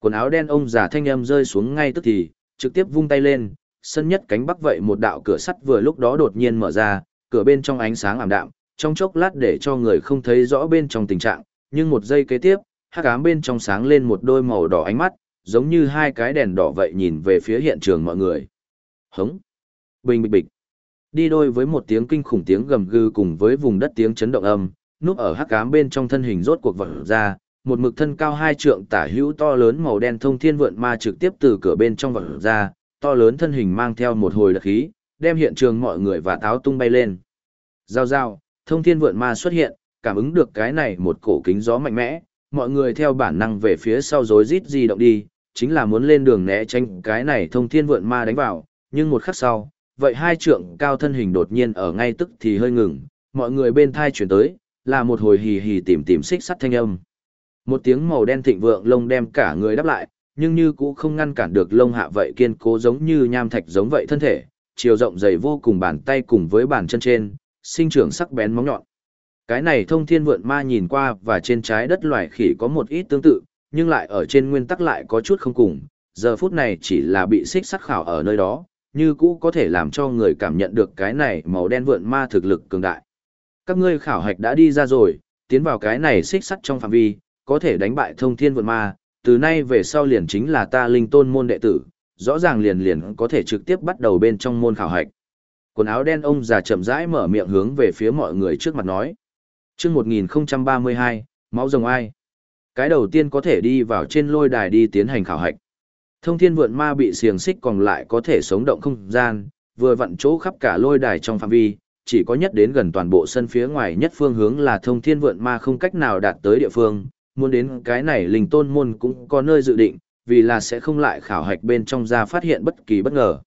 Quần áo đen ông già thanh âm rơi xuống ngay tức thì, trực tiếp vung tay lên, sân nhất cánh bắc vậy một đạo cửa sắt vừa lúc đó đột nhiên mở ra, cửa bên trong ánh sáng ảm đạm, trong chốc lát để cho người không thấy rõ bên trong tình trạng, nhưng một giây kế tiếp, hắc ám bên trong sáng lên một đôi màu đỏ ánh mắt, giống như hai cái đèn đỏ vậy nhìn về phía hiện trường mọi người. Hống! Bình bịch bịch! Đi đôi với một tiếng kinh khủng tiếng gầm gừ cùng với vùng đất tiếng chấn động âm, núp ở hắc ám bên trong thân hình rốt cuộc vật ra, một mực thân cao hai trượng tả hữu to lớn màu đen thông thiên vượn ma trực tiếp từ cửa bên trong vật ra, to lớn thân hình mang theo một hồi đặc khí, đem hiện trường mọi người và táo tung bay lên. Giao giao, thông thiên vượn ma xuất hiện, cảm ứng được cái này một cổ kính gió mạnh mẽ, mọi người theo bản năng về phía sau rối rít di động đi, chính là muốn lên đường né tránh cái này thông thiên vượn ma đánh vào, nhưng một khắc sau, vậy hai trượng cao thân hình đột nhiên ở ngay tức thì hơi ngừng, mọi người bên thai chuyển tới, là một hồi hì hì tìm tìm xích sắt thanh âm. Một tiếng màu đen thịnh vượng lông đem cả người đáp lại, nhưng như cũng không ngăn cản được lông hạ vậy kiên cố giống như nham thạch giống vậy thân thể, chiều rộng dày vô cùng bàn tay cùng với bàn chân trên, sinh trưởng sắc bén móng nhọn. Cái này thông thiên vượn ma nhìn qua và trên trái đất loài khỉ có một ít tương tự, nhưng lại ở trên nguyên tắc lại có chút không cùng, giờ phút này chỉ là bị xích sắt khảo ở nơi đó, như cũ có thể làm cho người cảm nhận được cái này màu đen vượn ma thực lực cường đại. Các ngươi khảo hạch đã đi ra rồi, tiến vào cái này xích sắt trong phạm vi, có thể đánh bại thông thiên vượn ma, từ nay về sau liền chính là ta linh tôn môn đệ tử, rõ ràng liền liền có thể trực tiếp bắt đầu bên trong môn khảo hạch. Quần áo đen ông già chậm rãi mở miệng hướng về phía mọi người trước mặt nói. Trước 1032, máu rồng ai? Cái đầu tiên có thể đi vào trên lôi đài đi tiến hành khảo hạch. Thông thiên vượn ma bị xiềng xích còn lại có thể sống động không gian, vừa vặn chỗ khắp cả lôi đài trong phạm vi, chỉ có nhất đến gần toàn bộ sân phía ngoài nhất phương hướng là thông thiên vượn ma không cách nào đạt tới địa phương, muốn đến cái này linh tôn môn cũng có nơi dự định, vì là sẽ không lại khảo hạch bên trong ra phát hiện bất kỳ bất ngờ.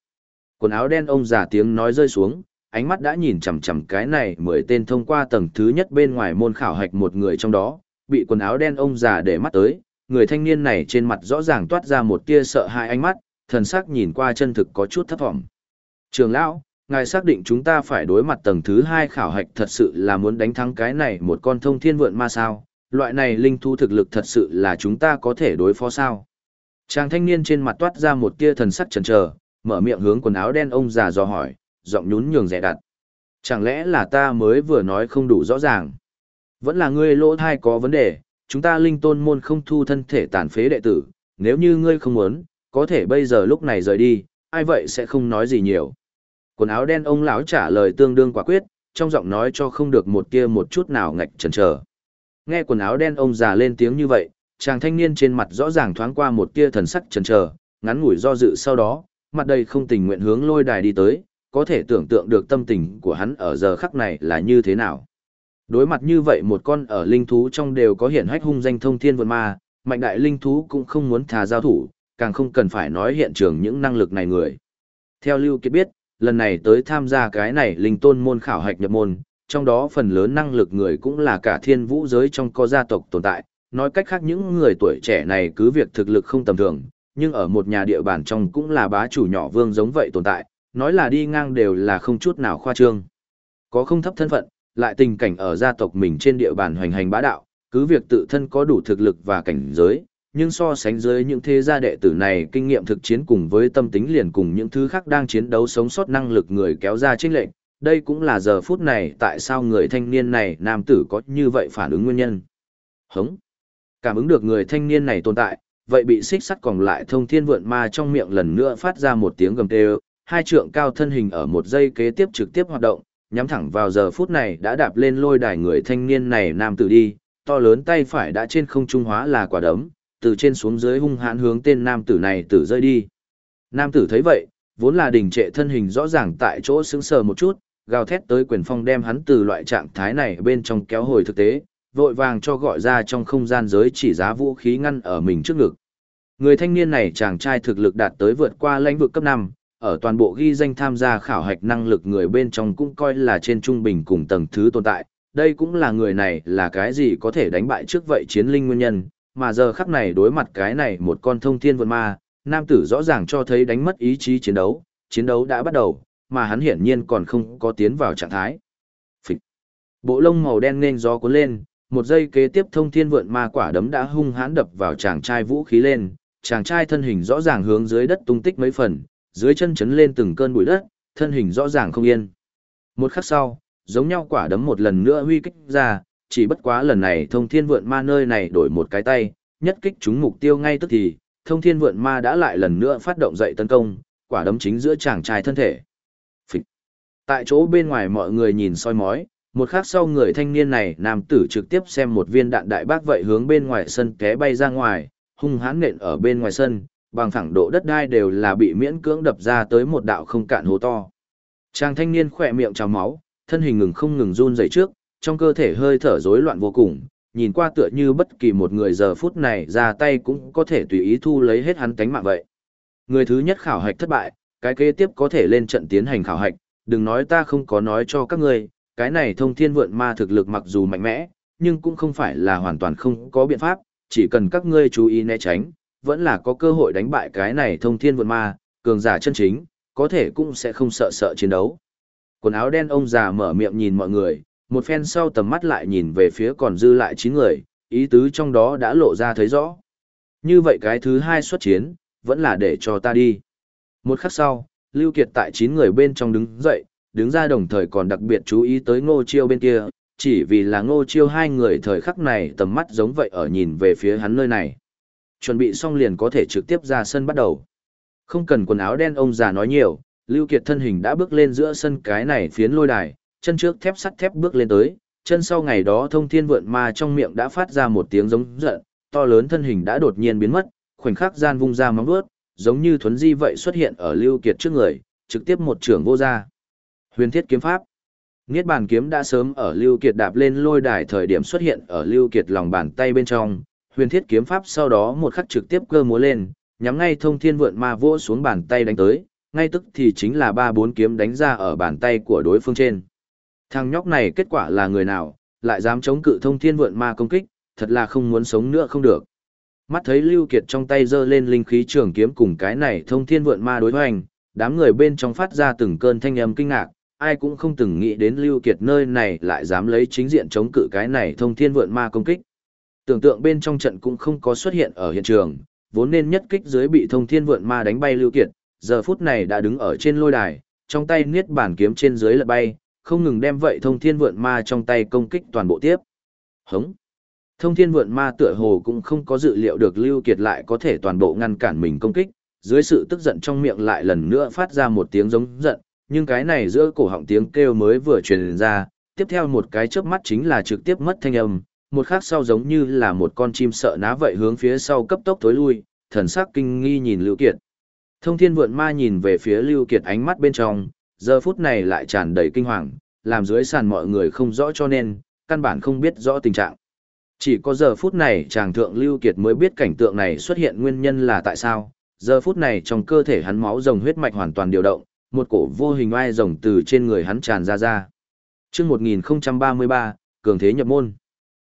Quần áo đen ông già tiếng nói rơi xuống, ánh mắt đã nhìn chằm chằm cái này mười tên thông qua tầng thứ nhất bên ngoài môn khảo hạch một người trong đó, bị quần áo đen ông già để mắt tới, người thanh niên này trên mặt rõ ràng toát ra một tia sợ hãi ánh mắt, thần sắc nhìn qua chân thực có chút thấp vọng. Trường lão, ngài xác định chúng ta phải đối mặt tầng thứ hai khảo hạch thật sự là muốn đánh thắng cái này một con thông thiên vượn ma sao, loại này linh thu thực lực thật sự là chúng ta có thể đối phó sao. Chàng thanh niên trên mặt toát ra một tia thần sắc chần chờ, mở miệng hướng quần áo đen ông già dò hỏi, giọng nhún nhường rẻ đặt. Chẳng lẽ là ta mới vừa nói không đủ rõ ràng? Vẫn là ngươi lỗ thai có vấn đề, chúng ta linh tôn môn không thu thân thể tàn phế đệ tử, nếu như ngươi không muốn, có thể bây giờ lúc này rời đi, ai vậy sẽ không nói gì nhiều. Quần áo đen ông lão trả lời tương đương quả quyết, trong giọng nói cho không được một kia một chút nào ngạch chần chờ. Nghe quần áo đen ông già lên tiếng như vậy, chàng thanh niên trên mặt rõ ràng thoáng qua một tia thần sắc chần chờ, ngắn ngủi do dự sau đó, mặt đầy không tình nguyện hướng lôi đài đi tới, có thể tưởng tượng được tâm tình của hắn ở giờ khắc này là như thế nào. Đối mặt như vậy một con ở linh thú trong đều có hiển hách hung danh thông thiên vượt ma, mạnh đại linh thú cũng không muốn thà giao thủ, càng không cần phải nói hiện trường những năng lực này người. Theo Lưu Kiệt biết, lần này tới tham gia cái này linh tôn môn khảo hạch nhập môn, trong đó phần lớn năng lực người cũng là cả thiên vũ giới trong có gia tộc tồn tại, nói cách khác những người tuổi trẻ này cứ việc thực lực không tầm thường, nhưng ở một nhà địa bàn trong cũng là bá chủ nhỏ vương giống vậy tồn tại, nói là đi ngang đều là không chút nào khoa trương. Có không thấp thân phận, lại tình cảnh ở gia tộc mình trên địa bàn hoành hành bá đạo, cứ việc tự thân có đủ thực lực và cảnh giới, nhưng so sánh dưới những thế gia đệ tử này kinh nghiệm thực chiến cùng với tâm tính liền cùng những thứ khác đang chiến đấu sống sót năng lực người kéo ra chênh lệnh, đây cũng là giờ phút này tại sao người thanh niên này nam tử có như vậy phản ứng nguyên nhân. Hống. Cảm ứng được người thanh niên này tồn tại, vậy bị xích sắt còn lại thông thiên vượn ma trong miệng lần nữa phát ra một tiếng gầm tê hai trượng cao thân hình ở một giây kế tiếp trực tiếp hoạt động, nhắm thẳng vào giờ phút này đã đạp lên lôi đài người thanh niên này nam tử đi, to lớn tay phải đã trên không trung hóa là quả đấm, từ trên xuống dưới hung hãn hướng tên nam tử này tử rơi đi. Nam tử thấy vậy, vốn là đình trệ thân hình rõ ràng tại chỗ sững sờ một chút, gào thét tới quyền phong đem hắn từ loại trạng thái này bên trong kéo hồi thực tế, vội vàng cho gọi ra trong không gian giới chỉ giá vũ khí ngăn ở mình trước ngực. Người thanh niên này chàng trai thực lực đạt tới vượt qua lãnh vực cấp 5, ở toàn bộ ghi danh tham gia khảo hạch năng lực người bên trong cũng coi là trên trung bình cùng tầng thứ tồn tại. Đây cũng là người này là cái gì có thể đánh bại trước vậy chiến linh nguyên nhân, mà giờ khắc này đối mặt cái này một con thông thiên vượt ma, nam tử rõ ràng cho thấy đánh mất ý chí chiến đấu, chiến đấu đã bắt đầu, mà hắn hiển nhiên còn không có tiến vào trạng thái. Phịch. Bộ lông màu đen nên gió cuốn lên, một giây kế tiếp thông thiên vượn ma quả đấm đã hung hãn đập vào chàng trai vũ khí lên, chàng trai thân hình rõ ràng hướng dưới đất tung tích mấy phần, dưới chân chấn lên từng cơn bụi đất, thân hình rõ ràng không yên. Một khắc sau, giống nhau quả đấm một lần nữa huy kích ra, chỉ bất quá lần này thông thiên vượn ma nơi này đổi một cái tay, nhất kích trúng mục tiêu ngay tức thì, thông thiên vượn ma đã lại lần nữa phát động dậy tấn công, quả đấm chính giữa chàng trai thân thể. Phịch. Tại chỗ bên ngoài mọi người nhìn soi mói, một khắc sau người thanh niên này nam tử trực tiếp xem một viên đạn đại bác vậy hướng bên ngoài sân té bay ra ngoài, hung hãn nện ở bên ngoài sân, bằng thẳng độ đất đai đều là bị miễn cưỡng đập ra tới một đạo không cạn hố to. Chàng thanh niên khỏe miệng trào máu, thân hình ngừng không ngừng run dậy trước, trong cơ thể hơi thở rối loạn vô cùng, nhìn qua tựa như bất kỳ một người giờ phút này ra tay cũng có thể tùy ý thu lấy hết hắn cánh mạng vậy. Người thứ nhất khảo hạch thất bại, cái kế tiếp có thể lên trận tiến hành khảo hạch, đừng nói ta không có nói cho các ngươi, cái này thông thiên vượn ma thực lực mặc dù mạnh mẽ, nhưng cũng không phải là hoàn toàn không có biện pháp, chỉ cần các ngươi chú ý né tránh, vẫn là có cơ hội đánh bại cái này thông thiên vượt ma, cường giả chân chính, có thể cũng sẽ không sợ sợ chiến đấu. Quần áo đen ông già mở miệng nhìn mọi người, một phen sau tầm mắt lại nhìn về phía còn dư lại 9 người, ý tứ trong đó đã lộ ra thấy rõ. Như vậy cái thứ hai xuất chiến, vẫn là để cho ta đi. Một khắc sau, Lưu Kiệt tại 9 người bên trong đứng dậy, đứng ra đồng thời còn đặc biệt chú ý tới ngô chiêu bên kia, chỉ vì là ngô chiêu hai người thời khắc này tầm mắt giống vậy ở nhìn về phía hắn nơi này. Chuẩn bị xong liền có thể trực tiếp ra sân bắt đầu. Không cần quần áo đen ông già nói nhiều, Lưu Kiệt thân hình đã bước lên giữa sân cái này phiến lôi đài, chân trước thép sắt thép bước lên tới, chân sau ngày đó thông thiên vượn ma trong miệng đã phát ra một tiếng giống giận, to lớn thân hình đã đột nhiên biến mất, khoảnh khắc gian vung ra móng vuốt, giống như thuấn di vậy xuất hiện ở Lưu Kiệt trước người, trực tiếp một trường vô ra. Huyền thiết kiếm pháp. Niết bàn kiếm đã sớm ở Lưu Kiệt đạp lên lôi đài thời điểm xuất hiện ở Lưu Kiệt lòng bàn tay bên trong, huyền thiết kiếm pháp sau đó một khắc trực tiếp cơ múa lên, nhắm ngay thông thiên vượn ma vỗ xuống bàn tay đánh tới, ngay tức thì chính là ba bốn kiếm đánh ra ở bàn tay của đối phương trên. Thằng nhóc này kết quả là người nào, lại dám chống cự thông thiên vượn ma công kích, thật là không muốn sống nữa không được. Mắt thấy Lưu Kiệt trong tay giơ lên linh khí trường kiếm cùng cái này thông thiên vượn ma đối hoành, đám người bên trong phát ra từng cơn thanh âm kinh ngạc, ai cũng không từng nghĩ đến Lưu Kiệt nơi này lại dám lấy chính diện chống cự cái này thông thiên vượn ma công kích. Tưởng tượng bên trong trận cũng không có xuất hiện ở hiện trường, vốn nên nhất kích dưới bị thông thiên vượn ma đánh bay Lưu Kiệt, giờ phút này đã đứng ở trên lôi đài, trong tay niết bản kiếm trên dưới lật bay, không ngừng đem vậy thông thiên vượn ma trong tay công kích toàn bộ tiếp. Hống! Thông thiên vượn ma tựa hồ cũng không có dự liệu được Lưu Kiệt lại có thể toàn bộ ngăn cản mình công kích, dưới sự tức giận trong miệng lại lần nữa phát ra một tiếng giống giận, nhưng cái này giữa cổ họng tiếng kêu mới vừa truyền ra, tiếp theo một cái chớp mắt chính là trực tiếp mất thanh âm, một khắc sau giống như là một con chim sợ ná vậy hướng phía sau cấp tốc tối lui, thần sắc kinh nghi nhìn Lưu Kiệt. Thông thiên vượn ma nhìn về phía Lưu Kiệt ánh mắt bên trong, giờ phút này lại tràn đầy kinh hoàng, làm dưới sàn mọi người không rõ cho nên, căn bản không biết rõ tình trạng. Chỉ có giờ phút này chàng thượng Lưu Kiệt mới biết cảnh tượng này xuất hiện nguyên nhân là tại sao, giờ phút này trong cơ thể hắn máu rồng huyết mạch hoàn toàn điều động, một cổ vô hình oai rồng từ trên người hắn tràn ra ra. Trước 1033, cường thế nhập môn.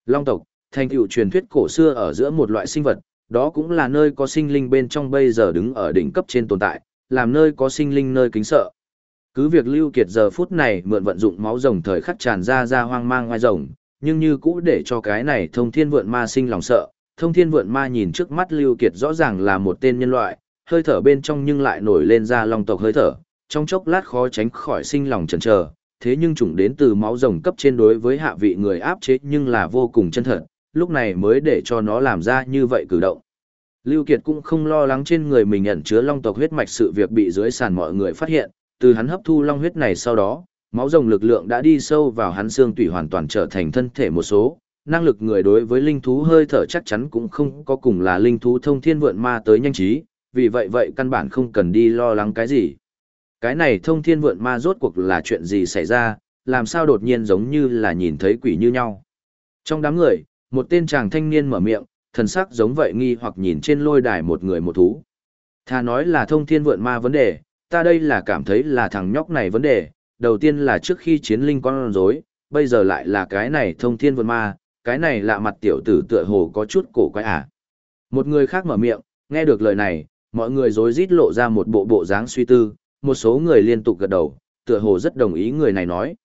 Long tộc, thành tựu truyền thuyết cổ xưa ở giữa một loại sinh vật, đó cũng là nơi có sinh linh bên trong bây giờ đứng ở đỉnh cấp trên tồn tại, làm nơi có sinh linh nơi kính sợ. Cứ việc Lưu Kiệt giờ phút này mượn vận dụng máu rồng thời khắc tràn ra ra hoang mang ngoài rồng, nhưng như cũ để cho cái này thông thiên vượn ma sinh lòng sợ. Thông thiên vượn ma nhìn trước mắt Lưu Kiệt rõ ràng là một tên nhân loại, hơi thở bên trong nhưng lại nổi lên ra long tộc hơi thở, trong chốc lát khó tránh khỏi sinh lòng chần chờ. Thế nhưng chủng đến từ máu rồng cấp trên đối với hạ vị người áp chế nhưng là vô cùng chân thật, lúc này mới để cho nó làm ra như vậy cử động. Lưu Kiệt cũng không lo lắng trên người mình ẩn chứa long tộc huyết mạch sự việc bị dưới sàn mọi người phát hiện, từ hắn hấp thu long huyết này sau đó, máu rồng lực lượng đã đi sâu vào hắn xương tủy hoàn toàn trở thành thân thể một số, năng lực người đối với linh thú hơi thở chắc chắn cũng không có cùng là linh thú thông thiên vượn ma tới nhanh trí, vì vậy vậy căn bản không cần đi lo lắng cái gì. Cái này thông thiên vượn ma rốt cuộc là chuyện gì xảy ra, làm sao đột nhiên giống như là nhìn thấy quỷ như nhau. Trong đám người, một tên chàng thanh niên mở miệng, thần sắc giống vậy nghi hoặc nhìn trên lôi đài một người một thú. Thà nói là thông thiên vượn ma vấn đề, ta đây là cảm thấy là thằng nhóc này vấn đề, đầu tiên là trước khi chiến linh con rối, bây giờ lại là cái này thông thiên vượn ma, cái này lạ mặt tiểu tử tựa hồ có chút cổ quái à. Một người khác mở miệng, nghe được lời này, mọi người rối rít lộ ra một bộ bộ dáng suy tư, một số người liên tục gật đầu, tựa hồ rất đồng ý người này nói.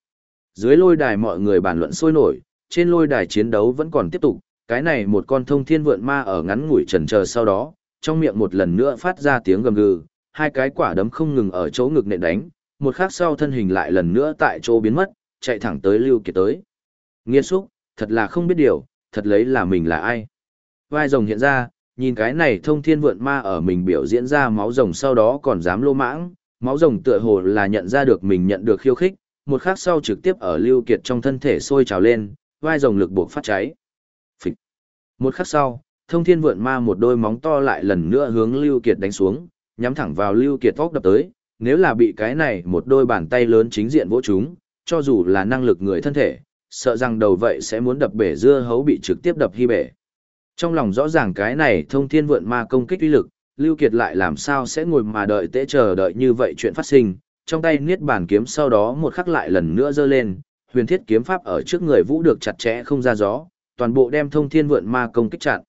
Dưới lôi đài mọi người bàn luận sôi nổi, trên lôi đài chiến đấu vẫn còn tiếp tục, cái này một con thông thiên vượn ma ở ngắn ngủi trần chờ sau đó, trong miệng một lần nữa phát ra tiếng gầm gừ, hai cái quả đấm không ngừng ở chỗ ngực nện đánh, một khắc sau thân hình lại lần nữa tại chỗ biến mất, chạy thẳng tới Lưu Kiệt tới. Nghiên xúc, thật là không biết điều, thật lấy là mình là ai. Vai rồng hiện ra, nhìn cái này thông thiên vượn ma ở mình biểu diễn ra máu rồng sau đó còn dám lô mãng, máu rồng tựa hồ là nhận ra được mình nhận được khiêu khích, một khắc sau trực tiếp ở Lưu Kiệt trong thân thể sôi trào lên, vai rồng lực buộc phát cháy. Phịch. Một khắc sau, thông thiên vượn ma một đôi móng to lại lần nữa hướng Lưu Kiệt đánh xuống, nhắm thẳng vào Lưu Kiệt tóc đập tới, nếu là bị cái này một đôi bàn tay lớn chính diện vỗ chúng, cho dù là năng lực người thân thể, sợ rằng đầu vậy sẽ muốn đập bể dưa hấu bị trực tiếp đập hy bể. Trong lòng rõ ràng cái này thông thiên vượn ma công kích uy lực, Lưu Kiệt lại làm sao sẽ ngồi mà đợi tễ chờ đợi như vậy chuyện phát sinh, trong tay niết bàn kiếm sau đó một khắc lại lần nữa giơ lên, huyền thiết kiếm pháp ở trước người vũ được chặt chẽ không ra gió, toàn bộ đem thông thiên vượn ma công kích chặn.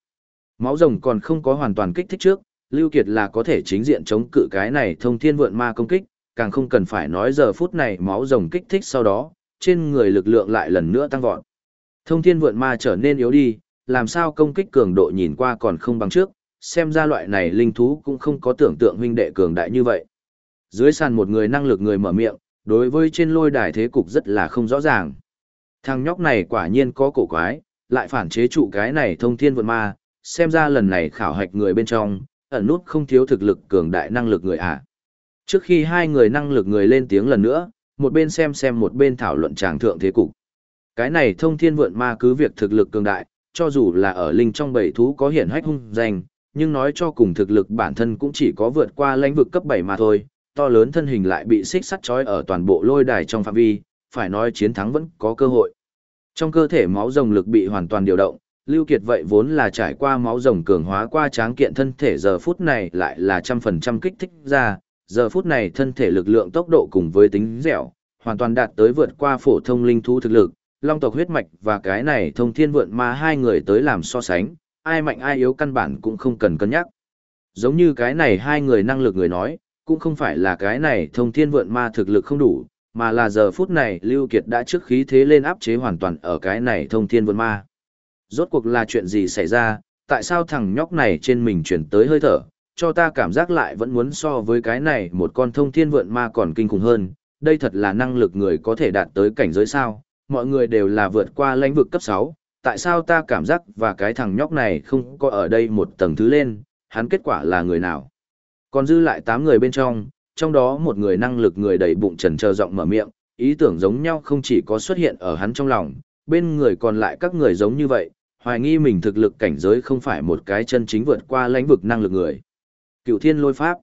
Máu rồng còn không có hoàn toàn kích thích trước, Lưu Kiệt là có thể chính diện chống cự cái này thông thiên vượn ma công kích, càng không cần phải nói giờ phút này máu rồng kích thích sau đó, trên người lực lượng lại lần nữa tăng vọt. Thông thiên vượn ma trở nên yếu đi, làm sao công kích cường độ nhìn qua còn không bằng trước, xem ra loại này linh thú cũng không có tưởng tượng huynh đệ cường đại như vậy. Dưới sàn một người năng lực người mở miệng, đối với trên lôi đài thế cục rất là không rõ ràng. Thằng nhóc này quả nhiên có cổ quái, lại phản chế trụ cái này thông thiên vượn ma, xem ra lần này khảo hạch người bên trong, ẩn nút không thiếu thực lực cường đại năng lực người à. Trước khi hai người năng lực người lên tiếng lần nữa, một bên xem xem một bên thảo luận tràng thượng thế cục. Cái này thông thiên vượn ma cứ việc thực lực cường đại, cho dù là ở linh trong bảy thú có hiển hách hung danh, nhưng nói cho cùng thực lực bản thân cũng chỉ có vượt qua lãnh vực cấp 7 mà thôi, to lớn thân hình lại bị xích sắt trói ở toàn bộ lôi đài trong phạm vi, phải nói chiến thắng vẫn có cơ hội. Trong cơ thể máu rồng lực bị hoàn toàn điều động, Lưu Kiệt vậy vốn là trải qua máu rồng cường hóa qua tráng kiện thân thể giờ phút này lại là trăm phần trăm kích thích ra, giờ phút này thân thể lực lượng tốc độ cùng với tính dẻo, hoàn toàn đạt tới vượt qua phổ thông linh thú thực lực, long tộc huyết mạch và cái này thông thiên vượn ma hai người tới làm so sánh, ai mạnh ai yếu căn bản cũng không cần cân nhắc. Giống như cái này hai người năng lực người nói, cũng không phải là cái này thông thiên vượn ma thực lực không đủ, mà là giờ phút này Lưu Kiệt đã trước khí thế lên áp chế hoàn toàn ở cái này thông thiên vượn ma. Rốt cuộc là chuyện gì xảy ra, tại sao thằng nhóc này trên mình chuyển tới hơi thở, cho ta cảm giác lại vẫn muốn so với cái này một con thông thiên vượn ma còn kinh khủng hơn, đây thật là năng lực người có thể đạt tới cảnh giới sao, mọi người đều là vượt qua lãnh vực cấp 6, tại sao ta cảm giác và cái thằng nhóc này không có ở đây một tầng thứ lên, hắn kết quả là người nào. Còn dư lại 8 người bên trong, trong đó một người năng lực người đầy bụng trần chờ giọng mở miệng, ý tưởng giống nhau không chỉ có xuất hiện ở hắn trong lòng, bên người còn lại các người giống như vậy, hoài nghi mình thực lực cảnh giới không phải một cái chân chính vượt qua lãnh vực năng lực người. Cựu thiên lôi pháp.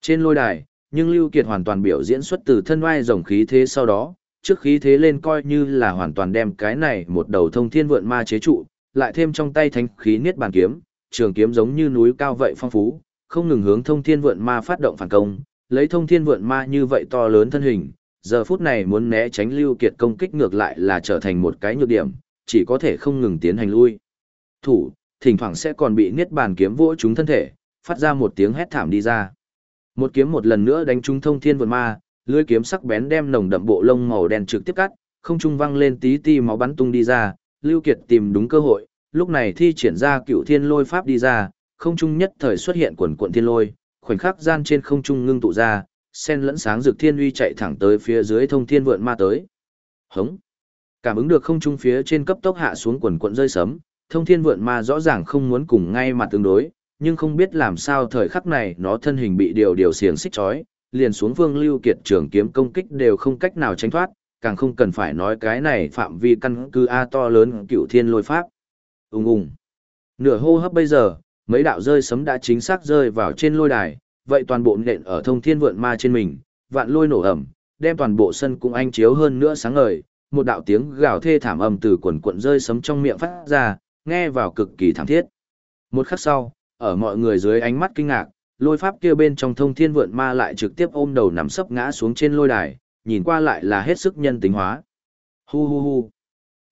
Trên lôi đài, nhưng Lưu Kiệt hoàn toàn biểu diễn xuất từ thân oai rồng khí thế sau đó, trước khí thế lên coi như là hoàn toàn đem cái này một đầu thông thiên vượn ma chế trụ, lại thêm trong tay thánh khí niết bàn kiếm, trường kiếm giống như núi cao vậy phong phú, không ngừng hướng thông thiên vượn ma phát động phản công, lấy thông thiên vượn ma như vậy to lớn thân hình, giờ phút này muốn né tránh Lưu Kiệt công kích ngược lại là trở thành một cái nhược điểm, chỉ có thể không ngừng tiến hành lui. Thủ, thỉnh thoảng sẽ còn bị niết bàn kiếm vỗ trúng thân thể, phát ra một tiếng hét thảm đi ra. Một kiếm một lần nữa đánh trúng thông thiên vượn ma, lưỡi kiếm sắc bén đem nồng đậm bộ lông màu đen trực tiếp cắt, không trung văng lên tí tí máu bắn tung đi ra, Lưu Kiệt tìm đúng cơ hội, lúc này thi triển ra cựu thiên lôi pháp đi ra, không trung nhất thời xuất hiện quần cuộn thiên lôi, khoảnh khắc gian trên không trung ngưng tụ ra, sen lẫn sáng rực thiên uy chạy thẳng tới phía dưới thông thiên vượn ma tới. Hống! Cảm ứng được không trung phía trên cấp tốc hạ xuống quần cuộn rơi sấm, thông thiên vượn ma rõ ràng không muốn cùng ngay mà tương đối, nhưng không biết làm sao thời khắc này nó thân hình bị điều điều xiềng xích chói, liền xuống vương lưu kiệt trường kiếm công kích đều không cách nào tránh thoát, càng không cần phải nói cái này phạm vi căn cứ A to lớn cựu thiên lôi pháp. Ung ung. Nửa hô hấp bây giờ, mấy đạo rơi sấm đã chính xác rơi vào trên lôi đài, vậy toàn bộ nện ở thông thiên vượn ma trên mình, vạn lôi nổ ẩm, đem toàn bộ sân cũng anh chiếu hơn nữa sáng ngời, một đạo tiếng gào thê thảm âm từ quần cuộn rơi sấm trong miệng phát ra, nghe vào cực kỳ thảm thiết. Một khắc sau, ở mọi người dưới ánh mắt kinh ngạc, lôi pháp kia bên trong thông thiên vượn ma lại trực tiếp ôm đầu nằm sấp ngã xuống trên lôi đài, nhìn qua lại là hết sức nhân tính hóa. Hu hu hu.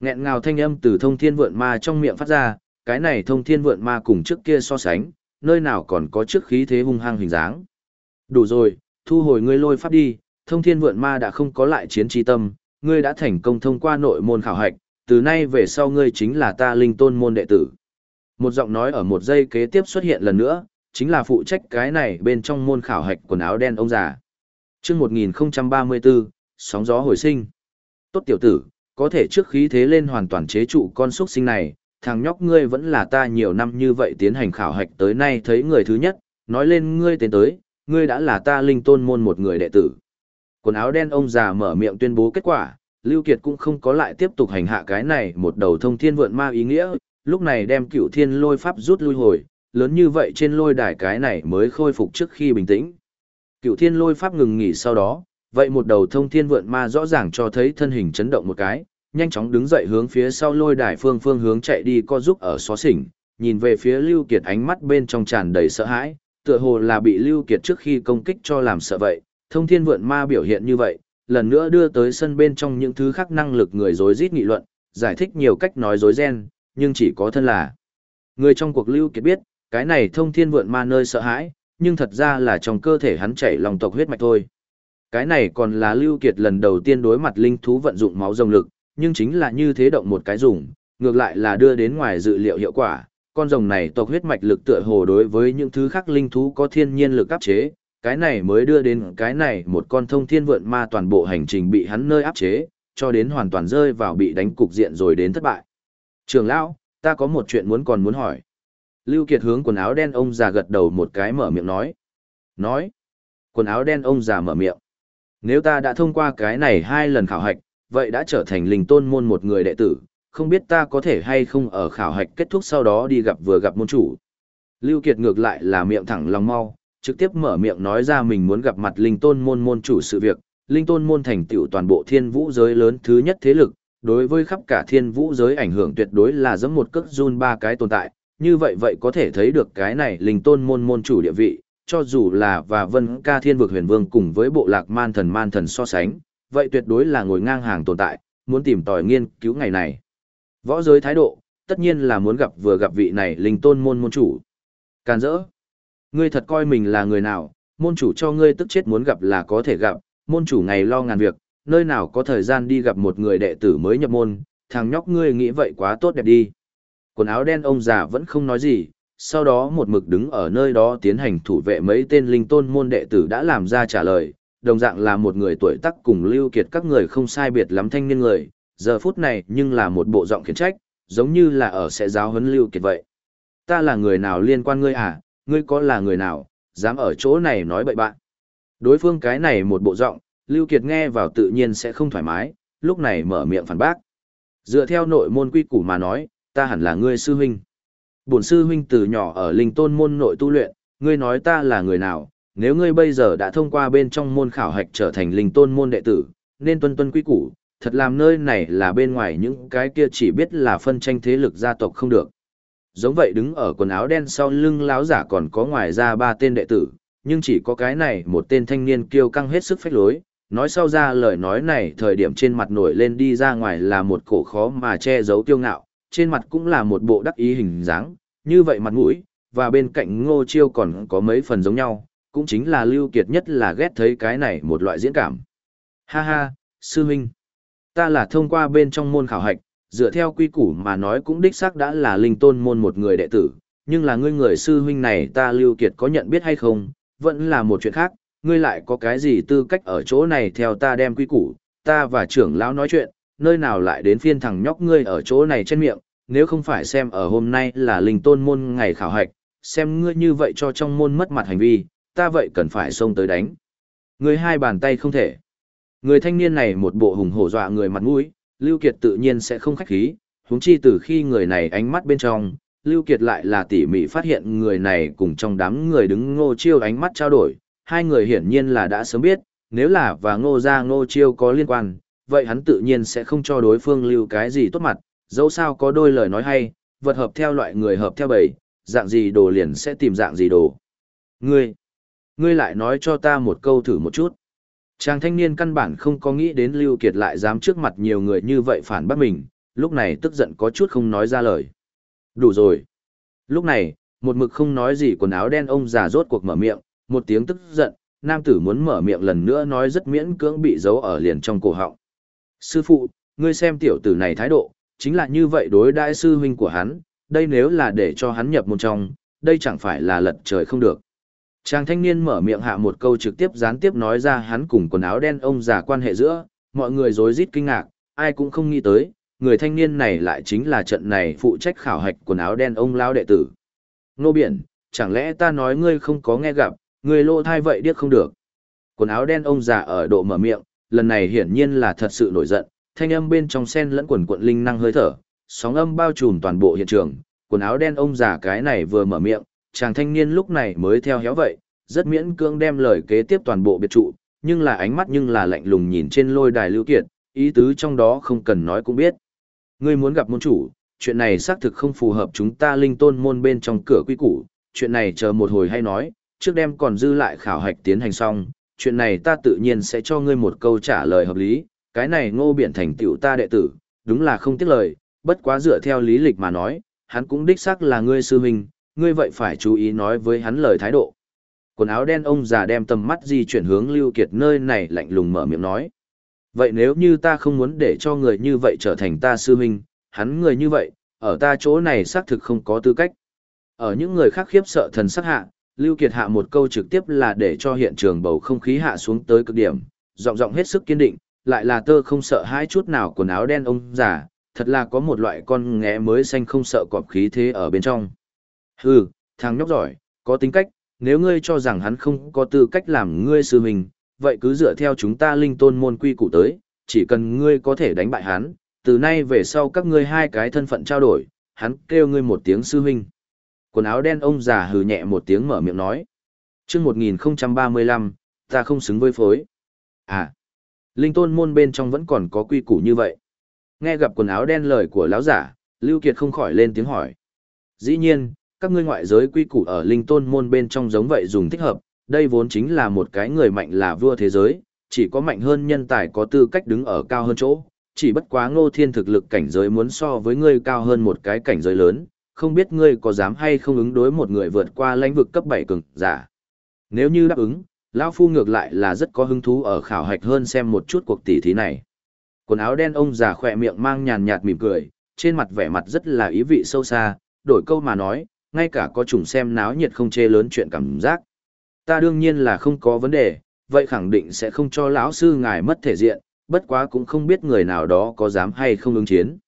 Nghẹn ngào thanh âm từ thông thiên vượn ma trong miệng phát ra, cái này thông thiên vượn ma cùng trước kia so sánh, nơi nào còn có trước khí thế hung hăng hình dáng. Đủ rồi, thu hồi ngươi lôi pháp đi, thông thiên vượn ma đã không có lại chiến trí tâm, ngươi đã thành công thông qua nội môn khảo hạch, từ nay về sau ngươi chính là ta linh tôn môn đệ tử. Một giọng nói ở một giây kế tiếp xuất hiện lần nữa, chính là phụ trách cái này bên trong môn khảo hạch quần áo đen ông già. chương 1034, sóng gió hồi sinh. Tốt tiểu tử, có thể trước khí thế lên hoàn toàn chế trụ con xuất sinh này, thằng nhóc ngươi vẫn là ta nhiều năm như vậy tiến hành khảo hạch tới nay thấy người thứ nhất, nói lên ngươi tiến tới, ngươi đã là ta linh tôn môn một người đệ tử. Quần áo đen ông già mở miệng tuyên bố kết quả, Lưu Kiệt cũng không có lại tiếp tục hành hạ cái này một đầu thông thiên vượn ma ý nghĩa, lúc này đem cửu thiên lôi pháp rút lui hồi, lớn như vậy trên lôi đài cái này mới khôi phục trước khi bình tĩnh. Cựu thiên lôi pháp ngừng nghỉ sau đó, vậy một đầu thông thiên vượn ma rõ ràng cho thấy thân hình chấn động một cái, nhanh chóng đứng dậy hướng phía sau lôi đài phương phương hướng chạy đi co giúp ở xó xỉnh, nhìn về phía Lưu Kiệt ánh mắt bên trong tràn đầy sợ hãi, tựa hồ là bị Lưu Kiệt trước khi công kích cho làm sợ vậy, thông thiên vượn ma biểu hiện như vậy, lần nữa đưa tới sân bên trong những thứ khác năng lực người dối rít nghị luận, giải thích nhiều cách nói dối ren, nhưng chỉ có thân là. Người trong cuộc Lưu Kiệt biết, cái này thông thiên vượn ma nơi sợ hãi, nhưng thật ra là trong cơ thể hắn chảy lòng tộc huyết mạch thôi. Cái này còn là Lưu Kiệt lần đầu tiên đối mặt linh thú vận dụng máu rồng lực, nhưng chính là như thế động một cái dùng, ngược lại là đưa đến ngoài dự liệu hiệu quả. Con rồng này tộc huyết mạch lực tựa hồ đối với những thứ khác linh thú có thiên nhiên lực áp chế, cái này mới đưa đến cái này một con thông thiên vượn ma toàn bộ hành trình bị hắn nơi áp chế, cho đến hoàn toàn rơi vào bị đánh cục diện rồi đến thất bại. Trường lão, ta có một chuyện muốn còn muốn hỏi. Lưu Kiệt hướng quần áo đen ông già gật đầu một cái mở miệng nói. Nói. Quần áo đen ông già mở miệng. Nếu ta đã thông qua cái này hai lần khảo hạch, vậy đã trở thành linh tôn môn một người đệ tử, không biết ta có thể hay không ở khảo hạch kết thúc sau đó đi gặp vừa gặp môn chủ. Lưu Kiệt ngược lại là miệng thẳng lòng mau, trực tiếp mở miệng nói ra mình muốn gặp mặt linh tôn môn môn chủ sự việc. Linh tôn môn thành tựu toàn bộ thiên vũ giới lớn thứ nhất thế lực, đối với khắp cả thiên vũ giới ảnh hưởng tuyệt đối là giống một cước run ba cái tồn tại, như vậy vậy có thể thấy được cái này linh tôn môn môn chủ địa vị, cho dù là và vân ca thiên vực huyền vương cùng với bộ lạc man thần man thần so sánh, vậy tuyệt đối là ngồi ngang hàng tồn tại, muốn tìm tòi nghiên cứu ngày này. Võ giới thái độ, tất nhiên là muốn gặp vừa gặp vị này linh tôn môn môn chủ. Càn rỡ. Ngươi thật coi mình là người nào, môn chủ cho ngươi tức chết muốn gặp là có thể gặp, môn chủ ngày lo ngàn việc, nơi nào có thời gian đi gặp một người đệ tử mới nhập môn, thằng nhóc ngươi nghĩ vậy quá tốt đẹp đi. Quần áo đen ông già vẫn không nói gì, sau đó một mực đứng ở nơi đó tiến hành thủ vệ mấy tên linh tôn môn đệ tử đã làm ra trả lời, đồng dạng là một người tuổi tác cùng lưu kiệt các người không sai biệt lắm thanh niên người, giờ phút này nhưng là một bộ giọng khiển trách, giống như là ở sẽ giáo huấn lưu kiệt vậy. Ta là người nào liên quan ngươi à, ngươi có là người nào, dám ở chỗ này nói bậy bạn. Đối phương cái này một bộ giọng, Lưu Kiệt nghe vào tự nhiên sẽ không thoải mái, lúc này mở miệng phản bác. Dựa theo nội môn quy củ mà nói, ta hẳn là ngươi sư huynh. Bổn sư huynh từ nhỏ ở linh tôn môn nội tu luyện, ngươi nói ta là người nào, nếu ngươi bây giờ đã thông qua bên trong môn khảo hạch trở thành linh tôn môn đệ tử, nên tuân tuân quy củ, thật làm nơi này là bên ngoài những cái kia chỉ biết là phân tranh thế lực gia tộc không được. Giống vậy đứng ở quần áo đen sau lưng láo giả còn có ngoài ra ba tên đệ tử, nhưng chỉ có cái này một tên thanh niên kiêu căng hết sức phách lối, nói sau ra lời nói này thời điểm trên mặt nổi lên đi ra ngoài là một cổ khó mà che giấu tiêu ngạo, trên mặt cũng là một bộ đắc ý hình dáng, như vậy mặt mũi, và bên cạnh ngô chiêu còn có mấy phần giống nhau, cũng chính là lưu kiệt nhất là ghét thấy cái này một loại diễn cảm. Ha ha, sư huynh, ta là thông qua bên trong môn khảo hạch, dựa theo quy củ mà nói cũng đích xác đã là linh tôn môn một người đệ tử, nhưng là ngươi người sư huynh này ta lưu kiệt có nhận biết hay không, vẫn là một chuyện khác, ngươi lại có cái gì tư cách ở chỗ này theo ta đem quy củ, ta và trưởng lão nói chuyện, nơi nào lại đến phiên thằng nhóc ngươi ở chỗ này trên miệng, nếu không phải xem ở hôm nay là linh tôn môn ngày khảo hạch, xem ngươi như vậy cho trong môn mất mặt hành vi, ta vậy cần phải xông tới đánh. Ngươi hai bàn tay không thể. Người thanh niên này một bộ hùng hổ dọa người mặt mũi, Lưu Kiệt tự nhiên sẽ không khách khí, huống chi từ khi người này ánh mắt bên trong, Lưu Kiệt lại là tỉ mỉ phát hiện người này cùng trong đám người đứng ngô chiêu ánh mắt trao đổi, hai người hiển nhiên là đã sớm biết, nếu là và ngô gia ngô chiêu có liên quan, vậy hắn tự nhiên sẽ không cho đối phương lưu cái gì tốt mặt, dẫu sao có đôi lời nói hay, vật hợp theo loại người hợp theo bầy, dạng gì đồ liền sẽ tìm dạng gì đồ. Ngươi, ngươi lại nói cho ta một câu thử một chút. Chàng thanh niên căn bản không có nghĩ đến Lưu Kiệt lại dám trước mặt nhiều người như vậy phản bác mình, lúc này tức giận có chút không nói ra lời. Đủ rồi. Lúc này, một mực không nói gì quần áo đen ông già rốt cuộc mở miệng, một tiếng tức giận, nam tử muốn mở miệng lần nữa nói rất miễn cưỡng bị giấu ở liền trong cổ họng. Sư phụ, ngươi xem tiểu tử này thái độ, chính là như vậy đối đại sư huynh của hắn, đây nếu là để cho hắn nhập môn trong, đây chẳng phải là lật trời không được. Chàng thanh niên mở miệng hạ một câu trực tiếp gián tiếp nói ra hắn cùng quần áo đen ông già quan hệ giữa, mọi người rối rít kinh ngạc, ai cũng không nghĩ tới, người thanh niên này lại chính là trận này phụ trách khảo hạch quần áo đen ông lao đệ tử. Nô biển, chẳng lẽ ta nói ngươi không có nghe gặp, ngươi lô thai vậy điếc không được. Quần áo đen ông già ở độ mở miệng, lần này hiển nhiên là thật sự nổi giận, thanh âm bên trong sen lẫn quần quận linh năng hơi thở, sóng âm bao trùm toàn bộ hiện trường, quần áo đen ông già cái này vừa mở miệng, chàng thanh niên lúc này mới theo héo vậy, rất miễn cưỡng đem lời kế tiếp toàn bộ biệt trụ, nhưng là ánh mắt nhưng là lạnh lùng nhìn trên lôi đài lưu kiệt, ý tứ trong đó không cần nói cũng biết. Ngươi muốn gặp môn chủ, chuyện này xác thực không phù hợp chúng ta linh tôn môn bên trong cửa quy củ, chuyện này chờ một hồi hay nói, trước đem còn dư lại khảo hạch tiến hành xong, chuyện này ta tự nhiên sẽ cho ngươi một câu trả lời hợp lý, cái này ngô biện thành tiểu ta đệ tử, đúng là không tiếc lời, bất quá dựa theo lý lịch mà nói, hắn cũng đích xác là ngươi sư huynh, ngươi vậy phải chú ý nói với hắn lời thái độ. Quần áo đen ông già đem tầm mắt di chuyển hướng Lưu Kiệt nơi này lạnh lùng mở miệng nói. Vậy nếu như ta không muốn để cho người như vậy trở thành ta sư huynh, hắn người như vậy, ở ta chỗ này xác thực không có tư cách. Ở những người khác khiếp sợ thần sắc hạ, Lưu Kiệt hạ một câu trực tiếp là để cho hiện trường bầu không khí hạ xuống tới cực điểm, giọng giọng hết sức kiên định, lại là tơ không sợ hai chút nào quần áo đen ông già, thật là có một loại con nghé mới xanh không sợ cọp khí thế ở bên trong. Hừ, thằng nhóc giỏi, có tính cách, nếu ngươi cho rằng hắn không có tư cách làm ngươi sư mình, vậy cứ dựa theo chúng ta linh tôn môn quy củ tới, chỉ cần ngươi có thể đánh bại hắn, từ nay về sau các ngươi hai cái thân phận trao đổi, hắn kêu ngươi một tiếng sư huynh. Quần áo đen ông già hừ nhẹ một tiếng mở miệng nói. Trước 1035, ta không xứng với phối. À, linh tôn môn bên trong vẫn còn có quy củ như vậy. Nghe gặp quần áo đen lời của lão giả, Lưu Kiệt không khỏi lên tiếng hỏi. Dĩ nhiên, các ngươi ngoại giới quy củ ở linh tôn môn bên trong giống vậy dùng thích hợp, đây vốn chính là một cái người mạnh là vua thế giới, chỉ có mạnh hơn nhân tài có tư cách đứng ở cao hơn chỗ, chỉ bất quá ngô thiên thực lực cảnh giới muốn so với ngươi cao hơn một cái cảnh giới lớn, không biết ngươi có dám hay không ứng đối một người vượt qua lãnh vực cấp 7 cường giả. Nếu như đáp ứng, lão phu ngược lại là rất có hứng thú ở khảo hạch hơn xem một chút cuộc tỷ thí này. Quần áo đen ông già khỏe miệng mang nhàn nhạt mỉm cười, trên mặt vẻ mặt rất là ý vị sâu xa, đổi câu mà nói, ngay cả có trùng xem náo nhiệt không chê lớn chuyện cảm giác. Ta đương nhiên là không có vấn đề, vậy khẳng định sẽ không cho lão sư ngài mất thể diện, bất quá cũng không biết người nào đó có dám hay không ứng chiến.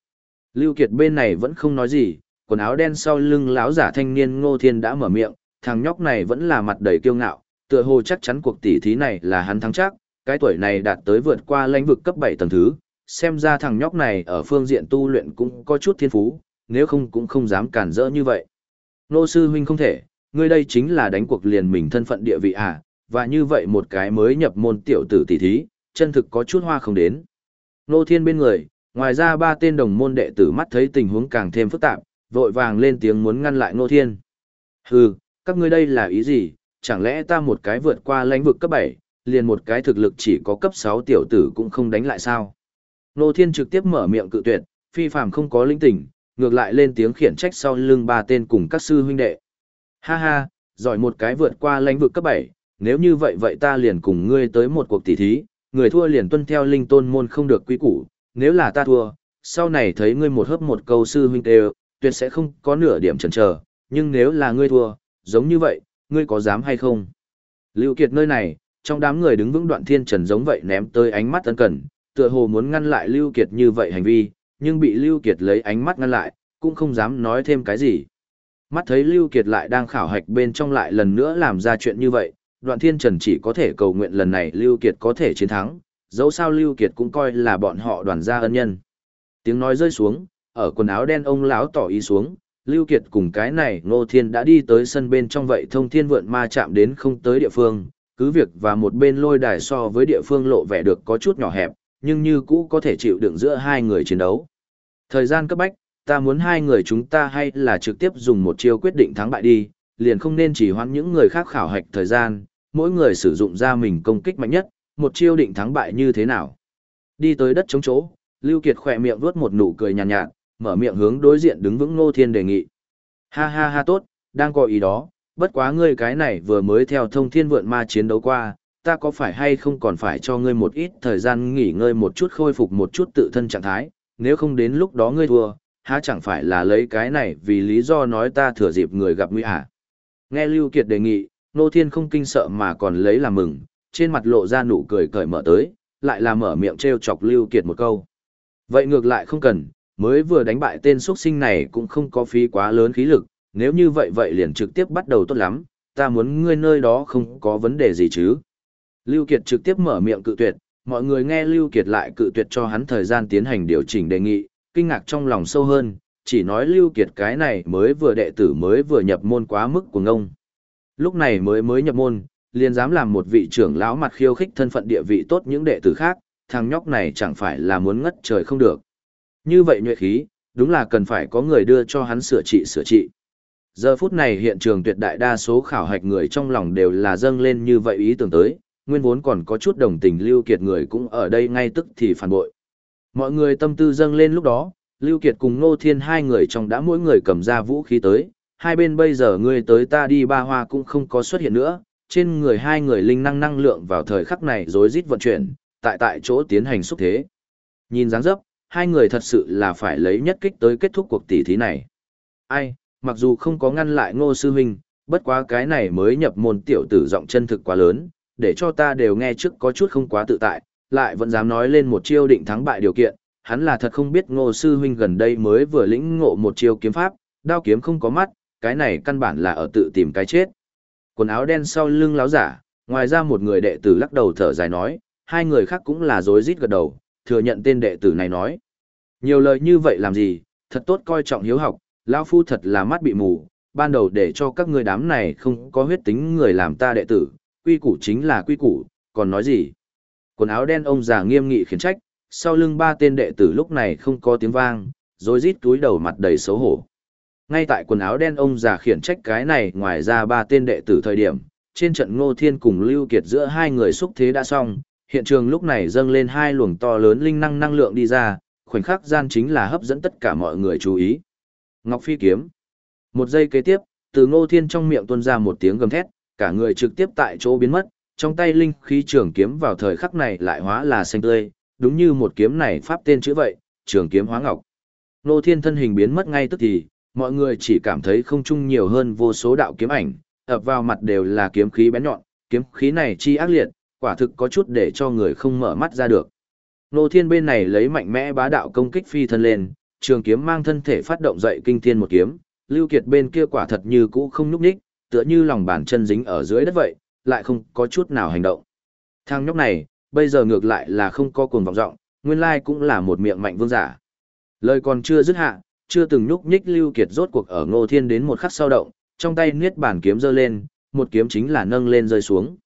Lưu Kiệt bên này vẫn không nói gì, quần áo đen sau lưng lão giả thanh niên Ngô Thiên đã mở miệng, thằng nhóc này vẫn là mặt đầy kiêu ngạo, Tựa hồ chắc chắn cuộc tỷ thí này là hắn thắng chắc, cái tuổi này đạt tới vượt qua lãnh vực cấp 7 tầng thứ, xem ra thằng nhóc này ở phương diện tu luyện cũng có chút thiên phú, nếu không cũng không dám cản rỡ như vậy. Nô sư huynh không thể, ngươi đây chính là đánh cuộc liền mình thân phận địa vị à, và như vậy một cái mới nhập môn tiểu tử tỷ thí, chân thực có chút hoa không đến. Nô thiên bên người, ngoài ra ba tên đồng môn đệ tử mắt thấy tình huống càng thêm phức tạp, vội vàng lên tiếng muốn ngăn lại nô thiên. Hừ, các ngươi đây là ý gì, chẳng lẽ ta một cái vượt qua lãnh vực cấp 7, liền một cái thực lực chỉ có cấp 6 tiểu tử cũng không đánh lại sao? Nô Thiên trực tiếp mở miệng cự tuyệt, phi phàm không có linh tỉnh, ngược lại lên tiếng khiển trách sau lưng ba tên cùng các sư huynh đệ. Ha ha, giỏi một cái vượt qua lãnh vực cấp 7, nếu như vậy vậy ta liền cùng ngươi tới một cuộc tỷ thí, người thua liền tuân theo linh tôn môn không được quý củ, nếu là ta thua, sau này thấy ngươi một hớp một câu sư huynh đều, tuyệt sẽ không có nửa điểm chần chờ, nhưng nếu là ngươi thua, giống như vậy, ngươi có dám hay không? Lưu Kiệt nơi này, trong đám người đứng vững đoạn thiên trần giống vậy ném tới ánh mắt ân cần, tựa hồ muốn ngăn lại Lưu Kiệt như vậy hành vi, nhưng bị Lưu Kiệt lấy ánh mắt ngăn lại, cũng không dám nói thêm cái gì. Mắt thấy Lưu Kiệt lại đang khảo hạch bên trong lại lần nữa làm ra chuyện như vậy, đoạn thiên trần chỉ có thể cầu nguyện lần này Lưu Kiệt có thể chiến thắng, dẫu sao Lưu Kiệt cũng coi là bọn họ đoàn gia ân nhân. Tiếng nói rơi xuống, ở quần áo đen ông lão tỏ ý xuống, Lưu Kiệt cùng cái này Ngô Thiên đã đi tới sân bên trong vậy thông thiên vượn ma chạm đến không tới địa phương, cứ việc và một bên lôi đài so với địa phương lộ vẻ được có chút nhỏ hẹp, nhưng như cũ có thể chịu đựng giữa hai người chiến đấu. Thời gian cấp bách, ta muốn hai người chúng ta hay là trực tiếp dùng một chiêu quyết định thắng bại đi, liền không nên chỉ hoãn những người khác khảo hạch thời gian, mỗi người sử dụng ra mình công kích mạnh nhất, một chiêu định thắng bại như thế nào. Đi tới đất chống chỗ, Lưu Kiệt khỏe miệng vuốt một nụ cười nhàn nhạt, nhạt, mở miệng hướng đối diện đứng vững Ngô Thiên đề nghị. Ha ha ha tốt, đang có ý đó, bất quá ngươi cái này vừa mới theo thông thiên vượn ma chiến đấu qua, ta có phải hay không còn phải cho ngươi một ít thời gian nghỉ ngơi một chút khôi phục một chút tự thân trạng thái, nếu không đến lúc đó ngươi thua, há chẳng phải là lấy cái này vì lý do nói ta thừa dịp người gặp nguy hả. Nghe Lưu Kiệt đề nghị, Nô Thiên không kinh sợ mà còn lấy làm mừng, trên mặt lộ ra nụ cười cởi mở tới, lại là mở miệng treo chọc Lưu Kiệt một câu. Vậy ngược lại không cần, mới vừa đánh bại tên xuất sinh này cũng không có phí quá lớn khí lực, nếu như vậy vậy liền trực tiếp bắt đầu tốt lắm, ta muốn ngươi nơi đó không có vấn đề gì chứ. Lưu Kiệt trực tiếp mở miệng cự tuyệt, mọi người nghe Lưu Kiệt lại cự tuyệt cho hắn thời gian tiến hành điều chỉnh đề nghị, kinh ngạc trong lòng sâu hơn, chỉ nói Lưu Kiệt cái này mới vừa đệ tử mới vừa nhập môn quá mức của ngông. Lúc này mới mới nhập môn, liền dám làm một vị trưởng lão mặt khiêu khích thân phận địa vị tốt những đệ tử khác, thằng nhóc này chẳng phải là muốn ngất trời không được. Như vậy nhuệ khí, đúng là cần phải có người đưa cho hắn sửa trị sửa trị. Giờ phút này hiện trường tuyệt đại đa số khảo hạch người trong lòng đều là dâng lên như vậy ý tưởng tới, nguyên vốn còn có chút đồng tình Lưu Kiệt người cũng ở đây ngay tức thì phản bội. Mọi người tâm tư dâng lên lúc đó, Lưu Kiệt cùng Ngô Thiên hai người trong đã mỗi người cầm ra vũ khí tới, hai bên bây giờ ngươi tới ta đi ba hoa cũng không có xuất hiện nữa, trên người hai người linh năng năng lượng vào thời khắc này rối rít vận chuyển, tại tại chỗ tiến hành xúc thế. Nhìn dáng dấp, hai người thật sự là phải lấy nhất kích tới kết thúc cuộc tỷ thí này. Ai, mặc dù không có ngăn lại ngô sư huynh, bất quá cái này mới nhập môn tiểu tử giọng chân thực quá lớn, để cho ta đều nghe trước có chút không quá tự tại, lại vẫn dám nói lên một chiêu định thắng bại điều kiện, hắn là thật không biết ngô sư huynh gần đây mới vừa lĩnh ngộ một chiêu kiếm pháp, đao kiếm không có mắt, cái này căn bản là ở tự tìm cái chết. Quần áo đen sau lưng láo giả, ngoài ra một người đệ tử lắc đầu thở dài nói, hai người khác cũng là rối rít gật đầu, thừa nhận tên đệ tử này nói. Nhiều lời như vậy làm gì, thật tốt coi trọng hiếu học, lão phu thật là mắt bị mù, ban đầu để cho các ngươi đám này không có huyết tính người làm ta đệ tử, quy củ chính là quy củ, còn nói gì? Quần áo đen ông già nghiêm nghị khiển trách, sau lưng ba tên đệ tử lúc này không có tiếng vang, rồi rít túi đầu mặt đầy xấu hổ. Ngay tại quần áo đen ông già khiển trách cái này ngoài ra ba tên đệ tử thời điểm, trên trận Ngô Thiên cùng Lưu Kiệt giữa hai người xúc thế đã xong, hiện trường lúc này dâng lên hai luồng to lớn linh năng năng lượng đi ra, khoảnh khắc gian chính là hấp dẫn tất cả mọi người chú ý. Ngọc Phi kiếm. Một giây kế tiếp, từ Ngô Thiên trong miệng tuôn ra một tiếng gầm thét, cả người trực tiếp tại chỗ biến mất, trong tay linh khí trường kiếm vào thời khắc này lại hóa là xanh tươi, đúng như một kiếm này pháp tên chữ vậy, trường kiếm hóa ngọc. Ngô Thiên thân hình biến mất ngay tức thì, mọi người chỉ cảm thấy không chung nhiều hơn vô số đạo kiếm ảnh, ập vào mặt đều là kiếm khí bén nhọn, kiếm khí này chi ác liệt, quả thực có chút để cho người không mở mắt ra được. Nô Thiên bên này lấy mạnh mẽ bá đạo công kích phi thân lên, trường kiếm mang thân thể phát động dậy kinh thiên một kiếm, Lưu Kiệt bên kia quả thật như cũ không nhúc nhích, tựa như lòng bàn chân dính ở dưới đất vậy, lại không có chút nào hành động. Thằng nhóc này, bây giờ ngược lại là không có cuồng vọng rộng, nguyên lai cũng là một miệng mạnh vương giả. Lời còn chưa dứt hạ, chưa từng nhúc nhích Lưu Kiệt rốt cuộc ở Ngô Thiên đến một khắc sau động, trong tay niết bản kiếm giơ lên, một kiếm chính là nâng lên rơi xuống.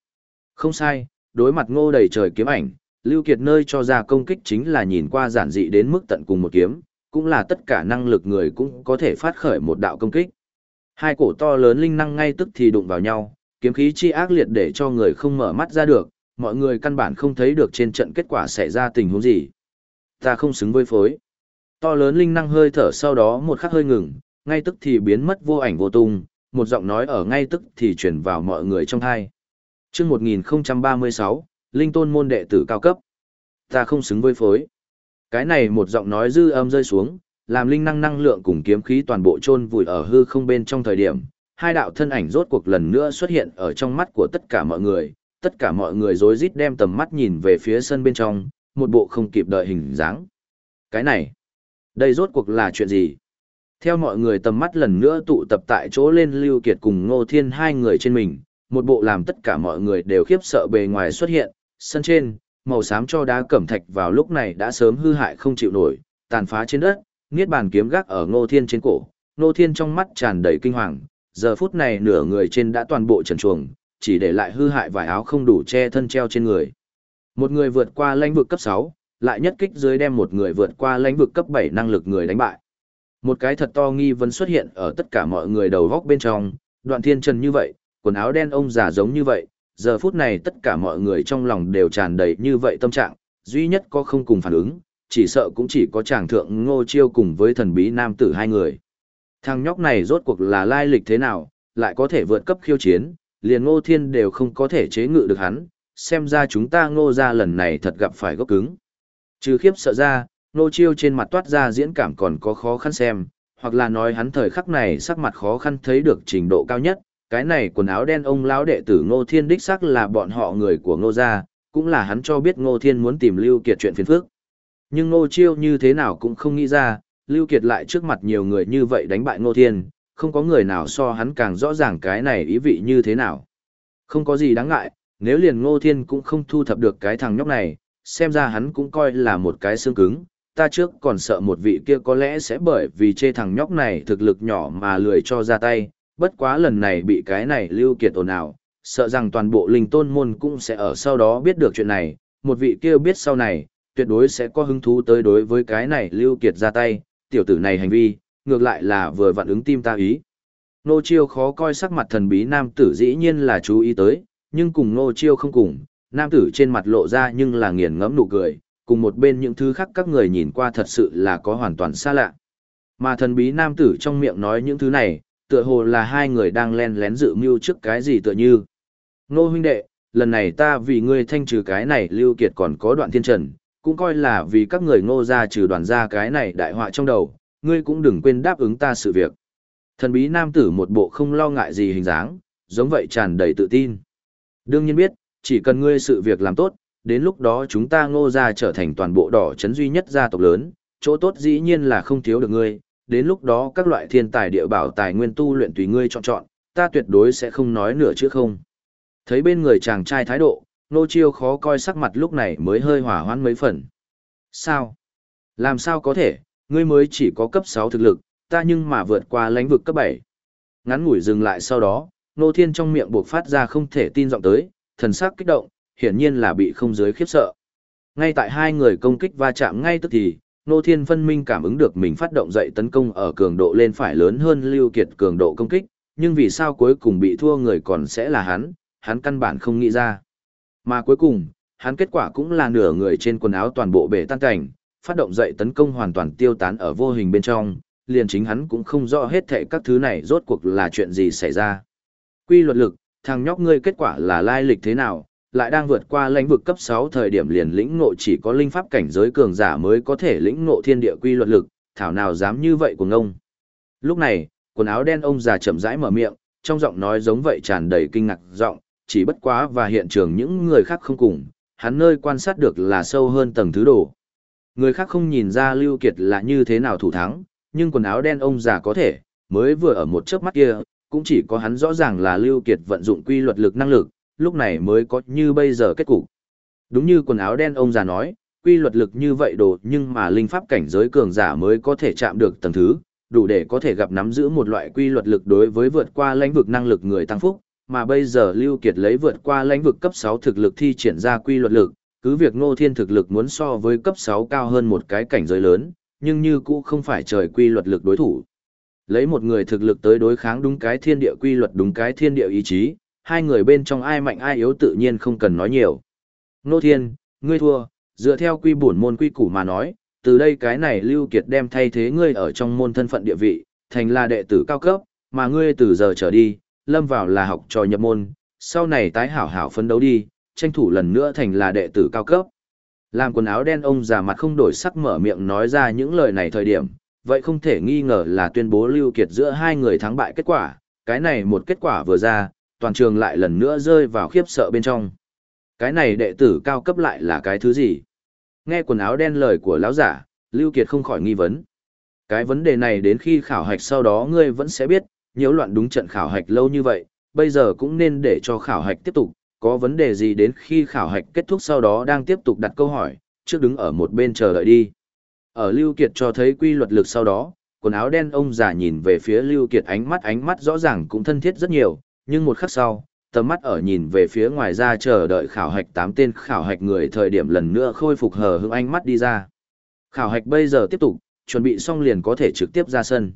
Không sai, đối mặt Ngô đầy trời kiếm ảnh, Lưu Kiệt nơi cho ra công kích chính là nhìn qua giản dị đến mức tận cùng một kiếm, cũng là tất cả năng lực người cũng có thể phát khởi một đạo công kích. Hai cổ to lớn linh năng ngay tức thì đụng vào nhau, kiếm khí chi ác liệt để cho người không mở mắt ra được, mọi người căn bản không thấy được trên trận kết quả xảy ra tình huống gì. Ta không xứng với phối. To lớn linh năng hơi thở sau đó một khắc hơi ngừng, ngay tức thì biến mất vô ảnh vô tung, một giọng nói ở ngay tức thì truyền vào mọi người trong thai. Trước 1036, Linh Tôn môn đệ tử cao cấp. Ta không xứng với phối. Cái này một giọng nói dư âm rơi xuống, làm linh năng năng lượng cùng kiếm khí toàn bộ chôn vùi ở hư không bên trong thời điểm, hai đạo thân ảnh rốt cuộc lần nữa xuất hiện ở trong mắt của tất cả mọi người, tất cả mọi người rối rít đem tầm mắt nhìn về phía sân bên trong, một bộ không kịp đợi hình dáng. Cái này, đây rốt cuộc là chuyện gì? Theo mọi người tầm mắt lần nữa tụ tập tại chỗ lên Lưu Kiệt cùng Ngô Thiên hai người trên mình, một bộ làm tất cả mọi người đều khiếp sợ bề ngoài xuất hiện, sân trên, màu xám cho đá cẩm thạch vào lúc này đã sớm hư hại không chịu nổi, tàn phá trên đất, niết bàn kiếm gác ở Ngô Thiên trên cổ, Ngô Thiên trong mắt tràn đầy kinh hoàng, giờ phút này nửa người trên đã toàn bộ trần chuồng chỉ để lại hư hại vài áo không đủ che thân treo trên người. Một người vượt qua lãnh vực cấp 6, lại nhất kích dưới đem một người vượt qua lãnh vực cấp 7 năng lực người đánh bại. Một cái thật to nghi vấn xuất hiện ở tất cả mọi người đầu góc bên trong, đoạn thiên trần như vậy, quần áo đen ông già giống như vậy, giờ phút này tất cả mọi người trong lòng đều tràn đầy như vậy tâm trạng, duy nhất có không cùng phản ứng, chỉ sợ cũng chỉ có chàng thượng ngô chiêu cùng với thần bí nam tử hai người. Thằng nhóc này rốt cuộc là lai lịch thế nào, lại có thể vượt cấp khiêu chiến, liền ngô thiên đều không có thể chế ngự được hắn, xem ra chúng ta ngô ra lần này thật gặp phải gốc cứng. Trừ khiếp sợ ra, ngô chiêu trên mặt toát ra diễn cảm còn có khó khăn xem, hoặc là nói hắn thời khắc này sắc mặt khó khăn thấy được trình độ cao nhất, cái này quần áo đen ông lão đệ tử ngô thiên đích xác là bọn họ người của ngô gia, cũng là hắn cho biết ngô thiên muốn tìm Lưu Kiệt chuyện phiền phức. Nhưng ngô chiêu như thế nào cũng không nghĩ ra, Lưu Kiệt lại trước mặt nhiều người như vậy đánh bại ngô thiên, không có người nào so hắn càng rõ ràng cái này ý vị như thế nào. Không có gì đáng ngại, nếu liền ngô thiên cũng không thu thập được cái thằng nhóc này, xem ra hắn cũng coi là một cái xương cứng. Ta trước còn sợ một vị kia có lẽ sẽ bởi vì chê thằng nhóc này thực lực nhỏ mà lười cho ra tay, bất quá lần này bị cái này lưu kiệt ồn ào, sợ rằng toàn bộ linh tôn môn cũng sẽ ở sau đó biết được chuyện này, một vị kia biết sau này, tuyệt đối sẽ có hứng thú tới đối với cái này lưu kiệt ra tay, tiểu tử này hành vi, ngược lại là vừa vặn ứng tim ta ý. Nô Chiêu khó coi sắc mặt thần bí nam tử dĩ nhiên là chú ý tới, nhưng cùng Nô Chiêu không cùng, nam tử trên mặt lộ ra nhưng là nghiền ngẫm nụ cười, cùng một bên những thứ khác các người nhìn qua thật sự là có hoàn toàn xa lạ. Mà thần bí nam tử trong miệng nói những thứ này, tựa hồ là hai người đang len lén dự mưu trước cái gì tựa như. Nô huynh đệ, lần này ta vì ngươi thanh trừ cái này lưu kiệt còn có đoạn thiên trần, cũng coi là vì các người ngô ra trừ đoàn ra cái này đại họa trong đầu, ngươi cũng đừng quên đáp ứng ta sự việc. Thần bí nam tử một bộ không lo ngại gì hình dáng, giống vậy tràn đầy tự tin. Đương nhiên biết, chỉ cần ngươi sự việc làm tốt, đến lúc đó chúng ta ngô ra trở thành toàn bộ đỏ chấn duy nhất gia tộc lớn, chỗ tốt dĩ nhiên là không thiếu được ngươi, đến lúc đó các loại thiên tài địa bảo tài nguyên tu luyện tùy ngươi chọn chọn, ta tuyệt đối sẽ không nói nửa chữ không. Thấy bên người chàng trai thái độ, nô chiêu khó coi sắc mặt lúc này mới hơi hỏa hoãn mấy phần. Sao? Làm sao có thể, ngươi mới chỉ có cấp 6 thực lực, ta nhưng mà vượt qua lãnh vực cấp 7. Ngắn ngủi dừng lại sau đó, nô thiên trong miệng buộc phát ra không thể tin giọng tới, thần sắc kích động, hiển nhiên là bị không giới khiếp sợ. Ngay tại hai người công kích va chạm ngay tức thì, Nô Thiên phân minh cảm ứng được mình phát động dậy tấn công ở cường độ lên phải lớn hơn Lưu Kiệt cường độ công kích, nhưng vì sao cuối cùng bị thua người còn sẽ là hắn, hắn căn bản không nghĩ ra. Mà cuối cùng, hắn kết quả cũng là nửa người trên quần áo toàn bộ bể tan cảnh, phát động dậy tấn công hoàn toàn tiêu tán ở vô hình bên trong, liền chính hắn cũng không rõ hết thảy các thứ này rốt cuộc là chuyện gì xảy ra. Quy luật lực, thằng nhóc ngươi kết quả là lai lịch thế nào, lại đang vượt qua lãnh vực cấp 6 thời điểm liền lĩnh ngộ chỉ có linh pháp cảnh giới cường giả mới có thể lĩnh ngộ thiên địa quy luật lực, thảo nào dám như vậy của ngông. Lúc này, quần áo đen ông già chậm rãi mở miệng, trong giọng nói giống vậy tràn đầy kinh ngạc giọng, chỉ bất quá và hiện trường những người khác không cùng, hắn nơi quan sát được là sâu hơn tầng thứ đồ. Người khác không nhìn ra Lưu Kiệt là như thế nào thủ thắng, nhưng quần áo đen ông già có thể, mới vừa ở một chớp mắt kia, cũng chỉ có hắn rõ ràng là Lưu Kiệt vận dụng quy luật lực năng lực, lúc này mới có như bây giờ kết cục. Đúng như quần áo đen ông già nói, quy luật lực như vậy đồ nhưng mà linh pháp cảnh giới cường giả mới có thể chạm được tầng thứ, đủ để có thể gặp nắm giữ một loại quy luật lực đối với vượt qua lãnh vực năng lực người tăng phúc, mà bây giờ Lưu Kiệt lấy vượt qua lãnh vực cấp 6 thực lực thi triển ra quy luật lực, cứ việc Ngô Thiên thực lực muốn so với cấp 6 cao hơn một cái cảnh giới lớn, nhưng như cũ không phải trời quy luật lực đối thủ. Lấy một người thực lực tới đối kháng đúng cái thiên địa quy luật đúng cái thiên địa ý chí, hai người bên trong ai mạnh ai yếu tự nhiên không cần nói nhiều. Nô Thiên, ngươi thua, dựa theo quy bổn môn quy củ mà nói, từ đây cái này Lưu Kiệt đem thay thế ngươi ở trong môn thân phận địa vị, thành là đệ tử cao cấp, mà ngươi từ giờ trở đi, lâm vào là học trò nhập môn, sau này tái hảo hảo phấn đấu đi, tranh thủ lần nữa thành là đệ tử cao cấp. Làm quần áo đen ông già mặt không đổi sắc mở miệng nói ra những lời này thời điểm, vậy không thể nghi ngờ là tuyên bố Lưu Kiệt giữa hai người thắng bại kết quả, cái này một kết quả vừa ra, toàn trường lại lần nữa rơi vào khiếp sợ bên trong. Cái này đệ tử cao cấp lại là cái thứ gì? Nghe quần áo đen lời của lão giả, Lưu Kiệt không khỏi nghi vấn. Cái vấn đề này đến khi khảo hạch sau đó ngươi vẫn sẽ biết, nhiễu loạn đúng trận khảo hạch lâu như vậy, bây giờ cũng nên để cho khảo hạch tiếp tục, có vấn đề gì đến khi khảo hạch kết thúc sau đó đang tiếp tục đặt câu hỏi, trước đứng ở một bên chờ đợi đi. Ở Lưu Kiệt cho thấy quy luật lực sau đó, quần áo đen ông già nhìn về phía Lưu Kiệt ánh mắt ánh mắt rõ ràng cũng thân thiết rất nhiều, nhưng một khắc sau, tầm mắt ở nhìn về phía ngoài ra chờ đợi khảo hạch tám tên khảo hạch người thời điểm lần nữa khôi phục hờ hững ánh mắt đi ra. Khảo hạch bây giờ tiếp tục, chuẩn bị xong liền có thể trực tiếp ra sân.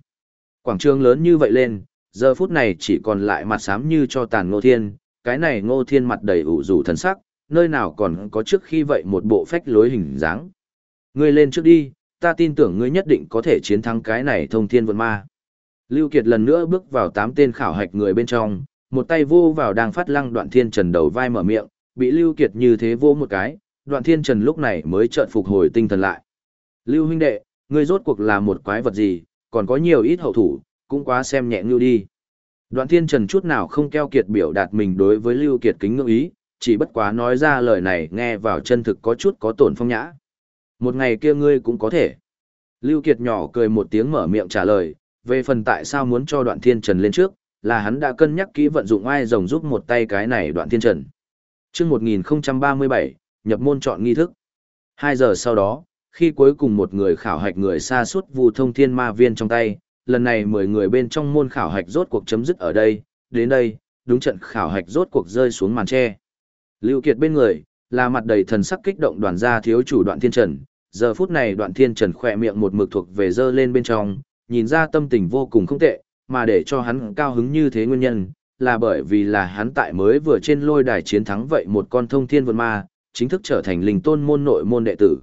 Quảng trường lớn như vậy lên, giờ phút này chỉ còn lại mặt xám như cho tàn ngô thiên, cái này ngô thiên mặt đầy ủ rủ thần sắc, nơi nào còn có trước khi vậy một bộ phách lối hình dáng. Ngươi lên trước đi, ta tin tưởng ngươi nhất định có thể chiến thắng cái này thông thiên vượt ma. Lưu Kiệt lần nữa bước vào tám tên khảo hạch người bên trong, một tay vô vào đang phát lăng đoạn thiên trần đầu vai mở miệng, bị Lưu Kiệt như thế vô một cái, đoạn thiên trần lúc này mới chợt phục hồi tinh thần lại. Lưu huynh đệ, ngươi rốt cuộc là một quái vật gì, còn có nhiều ít hậu thủ, cũng quá xem nhẹ ngưu đi. Đoạn thiên trần chút nào không keo kiệt biểu đạt mình đối với Lưu Kiệt kính ngưỡng ý, chỉ bất quá nói ra lời này nghe vào chân thực có chút có tổn phong nhã. Một ngày kia ngươi cũng có thể. Lưu Kiệt nhỏ cười một tiếng mở miệng trả lời, về phần tại sao muốn cho đoạn thiên trần lên trước, là hắn đã cân nhắc kỹ vận dụng ai rồng giúp một tay cái này đoạn thiên trần. Chương 1037, nhập môn chọn nghi thức. Hai giờ sau đó, khi cuối cùng một người khảo hạch người xa suốt vu thông thiên ma viên trong tay, lần này 10 người bên trong môn khảo hạch rốt cuộc chấm dứt ở đây, đến đây, đúng trận khảo hạch rốt cuộc rơi xuống màn tre. Lưu Kiệt bên người, là mặt đầy thần sắc kích động đoàn gia thiếu chủ đoạn thiên trần, giờ phút này đoạn thiên trần khỏe miệng một mực thuộc về dơ lên bên trong, nhìn ra tâm tình vô cùng không tệ, mà để cho hắn cao hứng như thế nguyên nhân, là bởi vì là hắn tại mới vừa trên lôi đài chiến thắng vậy một con thông thiên vượt ma, chính thức trở thành linh tôn môn nội môn đệ tử.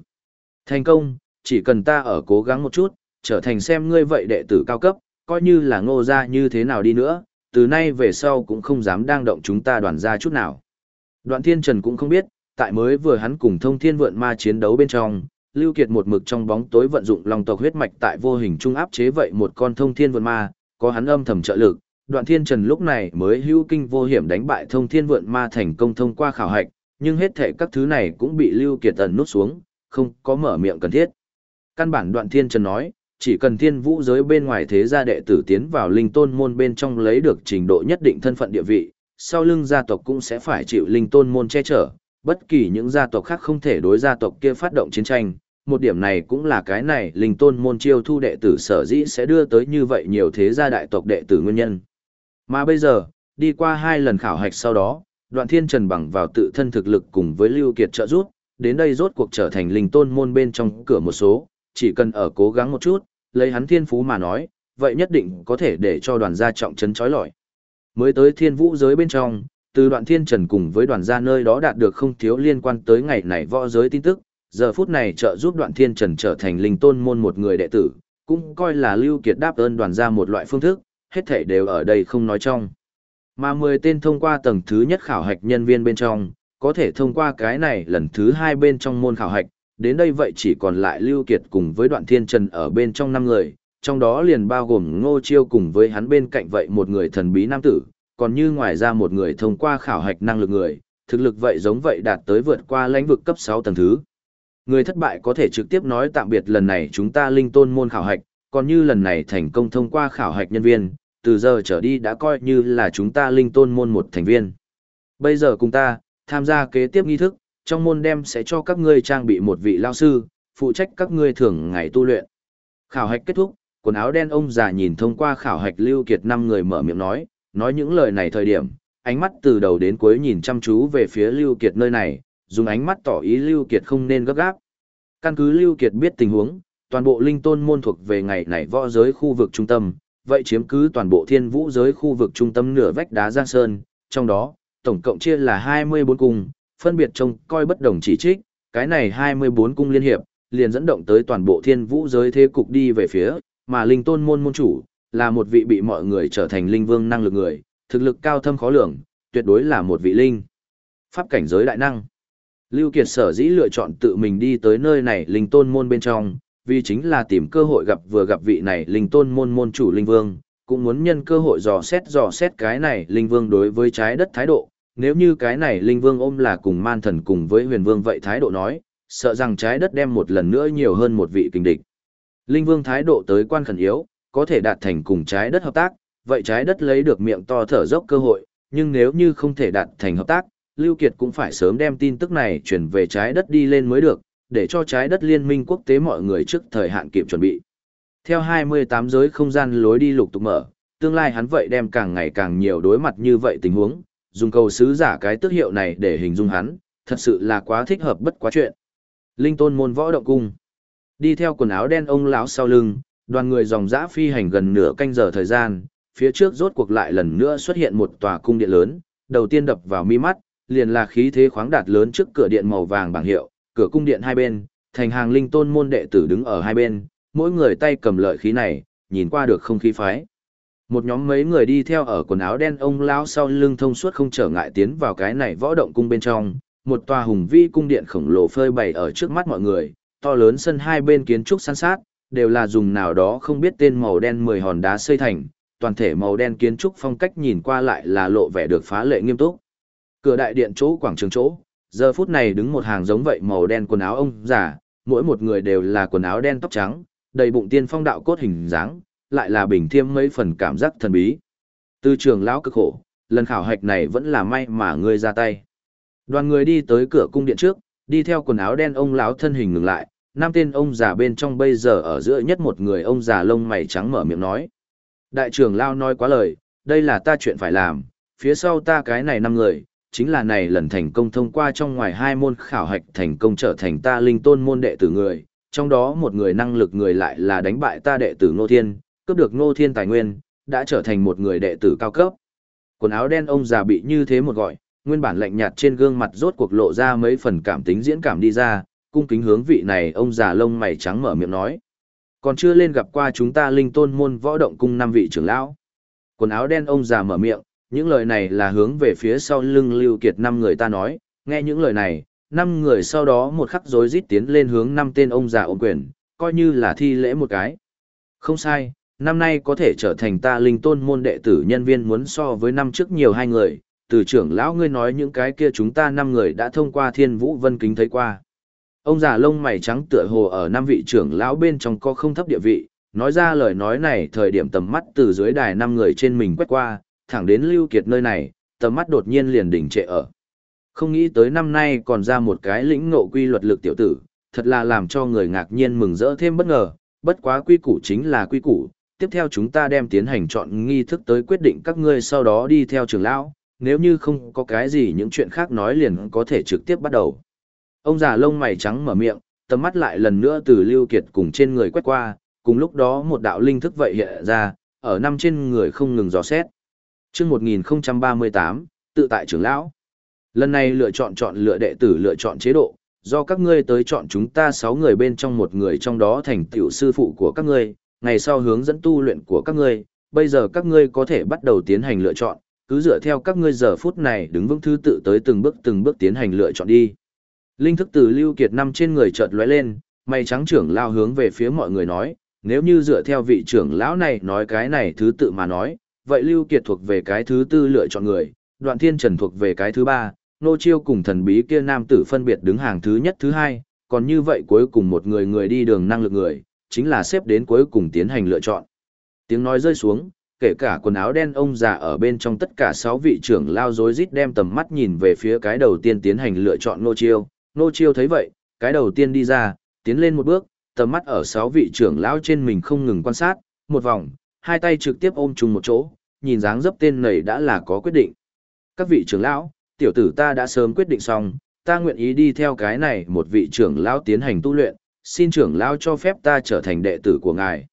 Thành công, chỉ cần ta ở cố gắng một chút, trở thành xem ngươi vậy đệ tử cao cấp, coi như là ngô gia như thế nào đi nữa, từ nay về sau cũng không dám đang động chúng ta đoàn ra chút nào. Đoạn thiên trần cũng không biết, tại mới vừa hắn cùng thông thiên vượn ma chiến đấu bên trong, Lưu Kiệt một mực trong bóng tối vận dụng lòng tộc huyết mạch tại vô hình trung áp chế vậy một con thông thiên vượn ma, có hắn âm thầm trợ lực, đoạn thiên trần lúc này mới hữu kinh vô hiểm đánh bại thông thiên vượn ma thành công thông qua khảo hạch, nhưng hết thể các thứ này cũng bị Lưu Kiệt ẩn nút xuống, không có mở miệng cần thiết. Căn bản đoạn thiên trần nói, chỉ cần thiên vũ giới bên ngoài thế gia đệ tử tiến vào linh tôn môn bên trong lấy được trình độ nhất định thân phận địa vị, sau lưng gia tộc cũng sẽ phải chịu linh tôn môn che chở, bất kỳ những gia tộc khác không thể đối gia tộc kia phát động chiến tranh, một điểm này cũng là cái này linh tôn môn chiêu thu đệ tử sở dĩ sẽ đưa tới như vậy nhiều thế gia đại tộc đệ tử nguyên nhân. Mà bây giờ, đi qua hai lần khảo hạch sau đó, đoạn thiên trần bằng vào tự thân thực lực cùng với lưu kiệt trợ giúp, đến đây rốt cuộc trở thành linh tôn môn bên trong cửa một số, chỉ cần ở cố gắng một chút, lấy hắn thiên phú mà nói, vậy nhất định có thể để cho đoàn gia trọng trấn chói lọi. Mới tới thiên vũ giới bên trong, từ đoạn thiên trần cùng với đoàn gia nơi đó đạt được không thiếu liên quan tới ngày này võ giới tin tức, giờ phút này trợ giúp đoạn thiên trần trở thành linh tôn môn một người đệ tử, cũng coi là lưu kiệt đáp ơn đoàn gia một loại phương thức, hết thể đều ở đây không nói trong. Mà 10 tên thông qua tầng thứ nhất khảo hạch nhân viên bên trong, có thể thông qua cái này lần thứ hai bên trong môn khảo hạch, đến đây vậy chỉ còn lại Lưu Kiệt cùng với đoạn thiên trần ở bên trong năm người, trong đó liền bao gồm Ngô Chiêu cùng với hắn bên cạnh vậy một người thần bí nam tử, còn như ngoài ra một người thông qua khảo hạch năng lực người, thực lực vậy giống vậy đạt tới vượt qua lãnh vực cấp 6 tầng thứ. Người thất bại có thể trực tiếp nói tạm biệt lần này chúng ta linh tôn môn khảo hạch, còn như lần này thành công thông qua khảo hạch nhân viên, từ giờ trở đi đã coi như là chúng ta linh tôn môn một thành viên. Bây giờ cùng ta, tham gia kế tiếp nghi thức, trong môn đem sẽ cho các ngươi trang bị một vị lao sư, phụ trách các ngươi thường ngày tu luyện. Khảo hạch kết thúc, quần áo đen ông già nhìn thông qua khảo hạch Lưu Kiệt năm người mở miệng nói, nói những lời này thời điểm, ánh mắt từ đầu đến cuối nhìn chăm chú về phía Lưu Kiệt nơi này, dùng ánh mắt tỏ ý Lưu Kiệt không nên gấp gáp. Căn cứ Lưu Kiệt biết tình huống, toàn bộ linh tôn môn thuộc về ngày này võ giới khu vực trung tâm, vậy chiếm cứ toàn bộ thiên vũ giới khu vực trung tâm nửa vách đá Giang Sơn, trong đó, tổng cộng chia là 24 cung, phân biệt trông coi bất đồng chỉ trích, cái này 24 cung liên hiệp, liền dẫn động tới toàn bộ thiên vũ giới thế cục đi về phía, mà linh tôn môn môn chủ, là một vị bị mọi người trở thành linh vương năng lực người, thực lực cao thâm khó lường, tuyệt đối là một vị linh. Pháp cảnh giới đại năng. Lưu Kiệt sở dĩ lựa chọn tự mình đi tới nơi này linh tôn môn bên trong, vì chính là tìm cơ hội gặp vừa gặp vị này linh tôn môn môn chủ linh vương, cũng muốn nhân cơ hội dò xét dò xét cái này linh vương đối với trái đất thái độ, nếu như cái này linh vương ôm là cùng man thần cùng với huyền vương vậy thái độ nói, sợ rằng trái đất đem một lần nữa nhiều hơn một vị kình địch. Linh vương thái độ tới quan khẩn yếu, có thể đạt thành cùng trái đất hợp tác, vậy trái đất lấy được miệng to thở dốc cơ hội, nhưng nếu như không thể đạt thành hợp tác, Lưu Kiệt cũng phải sớm đem tin tức này chuyển về trái đất đi lên mới được, để cho trái đất liên minh quốc tế mọi người trước thời hạn kịp chuẩn bị. Theo 28 giới không gian lối đi lục tục mở, tương lai hắn vậy đem càng ngày càng nhiều đối mặt như vậy tình huống, dùng cầu sứ giả cái tước hiệu này để hình dung hắn, thật sự là quá thích hợp bất quá chuyện. Linh tôn môn võ động cung. Đi theo quần áo đen ông lão sau lưng, đoàn người dòng dã phi hành gần nửa canh giờ thời gian, phía trước rốt cuộc lại lần nữa xuất hiện một tòa cung điện lớn, đầu tiên đập vào mi mắt, liền là khí thế khoáng đạt lớn trước cửa điện màu vàng bảng hiệu, cửa cung điện hai bên, thành hàng linh tôn môn đệ tử đứng ở hai bên, mỗi người tay cầm lợi khí này, nhìn qua được không khí phái. Một nhóm mấy người đi theo ở quần áo đen ông lão sau lưng thông suốt không trở ngại tiến vào cái này võ động cung bên trong, một tòa hùng vi cung điện khổng lồ phơi bày ở trước mắt mọi người, to lớn sân hai bên kiến trúc san sát, đều là dùng nào đó không biết tên màu đen mười hòn đá xây thành, toàn thể màu đen kiến trúc phong cách nhìn qua lại là lộ vẻ được phá lệ nghiêm túc. Cửa đại điện chỗ quảng trường chỗ, giờ phút này đứng một hàng giống vậy màu đen quần áo ông giả mỗi một người đều là quần áo đen tóc trắng, đầy bụng tiên phong đạo cốt hình dáng, lại là bình thiêm mấy phần cảm giác thần bí. tư trường lão cực khổ, lần khảo hạch này vẫn là may mà ngươi ra tay. Đoàn người đi tới cửa cung điện trước, đi theo quần áo đen ông lão thân hình ngừng lại, năm tên ông già bên trong bây giờ ở giữa nhất một người ông già lông mày trắng mở miệng nói. Đại trưởng lão nói quá lời, đây là ta chuyện phải làm, phía sau ta cái này năm người, chính là này lần thành công thông qua trong ngoài hai môn khảo hạch thành công trở thành ta linh tôn môn đệ tử người, trong đó một người năng lực người lại là đánh bại ta đệ tử Ngô Thiên, cướp được Ngô Thiên tài nguyên, đã trở thành một người đệ tử cao cấp. Quần áo đen ông già bị như thế một gọi, nguyên bản lạnh nhạt trên gương mặt rốt cuộc lộ ra mấy phần cảm tính diễn cảm đi ra, cung kính hướng vị này ông già lông mày trắng mở miệng nói. Còn chưa lên gặp qua chúng ta linh tôn môn võ động cung năm vị trưởng lão. Quần áo đen ông già mở miệng, những lời này là hướng về phía sau lưng Lưu Kiệt năm người ta nói, nghe những lời này, năm người sau đó một khắc rối rít tiến lên hướng năm tên ông già ôm quyền, coi như là thi lễ một cái. Không sai, năm nay có thể trở thành ta linh tôn môn đệ tử nhân viên muốn so với năm trước nhiều hai người, từ trưởng lão ngươi nói những cái kia chúng ta năm người đã thông qua thiên vũ vân kính thấy qua. Ông già lông mày trắng tựa hồ ở năm vị trưởng lão bên trong có không thấp địa vị, nói ra lời nói này thời điểm tầm mắt từ dưới đài năm người trên mình quét qua, thẳng đến Lưu Kiệt nơi này, tầm mắt đột nhiên liền đỉnh trệ ở. Không nghĩ tới năm nay còn ra một cái lĩnh ngộ quy luật lực tiểu tử, thật là làm cho người ngạc nhiên mừng rỡ thêm bất ngờ, bất quá quy củ chính là quy củ. Tiếp theo chúng ta đem tiến hành chọn nghi thức tới quyết định các ngươi sau đó đi theo trưởng lão, nếu như không có cái gì những chuyện khác nói liền có thể trực tiếp bắt đầu. Ông già lông mày trắng mở miệng, tầm mắt lại lần nữa từ Lưu Kiệt cùng trên người quét qua, cùng lúc đó một đạo linh thức vậy hiện ra, ở năm trên người không ngừng dò xét. Chương 1038, tự tại trưởng lão. Lần này lựa chọn chọn lựa đệ tử lựa chọn chế độ, do các ngươi tới chọn chúng ta 6 người bên trong một người trong đó thành tiểu sư phụ của các ngươi, ngày sau hướng dẫn tu luyện của các ngươi, bây giờ các ngươi có thể bắt đầu tiến hành lựa chọn, cứ dựa theo các ngươi giờ phút này đứng vững thứ tự tới từng bước từng bước tiến hành lựa chọn đi. Linh thức từ Lưu Kiệt năm trên người chợt lóe lên, mày trắng trưởng lao hướng về phía mọi người nói, nếu như dựa theo vị trưởng lão này nói cái này thứ tự mà nói, vậy Lưu Kiệt thuộc về cái thứ tư lựa chọn người, Đoạn Thiên Trần thuộc về cái thứ ba, Nô Chiêu cùng thần bí kia nam tử phân biệt đứng hàng thứ nhất thứ hai, còn như vậy cuối cùng một người người đi đường năng lực người, chính là xếp đến cuối cùng tiến hành lựa chọn. Tiếng nói rơi xuống, kể cả quần áo đen ông già ở bên trong tất cả sáu vị trưởng lao rối rít đem tầm mắt nhìn về phía cái đầu tiên tiến hành lựa chọn nô chiêu. Nô chiêu thấy vậy, cái đầu tiên đi ra, tiến lên một bước, tầm mắt ở sáu vị trưởng lão trên mình không ngừng quan sát, một vòng, hai tay trực tiếp ôm chung một chỗ, nhìn dáng dấp tên này đã là có quyết định. Các vị trưởng lão, tiểu tử ta đã sớm quyết định xong, ta nguyện ý đi theo cái này một vị trưởng lão tiến hành tu luyện, xin trưởng lão cho phép ta trở thành đệ tử của ngài.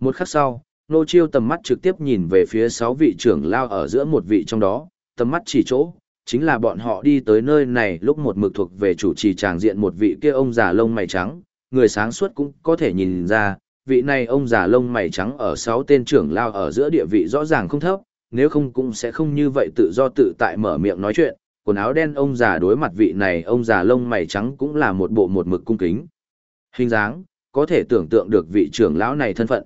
Một khắc sau, Nô Chiêu tầm mắt trực tiếp nhìn về phía sáu vị trưởng lão ở giữa một vị trong đó, tầm mắt chỉ chỗ, chính là bọn họ đi tới nơi này lúc một mực thuộc về chủ trì tràng diện một vị kia ông già lông mày trắng, người sáng suốt cũng có thể nhìn ra, vị này ông già lông mày trắng ở sáu tên trưởng lao ở giữa địa vị rõ ràng không thấp, nếu không cũng sẽ không như vậy tự do tự tại mở miệng nói chuyện, quần áo đen ông già đối mặt vị này ông già lông mày trắng cũng là một bộ một mực cung kính. Hình dáng, có thể tưởng tượng được vị trưởng lão này thân phận.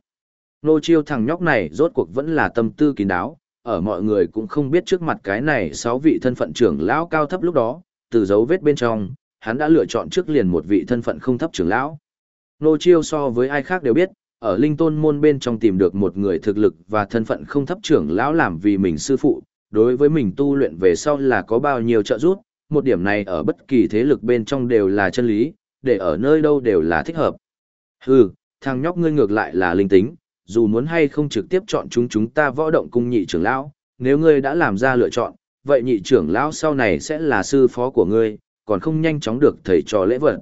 Nô chiêu thằng nhóc này rốt cuộc vẫn là tâm tư kín đáo, ở mọi người cũng không biết trước mặt cái này sáu vị thân phận trưởng lão cao thấp lúc đó, từ dấu vết bên trong, hắn đã lựa chọn trước liền một vị thân phận không thấp trưởng lão. Nô chiêu so với ai khác đều biết, ở linh tôn môn bên trong tìm được một người thực lực và thân phận không thấp trưởng lão làm vì mình sư phụ, đối với mình tu luyện về sau là có bao nhiêu trợ giúp, một điểm này ở bất kỳ thế lực bên trong đều là chân lý, để ở nơi đâu đều là thích hợp. Hừ, thằng nhóc ngươi ngược lại là linh tính, dù muốn hay không trực tiếp chọn chúng chúng ta võ động cung nhị trưởng lão, nếu ngươi đã làm ra lựa chọn, vậy nhị trưởng lão sau này sẽ là sư phó của ngươi, còn không nhanh chóng được thầy trò lễ vật.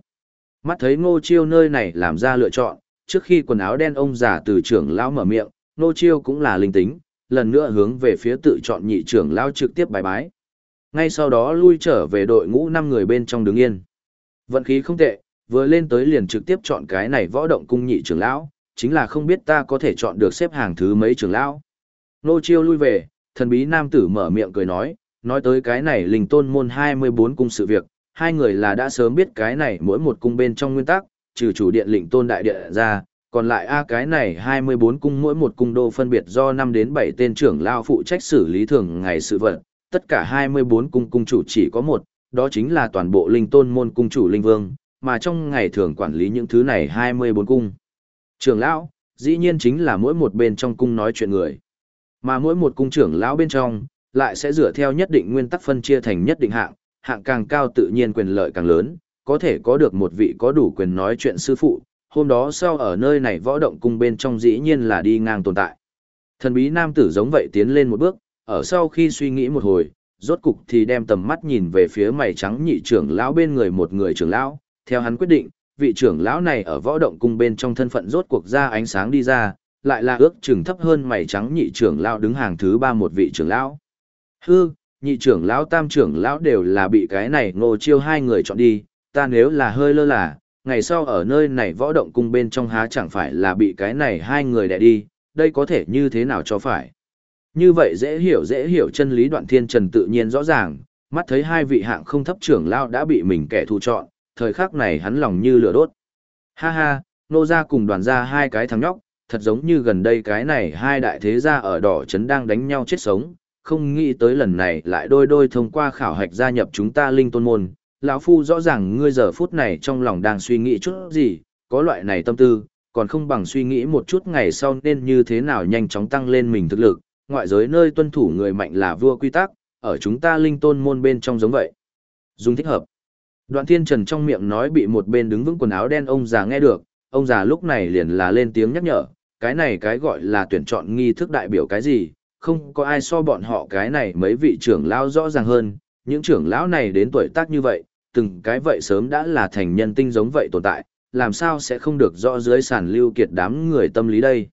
Mắt thấy ngô chiêu nơi này làm ra lựa chọn, trước khi quần áo đen ông già từ trưởng lão mở miệng, ngô chiêu cũng là linh tính, lần nữa hướng về phía tự chọn nhị trưởng lão trực tiếp bài bái. Ngay sau đó lui trở về đội ngũ năm người bên trong đứng yên. Vận khí không tệ, vừa lên tới liền trực tiếp chọn cái này võ động cung nhị trưởng lão, chính là không biết ta có thể chọn được xếp hàng thứ mấy trưởng lão. Nô chiêu lui về, thần bí nam tử mở miệng cười nói, nói tới cái này linh tôn môn 24 cung sự việc, hai người là đã sớm biết cái này mỗi một cung bên trong nguyên tắc, trừ chủ điện lĩnh tôn đại địa ra, còn lại a cái này 24 cung mỗi một cung đô phân biệt do 5 đến 7 tên trưởng lao phụ trách xử lý thường ngày sự vật, tất cả 24 cung cung chủ chỉ có một, đó chính là toàn bộ linh tôn môn cung chủ linh vương, mà trong ngày thường quản lý những thứ này 24 cung. Trưởng lão, dĩ nhiên chính là mỗi một bên trong cung nói chuyện người. Mà mỗi một cung trưởng lão bên trong, lại sẽ dựa theo nhất định nguyên tắc phân chia thành nhất định hạng, hạng càng cao tự nhiên quyền lợi càng lớn, có thể có được một vị có đủ quyền nói chuyện sư phụ, hôm đó sau ở nơi này võ động cung bên trong dĩ nhiên là đi ngang tồn tại. Thần bí nam tử giống vậy tiến lên một bước, ở sau khi suy nghĩ một hồi, rốt cục thì đem tầm mắt nhìn về phía mày trắng nhị trưởng lão bên người một người trưởng lão, theo hắn quyết định, vị trưởng lão này ở võ động cung bên trong thân phận rốt cuộc ra ánh sáng đi ra, lại là ước chừng thấp hơn mày trắng nhị trưởng lão đứng hàng thứ ba một vị trưởng lão. Hư, nhị trưởng lão tam trưởng lão đều là bị cái này ngô chiêu hai người chọn đi, ta nếu là hơi lơ là, ngày sau ở nơi này võ động cung bên trong há chẳng phải là bị cái này hai người đẻ đi, đây có thể như thế nào cho phải. Như vậy dễ hiểu dễ hiểu chân lý đoạn thiên trần tự nhiên rõ ràng, mắt thấy hai vị hạng không thấp trưởng lão đã bị mình kẻ thù chọn, thời khắc này hắn lòng như lửa đốt. Ha ha, nô ra cùng đoàn ra hai cái thằng nhóc, thật giống như gần đây cái này hai đại thế gia ở đỏ trấn đang đánh nhau chết sống, không nghĩ tới lần này lại đôi đôi thông qua khảo hạch gia nhập chúng ta linh tôn môn. Lão Phu rõ ràng ngươi giờ phút này trong lòng đang suy nghĩ chút gì, có loại này tâm tư, còn không bằng suy nghĩ một chút ngày sau nên như thế nào nhanh chóng tăng lên mình thực lực, ngoại giới nơi tuân thủ người mạnh là vua quy tắc, ở chúng ta linh tôn môn bên trong giống vậy. Dùng thích hợp. Đoạn thiên trần trong miệng nói bị một bên đứng vững quần áo đen ông già nghe được, ông già lúc này liền là lên tiếng nhắc nhở, cái này cái gọi là tuyển chọn nghi thức đại biểu cái gì, không có ai so bọn họ cái này mấy vị trưởng lão rõ ràng hơn, những trưởng lão này đến tuổi tác như vậy, từng cái vậy sớm đã là thành nhân tinh giống vậy tồn tại, làm sao sẽ không được rõ dưới sản lưu kiệt đám người tâm lý đây.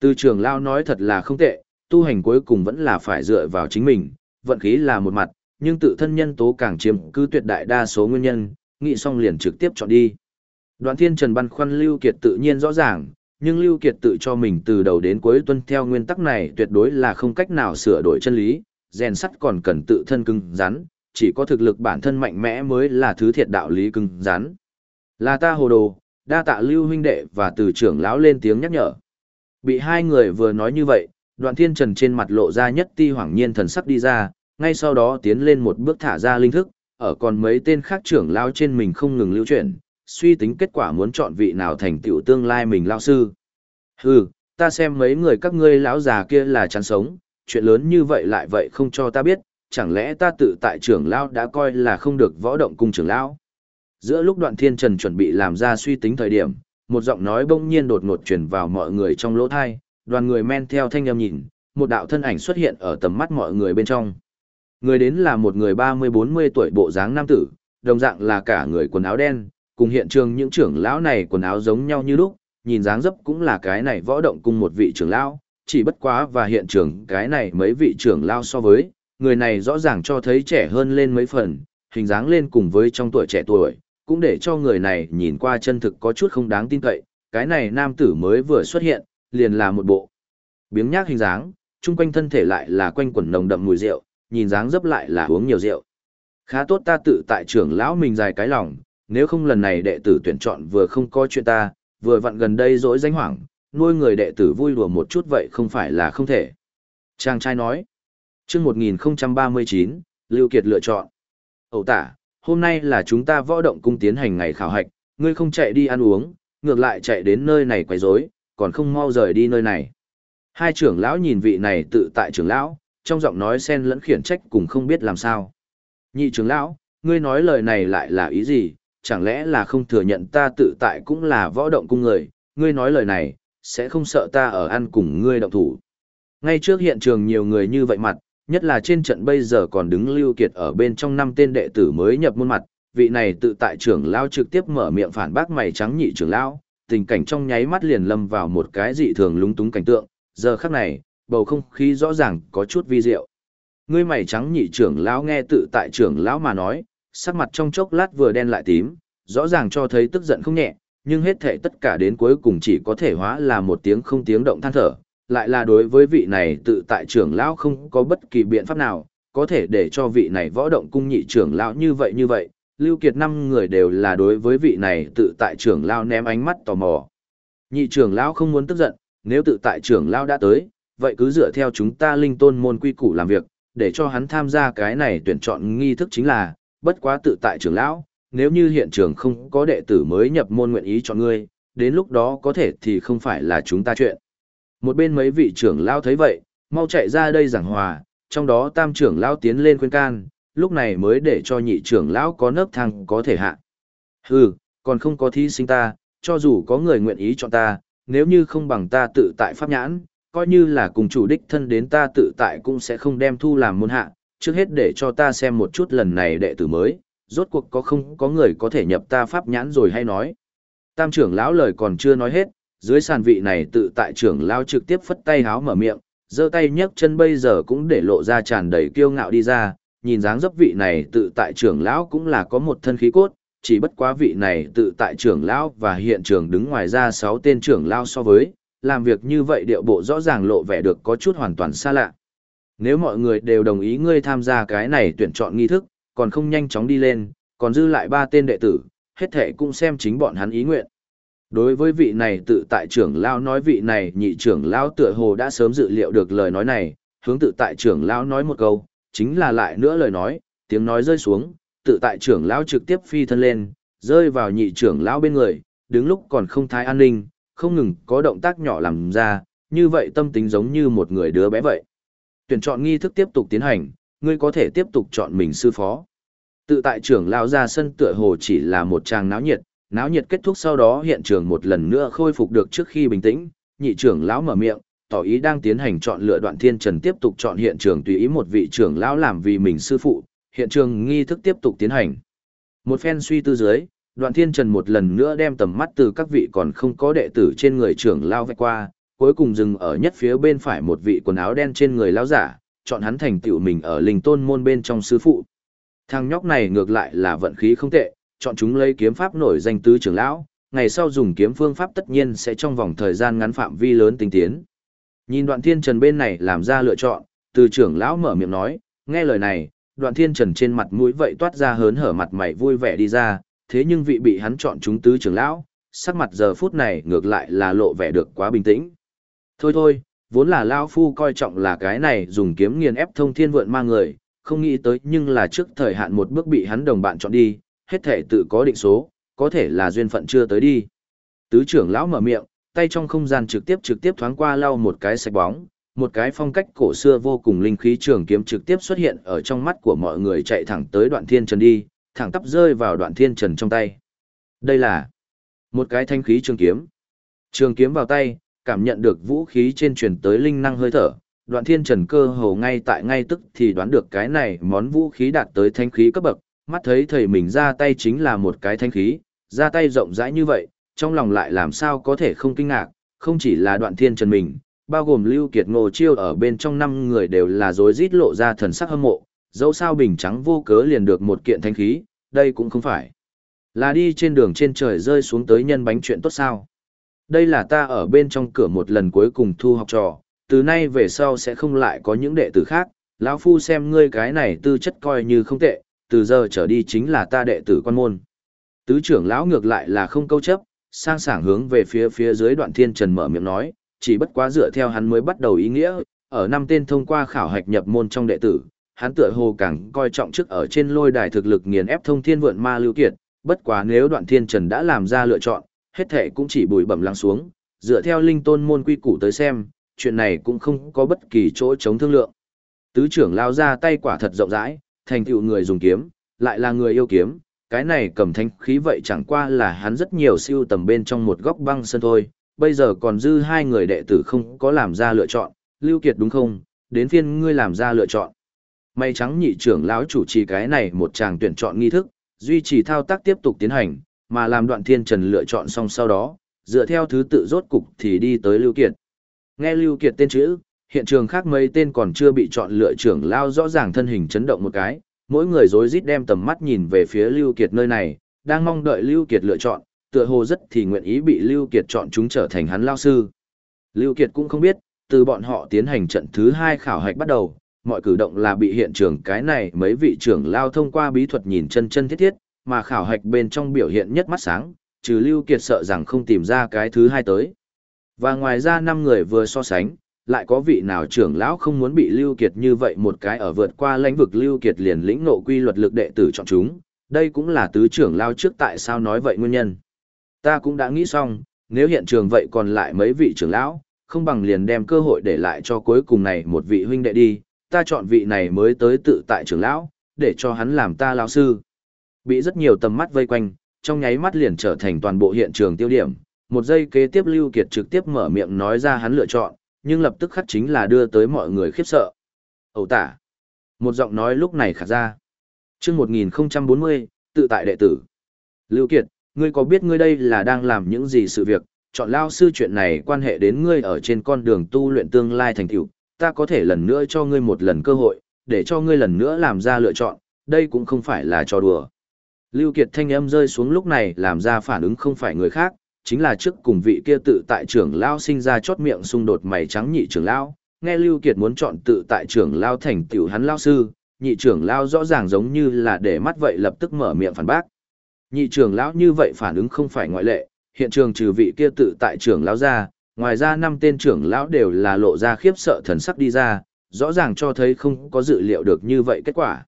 Từ trưởng lão nói thật là không tệ, tu hành cuối cùng vẫn là phải dựa vào chính mình, vận khí là một mặt, nhưng tự thân nhân tố càng chiếm cứ tuyệt đại đa số nguyên nhân, nghĩ xong liền trực tiếp chọn đi. Đoạn thiên trần băn khoăn Lưu Kiệt tự nhiên rõ ràng, nhưng Lưu Kiệt tự cho mình từ đầu đến cuối tuân theo nguyên tắc này tuyệt đối là không cách nào sửa đổi chân lý, rèn sắt còn cần tự thân cứng rắn, chỉ có thực lực bản thân mạnh mẽ mới là thứ thiệt đạo lý cứng rắn. Là ta hồ đồ, đa tạ Lưu huynh đệ và từ trưởng lão lên tiếng nhắc nhở. Bị hai người vừa nói như vậy, đoạn thiên trần trên mặt lộ ra nhất ti hoảng nhiên thần sắc đi ra, ngay sau đó tiến lên một bước thả ra linh thức, ở còn mấy tên khác trưởng lão trên mình không ngừng lưu chuyển, suy tính kết quả muốn chọn vị nào thành tựu tương lai mình lao sư. Hừ, ta xem mấy người các ngươi lão già kia là chán sống, chuyện lớn như vậy lại vậy không cho ta biết, chẳng lẽ ta tự tại trưởng lão đã coi là không được võ động cung trưởng lão. Giữa lúc đoạn thiên trần chuẩn bị làm ra suy tính thời điểm, một giọng nói bỗng nhiên đột ngột truyền vào mọi người trong lỗ thai, đoàn người men theo thanh âm nhìn, một đạo thân ảnh xuất hiện ở tầm mắt mọi người bên trong. Người đến là một người 30-40 tuổi bộ dáng nam tử, đồng dạng là cả người quần áo đen, cùng hiện trường những trưởng lão này quần áo giống nhau như lúc, nhìn dáng dấp cũng là cái này võ động cùng một vị trưởng lão, chỉ bất quá và hiện trường cái này mấy vị trưởng lão so với, người này rõ ràng cho thấy trẻ hơn lên mấy phần, hình dáng lên cùng với trong tuổi trẻ tuổi, cũng để cho người này nhìn qua chân thực có chút không đáng tin cậy, cái này nam tử mới vừa xuất hiện, liền là một bộ biếng nhác hình dáng, chung quanh thân thể lại là quanh quẩn nồng đậm mùi rượu, nhìn dáng dấp lại là uống nhiều rượu. Khá tốt ta tự tại trưởng lão mình dài cái lòng, nếu không lần này đệ tử tuyển chọn vừa không có chuyện ta, vừa vặn gần đây dỗi danh hoảng, nuôi người đệ tử vui đùa một chút vậy không phải là không thể. Chàng trai nói, chương 1039, Lưu Kiệt lựa chọn. Ẩu tả, hôm nay là chúng ta võ động cung tiến hành ngày khảo hạch, ngươi không chạy đi ăn uống, ngược lại chạy đến nơi này quấy rối, còn không mau rời đi nơi này. Hai trưởng lão nhìn vị này tự tại trưởng lão, trong giọng nói xen lẫn khiển trách cùng không biết làm sao. Nhị trưởng lão, ngươi nói lời này lại là ý gì, chẳng lẽ là không thừa nhận ta tự tại cũng là võ động cung người, ngươi nói lời này, sẽ không sợ ta ở ăn cùng ngươi động thủ. Ngay trước hiện trường nhiều người như vậy mặt, nhất là trên trận bây giờ còn đứng lưu kiệt ở bên trong năm tên đệ tử mới nhập môn mặt, vị này tự tại trưởng lão trực tiếp mở miệng phản bác mày trắng nhị trưởng lão, tình cảnh trong nháy mắt liền lâm vào một cái dị thường lúng túng cảnh tượng, giờ khắc này, bầu không khí rõ ràng có chút vi diệu. Ngươi mày trắng nhị trưởng lão nghe tự tại trưởng lão mà nói, sắc mặt trong chốc lát vừa đen lại tím, rõ ràng cho thấy tức giận không nhẹ, nhưng hết thảy tất cả đến cuối cùng chỉ có thể hóa là một tiếng không tiếng động than thở, lại là đối với vị này tự tại trưởng lão không có bất kỳ biện pháp nào, có thể để cho vị này võ động cung nhị trưởng lão như vậy như vậy, Lưu Kiệt năm người đều là đối với vị này tự tại trưởng lão ném ánh mắt tò mò. Nhị trưởng lão không muốn tức giận, nếu tự tại trưởng lão đã tới, vậy cứ dựa theo chúng ta linh tôn môn quy củ làm việc, để cho hắn tham gia cái này tuyển chọn nghi thức chính là, bất quá tự tại trưởng lão, nếu như hiện trường không có đệ tử mới nhập môn nguyện ý cho ngươi, đến lúc đó có thể thì không phải là chúng ta chuyện. Một bên mấy vị trưởng lão thấy vậy, mau chạy ra đây giảng hòa, trong đó tam trưởng lão tiến lên khuyên can, lúc này mới để cho nhị trưởng lão có nấc thang có thể hạ. Hừ, còn không có thí sinh ta, cho dù có người nguyện ý chọn ta, nếu như không bằng ta tự tại pháp nhãn, coi như là cùng chủ đích thân đến ta tự tại cũng sẽ không đem thu làm môn hạ, trước hết để cho ta xem một chút lần này đệ tử mới, rốt cuộc có không có người có thể nhập ta pháp nhãn rồi hay nói. Tam trưởng lão lời còn chưa nói hết, dưới sàn vị này tự tại trưởng lão trực tiếp phất tay háo mở miệng, giơ tay nhấc chân bây giờ cũng để lộ ra tràn đầy kiêu ngạo đi ra, nhìn dáng dấp vị này tự tại trưởng lão cũng là có một thân khí cốt, chỉ bất quá vị này tự tại trưởng lão và hiện trường đứng ngoài ra sáu tên trưởng lão so với, làm việc như vậy điệu bộ rõ ràng lộ vẻ được có chút hoàn toàn xa lạ. Nếu mọi người đều đồng ý ngươi tham gia cái này tuyển chọn nghi thức, còn không nhanh chóng đi lên, còn dư lại ba tên đệ tử, hết thể cũng xem chính bọn hắn ý nguyện. Đối với vị này tự tại trưởng lão nói vị này nhị trưởng lão tựa hồ đã sớm dự liệu được lời nói này, hướng tự tại trưởng lão nói một câu, chính là lại nữa lời nói, tiếng nói rơi xuống, tự tại trưởng lão trực tiếp phi thân lên, rơi vào nhị trưởng lão bên người, đứng lúc còn không thái an ninh, không ngừng có động tác nhỏ làm ra, như vậy tâm tính giống như một người đứa bé vậy. Tuyển chọn nghi thức tiếp tục tiến hành, ngươi có thể tiếp tục chọn mình sư phó. Tự tại trưởng lão ra sân tựa hồ chỉ là một tràng náo nhiệt, náo nhiệt kết thúc sau đó hiện trường một lần nữa khôi phục được trước khi bình tĩnh, nhị trưởng lão mở miệng, tỏ ý đang tiến hành chọn lựa đoạn thiên trần tiếp tục chọn hiện trường tùy ý một vị trưởng lão làm vì mình sư phụ, hiện trường nghi thức tiếp tục tiến hành. Một phen suy tư dưới, đoạn thiên trần một lần nữa đem tầm mắt từ các vị còn không có đệ tử trên người trưởng lao vạch qua, cuối cùng dừng ở nhất phía bên phải một vị quần áo đen trên người lão giả, chọn hắn thành tựu mình ở linh tôn môn bên trong sư phụ. Thằng nhóc này ngược lại là vận khí không tệ, chọn chúng lấy kiếm pháp nổi danh tứ trưởng lão, ngày sau dùng kiếm phương pháp tất nhiên sẽ trong vòng thời gian ngắn phạm vi lớn tinh tiến. Nhìn đoạn thiên trần bên này làm ra lựa chọn, từ trưởng lão mở miệng nói, nghe lời này, đoạn thiên trần trên mặt mũi vậy toát ra hớn hở mặt mày vui vẻ đi ra, thế nhưng vị bị hắn chọn chúng tứ trưởng lão, sắc mặt giờ phút này ngược lại là lộ vẻ được quá bình tĩnh. Thôi thôi, vốn là Lao Phu coi trọng là cái này dùng kiếm nghiền ép thông thiên vượn ma người, không nghĩ tới nhưng là trước thời hạn một bước bị hắn đồng bạn chọn đi, hết thể tự có định số, có thể là duyên phận chưa tới đi. Tứ trưởng lão mở miệng, tay trong không gian trực tiếp trực tiếp thoáng qua lau một cái sạch bóng, một cái phong cách cổ xưa vô cùng linh khí trường kiếm trực tiếp xuất hiện ở trong mắt của mọi người chạy thẳng tới đoạn thiên trần đi, thẳng tắp rơi vào đoạn thiên trần trong tay. Đây là một cái thanh khí trường kiếm. Trường kiếm vào tay, cảm nhận được vũ khí trên truyền tới linh năng hơi thở, đoạn thiên trần cơ hồ ngay tại ngay tức thì đoán được cái này món vũ khí đạt tới thanh khí cấp bậc, mắt thấy thầy mình ra tay chính là một cái thanh khí, ra tay rộng rãi như vậy, trong lòng lại làm sao có thể không kinh ngạc, không chỉ là đoạn thiên trần mình, bao gồm Lưu Kiệt Ngô Chiêu ở bên trong năm người đều là rối rít lộ ra thần sắc hâm mộ, dẫu sao bình trắng vô cớ liền được một kiện thanh khí, đây cũng không phải là đi trên đường trên trời rơi xuống tới nhân bánh chuyện tốt sao. Đây là ta ở bên trong cửa một lần cuối cùng thu học trò, từ nay về sau sẽ không lại có những đệ tử khác, lão phu xem ngươi cái này tư chất coi như không tệ, từ giờ trở đi chính là ta đệ tử quan môn. Tứ trưởng lão ngược lại là không câu chấp, sang sảng hướng về phía phía dưới đoạn thiên trần mở miệng nói, chỉ bất quá dựa theo hắn mới bắt đầu ý nghĩa, ở năm tên thông qua khảo hạch nhập môn trong đệ tử, hắn tựa hồ càng coi trọng trước ở trên lôi đài thực lực nghiền ép thông thiên vượn ma lưu kiệt, bất quá nếu đoạn thiên trần đã làm ra lựa chọn, hết thể cũng chỉ bùi bẩm lắng xuống, dựa theo linh tôn môn quy củ tới xem, chuyện này cũng không có bất kỳ chỗ chống thương lượng. Tứ trưởng lao ra tay quả thật rộng rãi, thành tựu người dùng kiếm, lại là người yêu kiếm, cái này cầm thanh khí vậy chẳng qua là hắn rất nhiều siêu tầm bên trong một góc băng sân thôi, bây giờ còn dư hai người đệ tử không có làm ra lựa chọn, Lưu Kiệt đúng không, đến phiên ngươi làm ra lựa chọn. May trắng nhị trưởng lão chủ trì cái này một chàng tuyển chọn nghi thức, duy trì thao tác tiếp tục tiến hành, mà làm đoạn thiên trần lựa chọn xong sau đó, dựa theo thứ tự rốt cục thì đi tới Lưu Kiệt. Nghe Lưu Kiệt tên chữ, hiện trường khác mấy tên còn chưa bị chọn lựa trưởng lao rõ ràng thân hình chấn động một cái, mỗi người rối rít đem tầm mắt nhìn về phía Lưu Kiệt nơi này, đang mong đợi Lưu Kiệt lựa chọn, tựa hồ rất thì nguyện ý bị Lưu Kiệt chọn chúng trở thành hắn lao sư. Lưu Kiệt cũng không biết, từ bọn họ tiến hành trận thứ hai khảo hạch bắt đầu, mọi cử động là bị hiện trường cái này mấy vị trưởng lao thông qua bí thuật nhìn chân chân thiết thiết, mà khảo hạch bên trong biểu hiện nhất mắt sáng, trừ Lưu Kiệt sợ rằng không tìm ra cái thứ hai tới. Và ngoài ra năm người vừa so sánh, lại có vị nào trưởng lão không muốn bị Lưu Kiệt như vậy một cái ở vượt qua lãnh vực Lưu Kiệt liền lĩnh ngộ quy luật lực đệ tử chọn chúng, đây cũng là tứ trưởng lão trước tại sao nói vậy nguyên nhân. Ta cũng đã nghĩ xong, nếu hiện trường vậy còn lại mấy vị trưởng lão, không bằng liền đem cơ hội để lại cho cuối cùng này một vị huynh đệ đi, ta chọn vị này mới tới tự tại trưởng lão, để cho hắn làm ta lão sư. Bị rất nhiều tầm mắt vây quanh, trong nháy mắt liền trở thành toàn bộ hiện trường tiêu điểm, một giây kế tiếp Lưu Kiệt trực tiếp mở miệng nói ra hắn lựa chọn, nhưng lập tức khắc chính là đưa tới mọi người khiếp sợ. Ẩu tả. Một giọng nói lúc này khả ra. Chương 1040, tự tại đệ tử. Lưu Kiệt, ngươi có biết ngươi đây là đang làm những gì sự việc, chọn lao sư chuyện này quan hệ đến ngươi ở trên con đường tu luyện tương lai thành tựu, ta có thể lần nữa cho ngươi một lần cơ hội, để cho ngươi lần nữa làm ra lựa chọn, đây cũng không phải là trò đùa. Lưu Kiệt thanh âm rơi xuống lúc này làm ra phản ứng không phải người khác, chính là trước cùng vị kia tự tại trưởng lao sinh ra chót miệng xung đột mày trắng nhị trưởng lao, nghe Lưu Kiệt muốn chọn tự tại trưởng lao thành tiểu hắn lao sư, nhị trưởng lao rõ ràng giống như là để mắt vậy lập tức mở miệng phản bác. Nhị trưởng lão như vậy phản ứng không phải ngoại lệ, hiện trường trừ vị kia tự tại trưởng lão ra, ngoài ra năm tên trưởng lão đều là lộ ra khiếp sợ thần sắc đi ra, rõ ràng cho thấy không có dự liệu được như vậy kết quả.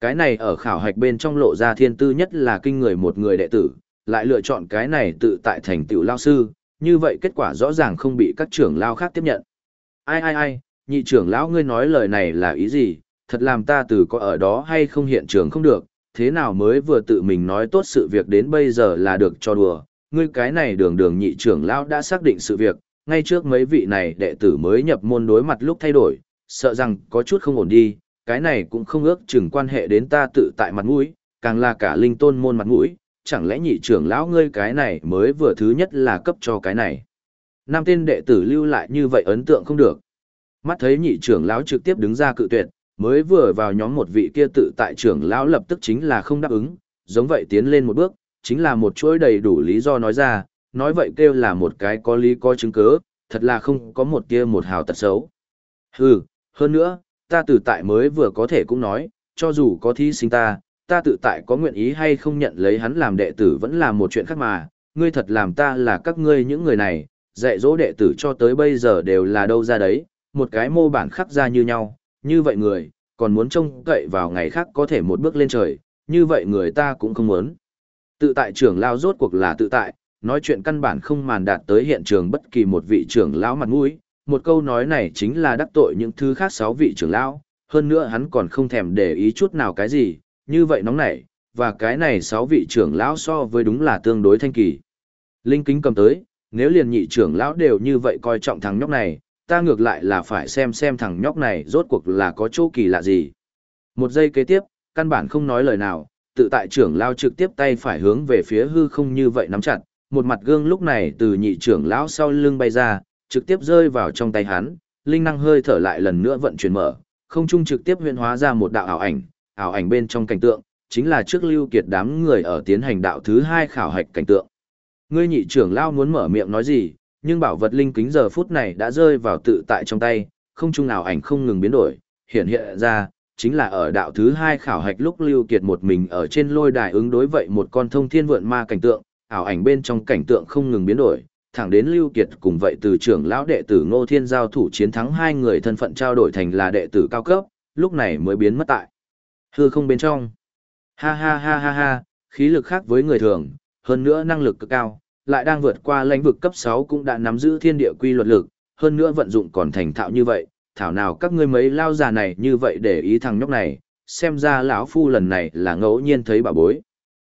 Cái này ở khảo hạch bên trong lộ ra thiên tư nhất là kinh người một người đệ tử, lại lựa chọn cái này tự tại thành tiểu lao sư, như vậy kết quả rõ ràng không bị các trưởng lao khác tiếp nhận. Ai ai ai, nhị trưởng lão ngươi nói lời này là ý gì, thật làm ta từ có ở đó hay không hiện trường không được, thế nào mới vừa tự mình nói tốt sự việc đến bây giờ là được cho đùa, ngươi cái này đường đường nhị trưởng lão đã xác định sự việc, ngay trước mấy vị này đệ tử mới nhập môn đối mặt lúc thay đổi, sợ rằng có chút không ổn đi, cái này cũng không ước chừng quan hệ đến ta tự tại mặt mũi, càng là cả linh tôn môn mặt mũi, chẳng lẽ nhị trưởng lão ngươi cái này mới vừa thứ nhất là cấp cho cái này. Nam tên đệ tử lưu lại như vậy ấn tượng không được. Mắt thấy nhị trưởng lão trực tiếp đứng ra cự tuyệt, mới vừa vào nhóm một vị kia tự tại trưởng lão lập tức chính là không đáp ứng, giống vậy tiến lên một bước, chính là một chuỗi đầy đủ lý do nói ra, nói vậy kêu là một cái có lý có chứng cứ, thật là không có một kia một hào tật xấu. Hừ, hơn nữa, ta tự tại mới vừa có thể cũng nói, cho dù có thí sinh ta, ta tự tại có nguyện ý hay không nhận lấy hắn làm đệ tử vẫn là một chuyện khác mà, ngươi thật làm ta là các ngươi những người này, dạy dỗ đệ tử cho tới bây giờ đều là đâu ra đấy, một cái mô bản khắc ra như nhau, như vậy người, còn muốn trông cậy vào ngày khác có thể một bước lên trời, như vậy người ta cũng không muốn. Tự tại trưởng lao rốt cuộc là tự tại, nói chuyện căn bản không màn đạt tới hiện trường bất kỳ một vị trưởng lão mặt mũi, một câu nói này chính là đắc tội những thứ khác sáu vị trưởng lão, hơn nữa hắn còn không thèm để ý chút nào cái gì, như vậy nóng nảy, và cái này sáu vị trưởng lão so với đúng là tương đối thanh kỳ. Linh kính cầm tới, nếu liền nhị trưởng lão đều như vậy coi trọng thằng nhóc này, ta ngược lại là phải xem xem thằng nhóc này rốt cuộc là có chỗ kỳ lạ gì. Một giây kế tiếp, căn bản không nói lời nào, tự tại trưởng lão trực tiếp tay phải hướng về phía hư không như vậy nắm chặt, một mặt gương lúc này từ nhị trưởng lão sau lưng bay ra, trực tiếp rơi vào trong tay hắn, linh năng hơi thở lại lần nữa vận chuyển mở, không trung trực tiếp huyễn hóa ra một đạo ảo ảnh, ảo ảnh bên trong cảnh tượng, chính là trước lưu kiệt đám người ở tiến hành đạo thứ hai khảo hạch cảnh tượng. Ngươi nhị trưởng lao muốn mở miệng nói gì, nhưng bảo vật linh kính giờ phút này đã rơi vào tự tại trong tay, không trung ảo ảnh không ngừng biến đổi, hiện hiện ra, chính là ở đạo thứ hai khảo hạch lúc lưu kiệt một mình ở trên lôi đài ứng đối vậy một con thông thiên vượn ma cảnh tượng, ảo ảnh bên trong cảnh tượng không ngừng biến đổi, thẳng đến lưu kiệt cùng vậy từ trưởng lão đệ tử ngô thiên giao thủ chiến thắng hai người thân phận trao đổi thành là đệ tử cao cấp, lúc này mới biến mất tại. Hư không bên trong. Ha ha ha ha ha, khí lực khác với người thường, hơn nữa năng lực cực cao, lại đang vượt qua lãnh vực cấp 6 cũng đã nắm giữ thiên địa quy luật lực, hơn nữa vận dụng còn thành thạo như vậy, thảo nào các ngươi mấy lao già này như vậy để ý thằng nhóc này, xem ra lão phu lần này là ngẫu nhiên thấy bà bối.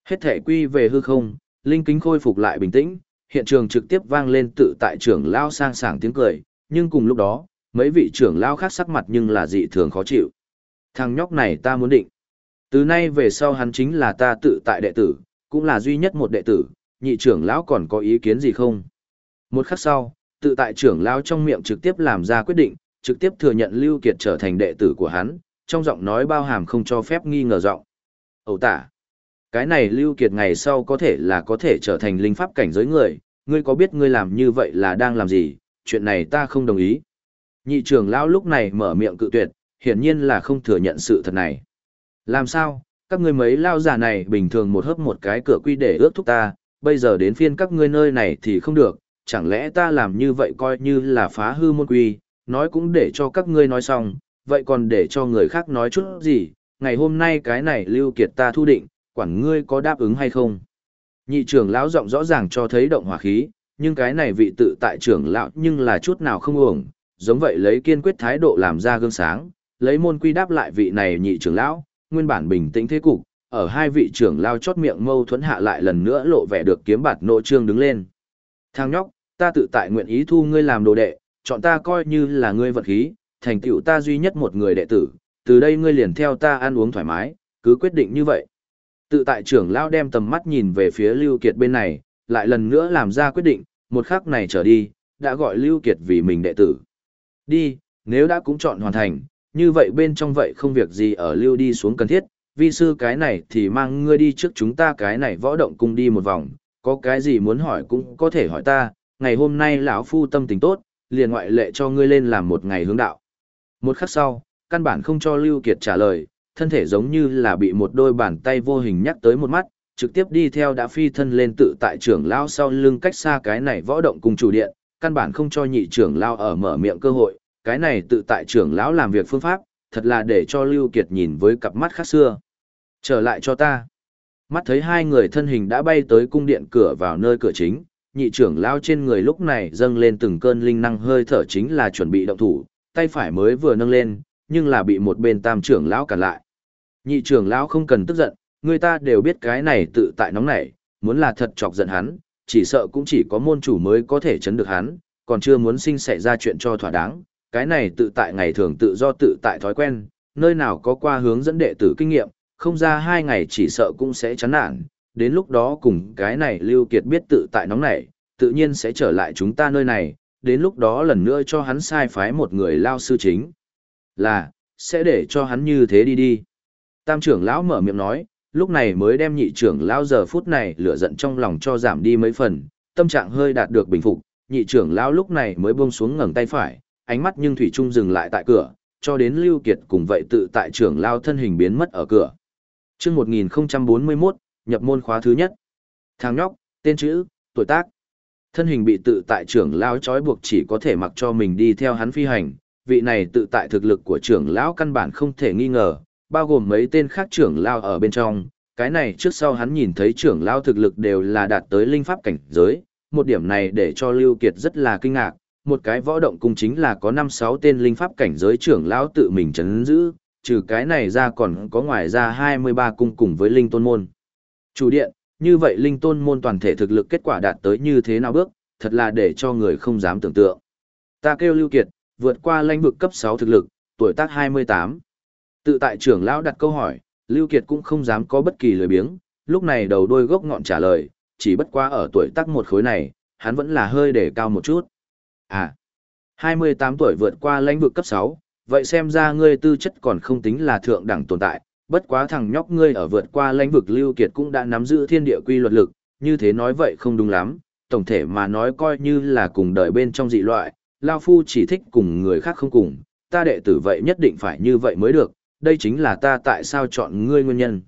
Hết thể quy về hư không, linh kính khôi phục lại bình tĩnh, hiện trường trực tiếp vang lên tự tại trưởng lao sang sảng tiếng cười, nhưng cùng lúc đó, mấy vị trưởng lao khác sắc mặt nhưng là dị thường khó chịu. Thằng nhóc này ta muốn định. Từ nay về sau hắn chính là ta tự tại đệ tử, cũng là duy nhất một đệ tử, nhị trưởng lão còn có ý kiến gì không? Một khắc sau, tự tại trưởng lão trong miệng trực tiếp làm ra quyết định, trực tiếp thừa nhận Lưu Kiệt trở thành đệ tử của hắn, trong giọng nói bao hàm không cho phép nghi ngờ giọng. Ẩu tả. Cái này Lưu Kiệt ngày sau có thể là có thể trở thành linh pháp cảnh giới người, ngươi có biết ngươi làm như vậy là đang làm gì, chuyện này ta không đồng ý. Nhị trưởng lão lúc này mở miệng cự tuyệt, hiển nhiên là không thừa nhận sự thật này. Làm sao, các ngươi mấy lao giả này bình thường một hớp một cái cửa quy để ước thúc ta, bây giờ đến phiên các ngươi nơi này thì không được, chẳng lẽ ta làm như vậy coi như là phá hư môn quy, nói cũng để cho các ngươi nói xong, vậy còn để cho người khác nói chút gì, ngày hôm nay cái này lưu kiệt ta thu định, quản ngươi có đáp ứng hay không. Nhị trưởng lão giọng rõ ràng cho thấy động hỏa khí, nhưng cái này vị tự tại trưởng lão nhưng là chút nào không uổng, giống vậy lấy kiên quyết thái độ làm ra gương sáng, lấy môn quy đáp lại vị này nhị trưởng lão, nguyên bản bình tĩnh thế cục, ở hai vị trưởng lao chót miệng mâu thuẫn hạ lại lần nữa lộ vẻ được kiếm bạt nộ trương đứng lên. Thằng nhóc, ta tự tại nguyện ý thu ngươi làm đồ đệ, chọn ta coi như là ngươi vật khí, thành tựu ta duy nhất một người đệ tử, từ đây ngươi liền theo ta ăn uống thoải mái, cứ quyết định như vậy. Tự tại trưởng lao đem tầm mắt nhìn về phía Lưu Kiệt bên này, lại lần nữa làm ra quyết định, một khắc này trở đi, đã gọi Lưu Kiệt vì mình đệ tử. Đi, nếu đã cũng chọn hoàn thành, như vậy bên trong vậy không việc gì ở Lưu đi xuống cần thiết, vi sư cái này thì mang ngươi đi trước chúng ta cái này võ động cung đi một vòng, có cái gì muốn hỏi cũng có thể hỏi ta, ngày hôm nay lão phu tâm tình tốt, liền ngoại lệ cho ngươi lên làm một ngày hướng đạo. Một khắc sau, căn bản không cho Lưu Kiệt trả lời, thân thể giống như là bị một đôi bàn tay vô hình nhắc tới một mắt, trực tiếp đi theo đã phi thân lên tự tại trưởng lao sau lưng cách xa cái này võ động cùng chủ điện, căn bản không cho nhị trưởng lao ở mở miệng cơ hội, cái này tự tại trưởng lão làm việc phương pháp, thật là để cho Lưu Kiệt nhìn với cặp mắt khác xưa. Trở lại cho ta. Mắt thấy hai người thân hình đã bay tới cung điện cửa vào nơi cửa chính, nhị trưởng lao trên người lúc này dâng lên từng cơn linh năng hơi thở chính là chuẩn bị động thủ, tay phải mới vừa nâng lên, nhưng là bị một bên tam trưởng lão cản lại. Nhị trưởng lão không cần tức giận, người ta đều biết cái này tự tại nóng nảy, muốn là thật chọc giận hắn, chỉ sợ cũng chỉ có môn chủ mới có thể chấn được hắn, còn chưa muốn sinh xảy ra chuyện cho thỏa đáng. Cái này tự tại ngày thường tự do tự tại thói quen, nơi nào có qua hướng dẫn đệ tử kinh nghiệm, không ra hai ngày chỉ sợ cũng sẽ chán nản, đến lúc đó cùng cái này Lưu Kiệt biết tự tại nóng nảy, tự nhiên sẽ trở lại chúng ta nơi này, đến lúc đó lần nữa cho hắn sai phái một người lao sư chính. Là, sẽ để cho hắn như thế đi đi. Tam trưởng lão mở miệng nói, lúc này mới đem nhị trưởng lão giờ phút này lửa giận trong lòng cho giảm đi mấy phần, tâm trạng hơi đạt được bình phục, nhị trưởng lão lúc này mới buông xuống ngẩng tay phải, ánh mắt nhưng thủy trung dừng lại tại cửa, cho đến Lưu Kiệt cùng vậy tự tại trưởng lão thân hình biến mất ở cửa. Chương 1041, nhập môn khóa thứ nhất. Thằng nhóc, tên chữ, tuổi tác. Thân hình bị tự tại trưởng lão trói buộc chỉ có thể mặc cho mình đi theo hắn phi hành, vị này tự tại thực lực của trưởng lão căn bản không thể nghi ngờ, bao gồm mấy tên khác trưởng lao ở bên trong, Cái này trước sau hắn nhìn thấy trưởng lao thực lực đều là đạt tới linh pháp cảnh giới, một điểm này để cho Lưu Kiệt rất là kinh ngạc, một cái võ động cung chính là có 5-6 tên linh pháp cảnh giới trưởng lão tự mình chấn giữ, trừ cái này ra còn có ngoài ra 23 cung cùng với linh tôn môn. Chủ điện, như vậy linh tôn môn toàn thể thực lực kết quả đạt tới như thế nào bước, thật là để cho người không dám tưởng tượng. Ta kêu Lưu Kiệt, vượt qua lãnh vực cấp 6 thực lực, tuổi tác 28. Tự tại trưởng lão đặt câu hỏi, Lưu Kiệt cũng không dám có bất kỳ lời biếng, lúc này đầu đôi gốc ngọn trả lời, chỉ bất quá ở tuổi tác một khối này, hắn vẫn là hơi để cao một chút. À, 28 tuổi vượt qua lãnh vực cấp 6, vậy xem ra ngươi tư chất còn không tính là thượng đẳng tồn tại, bất quá thằng nhóc ngươi ở vượt qua lãnh vực lưu kiệt cũng đã nắm giữ thiên địa quy luật lực, như thế nói vậy không đúng lắm, tổng thể mà nói coi như là cùng đời bên trong dị loại, Lao Phu chỉ thích cùng người khác không cùng, ta đệ tử vậy nhất định phải như vậy mới được, đây chính là ta tại sao chọn ngươi nguyên nhân.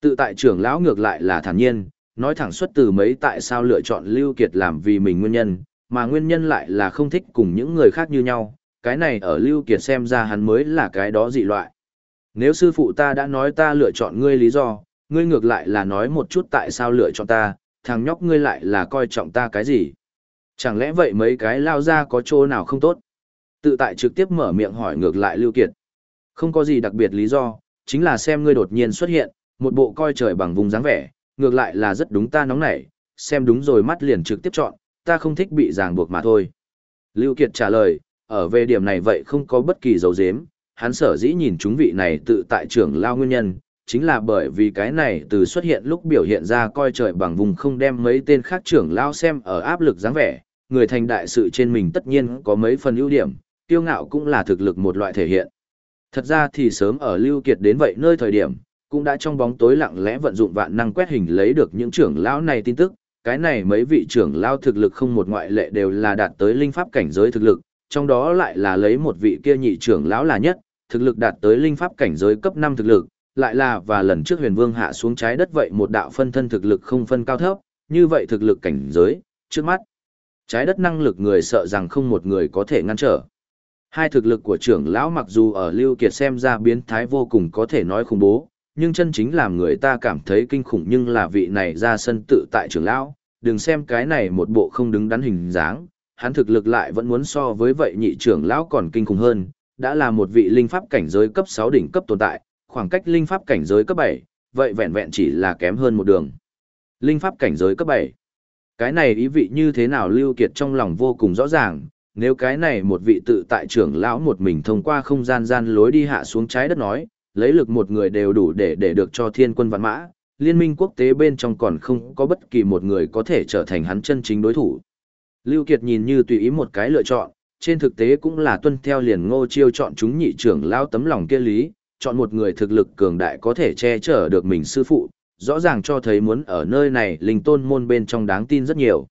Tự tại trưởng lão ngược lại là thản nhiên, nói thẳng xuất từ mấy tại sao lựa chọn Lưu Kiệt làm vì mình nguyên nhân, mà nguyên nhân lại là không thích cùng những người khác như nhau, cái này ở Lưu Kiệt xem ra hắn mới là cái đó dị loại. Nếu sư phụ ta đã nói ta lựa chọn ngươi lý do, ngươi ngược lại là nói một chút tại sao lựa chọn ta, thằng nhóc ngươi lại là coi trọng ta cái gì. Chẳng lẽ vậy mấy cái lao ra có chỗ nào không tốt? Tự tại trực tiếp mở miệng hỏi ngược lại Lưu Kiệt. Không có gì đặc biệt lý do, chính là xem ngươi đột nhiên xuất hiện, một bộ coi trời bằng vùng dáng vẻ, ngược lại là rất đúng ta nóng nảy, xem đúng rồi mắt liền trực tiếp chọn, ta không thích bị ràng buộc mà thôi. Lưu Kiệt trả lời, ở về điểm này vậy không có bất kỳ dấu dếm, hắn sở dĩ nhìn chúng vị này tự tại trưởng lao nguyên nhân, chính là bởi vì cái này từ xuất hiện lúc biểu hiện ra coi trời bằng vùng không đem mấy tên khác trưởng lao xem ở áp lực dáng vẻ, người thành đại sự trên mình tất nhiên có mấy phần ưu điểm, tiêu ngạo cũng là thực lực một loại thể hiện. Thật ra thì sớm ở Lưu Kiệt đến vậy nơi thời điểm, cũng đã trong bóng tối lặng lẽ vận dụng vạn năng quét hình lấy được những trưởng lão này tin tức, cái này mấy vị trưởng lão thực lực không một ngoại lệ đều là đạt tới linh pháp cảnh giới thực lực, trong đó lại là lấy một vị kia nhị trưởng lão là nhất, thực lực đạt tới linh pháp cảnh giới cấp 5 thực lực, lại là và lần trước huyền vương hạ xuống trái đất vậy một đạo phân thân thực lực không phân cao thấp, như vậy thực lực cảnh giới, trước mắt. Trái đất năng lực người sợ rằng không một người có thể ngăn trở. Hai thực lực của trưởng lão mặc dù ở Lưu Kiệt xem ra biến thái vô cùng có thể nói khủng bố, nhưng chân chính làm người ta cảm thấy kinh khủng nhưng là vị này ra sân tự tại trưởng lão, đừng xem cái này một bộ không đứng đắn hình dáng, hắn thực lực lại vẫn muốn so với vậy nhị trưởng lão còn kinh khủng hơn, đã là một vị linh pháp cảnh giới cấp 6 đỉnh cấp tồn tại, khoảng cách linh pháp cảnh giới cấp 7, vậy vẹn vẹn chỉ là kém hơn một đường. Linh pháp cảnh giới cấp 7. Cái này ý vị như thế nào Lưu Kiệt trong lòng vô cùng rõ ràng, nếu cái này một vị tự tại trưởng lão một mình thông qua không gian gian lối đi hạ xuống trái đất nói, lấy lực một người đều đủ để để được cho thiên quân vạn mã, liên minh quốc tế bên trong còn không có bất kỳ một người có thể trở thành hắn chân chính đối thủ. Lưu Kiệt nhìn như tùy ý một cái lựa chọn, trên thực tế cũng là tuân theo liền ngô chiêu chọn chúng nhị trưởng lão tấm lòng kia lý, chọn một người thực lực cường đại có thể che chở được mình sư phụ, rõ ràng cho thấy muốn ở nơi này linh tôn môn bên trong đáng tin rất nhiều.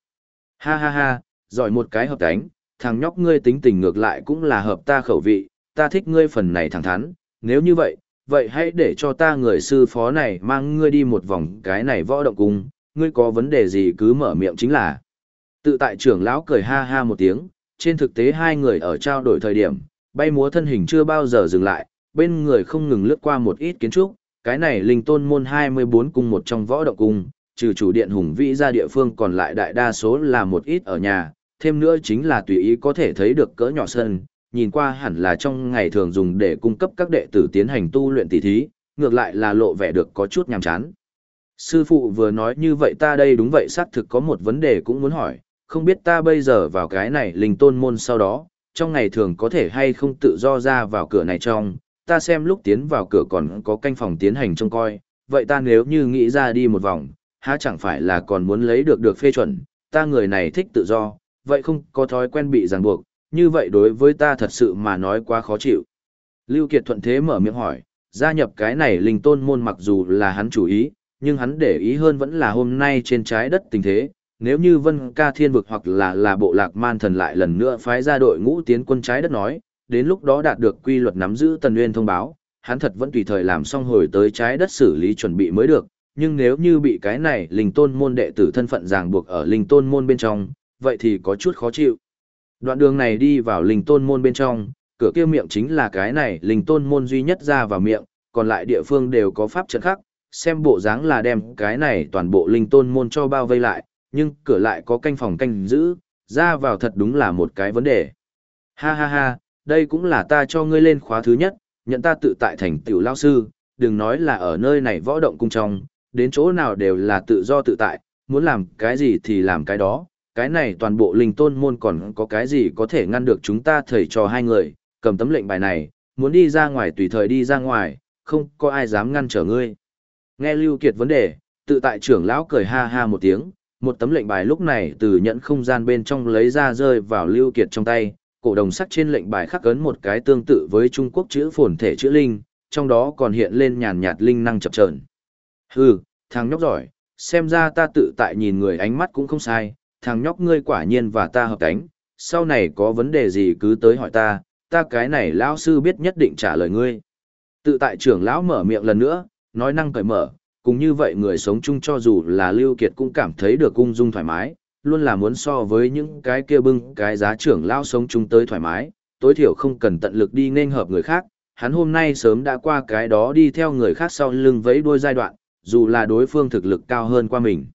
Ha ha ha, giỏi một cái hợp cánh, thằng nhóc ngươi tính tình ngược lại cũng là hợp ta khẩu vị, ta thích ngươi phần này thẳng thắn, nếu như vậy, vậy hãy để cho ta người sư phó này mang ngươi đi một vòng cái này võ động cung, ngươi có vấn đề gì cứ mở miệng chính là. Tự tại trưởng lão cười ha ha một tiếng, trên thực tế hai người ở trao đổi thời điểm, bay múa thân hình chưa bao giờ dừng lại, bên người không ngừng lướt qua một ít kiến trúc, cái này linh tôn môn 24 cung một trong võ động cung, trừ chủ điện hùng vĩ ra địa phương còn lại đại đa số là một ít ở nhà, thêm nữa chính là tùy ý có thể thấy được cỡ nhỏ sân, nhìn qua hẳn là trong ngày thường dùng để cung cấp các đệ tử tiến hành tu luyện tỷ thí, ngược lại là lộ vẻ được có chút nhàm chán. Sư phụ vừa nói như vậy ta đây đúng vậy xác thực có một vấn đề cũng muốn hỏi, không biết ta bây giờ vào cái này linh tôn môn sau đó, trong ngày thường có thể hay không tự do ra vào cửa này trong, ta xem lúc tiến vào cửa còn có canh phòng tiến hành trông coi, vậy ta nếu như nghĩ ra đi một vòng, há chẳng phải là còn muốn lấy được được phê chuẩn, ta người này thích tự do, vậy không có thói quen bị ràng buộc, như vậy đối với ta thật sự mà nói quá khó chịu. Lưu Kiệt thuận thế mở miệng hỏi, gia nhập cái này linh tôn môn mặc dù là hắn chủ ý, nhưng hắn để ý hơn vẫn là hôm nay trên trái đất tình thế, nếu như Vân Ca Thiên vực hoặc là là bộ lạc man thần lại lần nữa phái ra đội ngũ tiến quân trái đất nói, đến lúc đó đạt được quy luật nắm giữ Tần Nguyên thông báo, hắn thật vẫn tùy thời làm xong hồi tới trái đất xử lý chuẩn bị mới được, nhưng nếu như bị cái này linh tôn môn đệ tử thân phận ràng buộc ở linh tôn môn bên trong, vậy thì có chút khó chịu. Đoạn đường này đi vào linh tôn môn bên trong, cửa kia miệng chính là cái này linh tôn môn duy nhất ra vào miệng, còn lại địa phương đều có pháp trận khác, xem bộ dáng là đem cái này toàn bộ linh tôn môn cho bao vây lại, nhưng cửa lại có canh phòng canh giữ, ra vào thật đúng là một cái vấn đề. Ha ha ha, đây cũng là ta cho ngươi lên khóa thứ nhất, nhận ta tự tại thành tiểu lao sư, đừng nói là ở nơi này võ động cung trong, đến chỗ nào đều là tự do tự tại, muốn làm cái gì thì làm cái đó, cái này toàn bộ linh tôn môn còn có cái gì có thể ngăn được chúng ta thầy trò hai người, cầm tấm lệnh bài này, muốn đi ra ngoài tùy thời đi ra ngoài, không có ai dám ngăn trở ngươi. Nghe Lưu Kiệt vấn đề, tự tại trưởng lão cười ha ha một tiếng, một tấm lệnh bài lúc này từ nhẫn không gian bên trong lấy ra rơi vào Lưu Kiệt trong tay, cổ đồng sắc trên lệnh bài khắc ấn một cái tương tự với Trung Quốc chữ phồn thể chữ linh, trong đó còn hiện lên nhàn nhạt linh năng chập chờn. Hừ, thằng nhóc giỏi, xem ra ta tự tại nhìn người ánh mắt cũng không sai, thằng nhóc ngươi quả nhiên và ta hợp cánh, sau này có vấn đề gì cứ tới hỏi ta, ta cái này lão sư biết nhất định trả lời ngươi. Tự tại trưởng lão mở miệng lần nữa, nói năng cởi mở, cùng như vậy người sống chung cho dù là Lưu Kiệt cũng cảm thấy được cung dung thoải mái, luôn là muốn so với những cái kia bưng cái giá trưởng lão sống chung tới thoải mái, tối thiểu không cần tận lực đi nên hợp người khác, hắn hôm nay sớm đã qua cái đó đi theo người khác sau lưng vẫy đuôi giai đoạn, dù là đối phương thực lực cao hơn qua mình.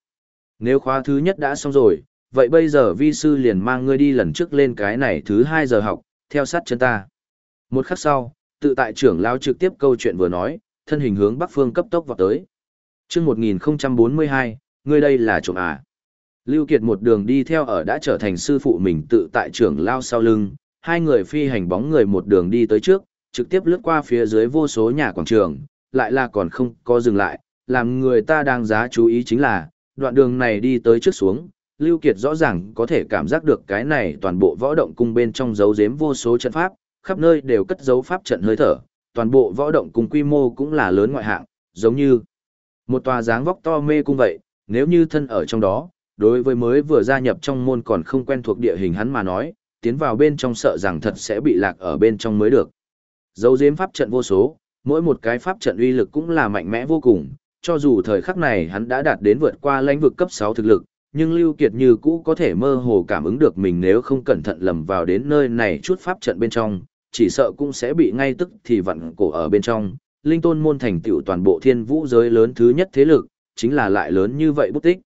Nếu khóa thứ nhất đã xong rồi, vậy bây giờ vi sư liền mang ngươi đi lần trước lên cái này thứ hai giờ học, theo sát chân ta. Một khắc sau, tự tại trưởng lao trực tiếp câu chuyện vừa nói, thân hình hướng bắc phương cấp tốc vào tới. chương 1042, ngươi đây là trộm à. Lưu Kiệt một đường đi theo ở đã trở thành sư phụ mình tự tại trưởng lao sau lưng, hai người phi hành bóng người một đường đi tới trước, trực tiếp lướt qua phía dưới vô số nhà quảng trường, lại là còn không có dừng lại, làm người ta đang giá chú ý chính là, đoạn đường này đi tới trước xuống, Lưu Kiệt rõ ràng có thể cảm giác được cái này toàn bộ võ động cung bên trong dấu giếm vô số trận pháp, khắp nơi đều cất dấu pháp trận hơi thở, toàn bộ võ động cung quy mô cũng là lớn ngoại hạng, giống như một tòa dáng vóc to mê cung vậy, nếu như thân ở trong đó, đối với mới vừa gia nhập trong môn còn không quen thuộc địa hình hắn mà nói, tiến vào bên trong sợ rằng thật sẽ bị lạc ở bên trong mới được. Dấu giếm pháp trận vô số, mỗi một cái pháp trận uy lực cũng là mạnh mẽ vô cùng, cho dù thời khắc này hắn đã đạt đến vượt qua lãnh vực cấp 6 thực lực, nhưng Lưu Kiệt như cũ có thể mơ hồ cảm ứng được mình nếu không cẩn thận lầm vào đến nơi này chút pháp trận bên trong, chỉ sợ cũng sẽ bị ngay tức thì vặn cổ ở bên trong. Linh tôn môn thành tựu toàn bộ thiên vũ giới lớn thứ nhất thế lực, chính là lại lớn như vậy bút tích.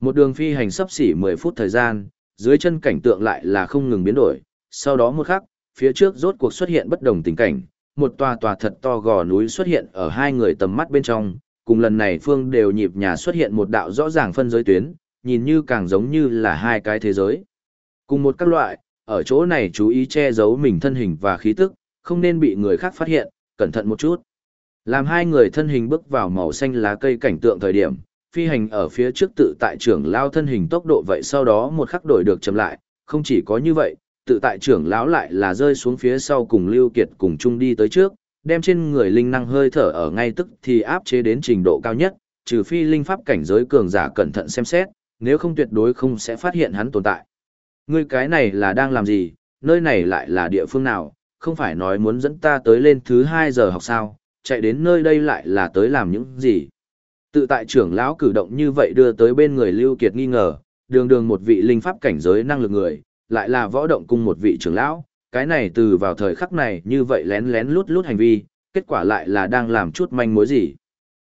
Một đường phi hành sắp xỉ 10 phút thời gian, dưới chân cảnh tượng lại là không ngừng biến đổi, sau đó một khắc, phía trước rốt cuộc xuất hiện bất đồng tình cảnh, một tòa tòa thật to gò núi xuất hiện ở hai người tầm mắt bên trong, cùng lần này phương đều nhịp nhà xuất hiện một đạo rõ ràng phân giới tuyến, nhìn như càng giống như là hai cái thế giới. Cùng một các loại, ở chỗ này chú ý che giấu mình thân hình và khí tức, không nên bị người khác phát hiện, cẩn thận một chút. Làm hai người thân hình bước vào màu xanh lá cây cảnh tượng thời điểm, phi hành ở phía trước tự tại trưởng lao thân hình tốc độ vậy sau đó một khắc đổi được chậm lại, không chỉ có như vậy, tự tại trưởng lão lại là rơi xuống phía sau cùng Lưu Kiệt cùng chung đi tới trước, đem trên người linh năng hơi thở ở ngay tức thì áp chế đến trình độ cao nhất, trừ phi linh pháp cảnh giới cường giả cẩn thận xem xét, nếu không tuyệt đối không sẽ phát hiện hắn tồn tại. Ngươi cái này là đang làm gì, nơi này lại là địa phương nào, không phải nói muốn dẫn ta tới lên thứ 2 giờ học sao, chạy đến nơi đây lại là tới làm những gì. Tự tại trưởng lão cử động như vậy đưa tới bên người Lưu Kiệt nghi ngờ, đường đường một vị linh pháp cảnh giới năng lực người, lại là võ động cung một vị trưởng lão, cái này từ vào thời khắc này như vậy lén lén lút lút hành vi, kết quả lại là đang làm chút manh mối gì.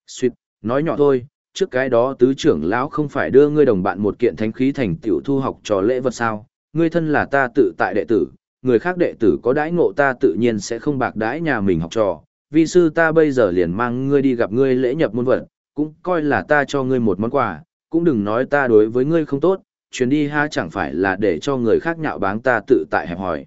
Xuyệt, nói nhỏ thôi, trước cái đó tứ trưởng lão không phải đưa ngươi đồng bạn một kiện thánh khí thành tiểu thu học trò lễ vật sao, ngươi thân là ta tự tại đệ tử, người khác đệ tử có đãi ngộ ta tự nhiên sẽ không bạc đãi nhà mình học trò, vì sư ta bây giờ liền mang ngươi đi gặp ngươi lễ nhập môn vật, cũng coi là ta cho ngươi một món quà, cũng đừng nói ta đối với ngươi không tốt, chuyến đi ha chẳng phải là để cho người khác nhạo báng ta tự tại hẹp hỏi.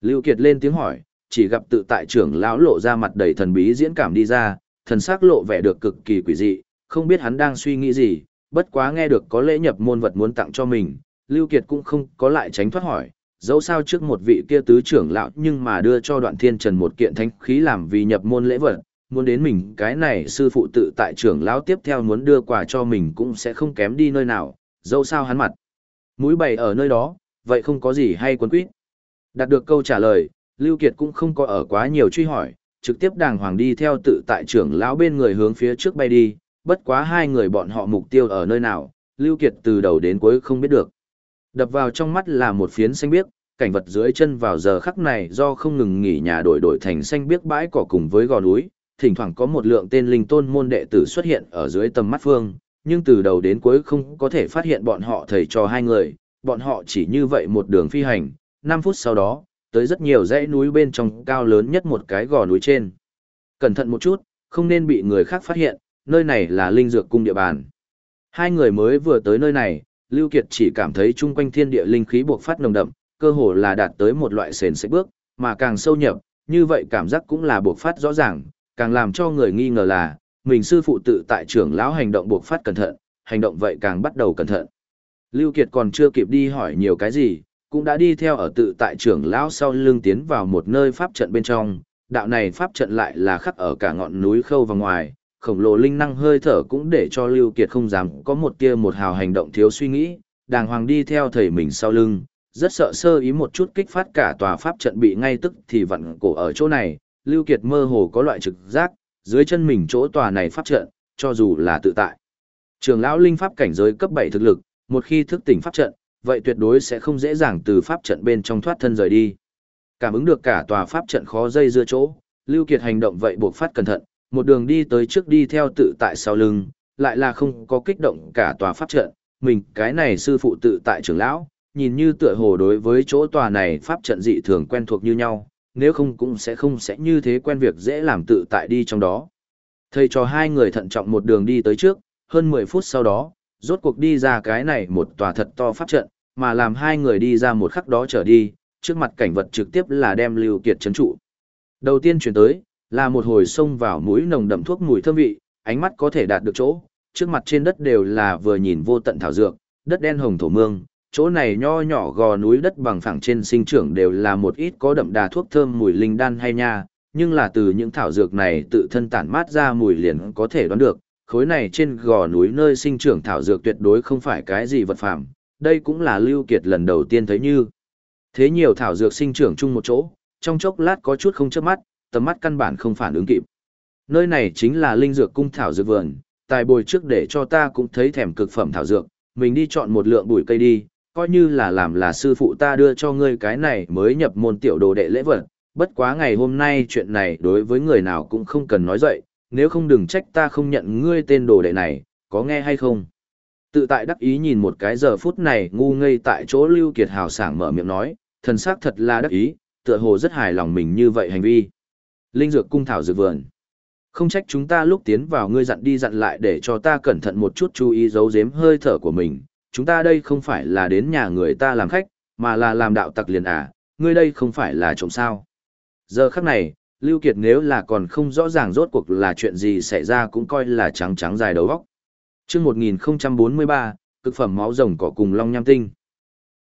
Lưu Kiệt lên tiếng hỏi, chỉ gặp tự tại trưởng lão lộ ra mặt đầy thần bí diễn cảm đi ra, thần sắc lộ vẻ được cực kỳ quỷ dị, không biết hắn đang suy nghĩ gì, bất quá nghe được có lễ nhập môn vật muốn tặng cho mình, Lưu Kiệt cũng không có lại tránh thoát hỏi, dẫu sao trước một vị kia tứ trưởng lão nhưng mà đưa cho đoạn thiên trần một kiện thánh khí làm vì nhập môn lễ vật, muốn đến mình cái này sư phụ tự tại trưởng lão tiếp theo muốn đưa quà cho mình cũng sẽ không kém đi nơi nào, dẫu sao hắn mặt. Mũi bày ở nơi đó, vậy không có gì hay quấn quýt. Đạt được câu trả lời, Lưu Kiệt cũng không có ở quá nhiều truy hỏi, trực tiếp đàng hoàng đi theo tự tại trưởng lão bên người hướng phía trước bay đi, bất quá hai người bọn họ mục tiêu ở nơi nào, Lưu Kiệt từ đầu đến cuối không biết được. Đập vào trong mắt là một phiến xanh biếc, cảnh vật dưới chân vào giờ khắc này do không ngừng nghỉ nhà đổi đổi thành xanh biếc bãi cỏ cùng với gò núi, thỉnh thoảng có một lượng tên linh tôn môn đệ tử xuất hiện ở dưới tầm mắt phương, nhưng từ đầu đến cuối không có thể phát hiện bọn họ thầy trò hai người, bọn họ chỉ như vậy một đường phi hành, 5 phút sau đó, tới rất nhiều dãy núi bên trong cao lớn nhất một cái gò núi trên. Cẩn thận một chút, không nên bị người khác phát hiện, nơi này là linh dược cung địa bàn. Hai người mới vừa tới nơi này, Lưu Kiệt chỉ cảm thấy chung quanh thiên địa linh khí buộc phát nồng đậm, cơ hồ là đạt tới một loại sền sệt bước, mà càng sâu nhập, như vậy cảm giác cũng là buộc phát rõ ràng, càng làm cho người nghi ngờ là, mình sư phụ tự tại trưởng lão hành động buộc phát cẩn thận, hành động vậy càng bắt đầu cẩn thận. Lưu Kiệt còn chưa kịp đi hỏi nhiều cái gì, cũng đã đi theo ở tự tại trưởng lão sau lưng tiến vào một nơi pháp trận bên trong, đạo này pháp trận lại là khắc ở cả ngọn núi khâu và ngoài, khổng lồ linh năng hơi thở cũng để cho Lưu Kiệt không dám có một tia một hào hành động thiếu suy nghĩ, đàng hoàng đi theo thầy mình sau lưng, rất sợ sơ ý một chút kích phát cả tòa pháp trận bị ngay tức thì vặn cổ ở chỗ này, Lưu Kiệt mơ hồ có loại trực giác, dưới chân mình chỗ tòa này pháp trận, cho dù là tự tại. Trường lão linh pháp cảnh giới cấp 7 thực lực, một khi thức tỉnh pháp trận, vậy tuyệt đối sẽ không dễ dàng từ pháp trận bên trong thoát thân rời đi. Cảm ứng được cả tòa pháp trận khó dây dưa chỗ, Lưu Kiệt hành động vậy buộc phát cẩn thận, một đường đi tới trước đi theo tự tại sau lưng, lại là không có kích động cả tòa pháp trận, mình cái này sư phụ tự tại trưởng lão, nhìn như tựa hồ đối với chỗ tòa này pháp trận dị thường quen thuộc như nhau, nếu không cũng sẽ không sẽ như thế quen việc dễ làm tự tại đi trong đó. Thầy cho hai người thận trọng một đường đi tới trước, hơn 10 phút sau đó, rốt cuộc đi ra cái này một tòa thật to pháp trận, mà làm hai người đi ra một khắc đó trở đi, trước mặt cảnh vật trực tiếp là đem Lưu Kiệt chấn trụ. Đầu tiên chuyển tới, là một hồi xông vào mũi nồng đậm thuốc mùi thơm vị, ánh mắt có thể đạt được chỗ, trước mặt trên đất đều là vừa nhìn vô tận thảo dược, đất đen hồng thổ mương, chỗ này nho nhỏ gò núi đất bằng phẳng trên sinh trưởng đều là một ít có đậm đà thuốc thơm mùi linh đan hay nha, nhưng là từ những thảo dược này tự thân tản mát ra mùi liền có thể đoán được, khối này trên gò núi nơi sinh trưởng thảo dược tuyệt đối không phải cái gì vật phàm, đây cũng là Lưu Kiệt lần đầu tiên thấy như. Thế nhiều thảo dược sinh trưởng chung một chỗ, trong chốc lát có chút không chớp mắt, tầm mắt căn bản không phản ứng kịp. Nơi này chính là linh dược cung thảo dược vườn, tài bồi trước để cho ta cũng thấy thèm cực phẩm thảo dược, mình đi chọn một lượng bụi cây đi, coi như là làm là sư phụ ta đưa cho ngươi cái này mới nhập môn tiểu đồ đệ lễ vật. Bất quá ngày hôm nay chuyện này đối với người nào cũng không cần nói dậy, nếu không đừng trách ta không nhận ngươi tên đồ đệ này, có nghe hay không? Tự tại đắc ý nhìn một cái giờ phút này ngu ngây tại chỗ Lưu Kiệt hào sảng mở miệng nói, thần sắc thật là đắc ý, tựa hồ rất hài lòng mình như vậy hành vi. Linh dược cung thảo dược vườn. Không trách chúng ta lúc tiến vào ngươi dặn đi dặn lại để cho ta cẩn thận một chút chú ý giấu giếm hơi thở của mình. Chúng ta đây không phải là đến nhà người ta làm khách, mà là làm đạo tặc liền à, ngươi đây không phải là trộm sao. Giờ khắc này, Lưu Kiệt nếu là còn không rõ ràng rốt cuộc là chuyện gì xảy ra cũng coi là trắng trắng dài đầu vóc. Trước 1043, cực phẩm máu rồng cỏ cùng long nham tinh.